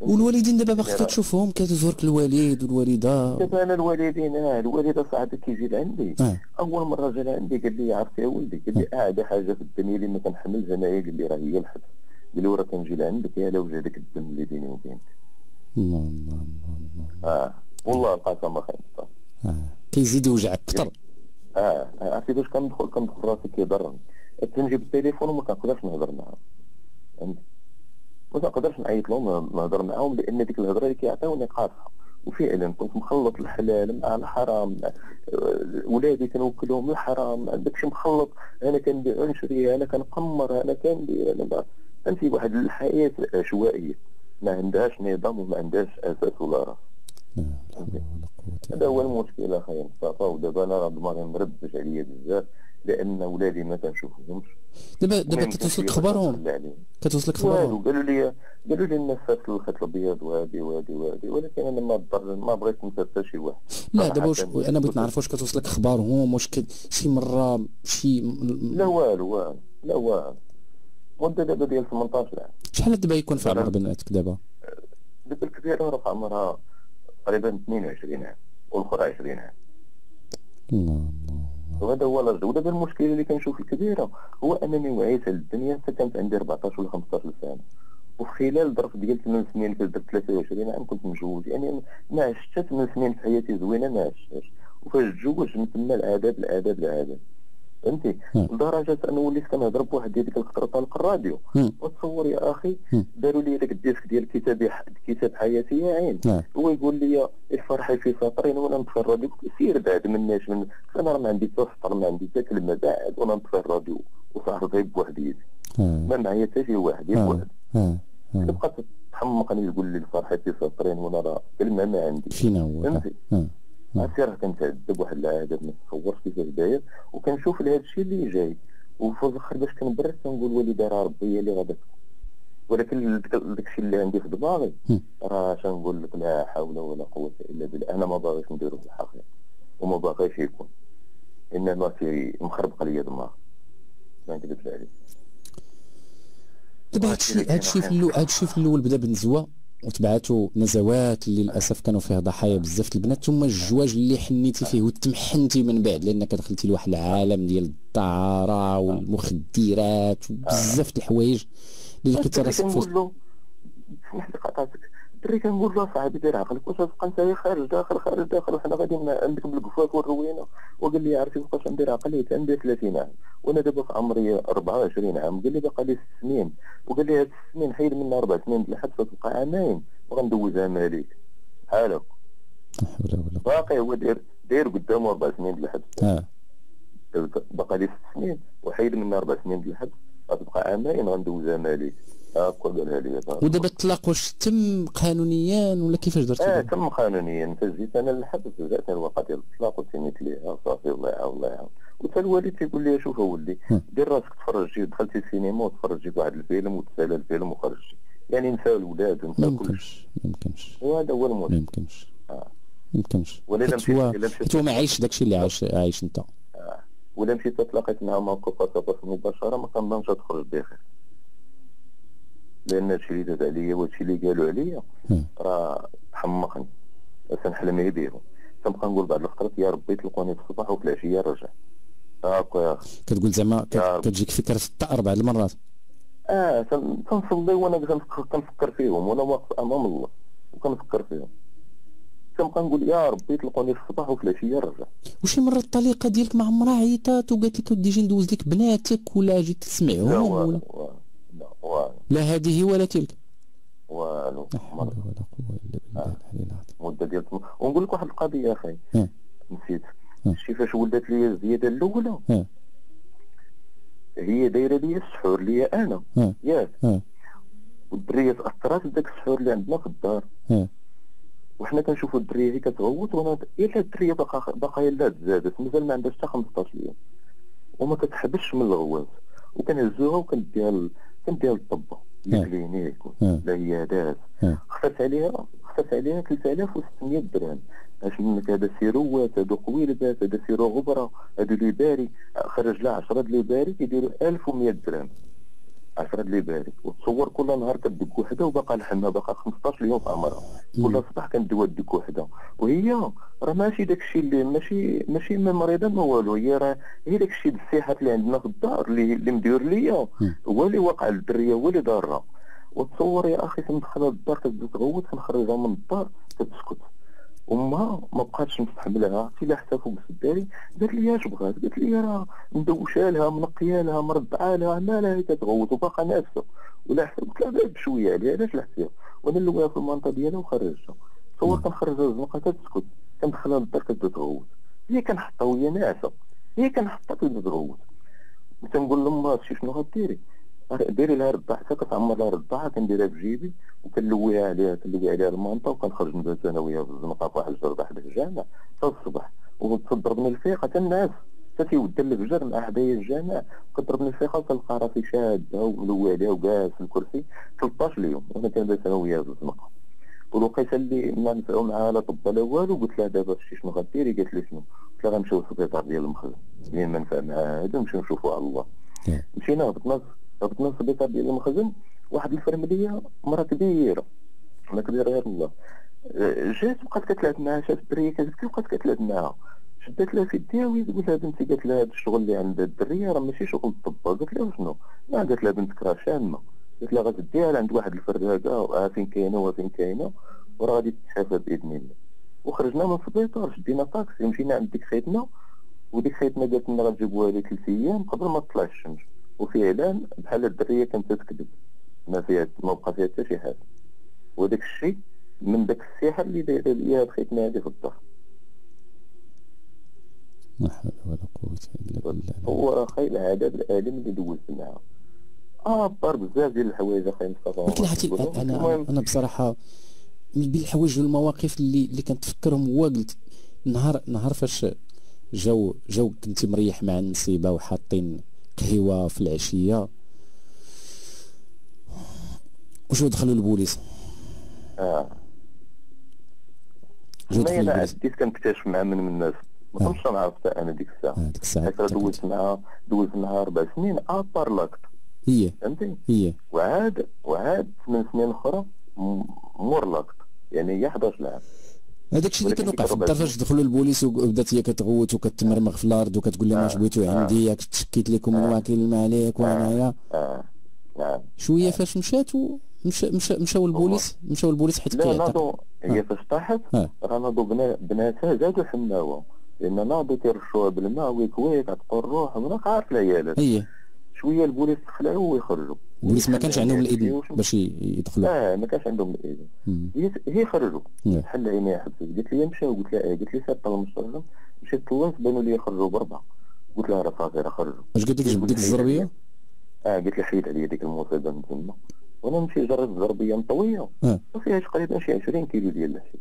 S6: والوالدين دابا باقي كتشوفهم كتزورك الوالد والوالدة؟
S4: دابا أنا الوالدين آه الوالدة صاحبي كيجي لعندي آه. أول مرة جا لعندي قال لي عرفت يا ولدي؟ قال لي اعدى حاجة في الدنيا اللي ما كنحملش انايا قال لي راه هي الحبس قال لي وراه كنجي لعندك يا لو جا داك الدم اللي بيني وبينك.
S6: الله الله الله
S4: آه. والله القسم خير
S6: آه. كيزيد يوجعك أكثر
S4: آه, آه، عرفتي باش كندخل كندخل راسي كيضرني تنجي بالتليفون وما كنقدرش نهضر معاه ما نقدرش نعيط لهم نهضر معاهم لأن ديك الهضرة اللي كيعطيوني قاصحه وفعلا كنت مخلط الحلال مع الحرام. ولادي كنوكلهم الحرام. داكشي مخلط. أنا كندير عنشريه أنا كنقمر أنا كندير أنا فهمتي واحد الحياة عشوائيه ما عندهاش نظام وما عندهاش أساس ولا راس هذا هو المشكل أخي مصطفى ودابا أنا راه دماغي مربش عليا بزاف لأن ولادي ما كنشوفهمش
S1: دابا دابا كتوصلك خبرهم كتوصلك خبرهم
S4: قالوا لي قالوا لي الناس فات الخيط الأبيض وهادي وهادي وهادي ولكن أنا ما ضر ما بغيت ننسى حتى شي واحد.
S1: لا دابا واش أنا بغيت نعرف واش كتوصلك اخبارهم واش شي مره شي
S4: لا والو والو لا والو. مدة دابا ديال 18 عام.
S1: شحال دابا يكون في عمر بناتك دابا؟
S4: دابا الكبيرة راه عمرها تقريبا 22 عام والأخرى 20 عام.
S1: الله الله
S4: وهذا هو الرجل ودابا المشكل اللي كنشوف الكبيرة هو أنني وعيت على الدنيا حتى كانت عندي 14 ولا 15 سنه وفي خلال ظرف ديال 8 سنين كنت 23 عام كنت مجوج يعني ما عشت حتى 8 سنين في حياتي زوينة ما عشتهاش. وفاش تزوجت من تما العذاب العذاب العذاب فهمتي لدرجه أنا وليت كنهضر بواحد ديال ديك الخطره طالق الراديو. وتصور يا أخي داروا لي داك ال disque ديال كتاب كتاب حياتي يا عين هو يقول لي الفرحه في سطرين وأنا نطفي الراديو سير بعد مناش من أنا راه ما عندي حتى سطر ما عندي حتى كلمة بعد وأنا نطفي الراديو وصاحبي غير بوحدي ما معايا حتى شي واحد غير بوحدي تبقى تحمقني تقول لي الفرحة في سطرين وأنا راه كلمة ما عندي.
S1: فينا هو
S4: فهمتي؟ عرفتي راه كنتعذب واحد العذاب ما تصورش كيفاش داير وكنشوف لهذا الشيء اللي جاي. وفي الآخر باش كنبرد كنقول وليدي راه ربي هي اللي غادا ولكن داك الشيء اللي عندي في دماغي راه نقول لك لا حول ولا قوة إلا بالله. أنا ما باغيش نديرو في الحقيقة. وما باغيش يكون. إنما في مخربق ليا دماغ ما نكذبش عليك.
S1: دابا هادشي هادشي في الأول هادشي في الأول بدا بنزوه وتبعاتوا نزوات اللي للأسف كانوا فيها ضحايا بزاف البنات. ثم الجواج اللي حنيتي فيه وتمحنتي من بعد لانك دخلتي لواحد العالم ديال الدعاره والمخدرات وبزاف الحوايج اللي لقيتي راسك
S4: فيه سمح لي قطعتك الدري كنقول له صاحبي دير عقلك واش تبقى انت خارج داخل خارج داخل وحنا غاديين عندك بالقفاك والروينه وقال لي عرفتي فوقاش ندير عقلي؟ عندي 30 عام. وأنا دابا في عمري 24 عام. قال لي باقي لي 6 سنين. وقال لي هاد 6 سنين حيد منها 4 سنين ديال الحبس تبقى عامين وغندوزها مالك. بحالك باقي هو داير داير قدامه 4 سنين ديال الحبس باقي لي 6 سنين وحيد منها 4 سنين ديال الحبس غتبقى عامين غندوزها مالك. هاكا قالها لي
S1: ودابا الطلاق واش تم قانونيا ولا كيفاش درتي؟
S4: آه تم قانونيا. فاش جيت أنا للحبس جات الورقه ديال الطلاق وتنيت ليها صافي الله يعاون الله يعاون. وتا الوالد تيقول لي شوف اولدي دير راسك تفرجي دخلتي السينما وتفرجي بواحد الفيلم وتسالى الفيلم وخرجتي يعني نسى الولاد ونسى
S1: كلشي ما يمكنش
S4: وهذا هو المشكل
S1: ما يمكنش. آه. يمكنش. ولا مشيت هو ما عايش داكشي اللي عايش عايش أنت.
S4: آه. ولا مشيت تلاقيت مع موقف مباشرة ما كنظنش تخرج بخير. لأن هادشي اللي داز عليا وهادشي اللي قالوا عليا. راه حمقني سنحلم غير بيهم. تنبقى نقول بعض الخطرات يا ربي تلقوني في الصباح وفي العشية نرجع هاكا يا أخي.
S1: كتقول زعما كتجيك فكرة ستة أربع المرات.
S4: آه تنصلي وأنا كنفكر فيهم وأنا واقف أمام الله. وكنفكر فيهم. كنبقى نقول يا ربي تلقوني في الصباح وفي العشية نرجع
S1: وشي مرة الطليقة ديالك مع عمرها عيطات وقالت لك ودي جي ندوز لك بناتك ولا جيت تسمعهم ولا؟ لا هذه ولا تلك.
S4: والو
S1: لا حول ولا قوة إلا بالله آه. العلي العظيم.
S4: مدة ديال ونقول لك واحد القضية أخي. نسيت. شتي فاش ولات لي الزيادة الأولى. هي دايرة لي السحور لي أنا. ياك والدرية تأثرات بداك السحور اللي عندنا في الدار. وحنا كنشوفوا الدرية هي كتغوت وأنا إلا الدرية باقا باقا لا تزادت. مازال ما عندهاش حتى 15 يوم وما كتحبش من الغواز وكنهزوها وكنديها كنديها للطبه ال clinique العيادات خفت عليها خفت عليها 3600 درهم. اش منك هذا sirop ات هادو قويلبات هذا sirop غبرة هادو لي باري خرج لها 10 لي باري كيديروا 1100 درهم. 10 لي باري وتصور كل نهار كدق وحده وباقا لحنا باقا 15 يوم في عمرها كل صباح كندوى ديك وحده وهي راه ماشي داكشي اللي ماشي ماشي ما مريضة ما والو. هي راه هي داكشي الصحات اللي عندنا في الدار اللي اللي مدير ليا. هو اللي واقع للدرية هو اللي دارها. وتصور يا أخي كندخلها للدار كتبدا تغوت كنخرجها من الدار كتسكت. امها ما بقاتش مستحملها سيلا حتى فوق السداري قالت لي اش بغات قالت لي راه مدوشه لها منقيه لها مربعة لها مالها هي كتغوت وباقا نافسه ولا حتى قلت لها بشوية عليها علاش لحتيها وأنا نلويها في المنطقة ديالها وخرجتها. تصور كنخرجها الزنقة كتسكت. كندخلها للدار كتبدا تغوت هي كنحطها وهي ناعسة. هي كنحطها كتبدا تغوت تنقول لامها شي شنو غديري؟ ديري لها ربع حتى كتعمر لها ربعه كنديرها في جيبي وكنلويها عليها كنلوي عليها المنطه وكنخرج ندوز أنا وياها في الزنقه في واحد الجرده حدا الجامع حتى الصبح. وتضربني الفيقة تنعس حتى تيودى الفجر مع حدايا الجامع كضربني الفيقة وكنلقى راسي شادة وملوي عليها وجالس في الكرسي 13 يوم وأنا كنبات أنا وياها في الزنقه والوقيته اللي ما نفعوا معاها لا طب لا والو قلت لها دابا شي شنو غديري؟ قالت لي شنو؟ قلت لها غنمشيو للسبيطار ديال المخزن. منين ما نفع معاها هذا نمشيو نشوفوا على الله. مشينا هبطنا هبطنا للسبيطار ديال المخزن واحد الفرملية مرة كبيرة. مرة كبيرة غير الله. أه، جات بقات كتلعب معاها شافت الدرية كتبكي وبقات كتلعب معاها شدت لها في يديها وتقول لها بنتي قالت لها هذا الشغل اللي عند الدرية راه ماشي شغل الطباء قالت لها شنو ما قالت لها بنتك راه شامه قالت لها غتديها لعند واحد الفراقه فين كاينة وفين كاينة وراه غادي تتشافى بإذن الله. وخرجنا من السبيطار شدينا طاكسي ومشينا عند ديك خيتنا وديك خيتنا قالت لنا غتجيبوها لي ثلاث أيام قبل ما تطلع الشمس. وفعلا بحال الدرية كانت تكذب ما فيها ما بقى فيها حتى شي حاجة. وداك الشيء من داك السحر اللي دايره ليا خيتنا هذه في الدار.
S1: لا حول ولا قوة إلا بالله.
S4: هو خير العذاب الآلم اللي دوزت معاه. آه بار بزاف ديال الحوايج أخي مصطفى.
S1: حتى أنا أنا بصراحة من بين الحوايج والمواقف اللي اللي كنتفكرهم هو قلت نهار نهار فاش جاو جاو كنت مريح مع النصيبة وحاطين قهوه في العشية. وشو دخلوا البوليس؟
S4: آه. أنا بديت كنكتشف مع من من الناس؟ ما كنتش نعرف حتى أنا ديك الساعة.
S1: آه ديك الساعة.
S4: حيت دوزت معاها دوزت معاها أربع سنين après l'acte
S1: هي.
S4: فهمتي
S1: هي.
S4: وعاد وعاد ثمان سنين أخرى مور l'acte يعني هي 11 عام
S1: هذاك الشيء اللي كان وقع في الدار فاش دخلوا البوليس وبدات هي كتغوت وكتمرمغ في الأرض وكتقول لهم اش بغيتو عندي ياك تشكيت لكم من واكل ما عليك وانايا شوية فاش مشات مشى مشى مشاو البوليس مشاو البوليس حيت
S4: لا ناضو هي فاش طاحت راه ناضو بناتها زادوا حناوة. لأن ناضو تيرشوها بالماء ويك ويك عتقوا الروح وأنا عارف العيالات. شوية البوليس تخلعوا ويخرجوا
S1: البوليس ما كانش عندهم الاذن باش يدخلوا.
S4: لا ما كانش عندهم الاذن هي خرجوا. حل عينيها حبست قلت لي مشاو قلت لها قلت لي سير المستشفى مشيت طلنت بانوا لي خرجوا بربعه قلت لها راه صافي راه خرجوا.
S1: اش قلت لك؟ جبت ديك الزربية؟
S4: آه قلت لي حيد عليا ديك المصيبة من تما. وأنا نمشي جربت زربيه مطوية. وفيها تقريبا شي 20 كيلو ديال الحشيش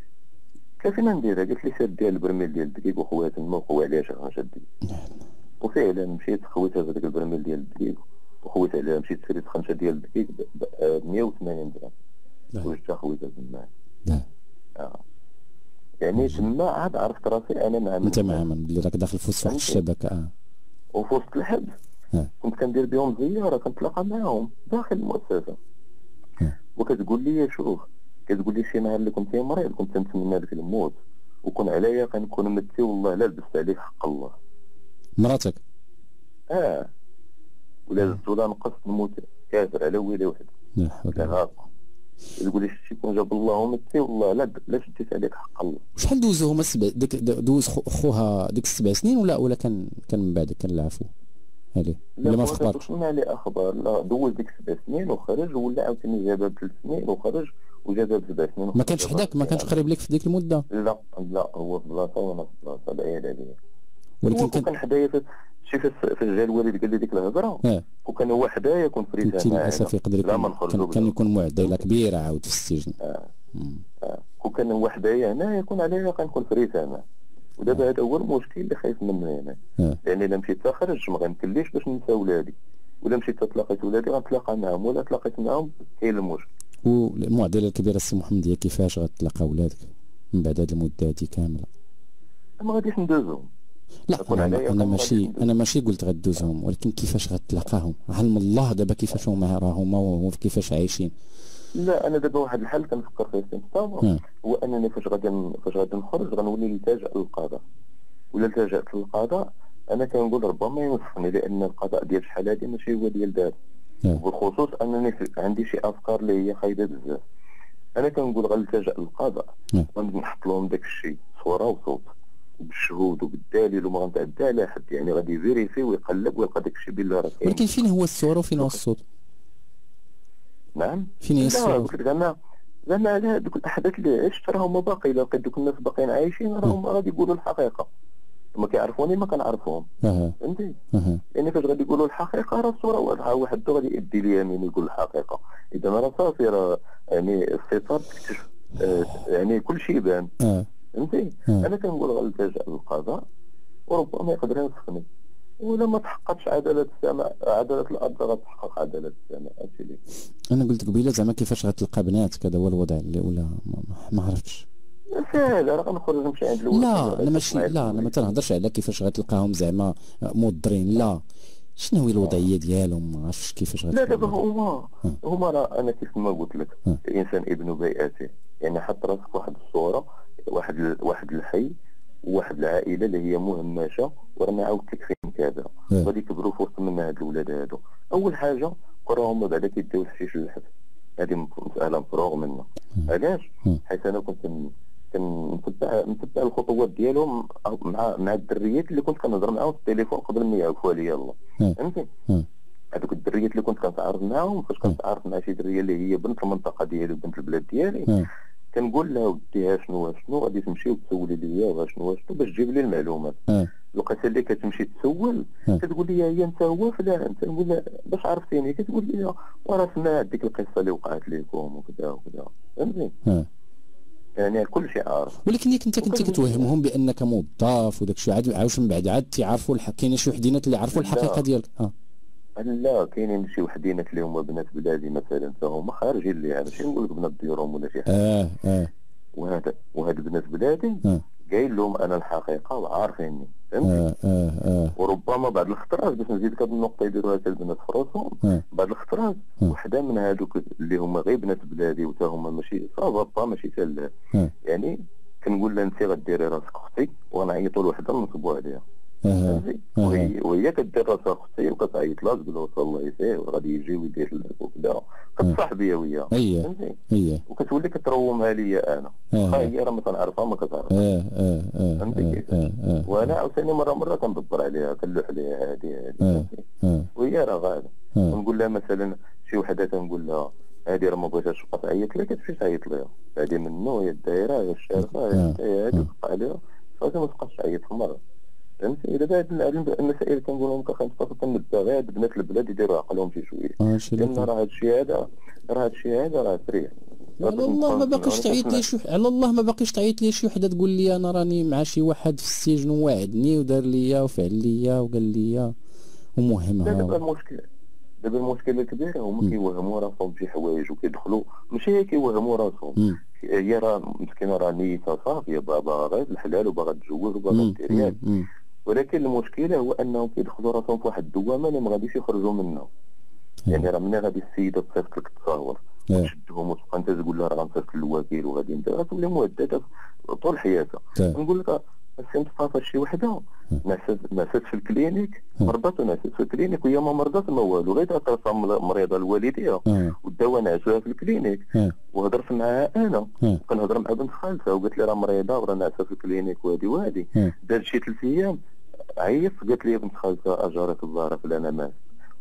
S4: قالت لي ما نديرها؟ قالت لي سير ديال البرميل ديال الدقيق وخوات تما وخوي عليها شي غنشد وفعلا مشيت خويتها في ذاك البرميل ديال الدقيق. وخويت عليها مشيت شريت خمسة ديال الدقيق ب 180 درهم. وجدتها خويتها تما. آه. يعني تما عاد عرفت راسي أنا مع
S1: أنت مع من؟ اللي راك داخل في وسط واحد الشبكة آه.
S4: وفي وسط الحبس كنت كندير بهم زيارة كنتلاقى معاهم داخل المؤسسة. وكتقول لي شوف كتقول لي شي نهار اللي كنت مريض كنت نتمنى لك الموت. وكون عليا كنكون متي والله لا لبست عليك حق الله.
S1: مراتك؟
S4: آه. ولا زدت ولا نقصت نموت كافر على ويلي وحده
S1: لا حول ولا قوة.
S4: تقول لي شي كون جاب الله ومتي والله لا لا شديت عليك حق الله.
S1: شحال دوزو هما السبع ديك دوز خوها ديك السبع سنين ولا ولا كان كان من بعد كان العفو؟ عليه ولا ما في
S4: أخبارك؟ لا عليه أخبار. لا دوز ديك سبع سنين وخرج ولا عاوتاني جابها بثلاث سنين وخرج وجابها بسبع سنين
S1: ما كانش حداك؟ ما كانش قريب لك في ديك المدة؟
S4: لا لا هو في بلاصة وأنا في بلاصة بعيد عليا.
S1: ولكن
S4: كان كان حدايا شي فاش جا الوالد قال لي ديك الهضرة آه. وكان هو حدايا كون فريسه
S1: للأسف يقدر يكون كان, كان يكون معضله كبيرة عاود في السجن.
S4: آه. آه. وكان هو حدايا هنا يكون عليا كنكون فريسه هنا. ودابا هذا هو المشكل اللي خايف منه هنا. يعني إلا مشيت تخرج ما غنكليش باش ننسى ولادي. ولا مشيت تلاقيت ولادي غنتلاقى معاهم. ولا تلاقيت معاهم كاين المشكل.
S1: والمعضله الكبيرة السي محمد هي كيفاش غتلاقى ولادك من بعد هذه المدة هذه كاملة؟
S4: ما غاديش ندوزهم.
S1: لا أنا, أنا ماشي أنا ماشي قلت غدوزهم ولكن كيفاش غتلاقاهم علم الله دابا كيفاش هما راهما وكيفاش عايشين.
S4: لا أنا دابا واحد الحل كنفكر فيه في مصطفى هو أنني فاش غادي فاش غادي نخرج غنولي نلتجئ للقضاء ولا التجأت للقضاء أنا كنقول ربما يوفقني لأن القضاء ديال شحال هادي ماشي هو ديال دابا. وبالخصوص أنني عندي شي أفكار اللي هي خايبة بزاف. أنا كنقول غنلتجا للقضاء نحط لهم داك الشيء صورة وصوت. بالشهود وبالدليل وما غنتعدى على حد يعني غادي يفيريفي ويقلب ويلقى داك الشيء بالله راه
S6: ولكن فين هو الصورة وفين هو الصوت؟
S4: نعم.
S6: فين هي الصورة؟
S4: زعما زعما على هذوك الأحداث اللي عشت راهم باقي الا لقيت دوك الناس باقيين عايشين راهم غادي يقولوا الحقيقة. ما كيعرفوني ما كنعرفهم. فهمتي؟ يعني فاش غادي يقولوا الحقيقة راه الصورة واضحة. واحد غادي يدي اليمين يقول الحقيقة. إذا راه صافي راه يعني الستار تكتشف آه، يعني كل شيء بان فهمتي أنا كنقول غنلتجا للقضاء وربما يقدر ينصفني ولا ما تحققش عدالة السماء عدالة الأرض غتحقق عدالة السماء هادشي اللي
S6: أنا قلت قبيله زعما كيفاش غتلقى بنات كذا هو الوضع اللي ولا ما عرفتش.
S4: سهل راه غنخرج نمشي عند الولد
S6: لا أنا ماشي لا أنا ما تنهضرش على كيفاش غتلقاهم زعما مضرين لا. شنو هي الوضعية ديالهم؟ ما عرفتش كيفاش
S4: لا دابا هما هما راه أنا كيف ما قلت لك الانسان ابن بيئته يعني حط راسك واحد الصورة واحد واحد الحي وواحد العائلة اللي هي مهمشة ورانا عاودت لك فين كذا. غادي يكبروا في وسط من هاد الاولاد هادو. أول حاجة قراهم بعدا كيديو الحشيش للحبس هذه مساله مفروغ منها. علاش؟ حيت أنا كنت كنتبع نتبع الخطوات ديالهم مع مع الدريات اللي كنت كنهضر معاهم في التليفون قبل ما يعرفوا عليا الله. فهمتي هذوك الدريات اللي كنت كنتعارف معاهم فاش كنتعارف مع شي درية اللي هي بنت المنطقة ديالي وبنت البلاد ديالي كنقول لها ودي شنو شنو غادي تمشي وتسولي ليا شنو شنو باش تجيب لي المعلومات لقيتها اللي كتمشي تسول كتقول لي هي أنت هو فلان تنقول لها باش عرفتيني كتقول لي وراه سمعت ديك القصة اللي وقعت لكم وكذا وكذا. فهمتي يعني كل شيء عارف.
S6: ولكن ياك أنت كنت كتوهمهم بأنك موظف وداك الشيء عاد عاوش من بعد عاد تيعرفوا الحق كاين شي وحدينات اللي عرفوا الحقيقة ديالك. آه.
S4: لا كاينين شي وحدينات اللي هما بنات بلادي مثلا هما خارجين اللي أنا ماشي نقول لك بنات ديورهم ولا شي حاجة
S6: آه آه
S4: وهذا وهاد بنات بلادي آه. قايل لهم أنا الحقيقة وعارفيني فهمتي
S6: آه آه آه.
S4: وربما بعد الخطرات باش نزيدك هذه النقطة يديروها حتى البنات في راسهم
S6: آه.
S4: بعد الخطرات آه. وحدة من هذوك اللي هما غير بنات بلادي وتا هما ماشي صافا ماشي تال
S6: آه.
S4: يعني كنقول لها أنت غديري راسك أختي ونعيطوا لوحدة نصبوا عليها وهي كدير راسها أختي وكتعيط لها تقول له الله يسير وغادي يجي ويدير وكذا. كتصاحب بيا وياها
S6: فهمتي
S4: وكتولي كترومها ليا أنا. واخا هي راه ما كنعرفها ما كتعرفها فهمتي كيف؟ وأنا عاوتاني مره مرة كندبر عليها كنلوح عليها هادي هادي وهي راه غاده ونقول لها مثلا شي وحدة تنقول لها هادي راه ما بغيتهاش تبقى تعيط لها كتمشي تعيط لها هادي منو هي الدايرة هي الشارفه هي هادي تبقى عليها. صافي ما تبقاش تعيط في مره فهمتي دابا هاد المسائل كنقول لهم كنخاصة كنبدا غير بنات البلاد يديروا عقلهم شي شوية.
S6: آه،
S4: لأن راه هاد الشيء هذا راه هاد الشيء هذا راه سريع.
S6: على الله ما باقيش تعيط لي شي على الله ما باقيش تعيط لي شي وحدة تقول لي أنا راني مع شي واحد في السجن ووعدني ودار ليا وفعل ليا وقال ليا. ومهم
S4: دابا المشكل دابا المشكل الكبير هما كيوهموا راسهم بشي حوايج وكيدخلوا. ماشي هي كيوهموا راسهم. هي راه مسكينة راه نيتها صافية بابا غير الحلال وباغا تجوز وباغا دير ولكن المشكلة هو أنهم كيدخلوا راسهم في واحد الدوامة اللي ما غاديش يخرجوا منها. يعني راه ملي غادي السيده تصيفط لك التصاور وتشدهم وتبقى أنت تقول لها راه غنصيفط للوكيل وغادي انت غتولي مهدده طول حياتها نقول لك فهمت شي وحده نعست في ال clinique مرضات ونعست في ال clinique وهي ما مرضات ما والو غير تعرف مريضة لوالديها والدواء نعسوها في ال clinique. وهضرت معاها أنا. كنهضر مع بنت خالتها وقالت لي راه مريضة وراه ناعسه في ال clinique وهادي وهادي. دار شي ثلاث أيام عيط قالت لي بنت خالتها اجارك الله راه فلانه مات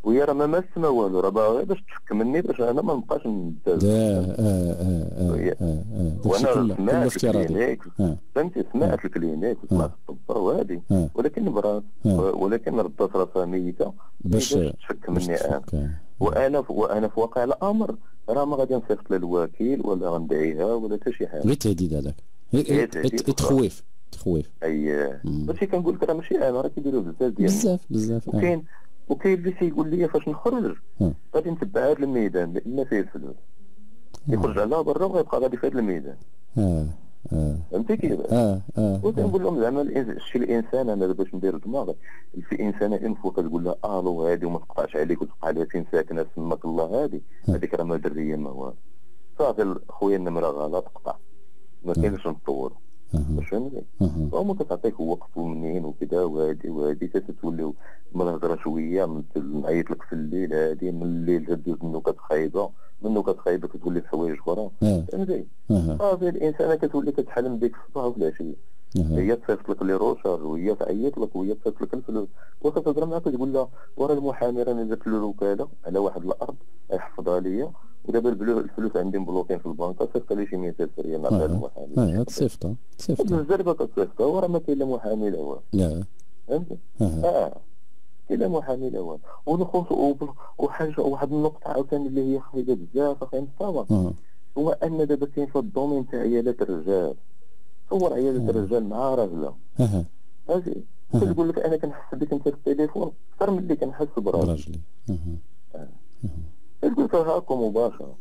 S4: وهي راه ما ما والو راه باغا باش تفك مني باش أنا ما نبقاش
S6: نداز آه آه آه آه
S4: وأنا سمعت الكلينيك فهمتي؟ سمعت الكلينيك وسمعت الطب وهادي. ولكن برات ولكن ردات راسها ميته باش تفك مني أنا. وأنا وأنا في واقع الأمر راه ما غادي نصيفط للوكيل ولا غندعيها ولا حتى شي حاجة.
S6: غير تهديد هذاك تخويف تخويف.
S4: اييه ماشي كنقول لك راه ماشي أنا راه كيديروا بزاف ديال
S6: بزاف بزاف
S4: وكاين وكاين اللي تيقول لي فاش نخرج؟ غادي نتبع هذا الميدان لأن فيه الفلوس. يخرج على برا وغيبقى غادي في هذا الميدان.
S6: آه آه.
S4: فهمتي كيف؟
S6: آه آه
S4: وكنقول لهم زعما الشيء الإنسان أنا باش ندير دماغ؟ في انسانه انفو كتقول لها ألو هادي وما تقطعش عليك وتبقى عليها فين ساكنة سماك الله هادي. هذيك راه ما درية ما والو. صافي خويا النمرة غلط قطع. ما كاينش نطوروا فهمتي هما كتعطيك وقت ومنين وكذا وهادي وهادي تتوليو من الهضره شوية نعيط لك في الليل هادي من الليل تدوز النكت خايبه من نكت خايبه كتولي في حوايج أخرى فهمتي صافي الانسانه كتولي كتحلم بك في الصباح وفي العشيه هي تصيفط لك لي روشر وهي تعيط لك وهي تصيفط لك الفلوس وكتهضر معاك تقول لها ورا المحامي راني درت له الوكاله على واحد الأرض يحفظها ليا ودابا الفلوس عندي مبلوكين في البنك صيفط لي شي 100000 ريال مع هذا
S6: المحامي آه تصيفطها تصيفطها.
S4: الزربة كتصيفطها ورا ما كاين لا محامي لا والو. لا. فهمتي آه. محامي لا والو. وحاجه واحد النقطة عاوتاني اللي هي خايبه بزاف فهمت طبعا هو أن دابا كاين في ال domaine تاع عيالات الرجال. تصور عيالة الرجال مع راجله هذه كتقول لك أنا كنحس بك أنت في التليفون أكثر من اللي كنحس براجلي. تقول لك هاكا مباشرة.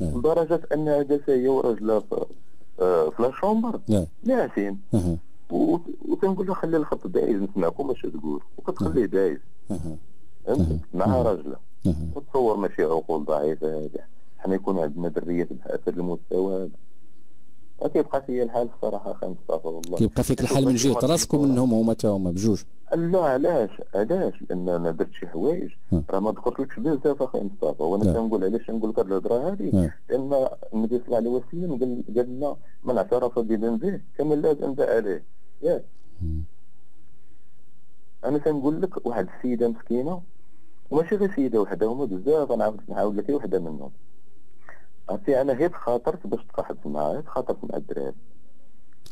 S4: لدرجه انها جالسه هي وراجلها في آه، في la chambre ناعسين وتنقول له خلي الخط دايز نسمعكم اش تقول. وكتخليه دايز. مع راجله وتصور ماشي عقول ضعيفة. هذه حنا يكون عندنا دريات بهذا المستوى. هذا كيبقى فيا الحال الصراحه خويا مصطفى والله.
S6: كيبقى فيك الحال من جهه راسك ومنهم هما تا هما بجوج.
S4: لا علاش؟ علاش؟ لأن أنا درت شي حوايج. راه ما ذكرتلكش بزاف أخي مصطفى وأنا كنقول علاش نقول لك هذه الهضرة هذه لأن النبي صلى الله عليه وسلم قال لنا من اعترف بذنبه كما لا ذنب عليه. ياك. أنا كنقول لك واحد السيدة مسكينة وماشي غير سيدة وحدة هما بزاف. أنا نعاود لك وحدة منهم. عرفتي أنا هيت خاطرت باش تصاحبت معاه هيت خاطرت مع الدراري.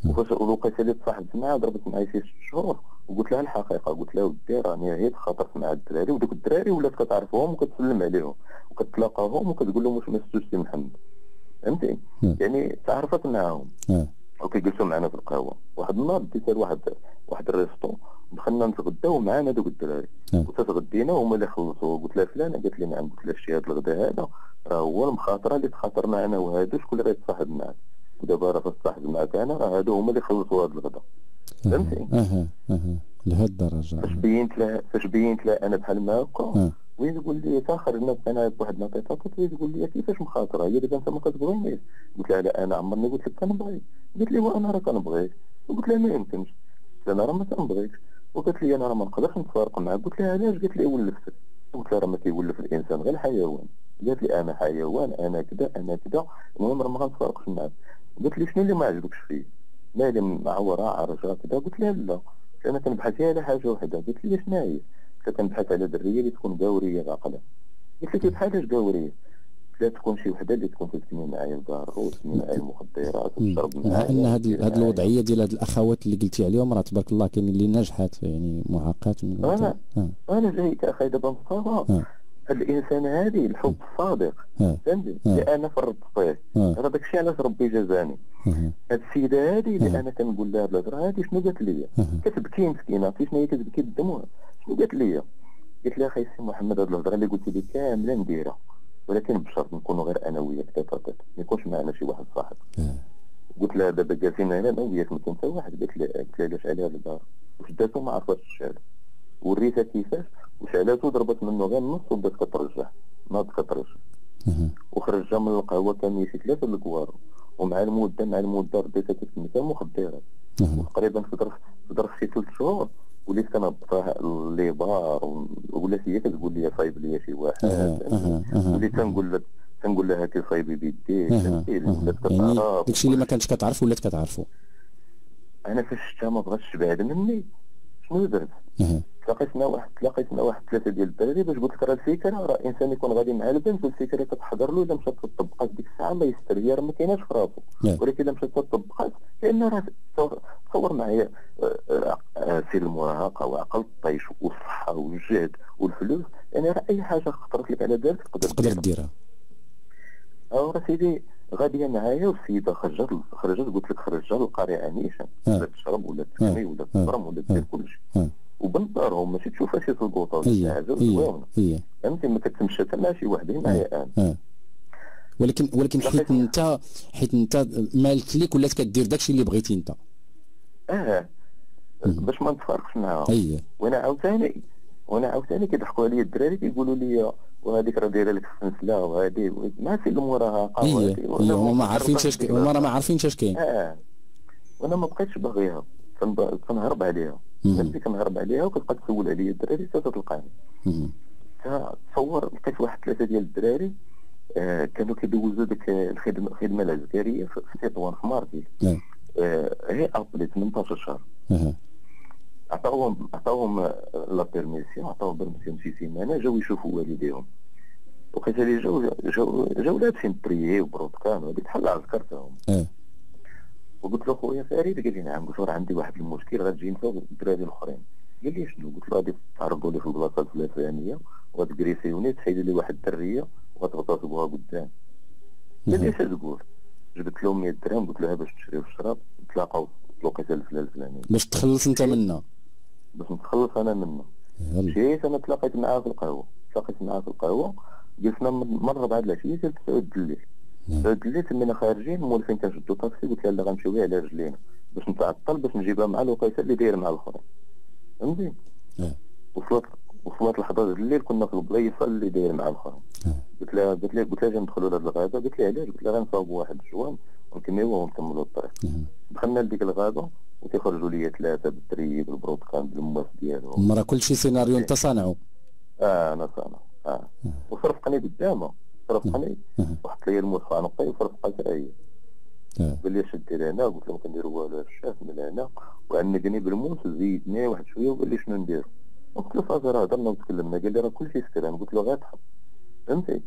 S4: وفاش لقيت اللي تصاحبت معاه ضربت معايا شي شهور. وقلت لها الحقيقة. قلت لها ودي راني هيت خاطرت مع الدراري ودوك الدراري ولات كتعرفهم وكتسلم عليهم وكتلاقاهم وكتقول لهم واش ما ستوش سي محمد. فهمتي؟ يعني تعرفت معاهم. وكيجلسوا معنا في القهوة. واحد النهار ديت واحد واحد ال resto دخلنا نتغداو معانا دوك الدراري. وتتغدينا هما اللي خلصوا. قلت لها فلانة قالت لي نعم قلت لها شتي هذا الغداء هذا راه هو المخاطرة اللي تخاطر معنا وهذا شكون اللي غيتصاحب معاك؟ ودابا راه تصاحب معاك أنا راه هادو هما اللي خلصوا هذا الغداء فهمتي؟
S6: أها أها لهاد الدرجة.
S4: فاش بينت له فاش بينت له أنا بحال ما هكا وين يقول لي تا خرجنا بقينا بواحد النقيطه تقول لي كيفاش مخاطرة؟ هي دابا أنت ما كتبغينيش قلت لها لا أنا عمرني قلت لك كنبغيك قالت لي وأنا راه كنبغيك قلت لها ما يمكنش قلت لها راه ما كنبغيكش وقالت لي أنا راه ما نقدرش نتفارق معاك. قلت لها علاش؟ قالت لي ولفتك قلت لها راه ما كيولف الإنسان غير الحيوان. قالت لي أنا حيوان أنا كذا أنا كذا. المهم راه ما غنتفارقش معاك. قالت لي شنو اللي ما عجبكش فيه؟ مالي معورة عرجة كذا. قلت لها لا. أنا كنبحث على حاجة وحدة. قالت لي شنو هي قلت كنبحث على درية اللي تكون قاوريه عاقله قلت لي كيف علاش قاوريه لا تكون شي وحدة اللي تكون تسمي معايا الدار وتسمي معايا المخدرات وتشرب
S6: معايا إن هذه هذه الوضعية ديال هاد الأخوات اللي قلتي عليهم راه تبارك الله كاينين اللي نجحات يعني معاقات
S4: من أنا آه. أنا جايك أخي دابا مصطفى. الإنسان هذه الحب الصادق فهمتي اللي أنا فرطت فيه هذا داك الشيء علاش ربي جازاني. هاد السيدة هذه اللي أنا كنقول لها الهضره هذه شنو قالت لي كتبكي مسكينة شنو هي كتبكي بالدموع. شنو قالت لي قالت لي أخي سي محمد هاد الهضرة اللي قلت لي كاملة نديرها ولكن بشرط نكونوا غير أنا وياك تاتا ما يكونش معنا شي واحد صاحب. قلت لها دابا جالسين هنا أنا وياك ما كاين حتى واحد. قالت لي قلت لها علاش عليها الدار وشداتو ما عرفتش تشعلو وريتها كيفاش وشعلاتو ضربت منه غير النص وبدات كترجع ناض كترجع وخرجها من القهوة كان شي ثلاثة الكوارو ومع المدة مع المدة رديتها كتسمى مخدرات تقريبا في ظرف في ظرف شي ثلاث شهور وليت كنهبطها les bars ولات هي كتقول لي صايب لي شي واحد. وليت كنقول لك كنقول لها هاكي صايبي بيديك
S6: يعني داكشي اللي ما كانتش كتعرف ولات كتعرفو
S4: أنا فاش شفتها ما بغاتش تبعد مني شنو درت تلاقيت مع واحد تلاقيت مع واحد ثلاثة ديال الدراري باش قلت لك راه الفكرة راه انسان يكون غادي مع البنت والفكرة كتحضر له إلا مشات تطبقات ديك الساعة ما يستر هي راه ما كايناش في راسو. ولكن إلا مشات تطبقات لأن راه تصور معايا آه، آه، آه، سير المراهقة وعقل الطيش والصحة والجهد والفلوس يعني راه أي حاجة خطرت لك على بالك تقدر
S6: تقدر ديرها
S4: راه سيدي غادية معايا والسيدة خرجت خرجت قلت لك خرجها للقرية نيشان ولا تشرب ولا تسمي ولا تضرم ولا دير كل شيء وبنظارهم ماشي تشوفها شي سلطوطه ولا حاجة زوينة. فهمتي ما كتمشى حتى مع شي واحد معايا أنا
S6: ولكن ولكن حيت أنت حيت أنت مالك ليك ولات كدير داكشي اللي بغيتي أنت؟
S4: آه. باش ما نتفارقش معاهم. وأنا عاوتاني وأنا عاوتاني كيضحكوا عليا الدراري كيقولوا لي وهذيك راه دايرة لك السنسله وهذه ما في المراهقه
S6: هي هما ما عارفينش اش هما راه ما عارفينش اش كاين.
S4: آه. وأنا ما بقيتش باغيها كنهرب عليها. ملي كنهرب عليها وكتبقى تسول عليا الدراري حتى تلقاني تصور لقيت واحد ثلاثة ديال الدراري آه كانوا كيدوزوا ديك الخدمه الخدمه العسكريه في تطوان في ماركيل نعم. آه هي ابلي 18 شهر عطاوهم عطاوهم la permission عطاوهم permission شي سيمانة جاو يشوفوا والديهم. وقيت لي جاو جاو جاو لابسين treillis و brodequins وهذيك بحال العسكر تاهم وقلت له خويا فريد قال لي نعم قلت له عندي واحد المشكل غتجي انت والدراري الأخرين. قال لي شنو؟ قلت له غادي تعرضوا لي في البلاصة الفلانية وغتكريسيوني تحيدوا لي واحد الدرية وغتغتصبوها قدام. قال لي اش تقول جبت له 100 درهم قلت له باش تشريو الشراب نتلاقاو في الوقيته الفلانيه
S6: باش تخلص أنت منها
S4: باش نتخلص أنا منها مشيت أنا تلاقيت معاه في القهوة. تلاقيت معاه في القهوة جلسنا مرة بعد العشية حتى 9 الليل الليل تمينا خارجين مولفين كنشدو طاكسي قلت لها لا غنمشيو غير على رجلينا باش نتعطل باش نجيبها مع الوقيته اللي داير مع الآخرين. فهمتي؟ وصلت وصلت لحظه الليل كنا في البلايصه اللي داير مع الآخرين. قلت لها قلت لها قلت لها ندخلوا لهاد الغابة. قلت لها علاش؟ قلت لها غنصاوبوا واحد الجوان ونكملوا ونكملوا الطريق. دخلنا لديك الغابة وتيخرجوا لي ثلاثة بال treillis بال brodequins بالمواس ديالهم.
S6: مرة كل شيء سيناريو انت صانعه
S4: آه أنا صانع. آه. وصرفقني قدامه. صرفقني وحط لي في عنقي وصرفقها حتى هي قال لي اش دير هنا قلت له ما كندير والو الشاف من هنا. وعنقني بالموس زيدني واحد شوية وقال لي شنو ندير قلت له صافي راه هضرنا وتكلمنا. قال لي راه كلشي سكران قلت له غير تحط فهمتي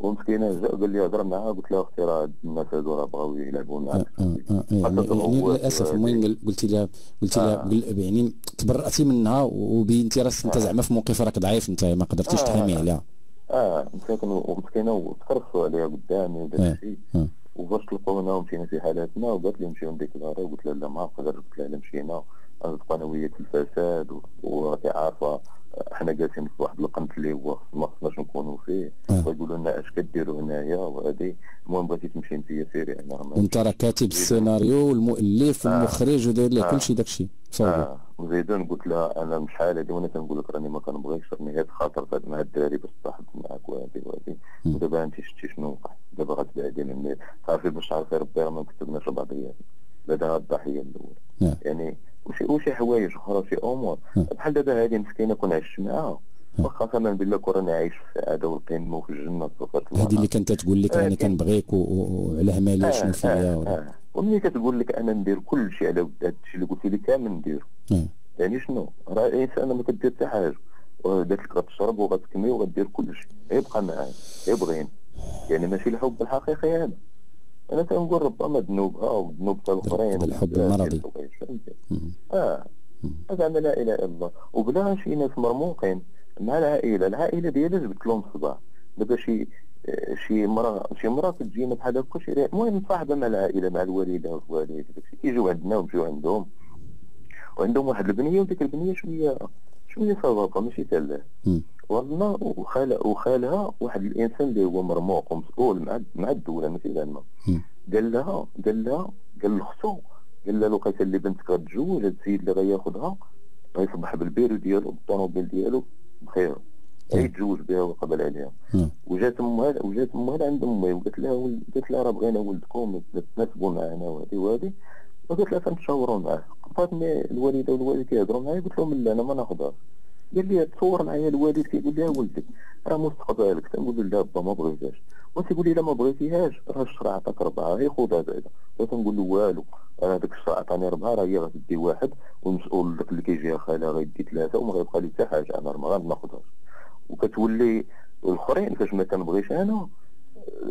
S4: ومسكينة جا قال لي هضر معاها قلت لها أختي راه الناس هذو راه بغاو يلعبوا معاك.
S6: يعني, يعني للأسف المهم قلتي لها قلتي لها يعني تبرأتي منها وبينتي راسك أنت زعما في موقف راك ضعيف أنت ما قدرتيش تحامي عليها
S4: آه مساكن ومسكينة وتقرصوا عليها قدامي وداك الشيء. وفاش تلقونا ومشينا في حالاتنا وقالت لي نمشيو نديكلاري وقلت لها لا ما نقدرش قلت لها مشينا. في الفساد وراكي عارفة حنا جالسين في واحد القنت اللي هو ما خصناش نكونوا فيه آه. ويقولوا لنا اش كديروا هنايا وهذه المهم بغيتي تمشي انت سيري أنا
S6: وانت راه كاتب السيناريو والمؤلف والمخرج وداير ليه كل شيء داك الشيء
S4: آه. وزيدون قلت لها أنا شحال هذه وأنا كنقول لك راني ما كنبغيكش راني غير خاطر مع الدراري باش تصاحب معاك وهذه وهذه ودابا انت شتي شنو؟ وقع دابا غتبعدي مني. تعرفي باش تعرفي ربي ما كتبناش بعضياتنا هذا الضحيه الاولى يعني وشي وشي حوايج أخرى شي أمور. بحال دابا هذه مسكينة كون عشت معاها واخا كمان بالله كون عايش في السعاده والقمه وفي الجنة
S6: هذه اللي كانت تقول لك راني كنبغيك وعلى همالي شنو آه، فيا
S4: آه. آه. وملي كتقول لك أنا ندير كل شيء على ود هذا الشيء اللي قلتي لي كامل ندير. يعني شنو؟ راه الإنسان ما كدير حتى حاجة. قالت لك غتشرب وغتكمي وغدير كل شيء. يبقى معايا يبغيني. يعني ماشي الحب الحقيقي هذا. أنا كنقول ربما ذنوبها أو ذنوب الأخرين.
S6: الحب المرضي.
S4: آه. هذا لا إله إلا الله. وبلا شي ناس مرموقين. مع العائله العائله ديالها جبت لهم صباح دابا شي شي مرة شي مرة كتجينا بحال هكا شي المهم صاحبة مع العائلة مع الوالدة والوالد داكشي كيجيو عندنا ويمشيو عندهم. وعندهم واحد البنية وديك البنية شوية شوية صغيرة ماشي تاع والله وخال وخالها واحد الإنسان اللي هو مرموق ومسؤول مع مع الدولة زعما. قال لها قال لها قال لختو قال لها لقيت اللي بنتك غتزوج هاد السيد اللي غياخذها غيصبح بالبيرو ديالو بالطوموبيل ديالو بخير. غيتزوج بها وقبل عليها. وجات امها وجات امها عند أمي وقالت لها قالت لها راه بغينا ولدكم تناسبوا معنا وهذه وهذه. وقالت لها تنتشاوروا معاه عطاتني الوالدة والوالد كيهضروا معايا قلت لهم لا أنا ما ناخذهاش قال لي تصور معايا الوالد كيقول لها ولدك راه مستقبلك. تنقول له با ما بغيتهاش. وتيقول لي لا ما بغيتيهاش راه الشرع عطاك ربعة. هي خذها بعدا. وتنقول له والو هذاك الشرع عطاني ربعة راه هي غتدي واحد والمسؤول داك اللي كيجي خالها غيدي ثلاثة وما غيبقى لي حتى حاجة أنا ما غناخذهاش وكتولي الأخرين فاش ما كنبغيش أنا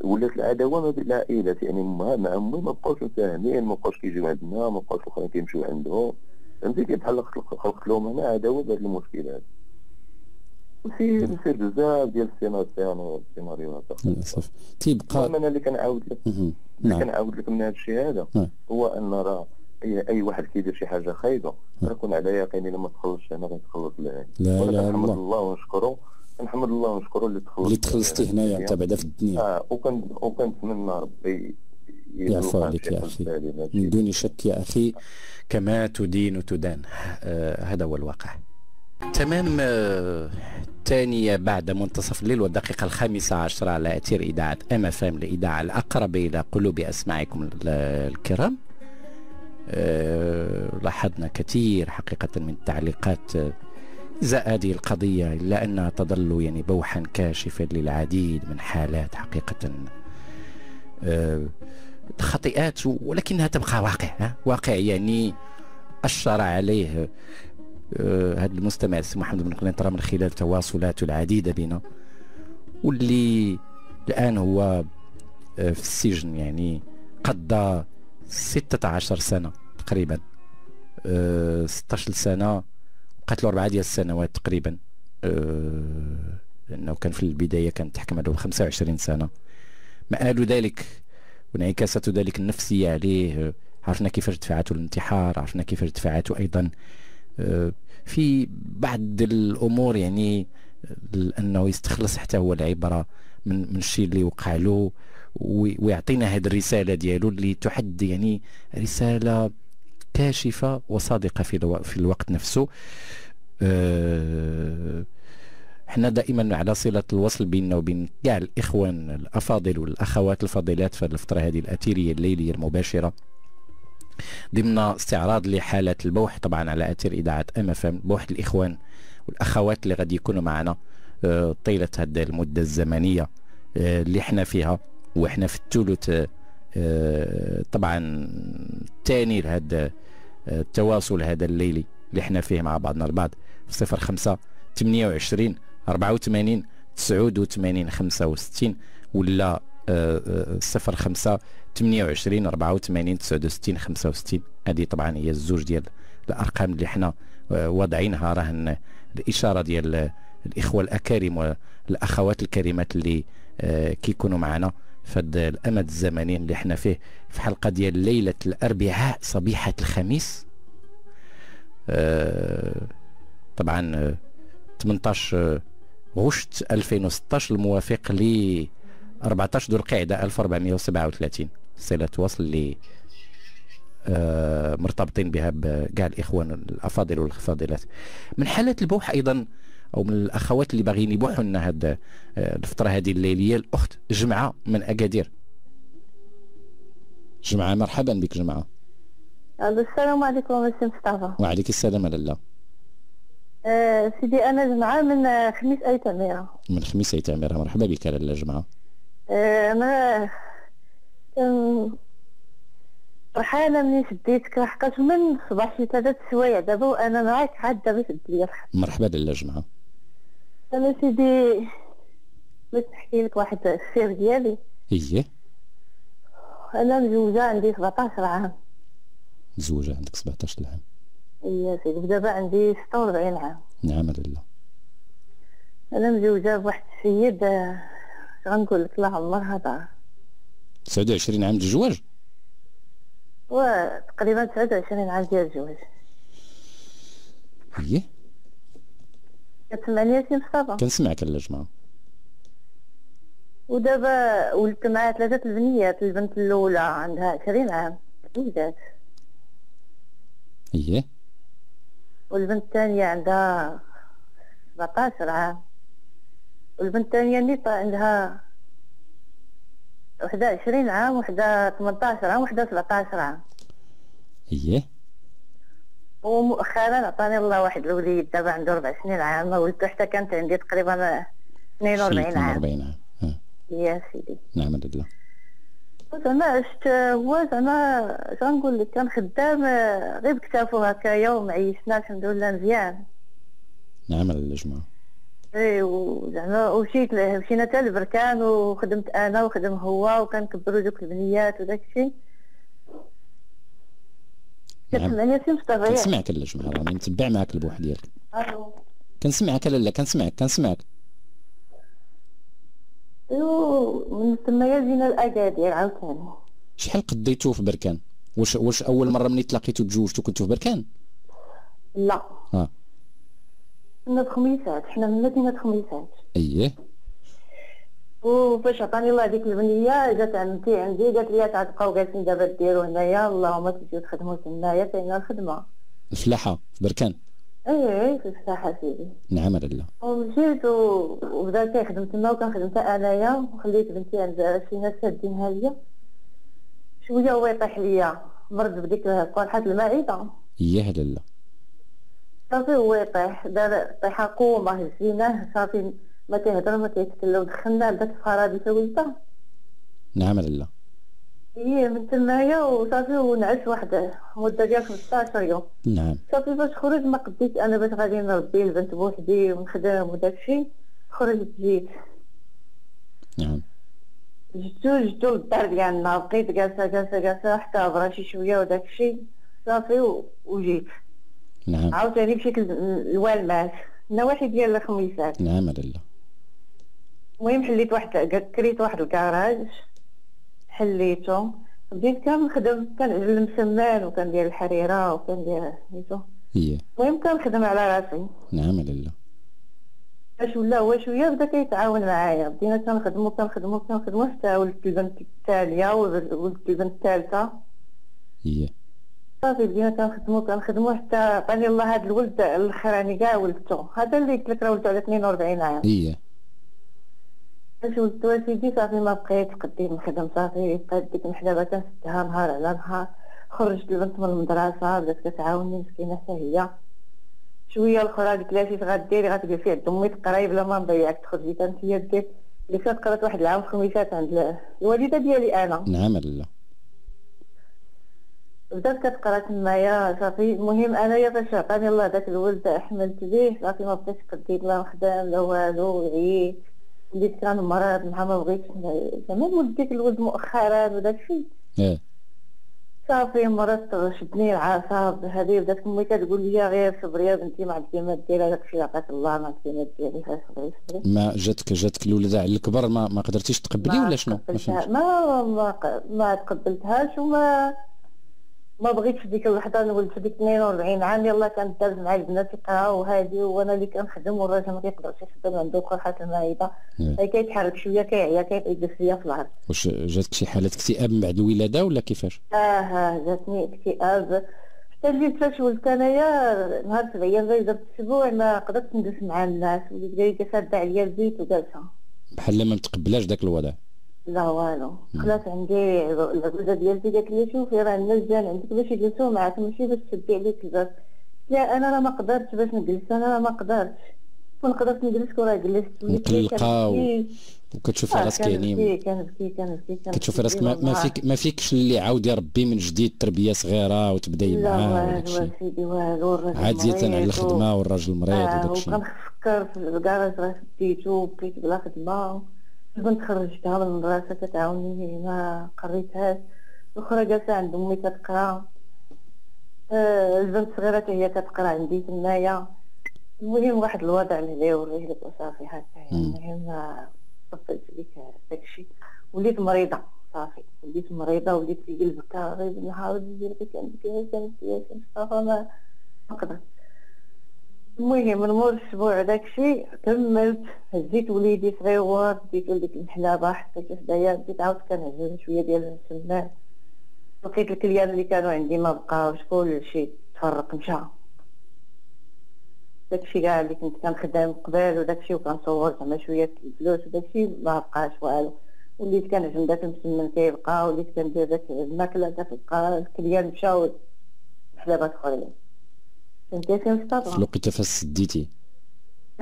S4: ولات العداوة ما بين العائلات يعني ما مع أمي ما بقاوش متفاهمين ما بقاوش كيجيو عندنا ما بقاوش الأخرين كيمشيو عندهم. فهمتي بحال خلقت لهم هنا عداوه بهذا المشكل هذا وفي في بزاف ديال السيناريوهات
S6: للأسف. تيبقى
S4: أنا اللي كنعاود لك اللي نعم. كنعاود لك من هذا الشيء هذا نعم. هو أن راه اي أي واحد كيدير شي حاجة خايبة نعم. كون على يقين إلا ما تخلصش هنا غيتخلص له
S6: لا لا
S4: نحمد الله. ونشكره. نحمد الله ونشكره اللي
S6: اللي تخلصتي هنايا انت بعدا في الدنيا.
S4: آه وكنتمنى ربي
S6: يعفو عليك يا أخي من دون شك يا أخي
S1: كما تدين تدان. آه هذا هو الواقع. تمام الثانية آه بعد منتصف الليل والدقيقة الخامسة عشرة على أثير إذاعة أم اف ام الإذاعة الأقرب إلى قلوب أسماعكم الكرام. لاحظنا كثير حقيقة من التعليقات إزاء هذه القضية إلا أنها تظل يعني بوحا كاشفا للعديد من حالات حقيقة. خطيئات ولكنها تبقى واقع واقع يعني أشر عليه هذا المستمع السي محمد بن قنيطرة من خلال تواصلاته العديدة بنا واللي الآن هو في السجن يعني قضى 16 سنة تقريبا 16 سنة بقات له أربعة ديال السنوات تقريبا لأنه كان في البداية كانت تحكم له 25 سنة. مآل ذلك وانعكاسات ذلك النفسية عليه. عرفنا كيف ارتفاعاته الانتحار عرفنا كيف ارتفاعاته أيضا في بعض الأمور يعني أنه يستخلص حتى هو العبرة من من الشيء اللي وقع له ويعطينا هذه الرسالة ديالو اللي تحد يعني رسالة كاشفة وصادقة في, في الوقت نفسه. أه إحنا دائما على صلة الوصل بيننا وبين كاع الإخوان الأفاضل والأخوات الفاضلات في الفترة هذه الأثيرية الليلية المباشرة. ضمن استعراض لحالة البوح طبعا على أثير إذاعة أم اف ام بوح الإخوان والأخوات اللي غادي يكونوا معنا أه طيلة هذه المدة الزمنية أه اللي إحنا فيها. وإحنا في الثلث أه طبعا الثاني لهذا التواصل هذا الليلي اللي إحنا فيه مع بعضنا البعض. في صفر خمسة 28 84 89 65 ولا صفر خمسة 28 84 69 65 هذه طبعا هي الزوج ديال الأرقام اللي إحنا واضعينها راهن الإشارة ديال الإخوة الأكارم والأخوات الكريمات اللي كيكونوا معنا في هذا الأمد الزمني اللي إحنا فيه. في حلقة ديال ليلة الأربعاء صبيحة الخميس. طبعا 18 غشت 2016 الموافق ل 14 ذو القعدة 1437 صلة وصل اللي مرتبطين بها بكاع الإخوان الأفاضل والفاضلات. من حالات البوح أيضا أو من الأخوات اللي باغيين يبوحوا لنا هاد الفترة هذه الليلية الأخت جمعة من أكادير. جمعة مرحبا بك جمعة.
S7: السلام عليكم سي مصطفى.
S1: وعليك السلام لاله
S7: أه سيدي أنا جمعة من خميس أي تميره
S1: من خميس أي تميره مرحبا بك لاله جمعه
S7: أه أنا فرحانة مني شديتك لحقاش من صباح شي ثلاث سوايع دابا وأنا معاك عاد دابا شد ليا الحق
S1: مرحبا لاله جمعه
S7: أنا سيدي بغيت نحكي لك واحد السير ديالي.
S1: إيه.
S7: أنا مزوجة عندي 17 عام.
S1: مزوجة عندك 17 عام.
S7: إيه سيدي دابا عندي 46 عام.
S1: نعم لاله
S7: أنا مزوجه بواحد السيد غنقول لك الله عمرها دار
S1: 29 عام الزواج
S7: وتقريبا 29 عام ديال الزواج
S1: إيه؟
S7: كتسمعني يا سي مصطفى.
S1: كنسمعك لاله جمعه
S7: ودابا ولدت مع ثلاثة البنيات البنت الأولى عندها عشرين عام. ولدات
S1: إيه؟
S7: والبنت الثانية عندها سبعتاشر عام والبنت الثانية نيطة عندها وحدة عشرين عام وحدة تمنتاشر عام وحدة سبعتاشر عام.
S1: إيه.
S7: ومؤخرا عطاني الله واحد الوليد دابا عنده ربع سنين عام ولدته حتى كانت عندي تقريبا 42 عام.
S1: 42 عام
S7: يا سيدي.
S1: نعم لله.
S7: زعما شت هو زعما غنقول لك كان خدام غير بكتافو هكايا ومعيشنا الحمد لله مزيان.
S1: نعم لله جماعة
S7: إي وزعما ومشيت مشينا حتى لبركان وخدمت أنا وخدم هو وكنكبروا دوك البنيات وداك الشيء. كتسمعني سي مصطفى؟
S1: كنسمعك لاله جماعة راني متبع معاك البوح ديالك. كنسمعك لاله كنسمعك كنسمعك.
S7: ايوا من تمايا جينا لاكادير عاوتاني.
S1: شحال قضيتو في بركان؟ واش واش أول مرة ملي تلاقيتو تزوجتو كنتو في بركان؟
S7: لا.
S1: آه.
S7: كنا في خميسات حنا من مدينة خميسات.
S1: أييه.
S7: وفاش عطاني الله هذيك البنيه جات عمتي عندي قالت لي تعتبقاو جالسين دابا ديروا هنايا اللهم تجيو تخدموا تمايا كاينة الخدمة.
S1: الفلاحة في بركان.
S7: إيه في الساحه سيدي
S1: نعم لاله
S7: ومشيت وبدا كيخدم تما وكنخدم حتى أنايا وخليت بنتي عند شي ناس شادينها ليا شوية هو يطيح ليا مرض بديك قرحة المعدة.
S6: ياه لالا
S7: صافي هو يطيح دار طيحة كوما هزيناه صافي ما تيهضر ما تيتكلم دخلنا بدات الخرابيطة ولدها
S6: نعم لالا
S7: هي من تمايا وصافي ونعس واحد مدة ديال 15 يوم.
S6: نعم.
S7: صافي فاش خرج ما قديت أنا باش غادي نربي البنت بوحدي ونخدم وداكشي خرجت جيت.
S6: نعم.
S7: جبتو جبتو للدار ديالنا بقيت جالسة جالسة جالسة حتى هضرة شي شوية وداكشي صافي وجيت.
S6: نعم.
S7: عاوتاني مشيت للوالمات النواحي ديال الخميسات.
S6: نعم لالا
S7: المهم حليت واحد كريت واحد الكراج. حليته. بديت كنخدم كنعجل المسمان وكندير الحريرة وكندير سميتو المهم كنخدم على راسي.
S6: نعم لالا
S7: فاش ولا هو شوية بدا كيتعاون معايا. بدينا كنخدمو كنخدمو كنخدمو حتى ولدت البنت الثانية ولدت البنت الثالثة.
S6: هي.
S7: صافي بدينا كنخدمو كنخدمو حتى عطاني الله هذا الولد الأخراني كاع ولدتو هذا اللي قلت لك راه ولدتو على 42 عام.
S6: هي.
S7: فاش ولدتو اسيدي صافي ما بقيت قديت نخدم صافي. بقيت ديك المحلبه كنسدها نهار على نهار. خرجت البنت من المدرسة بدات كتعاوني مسكينة حتى هي. شوية الأخرى قالت لها اش غديري غتجي فيه عند امي تقراي بلا ما نضيعك. تخرجي كانت هي دير اللي كانت قرات واحد العام خميسات عند الوالدة ديالي أنا.
S6: نعم لالا
S7: بدات كتقرا تمايا صافي. المهم انايا فاش عطاني الله داك الولد حملت به صافي ما بقيتش قديت لا نخدم لا والو عييت وليت كنمرض مع ما بغيتش زعما ولديت الولد مؤخرا وداك الشيء صافي مرضت شدني العصاب هذه بدات أمي كتقول لي غير صبري يا بنتي ما عندك ما دير هذاك الشيء عطاك الله ما عندك ما ديري صبري صبري.
S6: ما جاتك جاتك الولده على الكبر ما ما قدرتيش تقبلي ولا شنو؟
S7: ما ما ما, ما تقبلتهاش وما ما بغيتش ديك اللحظه نولد في ديك 42 عام يلاه كانت داز مع البنات يقراو وهادي وأنا اللي كنخدم والراجل ما كيقدرش يخدم عنده قرحه المعده هي كيتحرك شوية كيعيا كيجلس ليا في الأرض
S6: واش جاتك شي حاله اكتئاب من بعد الولاده ولا كيفاش؟
S7: آه آه جاتني اكتئاب. حتى اللي فاش ولدت أنايا نهار سبعين غير درت أسبوع ما قدرتش ندوز مع الناس وليت جاي كساده عليا البيت وجالسة.
S6: بحال ما متقبلاش داك الوضع.
S7: لا والو. خلاص عندي العقوده ديالتي قالت لي شوفي راه الناس جان عندك باش يجلسوا معاك ماشي باش تشدي عليك الباب. لا أنا راه ما قدرتش باش نجلس أنا راه ما قدرتش. كون قدرت نجلس كون راه جلست
S6: مقلقه وكتشوفي راسك يعني
S7: كنبكي كنبكي
S6: كتشوفي راسك ما, فيك ما فيكش اللي عاود يربي من جديد تربية صغيرة وتبداي
S7: معاه لا سيدي والو
S6: عادية على الخدمة والراجل مريض
S7: آه وداك الشيء. وكنفكر في الكراج راه شديتو بقيت بلا خدمة. البنت خرجتها من المدرسة كتعاوني ما قريتهاش الأخرى جالسة عند أمي كتقرا آه البنت الصغيرة هي كتقرا عندي تمايا المهم واحد الوضع اللي وريه لك وصافي هكا المهم طفلت ديك داكشي وليت مريضة صافي. وليت مريضة وليت في قلبك. غير نحاول ندير كنبكي كنبكي مصطفى ما قدرت. المهم من مور الأسبوع داكشي كملت هزيت وليدي صغيور ديت ديك المحلابه حطيته حدايا بديت عاود كنعزل شوية ديال السمان لقيت ال clients اللي كانوا عندي ما بقاوش كلشي تفرق مشى. داكشي كاع اللي كنت كنخدم قبل وداكشي وكنصور زعما شوية الفلوس وداكشي ما بقاش والو. وليت كنعجن داك المسمن كيبقى وليت كندير داك الماكلة كتبقى ال clients مشاو محلابات اخرين
S6: في الوقيته فاش سديتي؟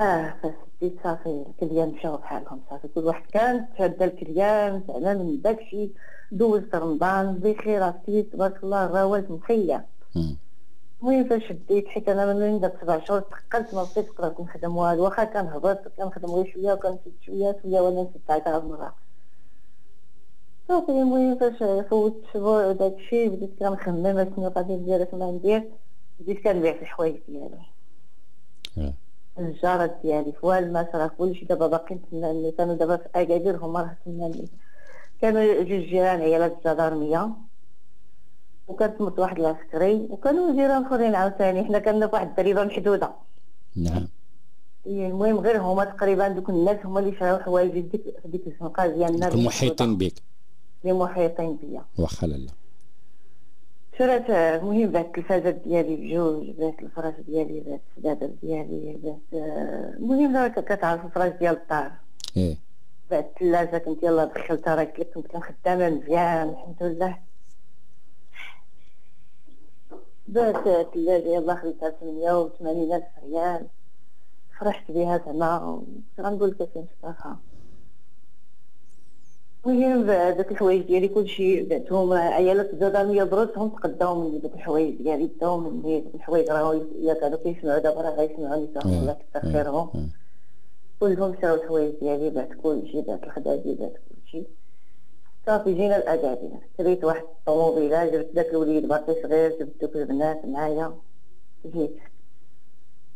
S7: آه فاش سديت صافي ال clients مشاو بحالهم صافي. كل واحد كان تعدى ال clients زعما من داكشي دوزت رمضان بخير عرفتي تبارك الله راولت مخيا. المهم فاش شديت حيت أنا من داك سبع شهور تقلت ما بقيتش قدرت نخدم والو. واخا كنهبط كنخدم غير شوية وكنسد شوية شوية وأنا نسد عاد المره صافي المهم فاش فوت شهور وداكشي بديت كنخمم شنو غادي ندير اش ندير. بديت كنبيع في الحوايج ديالي. الجارات ديالي والماس راه كلشي دابا باقي اللي كانوا دابا في أكادير هما راه تمانين كانوا جوج جيران عيالات الجدارمية. وكانت تموت واحد العسكري وكانوا جيران آخرين عاوتاني. حنا كنا في واحد الدريبه محدودة.
S6: نعم.
S7: المهم غير هما تقريبا دوك الناس هما اللي شراو حوايج في ديك ديك الزنقه ديالنا.
S6: المحيطين بك
S7: اللي محيطين بيا.
S6: واخا لالا.
S7: شرات المهم بعت التلفازات ديالي بجوج بعت الفراش ديالي بعت السدادر ديالي بعت المهم كتعرف الفراش ديال الدار.
S6: إيه.
S7: بعت الثلاجة كنت يلاه دخلتها راه قلت كنت خدامة مزيان الحمد لله. بات الثلاجة يلا خديتها 88 ألف ريال. فرحت بها زعما غنقول لك مصطفى المهم داك الحوايج ديالي كلشي بعتهم عيالات زاد دروسهم تقداو مني داك الحوايج ديالي داو مني داك الحوايج راه الا كانوا كيسمعوا دابا راه غيسمعوني حتى الله كثر خيرهم كلهم شراو الحوايج ديالي بعت كلشي بعت الخدادي بعت كلشي. صافي جينا الاكادير شريت واحد الطوموبيلة جبت داك الوليد باقي صغير جبت دوك البنات معايا. جيت.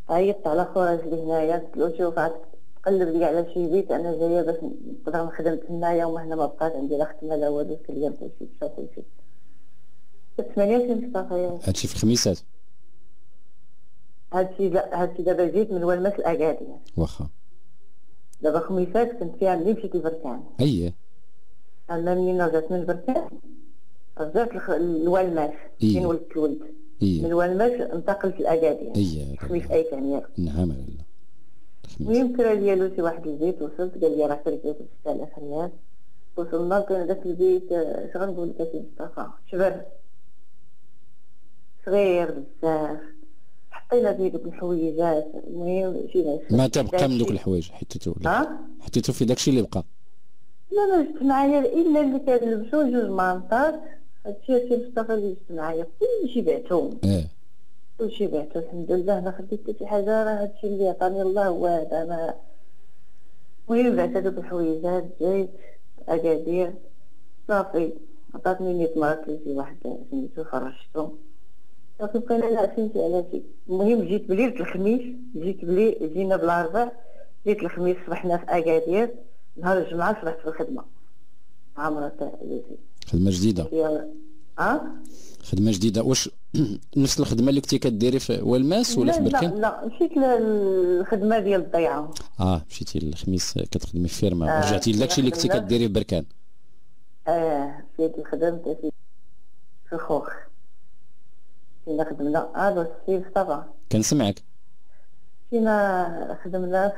S7: عيطت على خويا اللي هنايا قلت له شوف تقلب لي على شي بيت أنا جاية باش نقدر نخدم تمايا وما هنا ما بقاش عندي لا خدمه لا والو كليا كلشي مشى كلشي ثمانية سنين مصطفى
S6: هادشي في خميسات
S7: هادشي لا هادشي دابا جيت من ولمس الاكادير
S6: واخا.
S7: دابا خميسات كنت فيها ملي مشيت لبركان
S6: اييه
S7: أما منين رجعت؟ من بركان؟ رجعت للوالماس
S6: إيه.
S7: فين ولدت الولد؟
S6: إيه.
S7: من الوالماس انتقلت لاكادير
S6: اييه
S7: خميس أي كان
S6: نعم لاله
S7: المهم كرا ليا شي واحد البيت وصلت قال لي راه كريت ب 6000 ريال. وصلنا كان داك البيت اش غنقول لك اسي مصطفى شبر صغير بزاف. حطينا فيه دوك الحويجات المهم شي
S6: ما تبقى من دوك الحوايج حطيتو حطيتو في داكشي اللي بقى.
S7: لا ما جبت معايا إلا اللي كنلبسو جوج مانطات هادشي هادشي مصطفى اللي جبت معايا. كلشي بعتهم.
S6: آه
S7: كلشي بعتو الحمد لله. ما خديت حتى شي حاجة راه هادشي اللي عطاني الله هو هذا. ما المهم بعت هادوك الحويجات جيت أكادير صافي. عطاتني مية مرات لشي واحد سميتو خرجتو. صافي بقينا ناقصين شي على شي. المهم جيت بليلة الخميس جيت بلي جينا بالاربع جيت الخميس صبحنا في أكادير نهار الجمعة صبحت في الخدمة. مع مرات
S6: خدمة جديدة.
S7: آه
S6: خدمة جديدة. واش نفس الخدمة اللي كنتي كديري في والماس ولا في بركان؟
S7: لا لا مشيت للخدمة ديال الضيعة
S6: آه مشيتي الخميس كتخدمي في فيرما. آه رجعتي لداكشي اللي كنتي كديري في بركان.
S7: آه مشيت خدمت في الخوخ فينا خدمنا. هذا آه السي طبعا
S6: كنسمعك.
S7: فينا خدمنا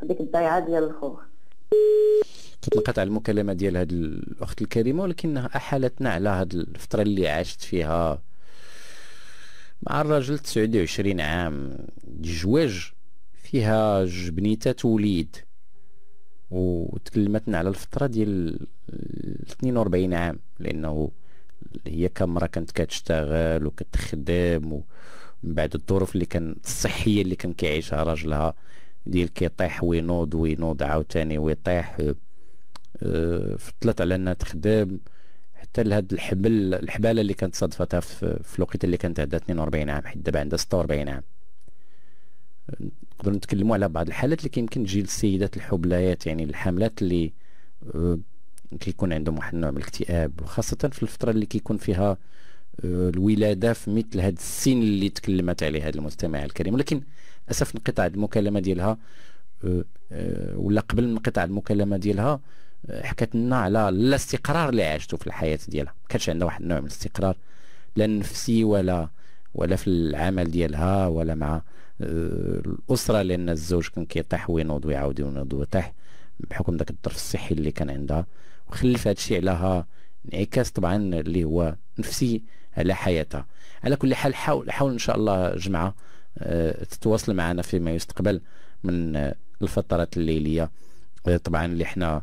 S7: في ديك الضيعة ديال الخوخ.
S1: كتنقطع المكالمة ديال هذه الأخت الكريمة ولكنها أحالتنا على هذه الفترة اللي عاشت فيها. مع الراجل 29 عام جواج فيها جوج بنيتات ووليد وتكلمتنا على الفترة ديال 42 عام لأنه هي كامرة كانت كتشتغل وكتخدم ومن بعد الظروف اللي كان الصحية اللي كان كيعيشها راجلها ديال كيطيح وينوض وينوض عاوتاني ويطيح آه، فطلت على أنها تخدم. حتى لهاد الحبل الحبالة اللي كانت صادفتها في الوقت اللي كانت عندها 42 عام حيت دابا عندها 46 عام. نقدروا نتكلموا على بعض الحالات اللي كيمكن تجي للسيدات الحبليات يعني الحاملات اللي آه، كيكون عندهم واحد النوع من الاكتئاب وخاصة في الفترة اللي كيكون فيها آه، الولادة في مثل هذا السن اللي تكلمت عليه هذا المستمع الكريم. ولكن اسف نقطع المكالمة ديالها ولا قبل من نقطع المكالمة ديالها حكت لنا على الاستقرار اللي عاشته في الحياة ديالها. ما كانش عندها واحد النوع من الاستقرار لا النفسي ولا ولا في العمل ديالها ولا مع آه، الأسرة لأن الزوج كان كيطيح وينوض ويعاود ينوض ويطيح بحكم ذاك الظرف الصحي اللي كان عندها. وخلف هذا الشيء عليها انعكاس طبعا اللي هو نفسي على حياتها. على كل حال حاول حاول إن شاء الله جمعه آه، تتواصل معنا فيما يستقبل من الفترات الليلية. آه، طبعا اللي آه،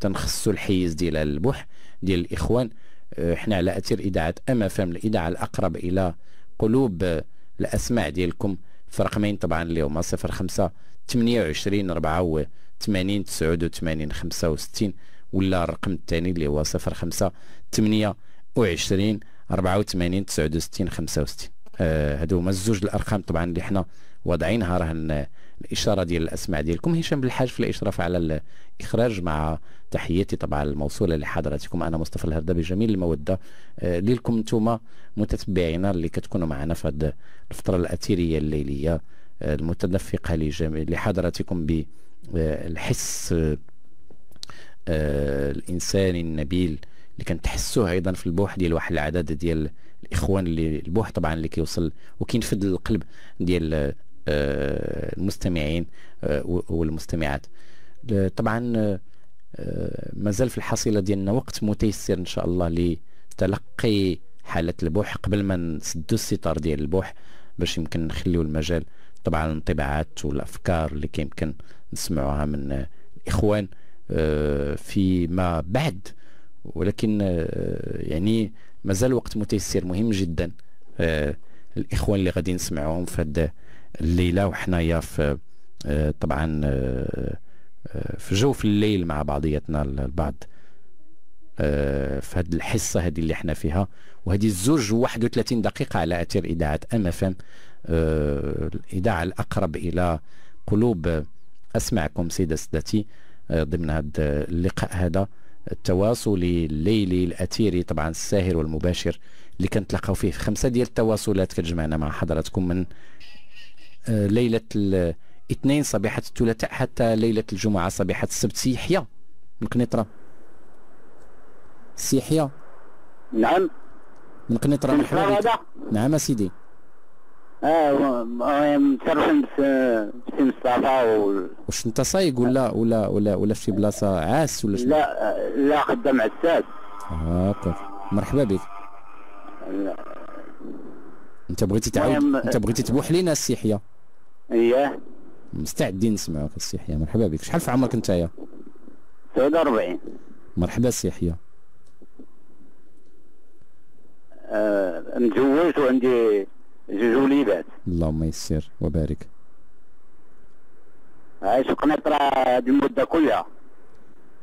S1: تنخصوا الحيز ديال البوح ديال الإخوان. آه، حنا على اثير اذاعه MFM الاذاعه الأقرب إلى قلوب الأسماع ديالكم. في رقمين طبعا اللي هما 05 28 84 89 65 ولا الرقم الثاني اللي هو 05 28 84 69 65 هادو هما الزوج الأرقام طبعا اللي حنا واضعينها راه الإشارة ديال الأسماء ديالكم. هشام بالحاج في الإشراف على الإخراج مع تحياتي طبعا الموصولة لحضراتكم. أنا مصطفى الهردبي جميل المودة. آه لكم أنتم متتبعينا اللي كتكونوا معنا في هذه الفترة الاثيريه الليلية آه المتدفقه لحضراتكم بالحس آه الانساني النبيل اللي كنتحسوه أيضا في البوح ديال واحد العدد ديال الإخوان اللي البوح طبعا اللي كيوصل وكينفذ القلب ديال المستمعين آه، والمستمعات. طبعا آه، مازال في الحصيلة ديالنا وقت متيسر إن شاء الله لتلقي حالة البوح قبل ما نسدو الستار ديال البوح باش يمكن نخليو المجال. طبعا الانطباعات والأفكار اللي كيمكن نسمعوها من الاخوان آه، فيما بعد. ولكن آه، يعني مازال وقت متيسر مهم جدا آه، الإخوان اللي غادي نسمعوهم في هذه الليلة وحنايا في طبعا في جوف الليل مع بعضياتنا البعض. في هذه الحصة هذه اللي إحنا فيها. وهذه الزوج 31 دقيقة على أثير إذاعة MFM الإذاعة الأقرب إلى قلوب أسمعكم سيدة سادتي آه، ضمن هذا اللقاء هذا. التواصلي الليلي الأثيري طبعا الساهر والمباشر اللي كنتلاقاو فيه. في خمسة ديال التواصلات كتجمعنا مع حضراتكم من آه، ليلة الاثنين صبيحه الثلاثاء حتى ليلة الجمعة صبيحه السبت. سي يحيى من قنيطره سي يحيى.
S8: نعم.
S1: من قنيطره مرحبا نعم سيدي
S8: آه متشرفين بسي مصطفى و...
S1: واش انت سايق ولا ولا ولا ولا في بلاصة عاس ولا
S8: شنو؟ لا لا خدام عساس.
S1: هاكا مرحبا بك. أنت بغيتي تعاود أنت بغيتي تبوح لينا السيحيه
S8: اييه
S1: مستعدين نسمعوك السيحيه مرحبا بك. شحال في عمرك نتايا؟
S8: 49
S1: مرحبا السيحيه
S8: آه متزوج وعندي جوج وليدات.
S1: اللهم يسر وبارك.
S8: عايش في قنيطرة هذه المدة كلها.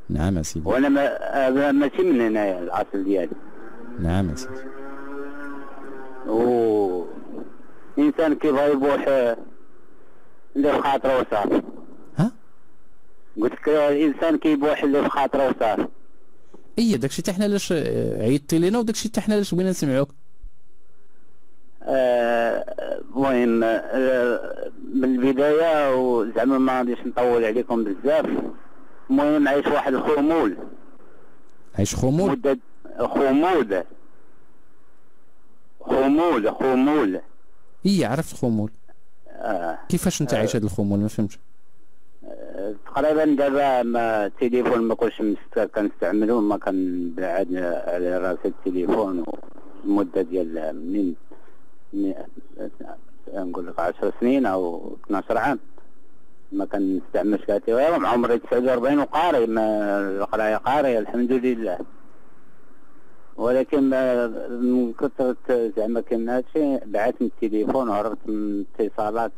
S1: نعم سيدي.
S8: وأنا ما ماشي من هنايا الاصل ديالي.
S1: نعم سيدي.
S8: و إنسان كيبغى يبوح اللي في خاطره وصافي
S1: ها؟
S8: قلت لك الإنسان كيبوح اللي في خاطره وصافي
S1: اي داكشي حتى حنا لاش عيطتي لينا وداكشي حتى حنا لاش بغينا نسمعوك؟
S8: المهم آه من البداية وزعما ما غاديش نطول عليكم بزاف. المهم عايش واحد الخمول.
S1: عايش خمول؟
S8: مدة خمول. خمول خمول.
S1: اي عرفت خمول.
S8: آه.
S1: كيفاش انت عايش هذا الخمول ما فهمتش.
S8: آه تقريبا دابا ما التليفون ما كنتش كنستعملو ما كان بعد على رأس التليفون المده ديال منين نقول لك 10 سنين أو 12 عام. ما كنستعملش كاتب مع عمري 49 وقاري ما القراية قارية الحمد لله. ولكن من كثرة زعما كان هادشي بعثت من التليفون وهربت من الاتصالات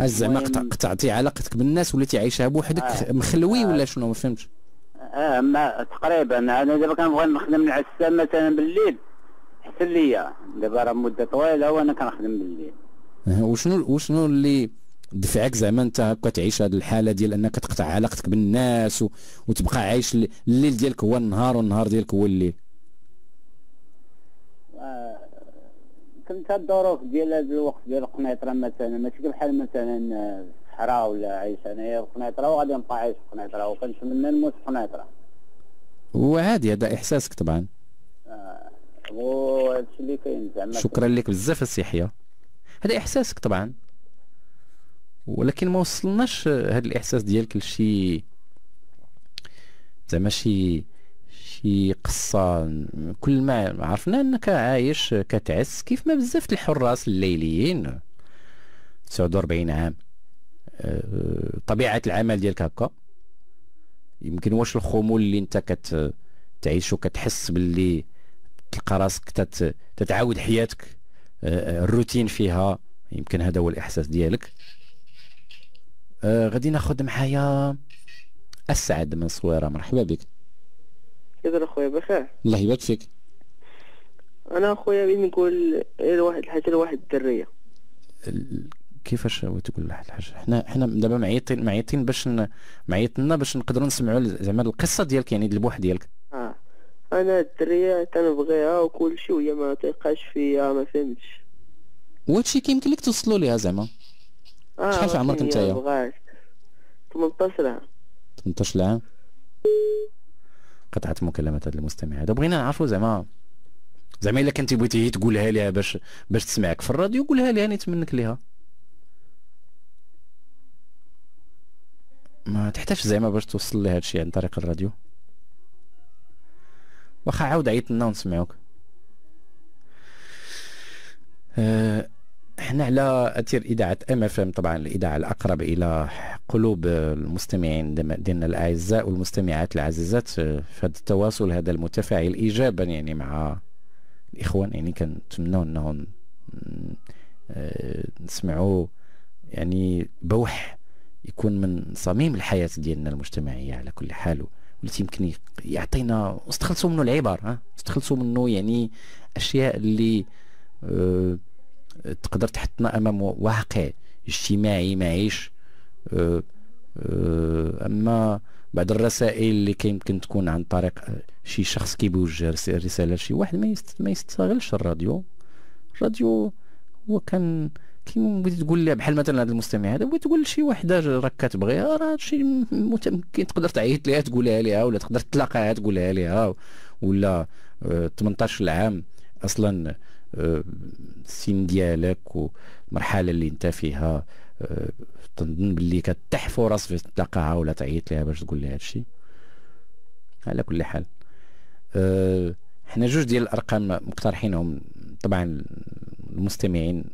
S1: زعما قطعتي علاقتك بالناس وليتي عايشها بوحدك آه. مخلوي آه. ولا شنو؟ ما فهمتش.
S8: آه ما تقريبا. أنا دابا كنبغي نخدم العسام مثلا بالليل. احسن ليا دابا راه مدة طويلة وأنا كنخدم بالليل.
S1: وشنو وشنو اللي دفعك زعما انت هكا تعيش هذه الحالة ديال انك تقطع علاقتك بالناس و... وتبقى عايش الليل ديالك هو النهار والنهار ديالك هو الليل.
S8: آه، كنت الظروف ديال هذا الوقت ديال قنيطرة مثلا ماشي بحال مثلا الصحراء ولا عايش انايا في قنيطرة وغادي نبقى عايش في قنيطرة وكنتمنى نموت في قنيطرة.
S1: وعادي هذا إحساسك طبعا.
S8: آه. وهادشي اللي كاين زعما.
S1: شكرا لك بزاف السي يحيى هذا إحساسك طبعا. ولكن ما وصلناش هذا الإحساس ديالك لشي زعما شي شي قصة. كل ما عرفنا أنك عايش كتعس كيف ما بزاف الحراس الليليين 49 عام. أه، طبيعة العمل ديالك هكا. يمكن واش الخمول اللي انت كتعيش وكتحس باللي تلقى راسك تتعاود حياتك آه، آه، الروتين فيها. يمكن هذا هو الإحساس ديالك. آه غادي ناخذ معايا السعد من صويرة. مرحبا بك.
S9: كيف اخويا؟ بخير.
S1: الله يبارك فيك.
S9: أنا أخويا بغيت نقول واحد الحاجة لواحد الدرية.
S1: كيفاش تقول واحد الحاجة؟ حنا حنا دابا معيطين معيطين باش معيطنا باش نقدروا نسمعوا زعما القصة ديالك يعني البوح ديالك.
S9: آه. أنا الدرية تنبغيها وكل شيء وهي ما تيقاش فيا ما فهمتش.
S1: وهادشي كيمكن لك توصلوا ليها زعما.
S9: آه
S1: شحال في عمرك نتايا
S9: 18 عام.
S1: 18 عام؟ قطعت مكالمات هذا المستمع هذا بغينا نعرفوا زعما زعما إلا كنتي بغيتي تقولها ليها باش باش تسمعك في الراديو قولها ليها نتمنك ليها. ما تحتاج زعما باش توصل لي هادشي عن طريق الراديو. واخا عاود عيط لنا ونسمعوك. آه، إحنا على أثير إذاعة MFM طبعا الإذاعة الأقرب إلى قلوب المستمعين ديالنا الأعزاء والمستمعات العزيزات في هذا التواصل هذا المتفاعل ايجابا يعني مع الإخوان. يعني كنتمنوا أنهم نسمعوا يعني بوح يكون من صميم الحياة ديالنا المجتمعية على كل حال واللي يمكن يعطينا استخلصوا منه العبر ها استخلصوا منه يعني أشياء اللي أه تقدر تحطنا أمام واقع اجتماعي معيش. أه أه أما بعض الرسائل اللي كيمكن تكون عن طريق شي شخص كيبوجه رسالة لشي واحد ما ما يستغلش الراديو. الراديو هو كان كيما بغيتي تقول لها بحال مثلا هذا المستمع هذا بغيت تقول لشي وحدة راك كتبغيها راه هادشي ممكن تقدر تعيط ليها تقولها ليها ولا تقدر تلاقاها تقولها ليها ولا 18 آه، عام أصلا آه، السن ديالك والمرحلة اللي انت فيها آه، تنظن باللي كتح فرص في تلاقاها ولا تعيط ليها باش تقول لها هادشي؟ على كل حال. أه حنا جوج ديال الأرقام مقترحينهم طبعا المستمعين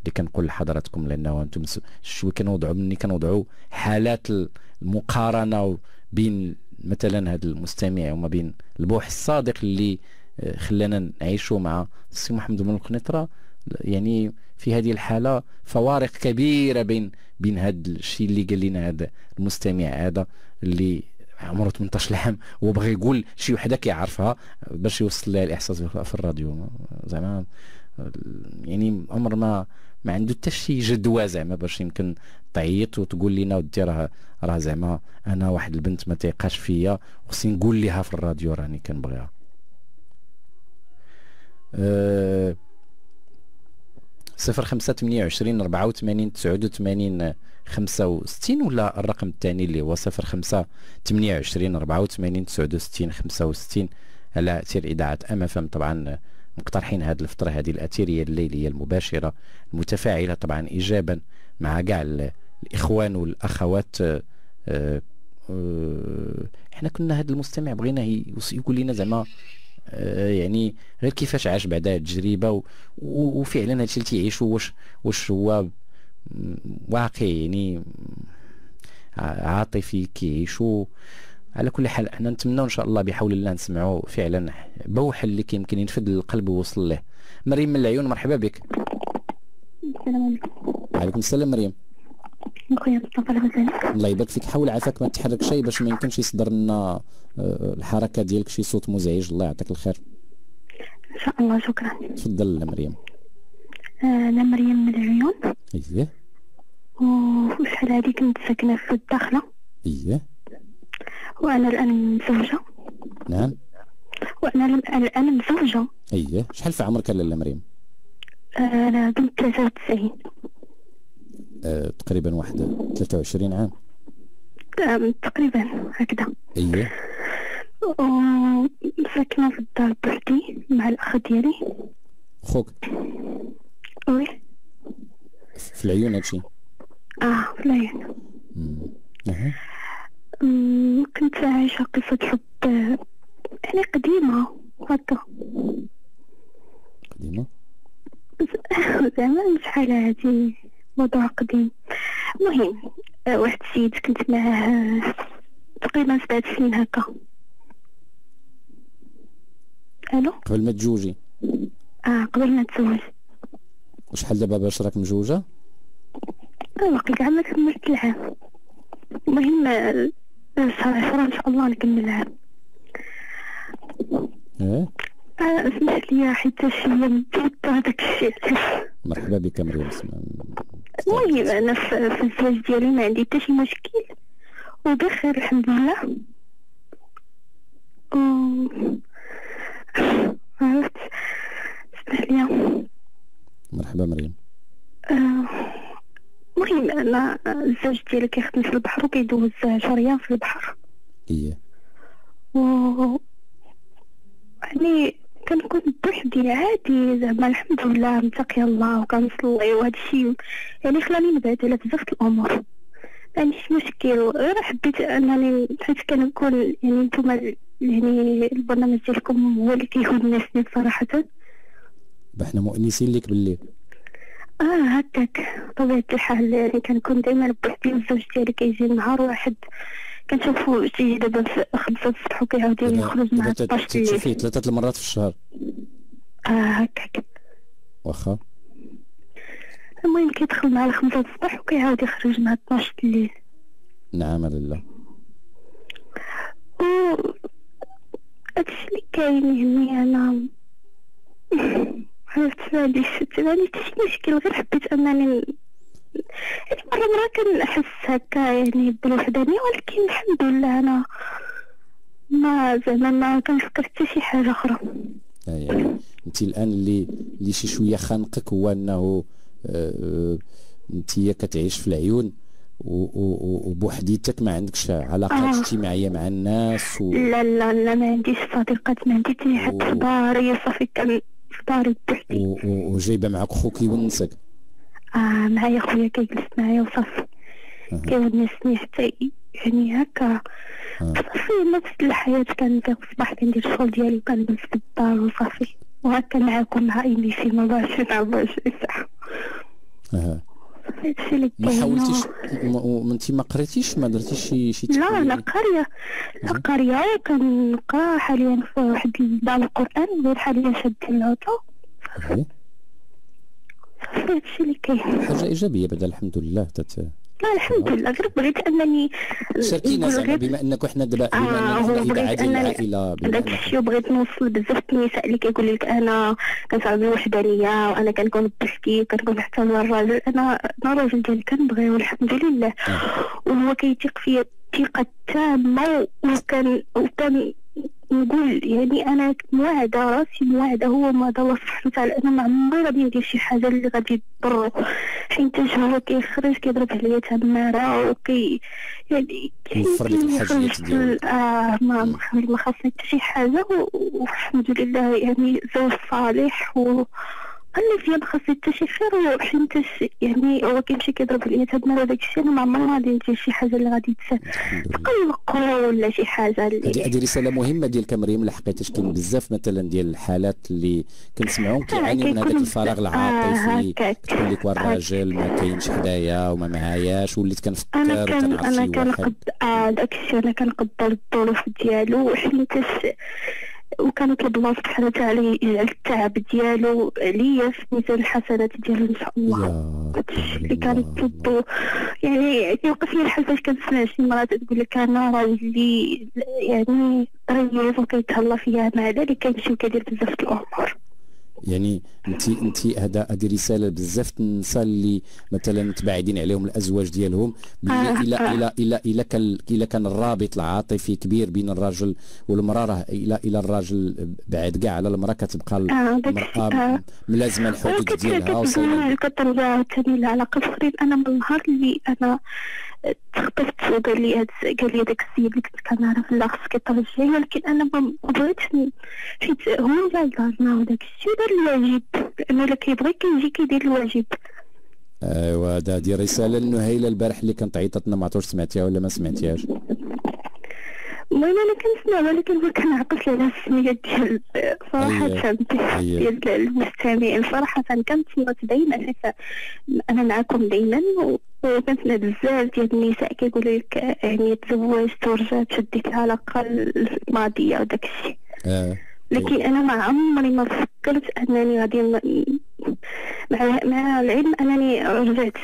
S1: اللي كنقول لحضراتكم لأنه أنتم شوي كنوضعوا مني كنوضعوا حالات المقارنة بين مثلا هذا المستمع وما بين البوح الصادق اللي آه، خلانا نعيشوا مع السي محمد بن القنيطرة. يعني في هذه الحالة فوارق كبيرة بين بين هذا الشيء اللي قال لنا هذا المستمع هذا اللي عمره 18 عام وبغى يقول شي وحدة كيعرفها باش يوصل لها الإحساس في الراديو. زعما يعني عمر ما ما عنده حتى شي جدوى زعما باش يمكن تعيط وتقول لنا ودي راه راه زعما أنا واحد البنت ما تيقاش فيا وخصني نقول لها في الراديو راني كنبغيها. صفر خمسة ثمانية وعشرين أربعة وثمانين تسعود وثمانين خمسة وستين ولا الرقم الثاني اللي هو صفر خمسة ثمانية وعشرين أربعة وثمانين تسعود وستين خمسة وستين على أثير إذاعة أم أف أم. طبعا مقترحين هذه الفترة هذه الأثيرية الليلية المباشرة المتفاعلة طبعا إيجابا مع كاع الإخوان والأخوات أه أه إحنا كنا هذا المستمع بغينا يقول لنا زعما يعني غير كيفاش عاش بعد هذه التجربه وفعلا هادشي اللي تيعيشوا واش واش هو واقعي يعني عاطفي كيعيشوا على كل حال إحنا نتمنى إن شاء الله بحول الله نسمعوا فعلا بوح اللي كيمكن ينفذ القلب ويوصل له. مريم من العيون مرحبا بك.
S10: السلام عليكم.
S1: وعليكم السلام مريم.
S10: مصطفى
S1: الله يبارك فيك. حاول عافاك ما تحرك شيء باش ما يمكنش يصدر لنا آه، الحركة ديالك شي صوت مزعج. الله يعطيك الخير.
S10: إن شاء الله. شكرا.
S1: تفضل مريم.
S10: آه، أنا مريم من العيون.
S1: اييه
S10: وشحال هادي كنت ساكنه في الداخلة.
S1: اييه
S10: وأنا الآن متزوجه
S1: نعم.
S10: وأنا الآن متزوجه
S1: اييه شحال في عمرك لاله مريم؟
S10: آه، أنا بنت 93
S1: أه تقريبا واحد 23 عام.
S10: آه، تقريبا هكذا.
S1: اييه
S10: ساكنة في الدار بوحدي مع الأخ ديالي.
S1: خوك
S10: وي.
S1: في العيون هادشي؟
S10: آه في العيون.
S1: أها.
S10: كنت عايشة قصة حب. يعني قديمة هكا
S1: قديمة؟
S10: زعما شحال هادي موضوع قديم المهم واحد السيد كنت معاه تقريبا سبعة سنين هكا. ألو؟
S1: قبل ما تجوجي
S10: آه قبل ما نتزوج
S1: وشحال دابا باش راك مجوجة؟
S10: باقي كاع ما كملت العام المهم شهر عشرة إن شاء الله نكمل العام
S1: إيه؟
S10: آه اسمح لي حيت شي مبسوط هذاك الشيء.
S1: مرحبا بك مريم
S10: المهم أنا في الزواج ديالي ما عندي حتى شي مشكل. وبخير الحمد لله. عرفت. اسمح لي.
S1: مرحبا مريم.
S10: المهم آه أنا الزوج ديالي كيخدم في البحر وكيدوز شهريا في البحر.
S1: إيه.
S10: و يعني كنكون بوحدي عادي زعما الحمد لله متقي الله وكنصلي وهذا الشيء. يعني خلاني نبعد على بزاف الأمور. ما عنديش مشكل. غير حبيت أنني حيت كنقول يعني نتوما يعني البرنامج ديالكم هو اللي كيهود الناس صراحة.
S1: حنا مؤنسين لك بالليل.
S10: آه هكاك. طبيعة الحال يعني كنكون دائما بوحدي والزوج ديالي كيجي نهار واحد. كنشوفو تيجي دابا في خمسة الصباح وكيعاود يخرج مع 12
S1: الليل تشوفيه ثلاثة المرات في الشهر.
S10: آه هكاك
S1: واخا.
S10: المهم كيدخل مع خمسة الصباح وكيعاود يخرج مع 12 الليل
S1: نعم لله.
S10: و هادشي اللي كاين يعني أنا. عرفت ما عنديش شي مشكل غير حبيت أنني مرة مرة كنحس هكا يعني بالوحدانية ولكن الحمد لله أنا ما زعما ما كنفكر حتى شي حاجة أخرى
S1: يعني انت الآن اللي اللي شي شوية خانقك هو أنه آه، انت كتعيش في العيون وبوحديتك ما عندكش علاقات آه. اجتماعية مع الناس
S10: و... لا لا لا ما عنديش صديقات ما عندي حتى حد في داري صافي كان في داري بوحدي.
S1: وجايبة معك خوك يونسك
S10: آه معايا خويا كيجلس معايا وصافي. آه. كيونسني حتى يعني هكا. آه. صافي نفس الحياة كان في الصباح كندير الشغل ديالي وكنجلس في الدار وصافي. وهكا معاكم مع ايمي في 24 24 ساعة.
S1: أها. ما حاولتيش ما انت ما قريتيش؟ ما درتيش شي شي
S10: لا لا قاريه لا قاريه كنقرا حاليا في واحد دار القرآن غير حاليا شاد العطا هادشي اللي كاين
S1: حاجة إيجابية بعدا الحمد لله. تت
S10: لا الحمد لله. غير بغيت أنني
S1: شاركينا زعما بما إنك وحنا دابا بما إنك اذا عادي العائلة
S10: داك الشيء بغيت نوصل بزاف النساء اللي كيقول لك أنا كنصعب الوحدانيه وأنا كنكون بوحدي كنكون حتى مع الراجل أنا أنا الراجل ديالي كنبغيه والحمد لله وهو كيثيق فيا ثقه تامه وكان وكان نقول يعني أنا موعده راسي موعده هو موعده الله سبحانه وتعالى. أنا ما عمري غادي ندير شي حاجة اللي غادي تضر حيت هو كيخرج كيضرب عليا تماره وكي يعني
S1: يوفر لك الحاجيات ديالو
S10: آه ما ما خاصني حتى شي حاجة والحمد لله يعني زوج صالح و اللي فيا ما خاصني حتى شي خير حيت يعني هو كيمشي كيضرب عليا تما داك الشيء أنا ما عمري غادي ندير شي حاجة اللي غادي تقلقو ولا شي حاجة
S1: اللي هذه رسالة مهمة ديالك مريم لحقيتاش كاين بزاف مثلا ديال الحالات اللي كنسمعوهم كيعاني من هذاك الفراغ العاطفي كتقول لك الراجل ما كاينش حدايا وما معاياش وليت كنفكر
S10: أنا كان أنا كنقدر آه داك الشيء أنا كنقدر الظروف ديالو حيت وكانت الله سبحانه وتعالى يجعل التعب ديالو عليا في ميزان الحسنات ديالو إن شاء الله. اللي كانت تضو يعني كيوقف لي الحال فاش كنسمع شي مرات تقول لك أنا راجلي يعني ريف وكيتهلا فيا مع ذلك كيمشي وكيدير بزاف الأمور
S1: يعني انت انت هذا هذه رسالة بزاف النساء اللي مثلا متباعدين عليهم الأزواج ديالهم. آه. إلى آه. إلى إلى إلى كان إلى كان الرابط العاطفي كبير بين الرجل والمرأة راه إلى إلى الراجل بعد كاع على المرأة كتبقى
S10: آه، المرأة
S1: آه. ملازمة الحدود ديالها
S10: كترجع ثاني العلاقه أنا من النهار اللي أنا تخطفت وقال لي هاد قال لي داك السيد اللي كنت كنعرف لا خصك ترجعي ولكن أنا ما بغيتش حيت هو جا لدارنا وداك الشيء دار الواجب. لأنه الا كيبغي كيجي كيدير الواجب.
S1: أيوا هذه رسالة لنهيله البارح اللي كانت عيطتنا ما عرفتش سمعتيها ولا ما سمعتيهاش؟
S10: المهم أنا كنسمع ولكن ما كنعقلش على السميات ديال صراحة ديال المستمعين. صراحة كنت دايما أنا معكم دايما وكنسمع بزاف ديال النساء كيقولوا لك يعني تزوج ترجع تشديك العلاقة الماضية وداك الشيء
S1: آه.
S10: لكن أنا ما عمري ما فكرت أنني غادي مع مع العلم أنني رجعت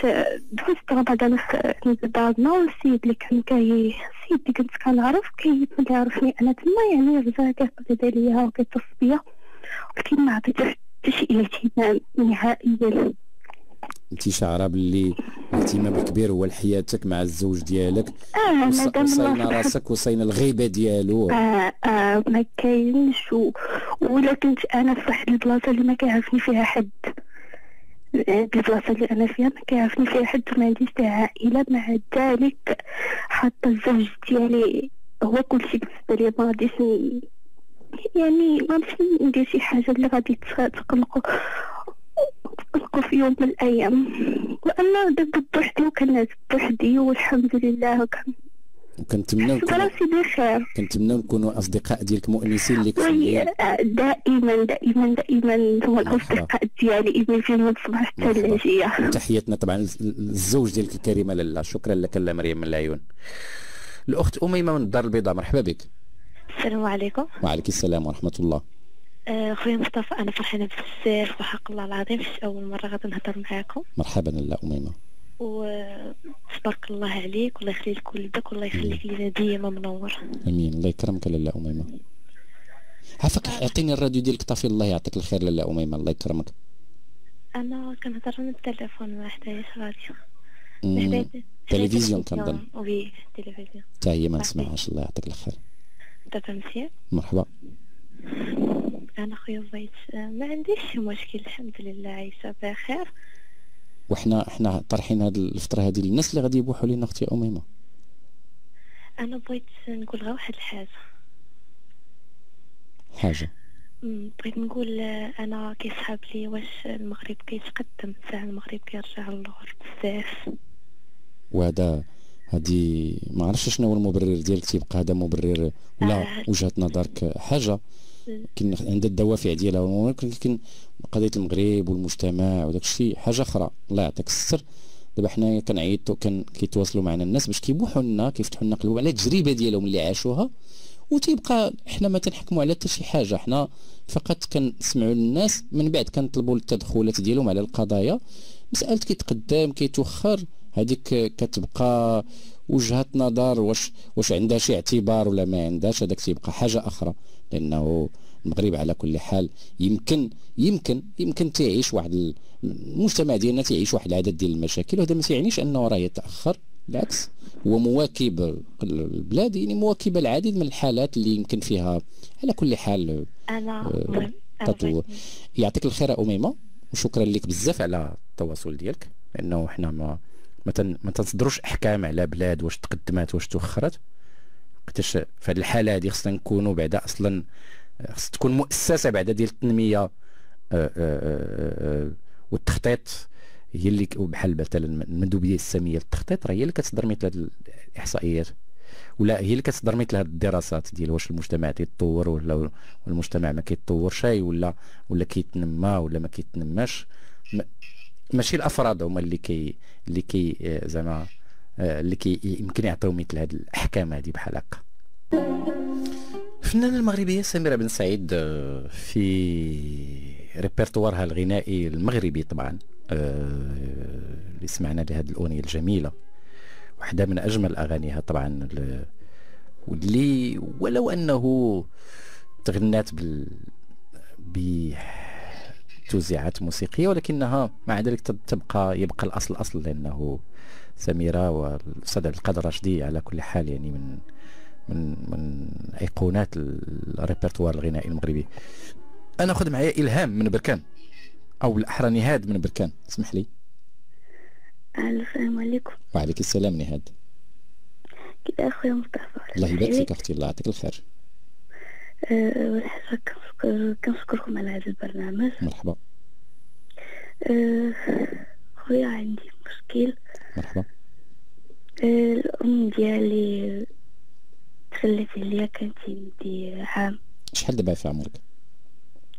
S10: دخلت رمضان في دارنا والسيد اللي كان كي السيد اللي كنت كنعرف كي يعرفني أنا تما يعني رجع كيقصد عليا وكيتصل بيا ولكن ما عطيتو حتى شي اهتمام نهائيا
S1: انت شعرة باللي الاهتمام الكبير هو لحياتك مع الزوج ديالك.
S10: آه
S1: وصينا راسك وصينا الغيبة ديالو.
S10: آه آه ما كاينش. ولا كنت أنا في واحد البلاصة اللي ما كيعرفني فيها حد. البلاصة اللي أنا فيها ما كيعرفني فيها حد وما عنديش عائلة. مع ذلك حتى الزوج ديالي هو كلشي بالنسبة لي ما غاديش يعني ما ندير شي حاجة اللي غادي تقلقو. تقلقوا في يوم من الأيام. وأنا دابا بوحدي وكنعس بوحدي والحمد لله وكان
S1: وكنتمنى
S10: بخير
S1: كنتمنى نكونوا أصدقاء ديالك مؤنسين لك
S10: دائما دائما دائما هما الأصدقاء ديالي ابن في من الصباح حتى العشية.
S1: تحياتنا طبعا الزوج ديالك الكريمه لاله شكرا لك لا مريم من العيون. الأخت أميمة من الدار البيضاء مرحبا بك.
S11: السلام عليكم.
S1: وعليكم السلام ورحمة الله.
S11: آه، خويا مصطفى أنا فرحانة بزاف وحق الله العظيم أول مرة غادي نهضر معاكم.
S1: مرحبا لا أميمة.
S11: وتبارك الله عليك والله يخلي لك ولدك والله يخليك لينا ديما منور.
S1: أمين. الله يكرمك لاله أميمة. عافاك أعطيني الراديو ديالك طافي الله يعطيك الخير لاله أميمة. الله يكرمك.
S11: أنا كنهضر من التليفون ما حداش راديو
S1: تلفزيون كنظن.
S11: وي تلفزيون
S1: حتى هي ما نسمعهاش الله يعطيك الخير. مرحبا.
S11: أنا خويا بغيت ما عنديش مشكل الحمد لله عايشه بخير.
S1: وحنا حنا طرحين هاد الفترة هذه للناس اللي غادي يبوحوا لينا أختي أميمة.
S11: أنا بغيت نقول غير واحد الحاجة.
S1: حاجة.
S11: بغيت نقول أنا كيصحاب لي واش المغرب كيتقدم ساعه المغرب كيرجع للور بزاف.
S1: وهذا هادي ما عرفتش شنو هو المبرر ديالك تيبقى هذا مبرر ولا آه. وجهة نظرك حاجة؟ كاين عندها الدوافع ديالها ولكن قضية المغرب والمجتمع وداك الشيء حاجة أخرى. الله يعطيك الستر دابا حنايا كنعيطوا كان كيتواصلوا معنا الناس باش كيبوحوا لنا كيفتحوا لنا قلوب على التجربة ديالهم اللي عاشوها. وتيبقى حنا ما تنحكموا على حتى شي حاجة. حنا فقط كنسمعوا للناس من بعد كنطلبوا التدخلات ديالهم على القضايا. مسألة كيتقدم كيتوخر هذيك كتبقى وجهة نظر واش واش عندها شي اعتبار ولا ما عندهاش هذاك تيبقى حاجة أخرى. لأنه المغرب على كل حال يمكن يمكن يمكن تعيش واحد المجتمع ديالنا تعيش واحد العدد ديال المشاكل وهذا ما تعنيش أنه راه يتأخر بالعكس هو مواكب البلاد يعني مواكب العديد من الحالات اللي يمكن فيها على كل حال
S11: أنا آه،
S1: تطور. يعطيك الخير أميمة وشكرا لك بزاف على التواصل ديالك لأنه حنا ما ما ما تصدروش أحكام على بلاد واش تقدمات واش تاخرت وقتاش في هذه الحالة هذه خصنا نكونوا بعدا أصلا خص تكون مؤسسة بعدا ديال التنمية آه، آه، آه، والتخطيط هي اللي بحال مثلا المندوبية السامية للتخطيط راه هي اللي كتصدر مثل هذه الإحصائيات ولا هي اللي كتصدر مثل هذه الدراسات ديال واش المجتمع تيتطور ولا المجتمع ما كيتطورش ولا ولا كيتنمى ولا ما كيتنماش. ماشي الأفراد هما اللي كي اللي كي زعما اللي كي يمكن يعطيو مثل هذه الأحكام هذه بحال هكا. الفنانه المغربيه سميرة بن سعيد آه، في ريبرتوارها الغنائي المغربي طبعا اللي سمعنا لهذه الأغنية الجميلة. واحدة من أجمل أغانيها طبعا واللي ولو أنه تغنات بال توزيعات موسيقية ولكنها مع ذلك تبقى يبقى الأصل أصل لأنه سميرة والأستاذ عبد القادر رشدي على كل حال يعني من من من أيقونات الريبرتوار الغنائي المغربي. أنا أخذ معايا إلهام من بركان أو الأحرى نهاد من بركان. اسمح لي.
S11: السلام عليكم.
S1: وعليك السلام نهاد.
S11: كيف أخويا مصطفى.
S1: الله يبارك فيك أختي الله يعطيك الخير.
S11: أول حاجة كنشكركم على هذا البرنامج.
S1: مرحبا.
S11: أه خويا عندي مشكل.
S1: مرحبا.
S11: أه الأم ديالي تخلت عليا كانت عندي عام.
S1: شحال دابا في عمرك؟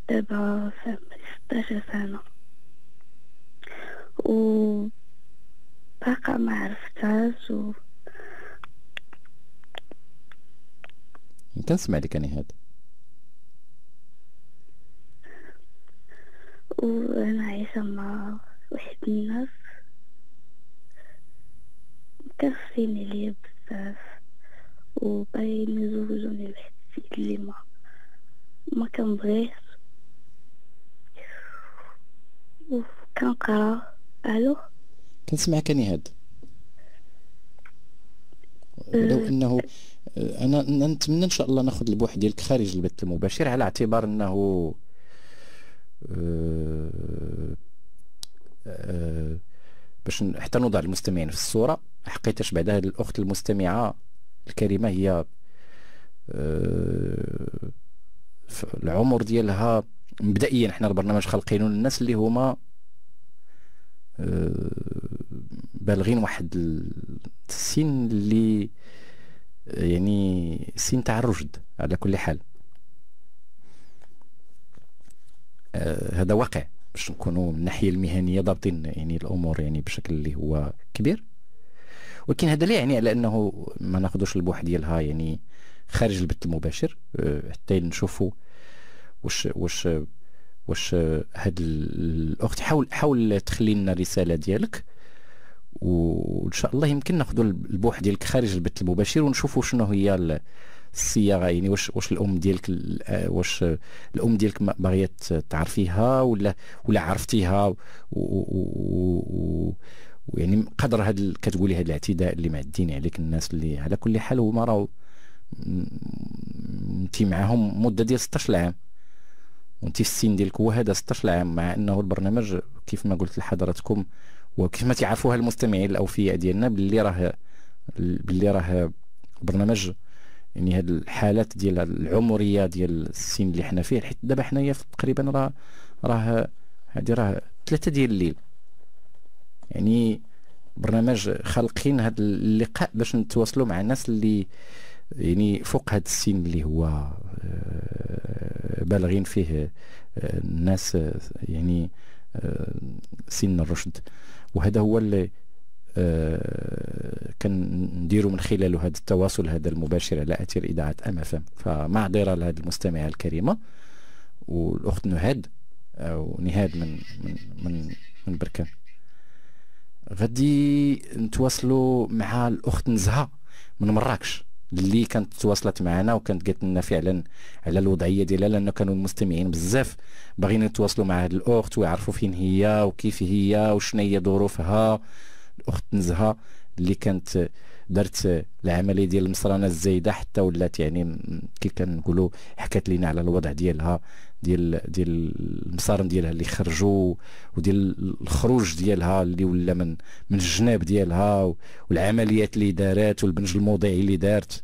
S11: دابا في عمري ستاشر سنة. و باقا ما عرفتهاش و
S1: كنسمع لك أنا هذا
S11: وأنا عايشة مع واحد الناس. مكرفين عليا بزاف وباغيين يزوجوني لواحد السيد اللي ما ما كنبغيش وكنقرا ألو.
S1: كنسمعك نهاد ولو أه. إنه أنا نتمنى إن شاء الله ناخذ البوح ديالك خارج البث المباشر على اعتبار إنه آه، آه، باش حتى نوضع المستمعين في الصورة. حقيتاش بعد هذه الأخت المستمعة الكريمة هي آه، العمر ديالها مبدئيا حنا البرنامج خلقينه للناس اللي هما بالغين واحد السن اللي يعني سين تاع الرشد على كل حال آه هذا واقع. باش نكونوا من الناحية المهنية ضابطين يعني الأمور يعني بشكل اللي هو كبير. ولكن هذا لا يعني على أنه ما ناخذوش البوح ديالها يعني خارج البث المباشر. آه، حتى نشوفوا واش واش واش هاد الأخت حاول حاول تخلي لنا الرساله ديالك. وان شاء الله يمكن ناخذوا البوح ديالك خارج البث المباشر ونشوفوا شنو هي الصياغه يعني واش واش الأم ديالك واش الأم ديالك باغية تعرفيها ولا ولا عرفتيها ويعني قدر هاد كتقولي هاد الاعتداء اللي معدين عليك الناس اللي على كل حال هما راهو انت معاهم مدة ديال 16 عام وانت السن ديالك هو هذا 16 عام مع انه البرنامج كيف ما قلت لحضراتكم وكيف ما تعرفوها المستمعين الأوفياء ديالنا باللي راه باللي راه برنامج يعني هاد الحالات ديال العمرية ديال السن اللي حنا فيه حيت دابا حنايا تقريبا راه راه هادي راه ثلاثة ديال الليل. يعني برنامج خالقين هذا اللقاء باش نتواصلوا مع الناس اللي يعني فوق هذا السن اللي هو آه، بالغين فيه آه، الناس آه، يعني سن الرشد. وهذا هو اللي كنديروا من خلاله هذا التواصل هذا المباشر على أثير إذاعة MFM فمعذره لهذه المستمعة الكريمة والأخت نهاد أو نهاد من من من من بركان. غادي نتواصلوا مع الأخت نزهة من مراكش اللي كانت تواصلت معنا وكانت قالت لنا فعلا على الوضعية ديالها لأنه كانوا المستمعين بزاف باغيين يتواصلوا مع هذه الأخت ويعرفوا فين هي وكيف هي وشنو هي ظروفها. الأخت نزهة اللي كانت درت العملية ديال المصرانه الزايدة حتى ولات يعني كي كنقولوا حكات لينا على الوضع ديالها ديال ديال المصارم ديالها اللي خرجوا وديال الخروج ديالها اللي ولا من من الجناب ديالها والعمليات اللي دارات والبنج الموضعي اللي دارت.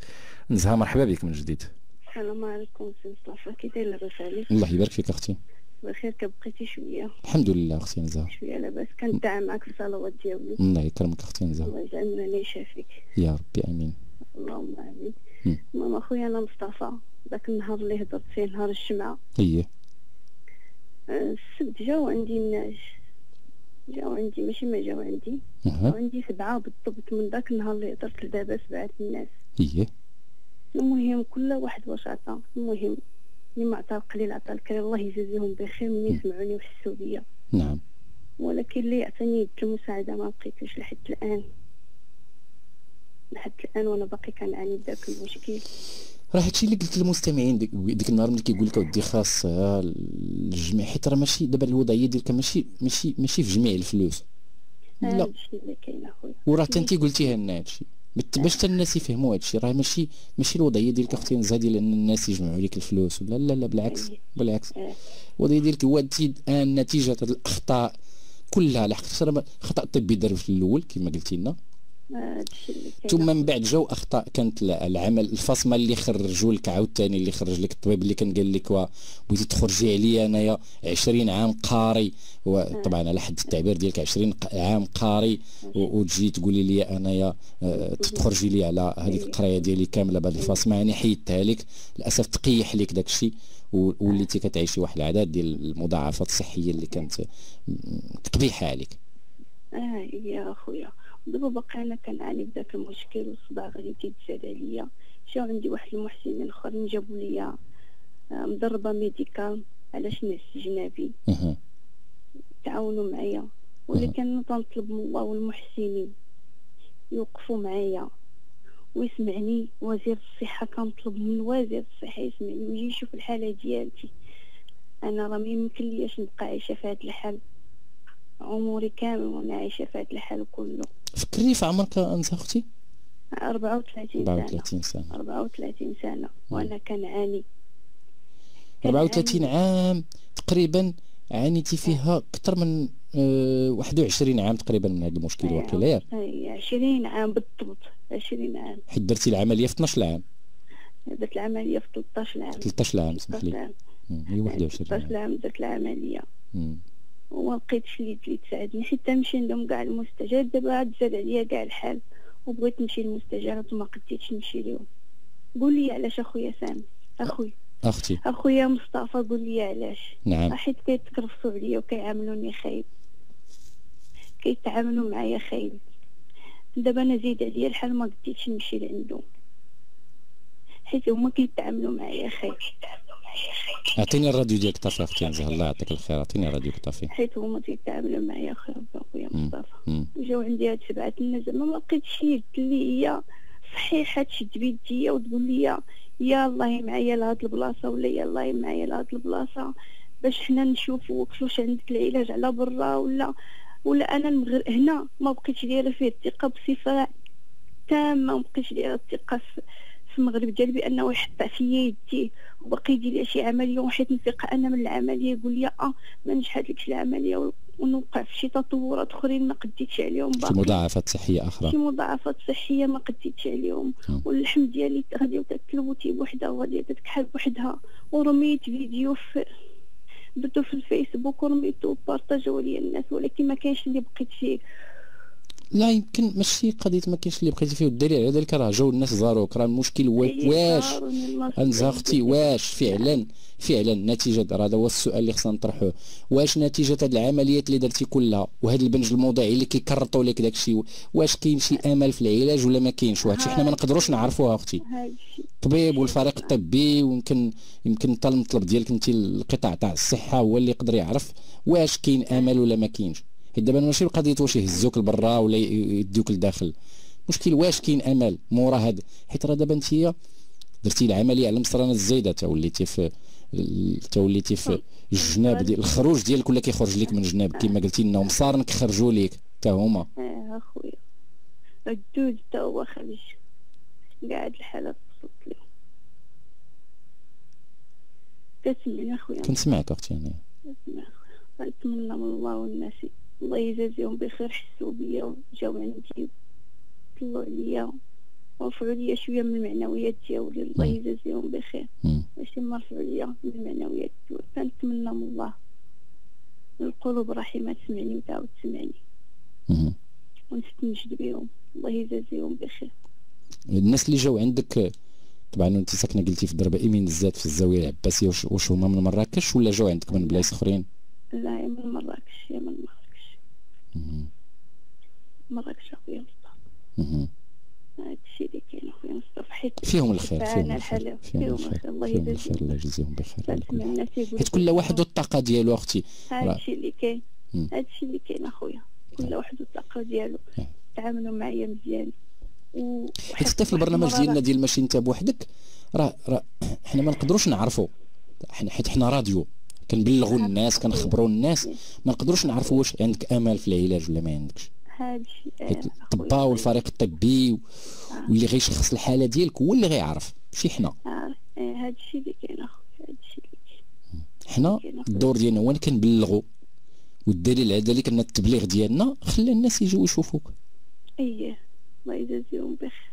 S1: نزهة مرحبا بك من جديد.
S12: السلام عليكم سي مصطفى. كي داير لاباس عليك؟
S1: الله يبارك فيك أختي.
S12: بخير كبقيتي شوية.
S1: الحمد لله أختي نزهه
S12: شوية لاباس كندعي معك في الصلوات ديالي.
S1: الله يكرمك أختي نزهه
S12: الله يجعلنا يشافيك.
S1: يا ربي آمين.
S12: اللهم آمين. ماما خويا أنا مصطفى. ذاك النهار اللي هضرت فيه نهار الجمعة.
S1: اييه
S12: السبت جاو عندي الناس جاو عندي ماشي ما جاو عندي. جاو عندي سبعة بالضبط. من ذاك النهار اللي هضرت لدابا سبعة الناس.
S1: إيه.
S12: المهم كل واحد واش عطا المهم اللي ما عطا القليل عطا الكريم. الله يجازيهم بخير من يسمعوني ويحسوا بيا
S1: نعم.
S12: ولكن اللي عطاني يد المساعدة ما بقيتوش لحد الآن. لحد الآن وأنا باقي كنعاني بداك المشكل.
S1: راه هادشي اللي قلت للمستمعين ديك, ديك النهار ملي كيقول لك أودي خاص الجميع حيت راه ماشي دابا الوضعية ديالك ماشي ماشي ماشي في جميع الفلوس.
S12: لا. هادشي اللي كاين أخويا.
S1: وراه انت قلتيها لنا هادشي. باش حتى الناس يفهموا هادشي راه ماشي ماشي الوضعيه ديالك أختي نزهه لأن الناس يجمعوا لك الفلوس ولا لا لا بالعكس بالعكس. الوضعيه ديالك هو نتيجة الأخطاء كلها لحقت خطأ طبي دار في الأول كما قلتي لنا. ثم من بعد جاو أخطاء. كانت العمل الفصمه اللي خرجوا لك عاوتاني اللي خرج لك الطبيب اللي كان قال لك بغيتي تخرجي عليا أنايا 20 عام قاري. طبعا على حد التعبير ديالك 20 عام قاري. وتجي تقولي لي أنايا آه، تخرجي لي على هذيك القراية ديالي كاملة بهذه الفصمه يعني حيدتها لك. للأسف تقيح لك داك الشيء. وليتي كتعيشي واحد العدد ديال المضاعفات الصحية اللي كانت قبيحة عليك.
S12: آه يا أخويا. دابا باقي أنا كنعاني بداك المشكل والصداع غادي كيتزاد عليا جاو عندي واحد المحسنين اخرين جابوا لي آه، مدربه ميديكال علاش نعس جنابي تعاونوا معايا. ولكن تنطلب من الله والمحسنين يوقفوا معايا. ويسمعني وزير الصحة كنطلب من وزير الصحة يسمعني ويجي يشوف الحالة ديالتي. أنا راه ما يمكن ليش نبقى عايشة في هذا الحال. عمري كامل وأنا عايشة في هذا الحال كله.
S1: فكري في عمرك أنت أختي؟
S12: 34
S1: سنة. 34 سنة.
S12: 34 سنة. وأنا كنعاني
S1: 34 عام تقريبا عانيتي فيها أكثر من أه 21 عام تقريبا من هذا المشكل واقيلا
S12: ياك 20 عام بالضبط. 20 عام.
S1: حيت درتي العملية في 12 عام
S12: درت العملية في 13 عام
S1: 13 عام اسمح لي. هي 21
S12: 13 عام. درت العملية. وما لقيتش اللي اللي تساعدني. حتى نمشي عندهم كاع المستجد دابا عاد زاد عليا كاع الحال وبغيت نمشي للمستجارات وما قديتش نمشي لهم قول لي علاش أخويا سامي اخويا
S1: أختي.
S12: أخويا مصطفى قول لي علاش؟
S1: نعم.
S12: حيت كيتكرفصوا عليا وكيعاملوني خايب. كيتعاملوا معايا خايب. دابا أنا زيد عليا الحال ما قديتش نمشي لعندهم. حيت هما كيتعاملوا معايا خايب.
S1: أعطيني الراديو ديالك طافي أختي الله يعطيك الخير. أعطيني الراديو طافي
S12: حيت هما تيتعاملوا معايا خير خويا مصطفى. جاو عندي هاد سبعة الناس زعما ما لقيتش يد اللي هي صحيحة تشد بيديا وتقول لي يا الله معايا لهاد البلاصة ولا يا الله معايا لهاد البلاصة. باش حنا نشوفوا واش عندك العلاج على برا ولا ولا أنا المغر... هنا ما بقيتش دايرة فيه الثقة بصفة تامة ما بقيتش دايرة الثقة في المغرب ديال بأنه يحط فيا يديه. وباقي يدير لي شي عملية وحيت نثق أنا من العملية يقول لي آه ما نجحتلكش العملية ونوقع في شي تطورات أخرين ما قديتش عليهم
S1: باقي. شي مضاعفات صحية أخرى.
S12: شي مضاعفات صحية ما قديتش عليهم. واللحم ديالي غادي تاكل بوتي بوحدها وغادي تكحل بوحدها. ورميت فيديو في درتو في الفيسبوك ورميتو بارطاجو ليا الناس ولكن ما كاينش اللي بقيت فيه.
S1: لا يمكن ماشي قضية ما كاينش اللي بقيتي فيه والدليل على ذلك راه جاو الناس زاروك راه المشكل واش؟ انزا أختي واش؟ فعلا فعلا نتيجة راه هذا هو السؤال اللي خصنا نطرحوه. واش نتيجة هاد العمليات اللي درتي كلها؟ وهاد البنج الموضعي اللي كيكرطوا لك داكشي واش كاين شي امل في العلاج ولا ما كاينش؟ وهادشي حنا ما نقدروش نعرفوها أختي. الطبيب والفريق الطبي ويمكن يمكن حتى المطلب ديالك انت القطاع تاع الصحة هو اللي يقدر يعرف واش كاين امل ولا ما كاينش. دابا ماشي قضيه واش يهزوك لبرا ولا يدوك لداخل. مشكل واش كاين امل مورا هذا حيت راه دابا انت درتي العملية على مصرانه الزايدة تا وليتي في تا وليتي في الجناب ديال الخروج ديالك ولا كيخرج لك من جناب؟ كما قلتي لنا مصارن كيخرجوا لك حتى هما.
S12: آه أخويا. الدود حتى هو خرج. قاعد الحالة وصلت أخويا؟
S1: كنسمعك أختي أنا.
S12: كنسمع أخويا. كنتمنى من الله والناس. الله يجازيهم بخير حسوا بيا وجاو عندي طلعوا عليا ورفعوا لي شوية من المعنويات ديالي الله يجازيهم بخير. ماشي ما رفعوا لي من المعنويات ديالي كنتمنى من الله القلوب رحيمه تسمعني وتعاود تسمعني. ونستنجد بهم. الله يجازيهم بخير.
S1: الناس اللي جاو عندك طبعا أنت ساكنة قلتي في درب ايمين الزاد في الزاوية العباسيه واش هما من مراكش ولا جاو عندك من بلايص أخرين؟
S12: لا من مراكش يا من مراكش. مراكش أخويا مصطفى. هادشي اللي كاين أخويا مصطفى. حيت
S1: فيهم الخير فيهم الخير فيهم الخير. الله يجزيهم الله يجزيهم بخير حيت كل واحد والطاقة ديالو أختي.
S12: هادشي اللي كاين. هادشي اللي كاين أخويا. كل واحد والطاقة ديالو. تعاملوا معايا مزيان.
S1: حيت حتى في البرنامج ديالنا ديال ماشي انت بوحدك راه راه حنا ما نقدروش نعرفوا حنا حيت حنا راديو. كنبلغوا الناس كنخبروا الناس. ما نقدروش نعرفوا واش عندك أمل في العلاج ولا ما عندكش.
S12: هادشي
S1: الطباء والفريق الطبي واللي غيشخص الحالة ديالك هو اللي غيعرف ماشي حنا.
S12: اللي كاين أخويا هادشي اللي
S1: كاين. حنا الدور ديالنا هو كنبلغوا والدليل على ذلك إن التبليغ ديالنا خلى الناس يجيو يشوفوك.
S12: اييه الله يجازيهم بخير.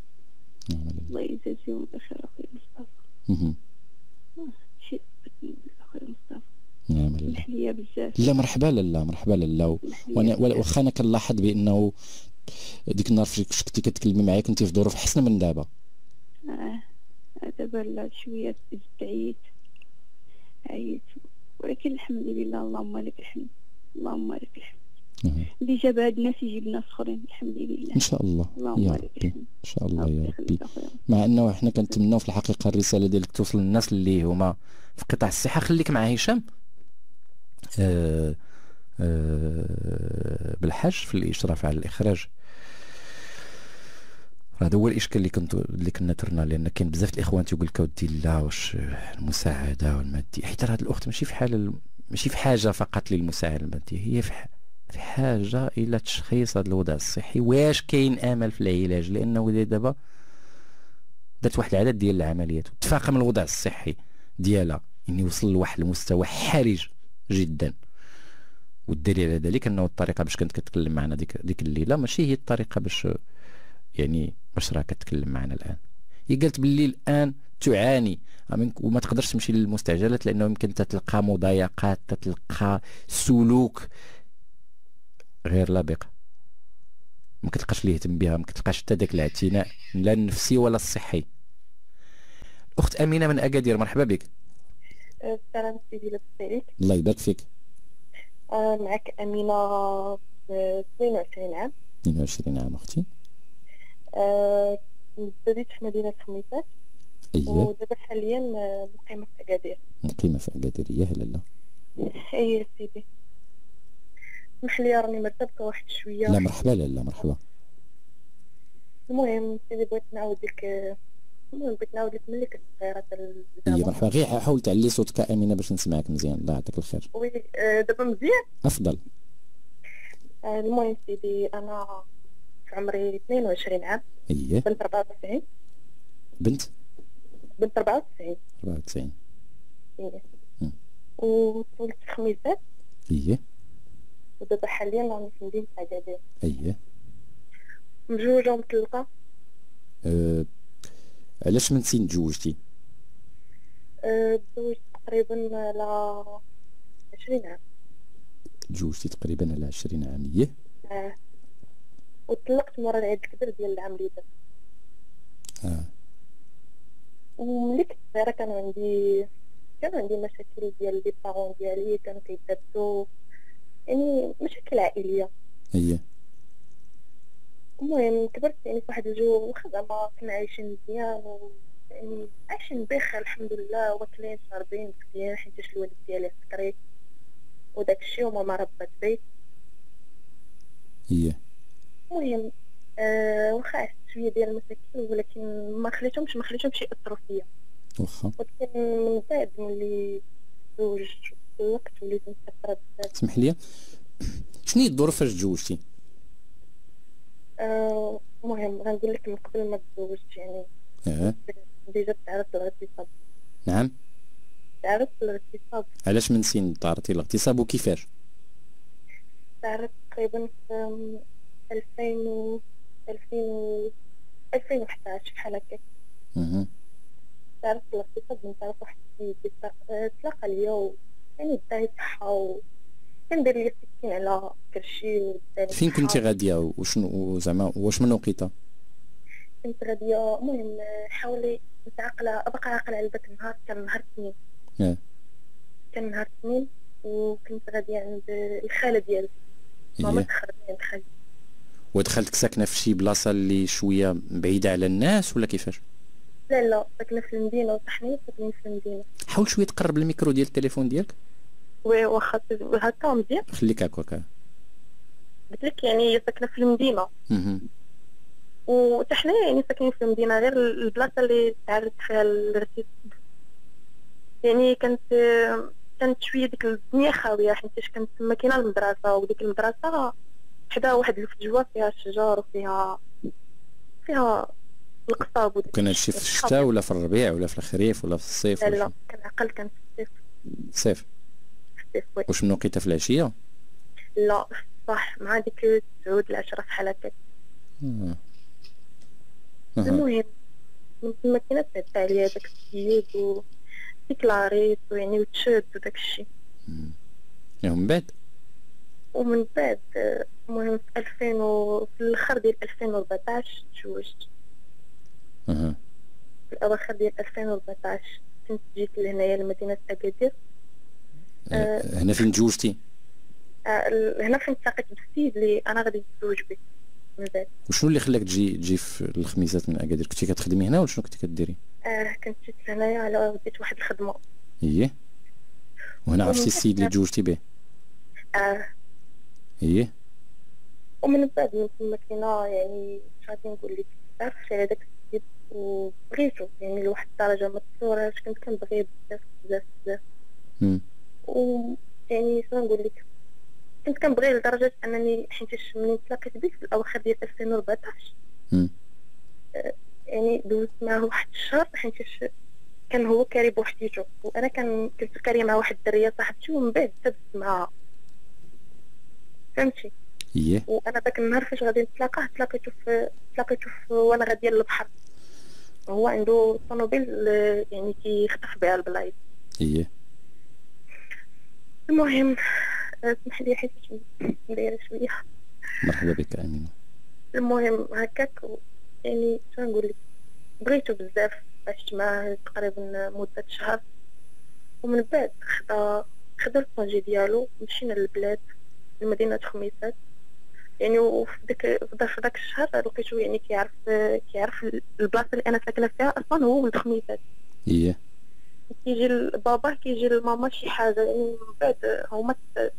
S12: الله يجازيهم بخير أخويا مصطفى شي اخويا مصطفى
S1: نعم
S12: محليه بزاف.
S1: لا مرحبا لا مرحبا لا وأنا واخا أنا كنلاحظ بأنه ديك النهار فاش كنتي كتكلمي معايا كنتي في ظروف احسن من دابا.
S12: آه دابا لا شوية عييت عييت ولكن الحمد لله اللهم لك الحمد. اللهم لك الحمد. اللي جاب هاد الناس يجيب ناس آخرين الحمد لله.
S1: إن شاء الله. يا ربي. إن شاء الله يا ربي مع أنه إحنا كنتمناو في الحقيقة الرسالة ديالك توصل للناس اللي هما في قطاع الصحة. خليك مع هشام. آه آه بالحج في الإشراف على الإخراج. هذا هو الإشكال اللي كنت اللي كنا ترنا لأن كاين بزاف الإخوان تيقول لك اودي لا واش المساعدة والمادية. حيت هذه الأخت ماشي في حال ماشي في حاجة فقط للمساعدة الماديه هي في في حاجة إلى تشخيص هذا الوضع الصحي. واش كاين آمل في العلاج؟ لأنه دابا درت واحد العدد ديال العمليات وتفاقم الوضع الصحي ديالها يعني وصل لواحد المستوى حرج. جدا. والدليل على ذلك أنه الطريقة باش كنت كتكلم معنا ديك ديك الليلة ماشي هي الطريقة باش يعني باش راه كتكلم معنا الآن. هي قالت باللي الآن تعاني. وما تقدرش تمشي للمستعجلات لأنه يمكن تتلقى مضايقات تتلقى سلوك غير لبق. ما كتلقاش اللي يهتم بها ما كتلقاش حتى داك الاعتناء لا النفسي ولا الصحي. اخت أمينة من أكادير مرحبا بك.
S13: السلام سيدي لاباس عليك.
S1: الله يبارك فيك.
S13: معك أمينة 22 عام.
S1: 22 عام أختي.
S13: آه بديت في مدينة خميسات
S1: اييه
S13: ودابا حاليا مقيمة في اكادير
S1: مقيمة في اكادير يا هلا
S13: اي سيدي. اسمح لي راني مرتبكه واحد شوية.
S1: لا مرحبا لا لا مرحبا.
S13: المهم سيدي بغيت نعاود لك بغيت نعاود لك ملي كنت صغيره
S1: مرحبا غير حاول تعلي صوتك امينه باش نسمعك مزيان. الله يعطيك الخير.
S13: وي آه، دابا مزيان؟
S1: أفضل.
S13: آه، المهم سيدي أنا في عمري 22 عام.
S1: اييه
S13: بنت 94
S1: بنت؟
S13: بنت 94
S1: 94
S13: إيه. وتولدت في خميسات
S1: اييه
S13: ودابا حاليا راني في مدينة أكادير
S1: اييه
S13: مجوجة ومطلقة.
S1: أه... علاش من سين تزوجتي؟
S13: أه... تزوجت تقريبا على عشرين عام.
S1: تزوجتي تقريبا على عشرين عام اييه
S13: أه. وطلقت مورا العيد الكبير ديال العام اللي فات.
S1: آه.
S13: وملي كنت صغيرة كان عندي كان عندي مشاكل ديال لي بارون ديالي كانوا كيدابزو يعني مشاكل عائلية.
S1: اييه
S13: المهم كبرت يعني في واحد الجو زعما كنا عايشين مزيان و يعني عايشين بخير الحمد لله واكلين شاربين مزيان حيت الوالد ديالي عسكري وداك الشيء وماما ربات بيت المهم آه واخا عشت شوية ديال المشاكل ولكن ما خليتهمش ما خليتهمش يأثروا فيا.
S1: واخا.
S13: ولكن من بعد ملي تزوجت وطلقت وليت متاثره بزاف.
S1: اسمح لي. شنو هي الظروف فاش تزوجتي؟
S13: المهم غنقول لك من قبل ما تزوجت يعني
S1: آه
S13: ديجا تعرفت الاغتصاب.
S1: نعم.
S13: تعرفت الاغتصاب.
S1: علاش من سين تعرضتي للاغتصاب وكيفاش؟
S13: تعرفت تقريبا في 2000 و 2000 و 2011 بحال هكاك
S1: أها
S13: تعرفت الاغتصاب من طرف واحد السيد تلاقى ليا يعني بدا يصحى كندير لي السكين على كرشي
S1: فين كنتي غادية وشنو زعما واش من وقيته
S13: كنت غادية المهم حاولي كنت عاقله باقا عاقلة على ذاك النهار كان نهار اثنين
S1: yeah.
S13: كان نهار اثنين وكنت غادية عند الخالة ديالي. ماما تخرجني عند خالتي
S1: ودخلتك ساكنة في شي بلاصة اللي شوية بعيدة على الناس ولا كيفاش؟
S13: لا لا ساكنة في المدينة وصحني ساكنين في المدينة.
S1: حاول شوية تقرب الميكرو ديال التليفون ديالك.
S13: واخا هكا مزيان.
S1: خليك هكاك.
S13: قلت لك يعني ساكنة في المدينة. وحتى حنا يعني ساكنين في المدينة غير البلاصة اللي تعرضت فيها الرسيد يعني كانت كانت شوية ديك الدنيا خاوية حيت كانت تما كاينة المدرسة وديك المدرسة حدا واحد الفجوه فيها الشجر وفيها فيها القصاب
S1: كان هادشي في الشتاء ولا في الربيع ولا في الخريف ولا في الصيف
S13: لا لا كان أقل كان في الصيف.
S1: الصيف
S13: الصيف وي
S1: واش من وقيته في العشية؟
S13: لا صح مع ديك التسعود العشرة بحال هكاك
S1: آه.
S13: المهم من تما تعدى عليا داك السيد و ديكلاريت ويعني وتشد وداك الشيء
S1: ومن بعد؟
S13: ومن بعد المهم في 2000 و في الأخر ديال 2014 تزوجت.
S1: أها.
S13: في الأواخر ديال 2014 كنت جيت لهنايا لمدينة أكادير.
S1: أه هنا فين تزوجتي
S13: أه هنا فين تلاقيت بالسيد اللي أنا غادي نتزوج به من بعد.
S1: وشنو اللي خلاك تجي تجي في الخميسات من أكادير؟ كنتي كتخدمي هنا ولا شنو كنتي كديري؟
S13: آه كنت جيت هنايا على بديت واحد الخدمة.
S1: إيه. وهنا عرفتي السيد اللي تزوجتي به.
S13: آه.
S1: إيه.
S13: ومن بعد من تما كاينة يعني غادي نقول لك عرفت على داك السيد. وبغيتو يعني لواحد الدرجة ما تصورهاش كنت كنبغيه بزاف بزاف بزاف. و يعني شنو نقول لك؟ كنت كنبغيه لدرجة أنني حيت ملي تلاقيت به في الأواخر ديال 2014
S1: مم.
S13: يعني دوزت معاه واحد الشهر حيت كان هو كاري بوحديتو وأنا كان كنت كاريه مع واحد الدرية صاحبتي ومن بعد تدزت معاها. فهمتي؟
S1: إيه.
S13: وأنا داك النهار فاش غادي نتلاقاه تلاقيتو في تلاقيتو في وأنا غاديه للبحر هو عنده طوموبيل يعني كيخطف بها البلايص.
S1: إيه.
S13: المهم اسمح لي حيت دايره شوية
S1: مرحبا بك أمينة.
S13: المهم هكاك يعني شنو نقول لك؟ بغيتو بزاف عشت معاه تقريبا مدة شهر. ومن بعد خدا خدا الكونجي ديالو مشينا للبلاد لمدينة خميسات يعني وفي داك في داك الشهر لقيتو يعني كيعرف كيعرف البلاصة اللي أنا ساكنة فيها أصلا هو ولد خميسات
S6: إيه
S13: كيجي لبابا كيجي لماما شي حاجة يعني من بعد هما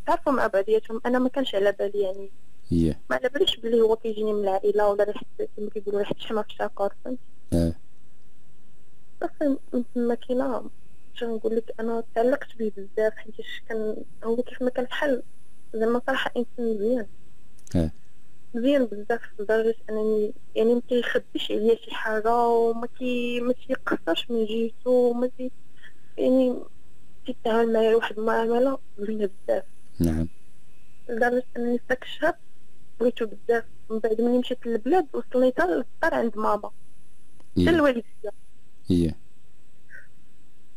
S13: تعرفوا مع بعضياتهم. أنا ما كانش على بالي يعني.
S6: إيه
S13: ما على باليش بلي هو كيجيني من العائلة ولا ريحه كما كيقولوا ريحه الشمع في الشاكور فهمت؟
S6: آه.
S13: صافي من تما كاينة نقول لك أنا تعلقت به بزاف حيت كان هو كيف ما كان بحال زعما صراحة إنسان مزيان.
S6: آه.
S13: مزيان بزاف لدرجة أنني يعني ما كيخبيش عليا شي حاجة وما كي ما من جهته وما يعني كيتعامل معايا واحد المعاملة زوينة بزاف.
S6: نعم.
S13: لدرجة انني في داك الشهر بغيتو بزاف. من بعد ملي مشيت للبلاد وصلني حتى للدار عند ماما. حتى الوالدية.
S6: هي.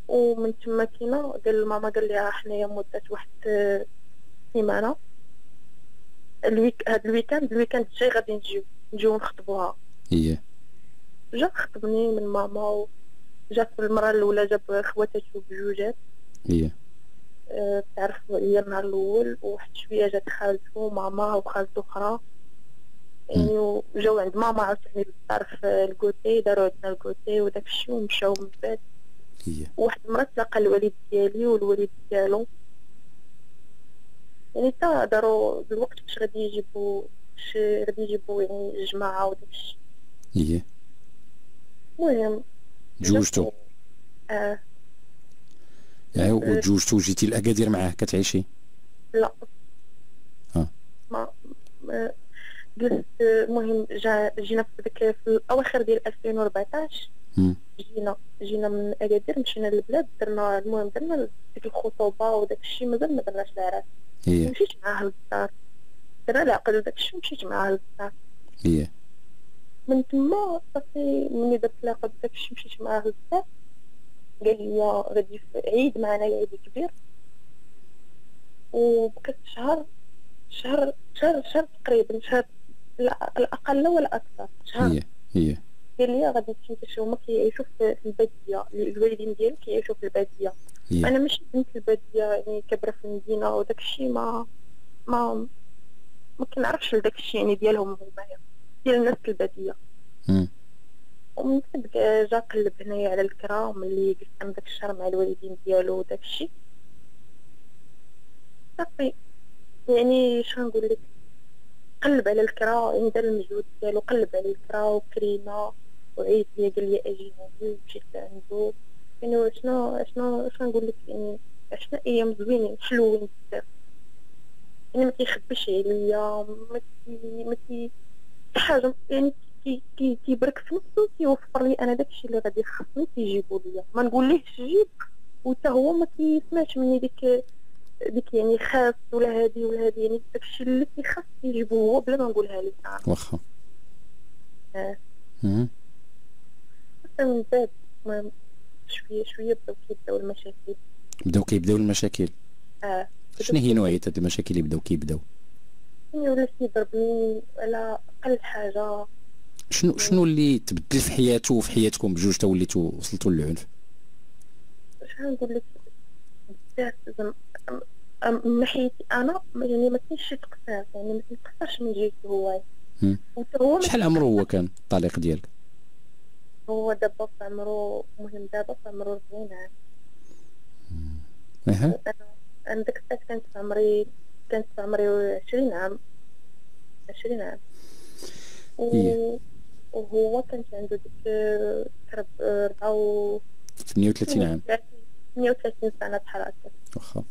S13: ومن تما كينا قال ماما قال لي حنايا مدة واحد سيمانة. ال week هاد ال week-end ال week-end الجاي غادي نجيو نجيو نخطبوها.
S6: هي.
S13: جا خطبني من ماما و جا في المرة الأولى جاب خواتاتو بجوجات.
S6: هي.
S13: أه تعرف هي النهار الأول وواحد شوية جات خالته ماما وخالته أخرى. يعني وجاو عند ماما عاوتاني للدار في الكوتي دارو عندنا الكوتي وداك الشيء ومشاو من بعد.
S6: هي.
S13: واحد المرة تلاقى الوالد ديالي والوالد ديالو. يعني تا داروا الوقت باش غادي يجيبوا باش غادي يجيبوا يعني جماعة وداكشي
S6: هي.
S13: المهم
S6: تزوجتو
S13: آه.
S6: يعني وتزوجتو وجيتي لاكادير معاه كتعيشي؟
S13: لا.
S6: آه.
S13: ما جلست المهم جا جينا في في الأواخر ديال 2014
S6: مم.
S13: جينا جينا من اكادير مشينا للبلاد درنا المهم درنا ديك الخطوبة وداك الشيء مازال ما درناش العراس مشيت معاه للدار. درنا العقد وداك الشيء مشيت معاه للدار.
S6: هي.
S13: من تما صافي ملي درت العقد وداك الشيء مشيت معاه للدار قال لي غادي عيد معنا عيد كبير. وبقيت شهر شهر شهر شهر تقريبا شهر لا الأقل ولا أكثر شهر.
S6: هي هي.
S13: قال لي غادي تمشي هما كيعيشوا في البادية الوالدين ديالي كيعيشوا في
S6: البادية.
S13: أنا ماشي بنت البادية يعني كبرة في المدينة وداك الشيء ما ما ما كنعرفش داك الشيء يعني ديالهم هما. ديال الناس
S6: البادية.
S13: ومن بعد جا قلب هنايا على الكرا وملي أنا داك الشهر مع الوالدين ديالو وداك الشيء. صافي. يعني شنو نقول لك؟ قلب على الكرا يعني دار المجهود ديالو قلب على الكرا وكريمة. وعيط ليا قال لي أجي عندي ومشيت لعندو. يعني شنو شنو شنو نقول لك؟ يعني عشنا أيام زوينين حلوين بزاف. يعني ما كيخبيش عليا ما كي ما كي حاجة يعني كي كي كيبرك في نفسه كيوفر لي أنا داكشي اللي غادي يخصني كيجيبو ليا. ما نقوليهش جيب وتا هو ما كيسمعش مني ديك ديك يعني خاص ولا هادي ولا هادي. يعني داكشي اللي كيخص كيجيبو هو بلا ما نقولها ليه
S6: واخا. آه.
S13: من بعد شوية شوية بداو كيبداو المشاكل.
S6: بداو كيبداو المشاكل.
S13: آه.
S6: شنو هي نوعية هاد المشاكل اللي بداو كيبداو؟
S13: ولا كيضربني على أقل حاجة.
S6: شنو شنو اللي تبدل في حياته وفي حياتكم بجوج تا وليتوا وصلتوا للعنف؟
S13: شنو نقول لك؟ بزاف زعما من ناحيتي أنا يعني ما كاينش شي تقصير يعني ما كنقصرش من جهته هو
S6: شحال عمره هو كان الطليق ديالك؟
S13: هو دابا في عمرو مهم دابا في عمرو 40 عام.
S6: أها.
S13: أنا ديك الساعة كانت في عمري كانت في عمري 20 عام. 20 عام. و... وهو كانت عنده ديك تقريبا 4
S6: 38 عام.
S13: 38 سنة بحال هكا.
S6: واخا.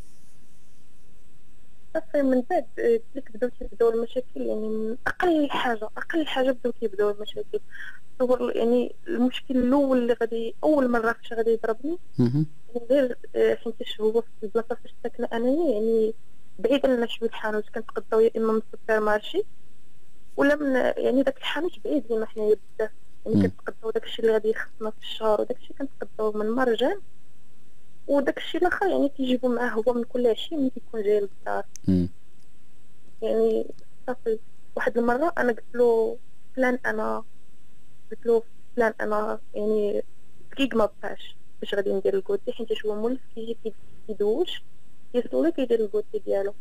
S13: صافي من بعد لك بداو كيبداو المشاكل؟ يعني من أقل حاجة أقل حاجة بداو كيبداو المشاكل. تصور يعني المشكل الأول اللي غادي أول مرة فاش غادي يضربني غير حيت هو في البلاصه فاش ساكنة انايا يعني بعيده لنا شوية الحانوت كنتقداو يا إما من السوبر مارشي ولا من يعني داك الحانوت بعيد لينا حنايا بزاف. يعني
S6: مم.
S13: كنتقداو داكشي اللي غادي يخصنا في الشهر وداكشي كنتقداو من مرجان. وداكشي الآخر يعني كيجيبو معاه هو من كل عشية ملي كيكون جاي للدار. يعني صافي. واحد المرة أنا قلت له فلان أنا قلت له فلان أنا يعني دقيق ما بقاش باش غادي ندير ال goûter حيت هو مولف كيجي كيدوش كيصلي كيدير ال goûter ديالو.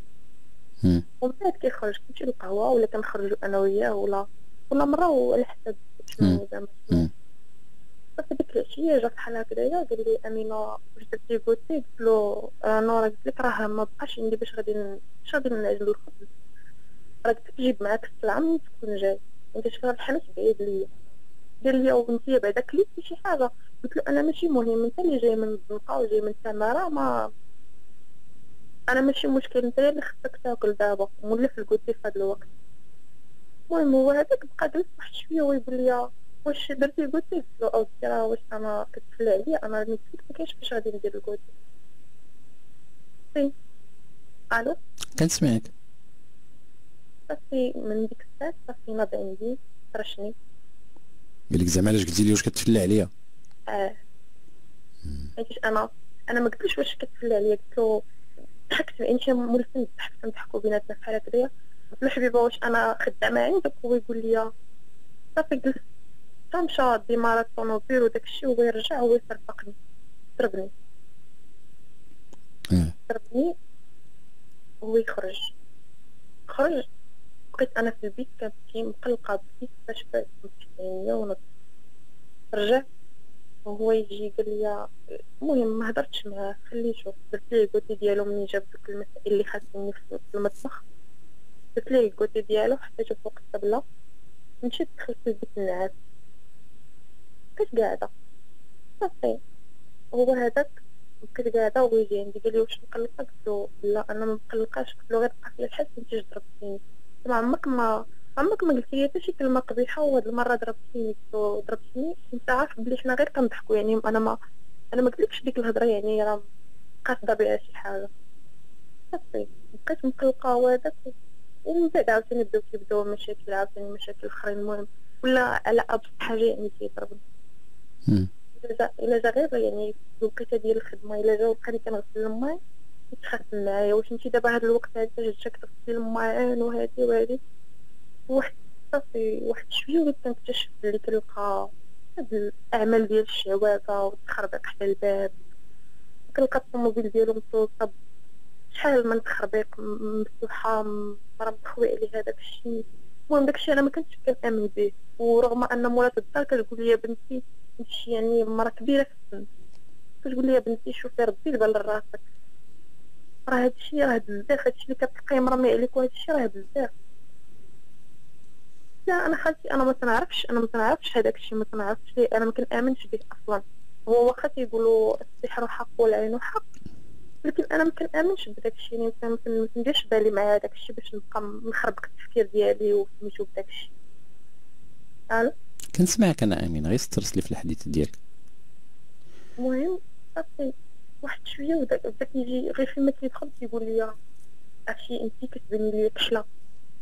S13: ومن بعد كيخرج كنمشي للقهوة ولا كنخرجوا أنا وياه ولا كل مره على حسب شنو زعما. صافي ديك العشية جا بحال هكذايا قال لي أمينة واش درتي goûter قلت له أنا راه قلت لك راه ما بقاش عندي باش غادي باش غادي نعجن الخبز راه قلت تجيب معاك السلعه من تكون جاي. انت شوف الحانوت بعيد ليا. قال لي وبنتي بعدا كليتي شي حاجة. قلت له أنا ماشي مهم أنت اللي جاي من الزنقه وجاي من سماره ما أنا ماشي مشكل أنت اللي خصك تاكل دابا؟ مولف ال goûter في هذا الوقت. المهم هو هذاك بقى جلس واحد شوية ويقول لي واش درتي ال goûter قلت له أو راه واش أنا كتفلى عليا أنا راني ما كاينش باش غادي ندير ال goûter سي. ألو؟
S6: كنسمعك.
S13: صافي من ديك الساعة صافي ناض عندي فرشني
S6: قال لك زعما علاش قلتي لي واش كتفلى عليا؟
S13: آه. حيت أنا. أنا ما قلتلوش واش كتفلى عليا قلت له ضحكت يعني شي مولفين نضحك نضحكوا بيناتنا بحال هكذايا. قلت له حبيبة واش أنا خدامة عندك هو يقول لي صافي جلس حتى مشى ديمارات الطوموبيل وداكشي هو يرجع هو يسرقني ضربني ضربني هو يخرج. خرج. بقيت أنا في البيت كنبكي مقلقة بكيت باش بعد عينيا ونض رجع وهو يجي قال لي المهم ما هضرتش معاه خليته درت ليه الكوتي ديالو مني جاب دوك المسائل اللي خاصني في المطبخ؟ درت ليه الكوتي ديالو حطيته فوق الطبله مشيت دخلت البيت نعس بقيت قاعدة. صافي. هو هذاك بقيت قاعدة وهو يجي عندي. قال لي واش مقلقه قلت له لا أنا ما مقلقاش قلت له غير بقى في الحس انت ضربتيني ما عمرك ما عمرك ما قلتي لي حتى شي كلمة قبيحة وهاد المرة ضربتيني ضربتيني انت عارف بلي حنا غير كنضحكوا يعني أنا ما أنا ما قلتلكش ديك الهضرة يعني راه قاصده بها شي حاجة. صافي بقيت مقلقة وهذاك ومن بعد عاوتاني بداو كيبداو مشاكل عاوتاني مشاكل اخرين المهم ولا على ابسط حاجة يعني تيضربني إلا جا غير يعني الوقيته ديال الخدمة. إلا جا ولقاني كنغسل الماء يتخاصم معايا. واش انت دابا هاد الوقت هذا جاتك تغسلي الماعن وهادي وهادي. واحد صافي واحد شوية وليت كنكتشف بلي كنلقى الأعمال ديال الشعوذه والتخربيق حدا الباب. كنلقى الطوموبيل ديالو متوصب شحال من تخربيق مفتوحة مرة مخوي عليه هذاك الشيء. المهم داكشي أنا ما كنتش كنأمن به. ورغم أن مولات الدار كتقول لي بنتي انت يعني مرة كبيرة في السن. كتقول لي بنتي شوفي ربي البال لراسك راه هادشي راه بزاف. هادشي اللي كتلقاي مرمي عليك وهادشي راه بزاف. لا أنا خالتي أنا ما تنعرفش أنا ما تنعرفش هذاك الشيء ما تنعرفش ليه أنا ما كنامنش به أصلا. هو واخا تيقولوا السحر حق والعين حق لكن أنا ما كنامنش بداك الشيء. يعني ما كنديرش بالي مع هذاك الشيء باش نبقى نخربق التفكير ديالي وسميتو بداك الشيء. ألو
S6: كنسمعك أنا أمين غير استرسلي في الحديث ديالك.
S13: المهم صافي واحد شوية وبدا كيجي غير فيما كيدخل كيقول لي عرفتي انت كتبيني لي كحله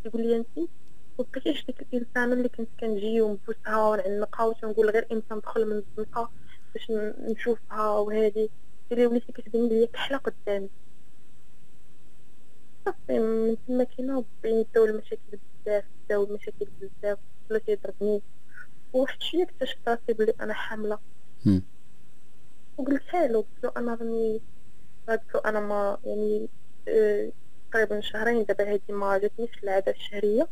S13: كيقول لي انت وبقيتيش ديك الانسانه اللي كنت كنجي ونبوسها ونعنقها وتنقول غير إمتى ندخل من الزنقه باش نشوفها وهادي؟ قال لي وليتي كتبيني لي كحلة قدامي. صافي من تما كاينة بداو المشاكل بزاف بداو المشاكل بزاف ولا تيضربني وواحد شوية اكتشفت راسي بلي أنا حاملة. وقلتها له قلت له أنا راني قلت له أنا ما يعني آه تقريبا شهرين دابا هادي ما جاتنيش العادة الشهرية.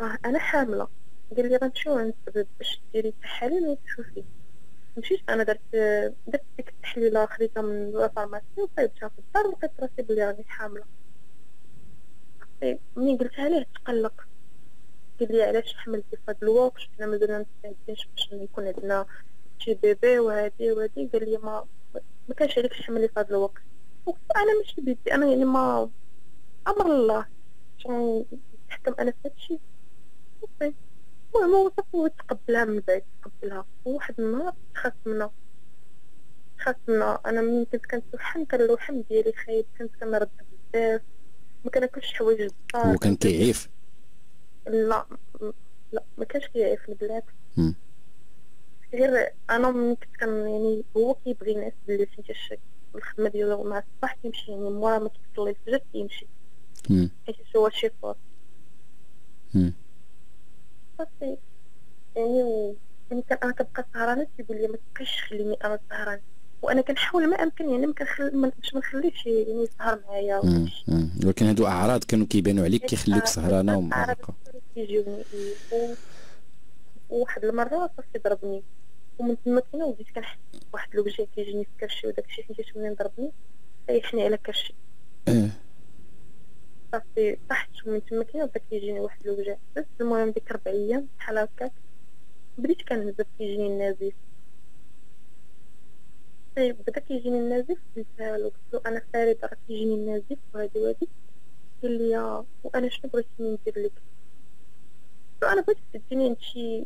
S13: راه أنا حامله. قال لي غنمشيو الطبيب باش ديري تحاليل وتشوفي. مشيت أنا درت درت ديك التحليله خديتها من ال pharmacie وصايبتها في الدار لقيت راسي بلي راني حامله. ملي قلتها ليه؟ تقلق. قال لي علاش حملتي في هذا الوقت حنا مازلنا مستعدينش باش يكون عندنا شي بيبي وهادي وهادي. قال لي ما ما كانش عليك تحملي في هذا الوقت أنا ماشي بيدي أنا يعني ما أمر الله. نتحكم أنا في هادشي؟ المهم هو صافي هو تقبلها من بعد تقبلها. وواحد النهار تخاصمنا تخاصمنا أنا ملي كنت كنتوحم كان اللوحم ديالي خايب كنت كنرد بزاف. ما كناكلش حوايج الدار
S6: هو كان كيعيف؟
S13: لا لا ما كانش كيعيفني بالعكس غير أنا ملي كنت كان يعني هو كيبغي الناس بلي فهمتي الخدمة ديالو مع الصباح كيمشي يعني مورا ما كيصلي الفجر كيمشي. حيت هو شيفور. صافي. يعني. يعني كان أنا كنبقى سهرانه تيقول لي ما تبقيش خليني أنا سهرانه وأنا كنحاول ما أمكن يعني ما كنخلي باش ما نخليش يعني يسهر معايا
S6: ولكن هادو أعراض كانوا كيبانوا عليك كيخليوك سهرانة
S13: هكا كيجيوني. وواحد المرة صافي ضربني. ومن تما كاينة وليت كنحس بواحد لوجيه كيجيني في كرشي وداكشي فين كيشوف منين ضربني طيحني على كرشي.
S6: آه
S13: صافي طحت ومن تما كاينة بدا كيجيني واحد الوجع بس المهم ديك ربع أيام بحال هكاك. بديت كنهبط كيجيني النزيف. طيب بدا كيجيني النزيف قلتها له قلت له أنا فريد راه كيجيني النزيف وهادي وهادي. قال لي وأنا شنو بغيتيني ندير لك؟ أنا بغيت تديني شي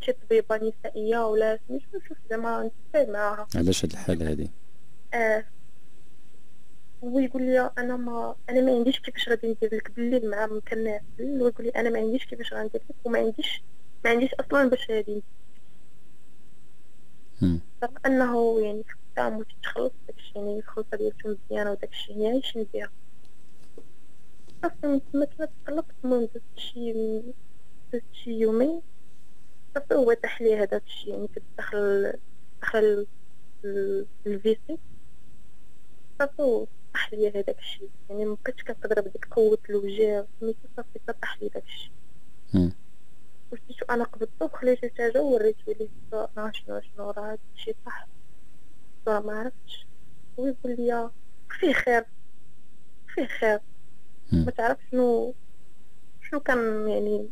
S13: شي طبيبة نسائية ولا سميتو نشوف زعما نتفاهم معاها.
S6: علاش هاد الحاله هادي؟
S13: آه هو يقول لي أنا ما أنا ما عنديش كيفاش غادي ندير لك. بالليل مع ما كنعس هو يقول لي أنا ما عنديش كيفاش غندير لك وما عنديش ما عنديش أصلا باش غادي انه يعني التام وتتخلص داكشي يعني الخلطه ديالته مزيانه وداكشي يعني بها صافي من تما كنا تقلبت المهم درت شي درت شي يومين. صافي هو تاح لي هذاك الشيء يعني كتدخل دخل الفيسي. صافي طاح ليا هذاك الشيء يعني مبقيتش كنقدر بديك قوة الوجع سميتو صافي طاح لي داك الشيء وشتيتو أنا قبضتو وخليتو حتى وريتو ليه راه شنو شنو راه هاد الشيء صح؟ ما عرفتش. ويقول لي فيه خير فيه خير. ما تعرف شنو شنو كان يعني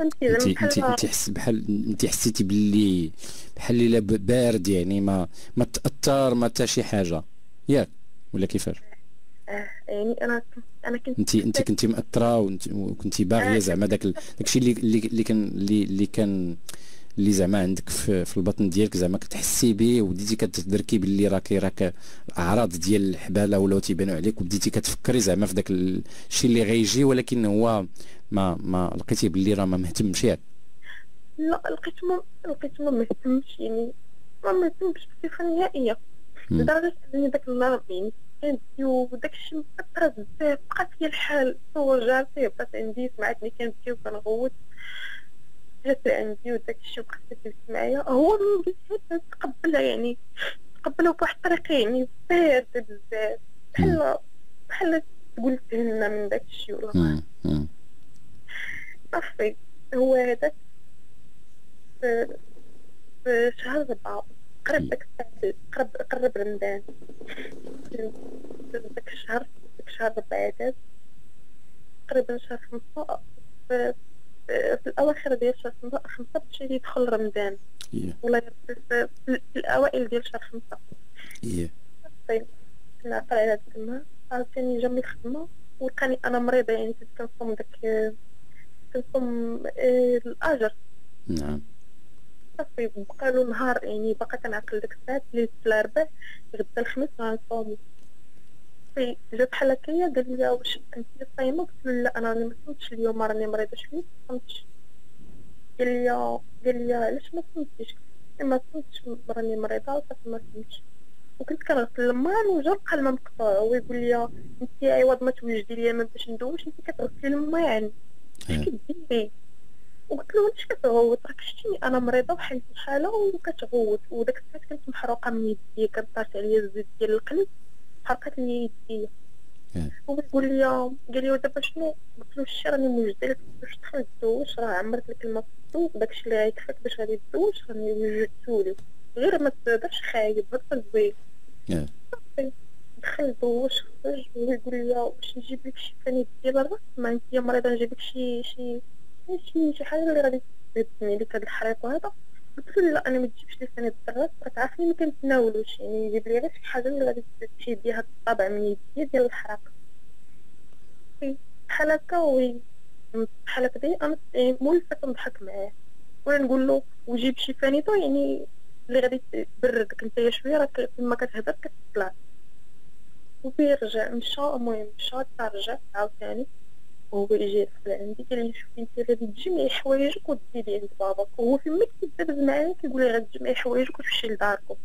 S6: انت انت حس بحال انت حسيتي باللي بحال اللي بارد يعني ما ما تأثر ما حتى شي حاجة. ياك. ولا كيفاش؟
S13: آه يعني أنا أنا كنت
S6: انت انت كنتي مأثرة وكنتي باغية زعما داك داكشي اللي اللي كان اللي كان اللي زعما عندك في, في البطن ديالك زعما كتحسي به وبديتي كتدركي باللي راكي راك أعراض ديال الحبالة ولاو تيبانوا عليك وبديتي كتفكري زعما في داك الشيء اللي غيجي ولكن هو ما ما لقيتي باللي راه ما مهتمش ياك
S13: لا لقيت ما لقيت ما مهتمش يعني ما مهتمش بصفة نهائية. لدرجة أنني داك النهار يعني كانت وداك الشيء مأثرة بزاف بقات هي الحال. صور جارتي بقات عندي سمعتني كنبكي وكنغوت جات عندي وداك الشيء وبقات معايا هو من تقبلها يعني تقبلها بواحد الطريقة يعني باردة بزاف بحال بحال تقول تهنا من داك الشيء ولا صافي. هو هذاك في, في شهر ربعة. قرب داك قرب قرب رمضان داك الشهر داك الشهر ربعة داز تقريبا شهر خمسة. في, الأواخر ديال شهر خمسة باش يدخل رمضان. ولا في, في الأوائل ديال شهر خمسة. طيب كنا عقل على الماء عاوتاني جا من الخدمة. ولقاني أنا مريضة يعني كنت كنصوم داك كنصوم الأجر.
S6: نعم.
S13: صافي بقى له نهار يعني باقا كنعقل ديك الساعات ليلة الأربعاء غدا الخميس غنصوم في جات بحال هكايا قال لي واش انت صايمة؟ قلت له لا أنا راني ما صمتش اليوم راني مريضه شوية ما صمتش قال لي قال لي علاش ما صمتيش ما صمتش راني مريضه وصافي ما صمتش وكنت كنغسل الماء وجا الماء مقطوع هو يقول لي انت عوض ما توجدي لي ما باش ندوش انت كتغسلي الماء يعني. اش كديري. وقلت له علاش كتغوت؟ راك شتيني أنا مريضة بحال الحالة وكتغوت. وداك الساعة كنت محروقة من يدي كطارت عليا الزيت ديال القلب حرقت لي يدي. هو يقول لي قال لي ودابا شنو؟ قلت له شتي راني موجدة لك باش تدخل تدوش راه عمرت لك الضوء داكشي اللي غيكفيك باش غادي تدوش راني وجدتولك غير ما تبقاش خايب غير زوين دخل دوش خرج ويقول لي واش نجيب لك شي فانيد ديال الراس ما انت مريضة نجيب لك شي شي شي شي حاجة اللي غادي تهدني لك هاد الحريق وهذا. قلت له لا أنا ما تجيبش لي فانيد الراس راك عارفني ما كنتناولوش. يعني يجيب لي غير شي حاجة اللي غادي تشيد بها الطابع من يدي ديال الحرق بحال هكا وي بحال هكا أنا يعني مولفة كنضحك معاه. وأنا نقول له وجيب شي فانيدة يعني اللي غادي تبردك نتايا شوية راك فيما كتهبط كتطلع. وبيرجع مشى المهم مشى رجع عاوتاني. وهو يجي يدخل عندي قال لي شوفي انت غادي تجمعي حوايجك وتزيدي عند باباك؟ وهو فيما كيدابز معايا كيقول لي غادي تجمعي حوايجك وتمشي لداركم.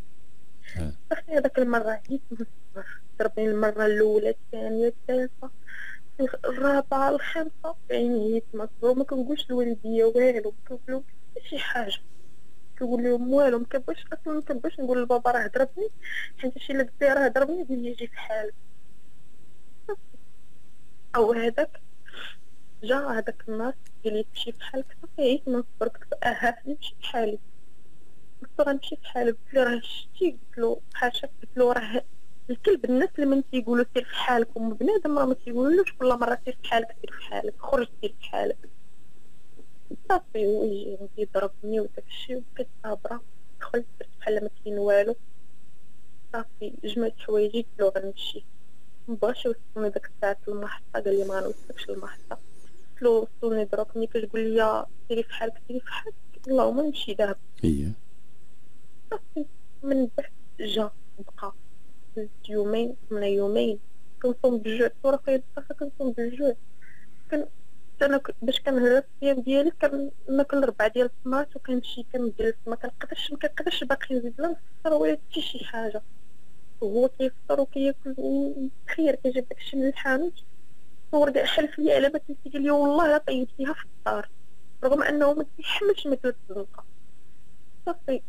S13: صافي هذاك المرة عييت من الصبر ضربني المرة الأولى الثانية الثالثة الرابعة الخامسة يعني هي تما ما كنقولش الوالدية والو كنقول شي حاجة. كنقول لهم والو ما كنبغيش أصلا ما كنبغيش نقول لبابا راه ضربني حيت شي اللي راه ضربني قال لي جي في حالك. أو هذاك جا هذاك الناس قال تمشي في حالك صافي عييت من الصبر قلت آه نمشي في حالي قلت غنمشي في حالي قلت له راه شتي؟ قلت له بحال قلت له راه الكلب الناس من تيقولوا سير في حالك بنادم راه ما تيقولوش كل مرة سير في حالك سير في حالك خرج سير في حالك. صافي ويجي يضربني وداك الشيء وبقيت صابرة. دخلت درت بحال ما كاين والو. صافي جمعت حوايجي قلت له غنمشي. مبغاش يوصلني داك الساعة المحطة قال لي ما غنوصلكش المحطة. قلت له وصلني دروك ملي كتقول لي سيري في حالك سيري في حالك. اللهم نمشي دابا. صافي من بعد جا بقى يومين من يومين. كنصوم بالجوع. الصورة في الصفا كنصوم بالجوع. كن أنا باش كنهرب الصيام ديالي كناكل ربعة ديال الطماط وكنمشي كنجلس ما كنقدرش ما كنقدرش باقي نزيد لا نفطر ولا حتى شي حاجة. وهو كيفطر وكياكل تخيل كيجيب داكشي من الحانوت. صور كاع حلف لي على ما قال لي والله لا طيبتيها في الدار رغم أنه ما كيحملش مثل الزنقه صافي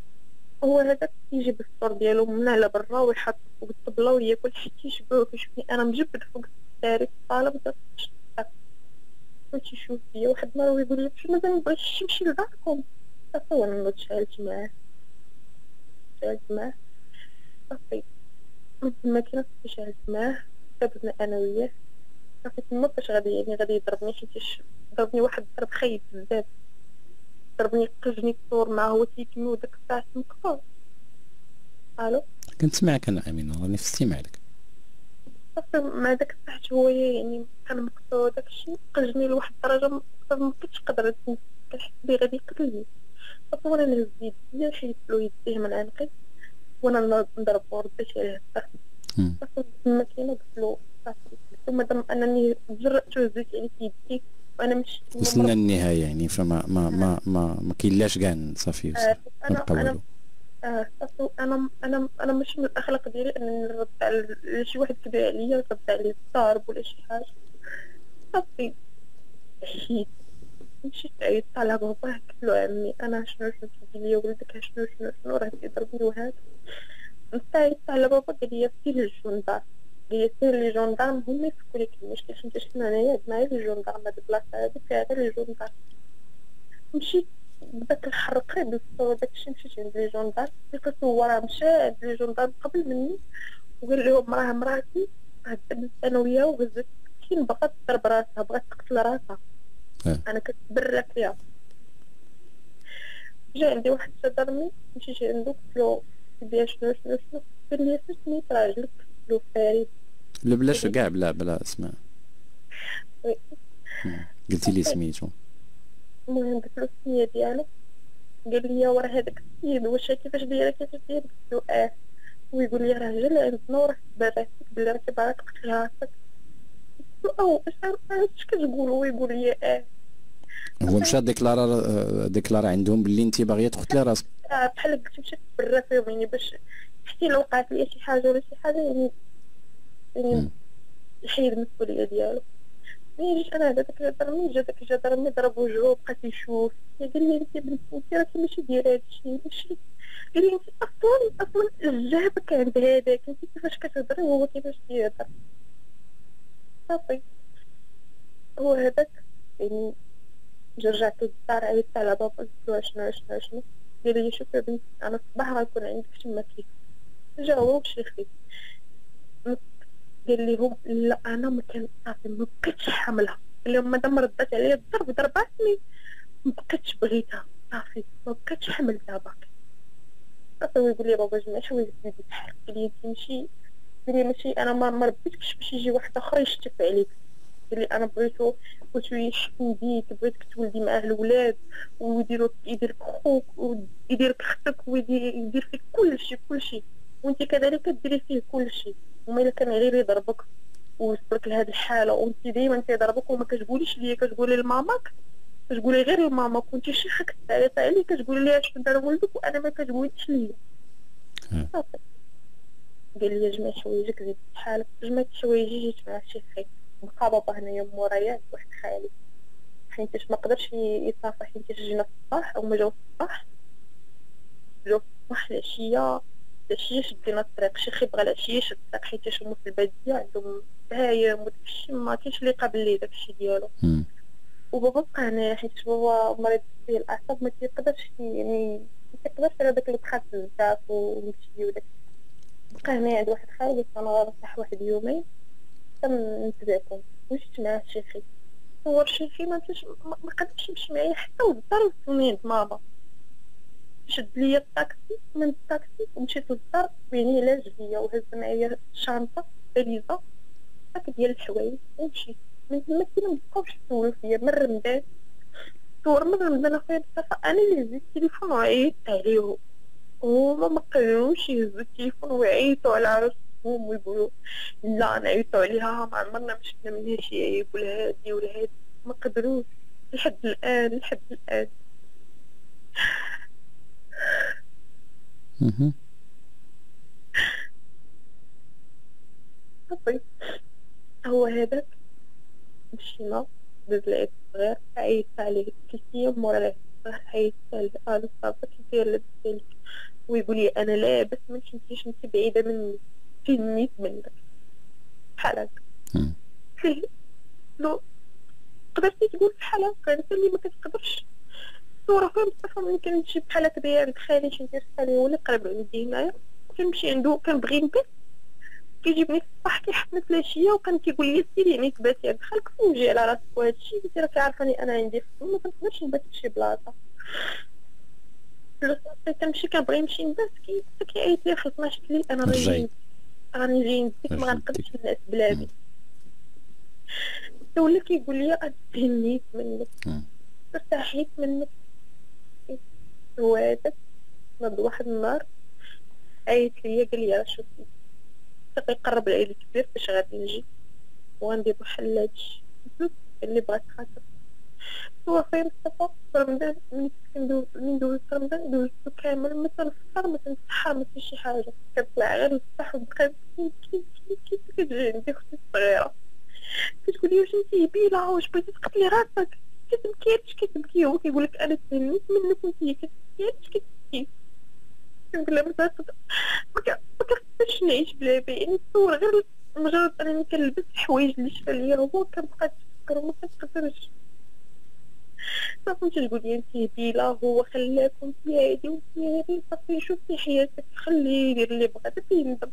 S13: هو هذاك كيجيب الفطور ديالو من على برا ويحط فوق الطبلة وياكل. حتى يشبعو كيشوفني أنا مجبد فوق الساري الطالب بغيت يشوف فيا واحد النهار ويقول لي شنو مازال مبغيتش نمشي لداركم صافي وأنا تشعلت معاه تشعلت معاه صافي من تما كاين تشعلت معاه كتبنا أنا وياه. صافي تما فاش غادي يعني غادي يضربني حيت ضربني واحد الضرب خايب بزاف. ضربني قجني الصور معاه هو تيكمي وداك الساعة مقطوع ألو؟
S1: كنسمعك أنا أمينة راني في استماع لك
S13: صافي مع داك الساعة هو يعني كان مقطوع داكشي قجني لواحد الدرجة ما بقيتش قادرة كنحس بيه غادي يقتلني. صافي وأنا نهز يدي حيت له يديه من عنقي وأنا نضربو رديت عليه الضغط صافي قلت له صافي. مادام أنني تجرأت وهزيت عليه في يدي وأنا مش
S1: وصلنا للنهايه يعني فما ما ما ما ما كاين لاش كاع صافي
S13: آه أنا أنا آه أنا أنا أنا مش من الاخلاق ديالي انني نرد على شي واحد كبير عليا نرد عليه الضرب ولا شي حاجة. صافي. حيت مشيت عيطت على باباه قلت له عمي. أنا شنو شنو تجي ليا ولدك شنو شنو شنو راه كيضربني وهذا. عيطت على بابا قال لي سير لل gendarmerie سير les gendarmes هما يفكوا لك المشكل حيت شفنا انايا معايا les gendarmes هاد البلاصه هادي فيها غير les gendarmes مشيت بداك الحر قريب للصور داكشي مشيت عند les gendarmes لقيت هو راه مشى عند les gendarmes قبل مني وقال لهم راه مراتي هدت أنا وياه وهزت السكين بغات تضرب راسها بغات تقتل راسها أنا كنتبرى فيها جا عندي واحد الجدارمي مشيت عندو قلت له بيا شنو شنو شنو قال لي سميت راجلك قلت له فريد
S1: لا بلاش كاع بلا بلا اسماء. قلتي لي سميتو
S13: المهم قلت له السميه ديالو قال لي ورا هذاك السيد واش كيفاش دايره كيفاش قلت له آه. ويقول لي راه جا عندنا وراه براسك بلي راكي باغا تقتل راسك قلت له أو أش كتقول ويقول لي آه.
S1: هو مشى ديكلارا ديكلارا عندهم باللي انت باغية تقتلي راسك.
S13: بحال قلت مشيت برا فيهم يعني باش حتى لو وقعت لي شي حاجة ولا شي حاجة يعني يعني يحيد المسؤوليه ديالو. ملي جيت أنا هذاك الجدار ملي جا داك الجدار ملي ضرب وجهو بقى تيشوف قال لي أنت بنتي أنت راكي ماشي دايره هادشي ماشي. قال لي أنت أصلا أصلا جابك عند هذاك. أنت كيفاش كتهضري وهو كيفاش كيهضر. صافي. هو هذاك يعني رجعت للدار عيطت على بابا قلت له شنو شنو شنو قال لي شوف يا بنتي أنا الصباح غنكون عندك تما كيف جا هو ومشي خير قال لي هو لا أنا ما كان ما بقيتش حاملها. قال لهم مادام ردات عليا الضرب ضرباتني ما بقيتش بغيتها. صافي ما بقيتش حملتها باقي. صافي يقول لي بابا جمع حوايج بدي تحرك لي انت ماشي؟ قال لي ماشي أنا ما مربيتكش باش يجي واحد آخر يشتف عليك. قال لي أنا بغيتو بغيتو يحكم بيك بغيتك تولدي معاه الولاد ويديرو يديرك خوك ويديرك أختك ويدير فيك كلشي كلشي وانت كذلك ديري فيه كلشي وما الا كان غير يضربك ويوصلك لهاد الحالة وانت ديما تيضربك وما كتقوليش ليا كتقولي لماماك كتقولي غير لماماك. وانت شي حاجة تعيط عليه كتقولي ليها اش دار ولدك وأنا ما كتقوليش ليا. قال لي جمع حوايجك زيد حالك جمعت حوايجي جيت معاه شي خير مخابطة هنايا مورايا واحد خالي حيتاش ما قدرش يصافح حيتاش جينا في الصباح أو ما جاو في الصباح. جاو في الصباح العشية. العشيه شدينا الطريق شي بغى العشيه شد الطريق حيتاش هما في البادية عندهم بهايم وداكشي ما كاينش اللي قابل ليه داكشي ديالو. وبابا بقى حيت بابا مريض فيه الأعصاب ما كيقدرش يعني ما كيقدرش على داك البخات بزاف ويمشي وداك. بقى هنايا عند واحد خالي كان غنرتاح واحد يومين تنتبعكم وجيت معاه شي خي صور شي خي ما ما قدرش يمشي معايا حتى للدار سنين ماما. شد ليا الطاكسي من الطاكسي ومشيت للدار يعني علاج ليا وهز معايا شنطه فاليزا صاك ديال الحوايج ومشيت من تما كي مبقاوش يسولو فيا من رمضان صور من رمضان أخويا مصطفى أنا اللي هزيت التليفون وعيطت عليه هما ما يهزو التليفون ويعيطوا على راسهم ويقولوا لا نعيطوا عليها ما عمرنا ما شفنا منها شي عيب ولا هادي ولا هادي. ما قدروش لحد الآن لحد الآن. صافي هو هذاك مشينا دوز العيد الصغير عيطت عليه ثلاث أيام مورا العيد الصغير عيطت عليه قالو صافي كي داير لاباس عليك ويقول لي أنا لاباس ما كنتيش انت بعيدة مني فين نيت منك. بحال هكا. لو قدرتي تقول بحال هكا. انت اللي ما كتقدرش. فين مصطفى ممكن نمشي بحال داير عند خالي شي ندير خالي هو اللي قريب عندي هنايا. كنمشي عندو كنبغي نبات. كيجيبني في الصباح كيحطني في العشيه وكان كيقول لي سيري يعني تباتي عند خالك فوجي على راسك وهادشي قلت راه كيعرفني أنا عندي خدمه ما كنقدرش نبات في شي بلاصة. كنمشي كنبغي نمشي نبات. كيعيط لي في 12 الليل أنا راني راني جاي نديك ما غنقدرش نعس بلادي. ولا كيقول لي اتهنيت منك. ارتاحيت منك. هذاك نض واحد النهار عيط ليا قال لي شوفي باقي قرب العيد الكبير فاش غادي نجي؟ وغندير بحال هادشي اللي بغات خاطر هو فين مصطفى رمضان من دوزت رمضان دوزتو كامل ما تنفطر ما تنسحر ما شي حاجة. كنطلع غير للصح ونبقى كي كي كتجي عندي أختي الصغيره كتقولي واش أنتي هبيلة واش بغيتي تقتلي راسك؟ كتبكي كتبكي هو كيقولك أنا تهنيت منك وانتي كتبكي كتبكي كنقول لها ما كنقدرش نعيش بلا بي يعني تصور غير مجرد أنني كنلبس الحوايج اللي شفا ليا هو كنبقى تفكر وما كنقدرش صافي انت تقول لي انت هديله هو خلاك وانت هادي وانت هادي. صافي شوفي حياتك خليه يدير اللي بغا دابا يندم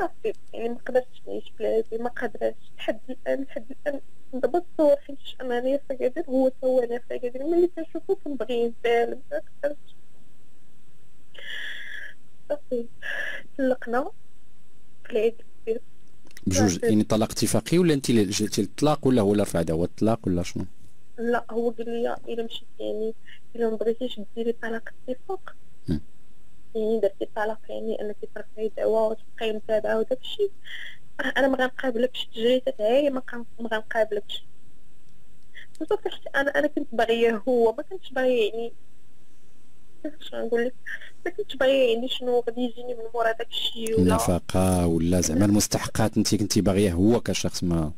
S13: صافي يعني ما قدرتش نعيش بلا بي ما قدرتش لحد الآن لحد الآن دابا تصور حيت أنا في اكادير هو هو أنا في اكادير ملي كنشوفو كنبغي نسالم ما قدرتش صافي. طلقنا في العيد الكبير.
S6: بجوج يعني طلاق اتفاقي ولا انت جيتي للطلاق ولا هو اللي رفع دعوى الطلاق ولا شنو؟
S13: لا هو قال لي إلا مشيت يعني إلا ما بغيتيش ديري طلاق اتفاق. يعني درتي طلاق يعني انك ترفعي دعوى وتبقاي متابعه وداك الشيء. أنا ما غنقابلكش تجري تتعايا ما غنقابلكش. وصافي أنا أنا كنت باغية هو ما كنتش باغية يعني كيفاش غنقول لك؟ ما كنتش باغية يعني شنو غادي يجيني من مورا داك الشيء
S6: ولا النفقه ولا زعما المستحقات انت كنتي باغية هو كشخص ما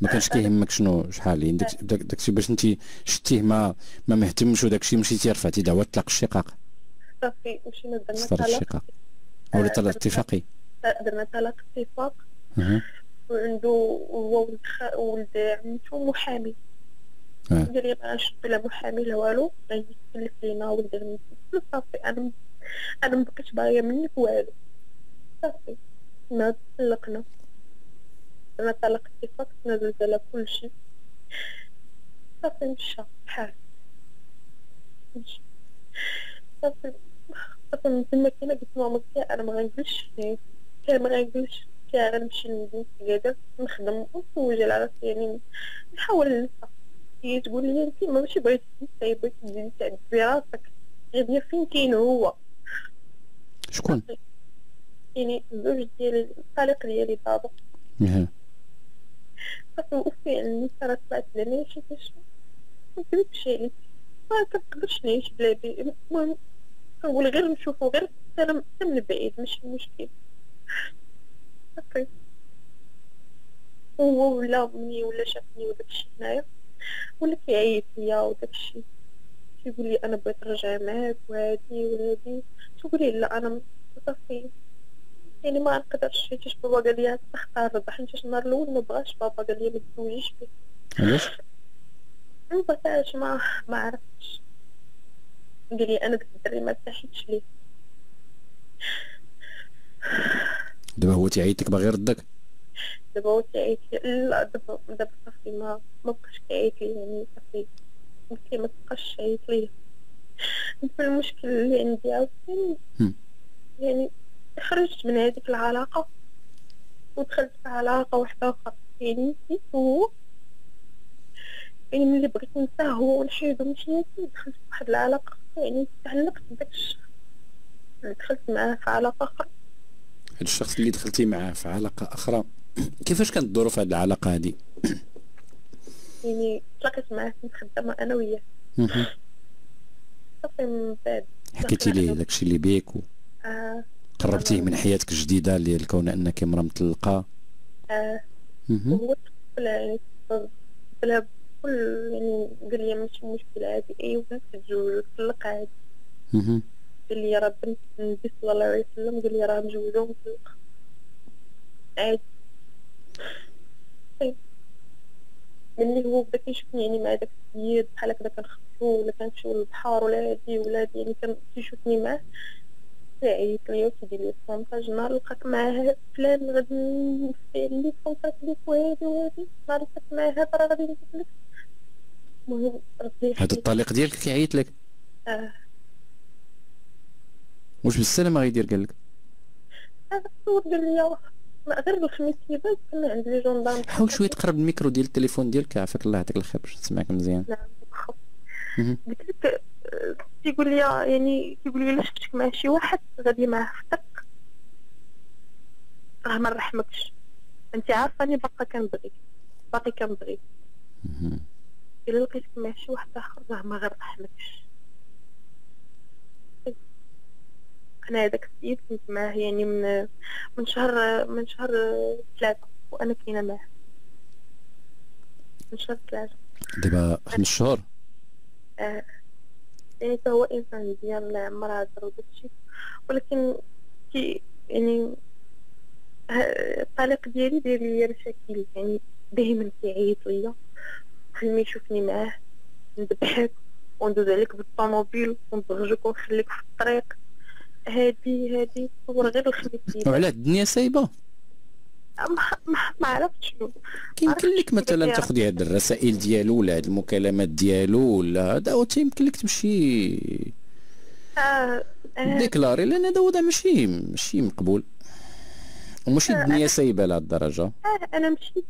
S6: ما كانش كيهمك شنو شحال يعني؟ داك باش انت شتيه ما ما مهتمش وداك الشيء مشيتي رفعتي دعوة طلاق الشقاق.
S13: صافي مشينا درنا طلاق
S6: ولا طلاق اتفاقي.
S13: درنا طلاق اتفاق. وعنده هو ولد ولد عمتو محامي. قال لي ما نشد لا محامي لا والو. يتكلف لينا ولد عمتو صافي. أنا أنا ما بقيتش باغية منك والو. صافي. ما طلقنا. أنا طلق اتفاق. نزلت على كل شيء. صافي. مشى بحال صافي. من تما كاينة قلت ماما أنا ما غنجلسش فيه كان ما غنجلسش كاع غنمشي لمدينة كادا نخدم ونتزوج على راسي يعني نحاول نلفى هي تقول لي انت ماشي بغيتي تنسي بغيتي تزيدي تعذبي راسك غير فين كاين هو.
S6: شكون؟
S13: يعني الزوج ديالي الطليق ديالي بابا. صافي وفعلا صارت طلعت لنا شي. كاش ما نكذبش عليك ما كنقدرش نعيش بلا بي المهم كنقول غير نشوفو غير حتى من بعيد ماشي مشكل. صافي هو ولا مني ولا شافني وداكشي هنايا ولا كيعيط ليا وداكشي تيقول لي أنا بغيت نرجع معاك وهادي وهادي. تقول لي لا أنا صافي يعني ما نقدرش حيت بابا قال لي تختار الربح حيت النهار الأول ما بغاش بابا قال لي ما تزوجيش بيه.
S1: علاش؟
S13: ما بغاش ما ما عرفتش. قال لي أنا داك الدري ما ارتحيتش ليه.
S1: دابا هو تيعيط لك باغي يردك؟
S13: دابا هو تيعيط لا دابا دابا صافي ما ما بقاش كيعيط لي يعني صافي. ممكن ما تبقاش تعيط لي المشكل اللي عندي عاوتاني. يعني خرجت من هذيك العلاقة ودخلت في علاقة واحدة أخرى يعني هو يعني ملي بغيت ننساه هو ونحيدو من حياتي دخلت في واحد العلاقة. يعني تعلقت بداك الشخص دخلت معاه في علاقة أخرى.
S1: هاد الشخص اللي دخلتي معاه في علاقة أخرى كيفاش كانت الظروف هاد العلاقة هادي؟
S13: يعني تلاقيت معاه كنت خدامة أنا وياه. صافي من بعد
S1: حكيتي ليه داكشي اللي بيك و...
S13: آه.
S1: قربتيه من حياتك الجديدة اللي الكون أنك امرأة مطلقة
S13: آه. هو تقبل يعني تقبلها بكل يعني قال لي ماشي مشكل عادي أي بنت تتزوج تطلق عادي قال لي راه بنت النبي صلى الله عليه وسلم. قال لي راه مجوزة ومطلقة. عادي طيب. ملي هو بدا كيشوفني يعني مع داك السيد بحال هكذا كنخرجو ولا كنمشيو للبحر ولا هادي ولا هادي يعني كان كيشوفني معاه. تيعيط ليا وتيدير لي الصونطاج نهار لقاك معاه فلان غادي نفعل ليك صونطاج ليك وهادي وهادي. نهار لقاك معاه هذا راه غادي ندير لك. المهم ربي
S1: هذا الطليق ديالك كيعيط لك.
S13: آه.
S1: واش بالسلامة غيدير قال لك؟
S13: هذا الصور قال لي غير الخميس اللي فات كنا عند لي جوندام
S1: حاول شوية تقرب الميكرو ديال التليفون ديالك عافاك الله يعطيك الخير باش تسمعك مزيان.
S13: نعم قلت لك تيقول لي يعني تيقول لي الا شفتك مع شي واحد غادي معاه الطريق؟ راه ما نرحمكش انت عارفاني باقا كنبغيك باقي كنبغيك الا لقيتك مع شي واحد آخر راه ما غنرحمكش أنا هذاك السيد كنت معاه يعني من من شهر من شهر ثلاثة وأنا كاينة معاه. من شهر ثلاثة.
S1: دابا خمس شهور؟
S13: آه. يعني هو إنسان مزيان عمر هضر وداكشي ولكن كي يعني الطليق ديالي داير ليا مشاكل يعني دائما كيعيط ليا. كل ما يشوفني معاه. نذبحك وندوز عليك بالطوموبيل ونضرجك ونخليك في الطريق. هادي هادي تصور غير الخميس
S1: وعلاه الدنيا سايبة.
S13: ما ما عرفتش شنو.
S1: كيمكن لك مثلا تاخدي هاد الرسائل ديالو ولا هاد المكالمات ديالو ولا هذا هو تيمكن لك تمشي.
S13: آه آه.
S1: déclarer لأن هذا وضع ماشي ماشي مقبول. وماشي
S13: آه
S1: الدنيا سايبة لهاد الدرجة.
S13: آه أنا مشيت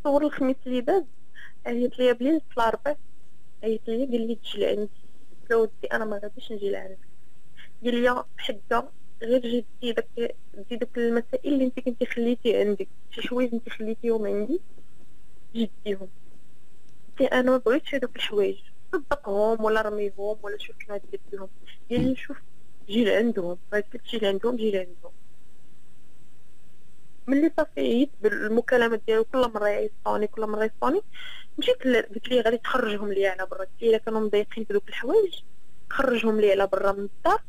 S13: تصور الخميس اللي داز عيط ليا بليل في الاربع عيط ليا قال لي لعندي. قلت ودي أنا ما غاديش نجي لعندك. قال لي حدا غير جدي داك دي داك المسائل اللي أنت كنتي خليتي عندك. شي حوايج أنت خليتيهم عندي جديهم قلت أنا ما بغيتش هذوك الحوايج. صدقهم ولا رميهم ولا شوف كيفاش دير بهم قال لي شوف جي لعندهم. بغيت تجي لعندهم جي لعندهم. ملي صافي عييت بالمكالمات ديالو كل مرة يعيطوني كل مرة يعيطوني مشيت قلت ليه غادي تخرجهم لي على برا؟ قلت ليه كانوا مضايقين بدوك الحوايج؟ خرجهم لي على برا من الدار.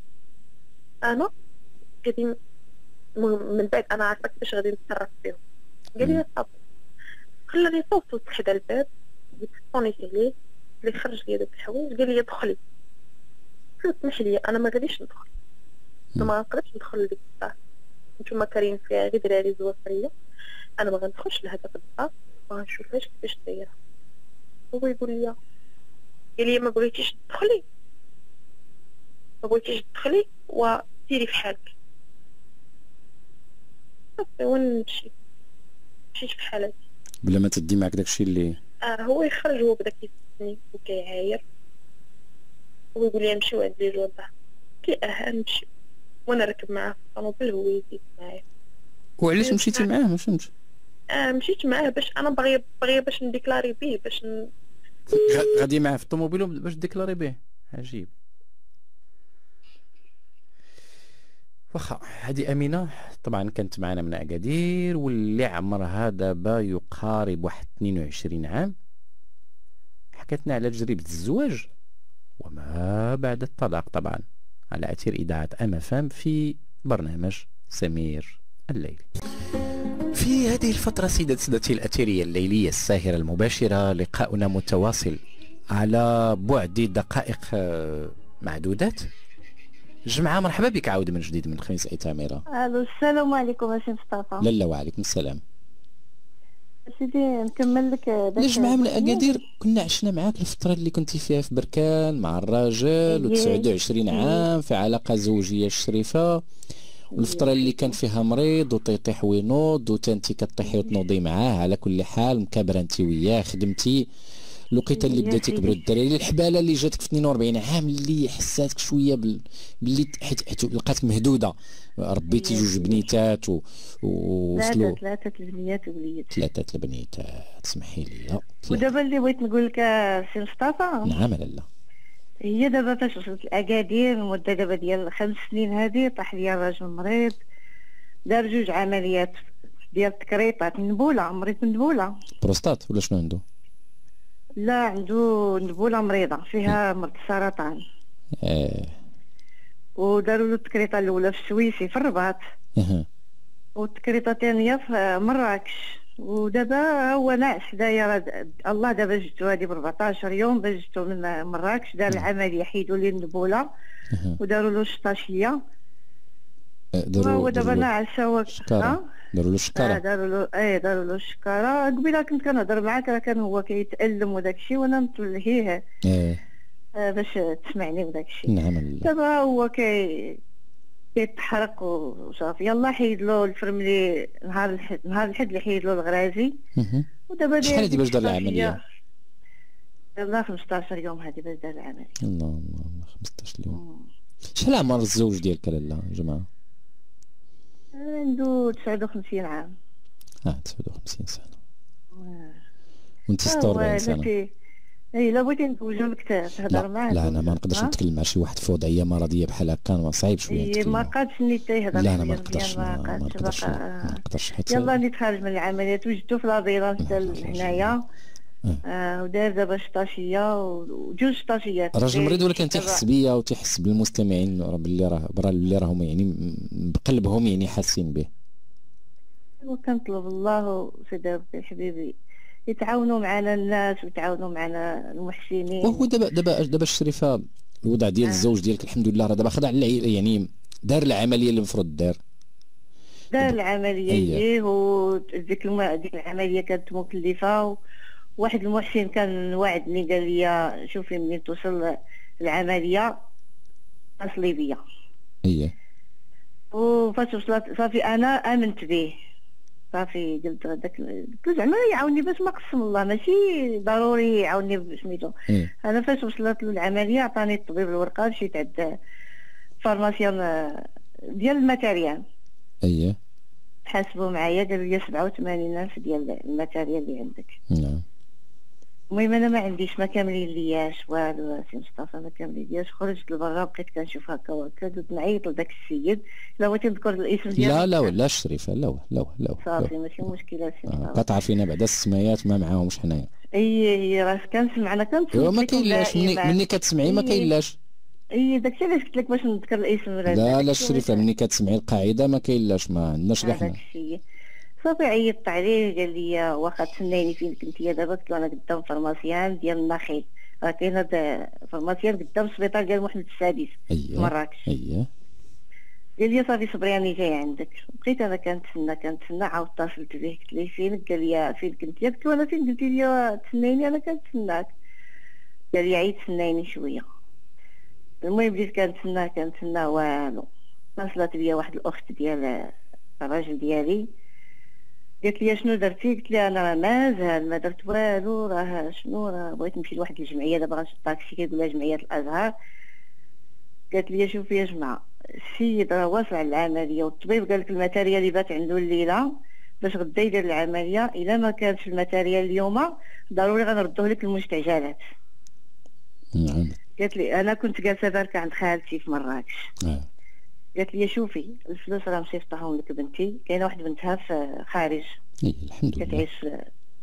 S13: أنا غادي من بعد أنا عارفه كيفاش غادي نتصرف فيهم. قال لي صافي. خلاني وصلت حدا الباب قلت صونيت عليه اللي خرج لي داك الحوايج. قال لي دخلي قلت سمح لي أنا ما غاديش ندخل. ما نقدرش ندخل لديك الدار. نتوما كارين فيها غير دراري زوافريه أنا ما غندخلش لهداك الدار وغنشوفهاش كيفاش دايرة. هو يقول لي قال لي ما بغيتيش تدخلي. ما بغيتيش تدخلي وديري في حالك. صافي وين نمشي مشيت في حالتي
S1: بلا ما تدي معك داكشي اللي
S13: آه هو يخرج هو بدا كيسني وكيعاير. هو يقول لي نمشيو عند les gendarmes قلت آه نمشي وأنا راكب معاه في الطوموبيل هو يزيد معايا.
S1: وعلاش مشيتي معاه؟ ما فهمتش.
S13: آه مشيت معاه باش أنا باغيه باغيه باش ن déclarer بيه باش ن...
S1: غادي معاه في الطوموبيل باش déclarer به عجيب. واخا هذه أمينة طبعا كانت معنا من أكادير واللي عمرها دابا يقارب واحد 22 عام. حكتنا على تجربة الزواج وما بعد الطلاق طبعا. على أثير إذاعة ام فام في برنامج سمير الليل. في هذه الفترة سيدة سيدتي الأثيرية الليلية الساهرة المباشرة لقاؤنا متواصل على بعد دقائق آه، معدودات. جمعة مرحبا بك عاود من جديد من خميس أي تاميرة
S7: ألو السلام عليكم سي مصطفى.
S1: لالا وعليكم السلام.
S7: سيدي نكمل لك
S1: جمعة من أكادير كنا عشنا معاك الفترة اللي كنتي فيها في بركان مع الراجل و29 إيه. عام في علاقة زوجية شريفة. والفترة اللي كان فيها مريض وطيطيح وينوض وتانتي كطيحي وتنوضي معاه. على كل حال مكابرة انت وياه خدمتي. لقيت اللي بداتي كبروا الدراري. الحبالة اللي جاتك في 42 عام اللي حساتك شوية بال... باللي حيت, حيت لقاتك مهدودة. ربيتي جوج بنيتات و...
S7: وصلوا ثلاثة البنيات ووليد
S1: ثلاثة البنيتات سمحي لي.
S7: ودابا اللي بغيت نقول لك سي مصطفى؟
S1: نعم لالا
S7: هي دابا فاش وصلت لأكادير المدة دابا ديال خمس سنين هذه طاح ليا راجل مريض دار جوج عمليات ديال التكريطات النبوله مريض النبوله
S1: بروستات ولا شنو عنده؟
S7: لا عنده نبولة مريضة فيها مرض السرطان
S1: إيه
S7: وداروا له التكريطة الأولى في السويسي في الرباط. والتكريطة الثانية في مراكش. ودابا هو ناعس حدايا الله دابا جبتو هادي ب 14 يوم باش جبتو من مراكش. دار العملية حيدوا ليه النبوله وداروا له الشطاشيه هو دابا ناعس هو
S1: داروا له الشكاره
S7: داروا له إيه داروا له الشكاره قبيلة كنت كنهضر معاك راه كان هو كيتألم وداك الشيء وأنا متلهيه
S1: إيه.
S7: آه باش تسمعني وداك الشيء.
S1: نعم
S7: دابا هو كي كيتحرق وصافي. يلا حيد له الفرملي نهار الحد نهار الحد اللي حيد له الغرازي.
S1: ودابا شحال هادي باش دار العملية؟
S7: يلا 15 يوم هادي باش دار العملية.
S1: الله الله 15 يوم شحال عمر الزوج ديالك لاله جماعة؟
S7: عنده 59 عام.
S1: آه 59 سنة.
S7: آه.
S1: وانت 46 سنة.
S7: اي لا بغيتي نزوجو لك تهضر معاه
S1: لا أنا ما نقدرش نتكلم مع شي واحد في وضعية مرضية بحال هكا صعيب شوية
S7: اي ما قادش ني يهضر
S1: لا أنا ما نقدرش ما نقدرش ما نقدرش حيت
S7: يلا ني تخرج من العمليات وجدتو في لابيرانس هنايا آه ودار دابا شطاشيه وجوج شطاشيات
S1: راجل مريض ولكن تيحس بيا وتيحس بالمستمعين راه باللي راه برا اللي راهم يعني بقلبهم يعني حاسين به.
S7: وكنطلب الله سيدي ربي حبيبي. يتعاونوا معنا الناس ويتعاونوا معنا المحسنين.
S1: وهو دابا دابا دابا الشريفة الوضع ديال آه. الزوج ديالك الحمد لله راه دابا خضع يعني دار العملية اللي المفروض دار.
S7: دار العملية إيه وديك ديك العملية كانت مكلفة واحد المحسن كان وعدني قال لي شوفي ملي توصل العملية اتصلي بيا.
S1: إيه
S7: وفاش وصلت صافي أنا آمنت به. صافي قلت هذاك قلت زعما يعاوني باش ما قسم الله ماشي ضروري يعاوني سميتو
S1: إيه؟
S7: أنا فاش وصلت له العملية عطاني الطبيب الورقة مشيت عند pharmacien ديال ال matériel.
S1: اييه
S7: حاسبوا معايا قالوا لي 87 ألف ديال ال matériel اللي عندك.
S1: نعم.
S7: المهم أنا ما عنديش ما كاملين لياش والو سي مصطفى ما كاملين لياش خرجت لبرا بقيت كنشوف هكا وهكا نعيط لذاك السيد. لا بغيتي نذكر الاسم ديالو.
S1: لا لا لا شريفه لا لا لا
S7: صافي ماشي مشكلة سي مصطفى.
S1: قطع فينا بعدا السمايات ما معاهمش حنايا.
S7: إي إي راه كنسمع أنا كنسمع
S1: ما كاينلاش مني, مني كتسمعي ما كاينلاش.
S7: إي داكشي علاش قلت لك باش نذكر الاسم
S1: لا لا الشريفه مني كتسمعي القاعدة ما كاينلاش ما عندناش كاع حنا.
S7: صافي عيطت عليه قال لي واخا تسنيني فين كنت دابا قلت له أنا قدام pharmacien ديال النخيل راه كاين pharmacien قدام السبيطار ديال محمد السادس
S1: أيه.
S7: مراكش
S1: اييه
S7: قال لي صافي صبري راني جاي عندك. بقيت أنا كنتسنى كنتسنى عاود اتصلت به قلت ليه فينك؟ قال لي فين كنت قلت له أنا فين؟ قلتي لي تسنيني أنا كنتسناك. قال لي عيد تسنيني شوية. المهم بديت كنتسنى كنتسنى والو. اتصلت بيا واحد الأخت ديال الراجل ديالي. قالت لي شنو درتي؟ قلت لها أنا مازال ما درت والو راه شنو راه بغيت نمشي لواحد الجمعية دابا غنشد طاكسي كيقول لها جمعية الأزهر. قالت لي شوفي يا جماعة السيد راه واصل على العملية والطبيب قال لك ال matériel اللي بات عنده الليلة باش غدا يدير العملية إلا ما كانش ال matériel اليوم ضروري غنردوه لك المستعجلات.
S1: نعم.
S7: قالت لي أنا كنت جالسة باركه عند خالتي في مراكش.
S1: آه.
S7: قالت لي شوفي الفلوس راه مصيفطاهم لك بنتي. كاينة واحدة بنتها في خارج.
S1: إيه الحمد لله.
S7: كتعيش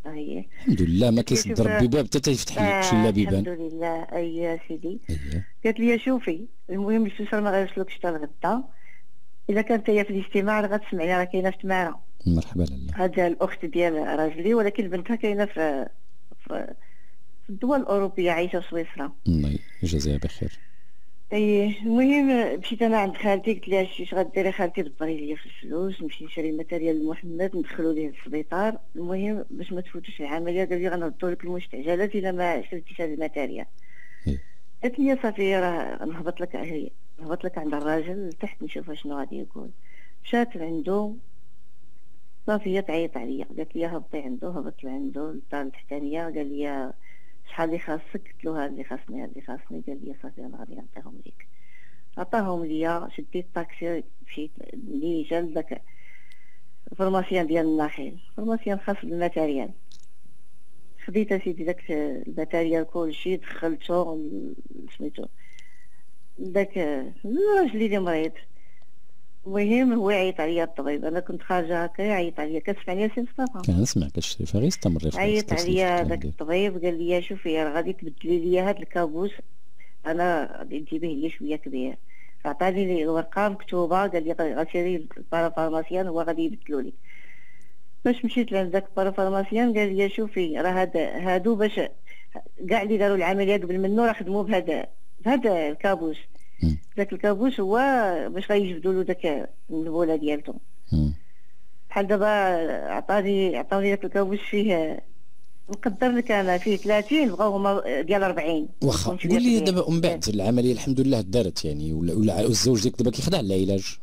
S7: هي.
S1: الحمد لله ما كيسد ربي باب حتى تيفتح لك شي بيبان.
S7: الحمد لله. أي يا سيدي قالت لي شوفي المهم الفلوس ما غيوصلوكش حتى الغدا. إذا كانت هي في الاجتماع راه غتسمعي راه كاينة في تمارة.
S1: مرحبا لاله
S7: هذا الأخت ديال راجلي ولكن بنتها كاينة في في الدول الأوروبية عايشة في سويسرا.
S1: الله يجازيها بخير.
S7: إيه المهم مشيت أنا عند خالتي قلت لها اش غديري؟ خالتي دبري لي في الفلوس نمشي نشري matériel لمحمد ندخلو ليه للسبيطار المهم باش ما تفوتوش العملية قال لي غنردو لك المستعجلات إلا ما شريتيش هاد ال matériel
S1: إيه.
S7: قالت لي صافي راه نهبط لك هي نهبط لك عند الراجل تحت نشوف شنو غادي يقول. مشات عنده صافي هي تعيط عليا قالت لي هبطي عنده هبطت لعندو الدار التحتانية قال لي شحال اللي خاصك قلت له اللي خاصني اللي خاصني قال لي صافي أنا غادي نعطيهم ليك. عطاهم ليا شديت الطاكسي مشيت ملي جا لذاك ال pharmacien ديال النخيل ال pharmacien خاص بال matériel. خديت أسيدي داك ال matériel كلشي دخلته سميتو داك الراجل اللي مريض. المهم هو يعيط عليا الطبيب. أنا كنت خارجة هكا يعيط عليا. كتسمعني سي مصطفى
S1: كنسمعك الشريفه غير استمري
S7: عيط عليا داك الطبيب قال لي شوفي راه غادي تبدلي لي هاد الكابوس. أنا تجيبيه لي شوية كبير. عطاني الورقة مكتوبة قال لي غير سيري ال parapharmacien هو غادي يبدلوا لي. باش مشيت لعند داك ال parapharmacien قال لي شوفي راه هاد هادو باش كاع اللي داروا العملية قبل منه راه خدموا بهذا بهذا الكابوس. ذاك الكابوس هو باش غيجبدوا له داك النبوله ديالته بحال دابا عطاني عطاوني داك الكابوس فيه نقدر لك أنا فيه 30 بغاو هما ديال 40
S1: واخا. قول لي دابا من بعد العملية الحمد لله دارت يعني ولا, ولا الزوج ديالك دابا كيخضع للعلاج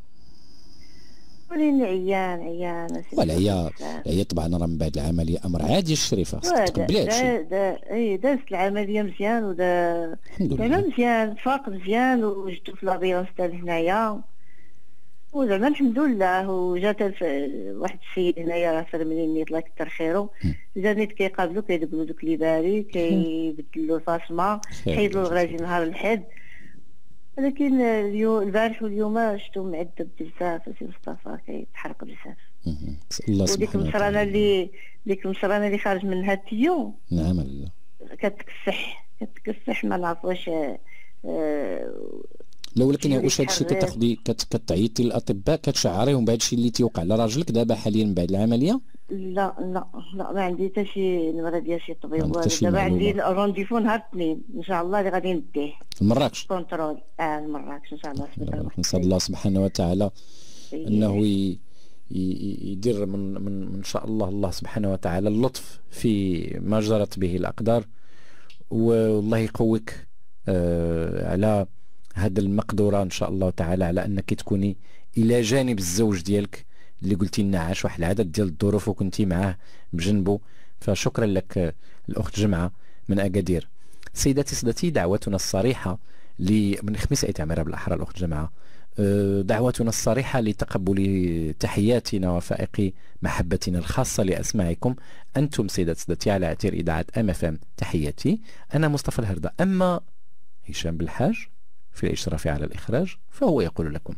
S7: وليني عيان عيان
S1: ولا هي هي طبعا راه من بعد العملية أمر. عادي الشريفه تقبلي هادشي
S7: دا اي دازت العملية مزيان ودا زعما مزيان فاق مزيان وجدتو في لابيونس تاع هنايا. وزعما الحمد لله وجات واحد السيد هنايا راه فرمليني الله يكثر خيرو زانيت كيقابلو كيدبلو دوك لي باري كيبدلو الفاصمة حيدلو الغراجي نهار الحد. ولكن اليوم البارح واليوم شفتو معذب بزاف سي مصطفى كيتحرق بزاف.
S1: الله
S7: سبحانه وديك المصرانه اللي ديك المصرانه اللي خارج منها ال tuyau
S1: نعم الله.
S7: كتكسح كتكسح ما نعرف واش آه
S1: لا ولكن واش هادشي كتاخدي كتعيطي للأطباء كتشعريهم بهذا الشيء اللي تيوقع. لراجلك دابا حاليا من بعد العملية؟
S7: لا لا لا ما عندي حتى شي نمره ديال شي طبيب دابا عندي rendez-vous نهار الاثنين. إن شاء الله اللي غادي نديه.
S1: لمراكش
S7: contrôle. آه لمراكش إن شاء الله.
S1: نسأل الله سبحانه وتعالى إنه يدير من من ان شاء الله الله سبحانه وتعالى اللطف في ما جرت به الأقدار. والله يقويك آه على هذا المقدورة إن شاء الله تعالى على أنك تكوني إلى جانب الزوج ديالك. اللي قلتي لنا عاش واحد العدد ديال الظروف وكنتي معاه بجنبه فشكرا لك الأخت جمعة من أكادير. سيداتي سادتي دعوتنا الصريحة من خميس ايتامر بالاحرى الأخت جمعة. أه، دعوتنا الصريحة لتقبل تحياتنا وفائق محبتنا الخاصة لأسماعكم. أنتم سيدات سادتي على أثير إذاعة أم اف ام تحياتي. أنا مصطفى الهردة. أما هشام بالحاج في الإشراف على الإخراج فهو يقول لكم.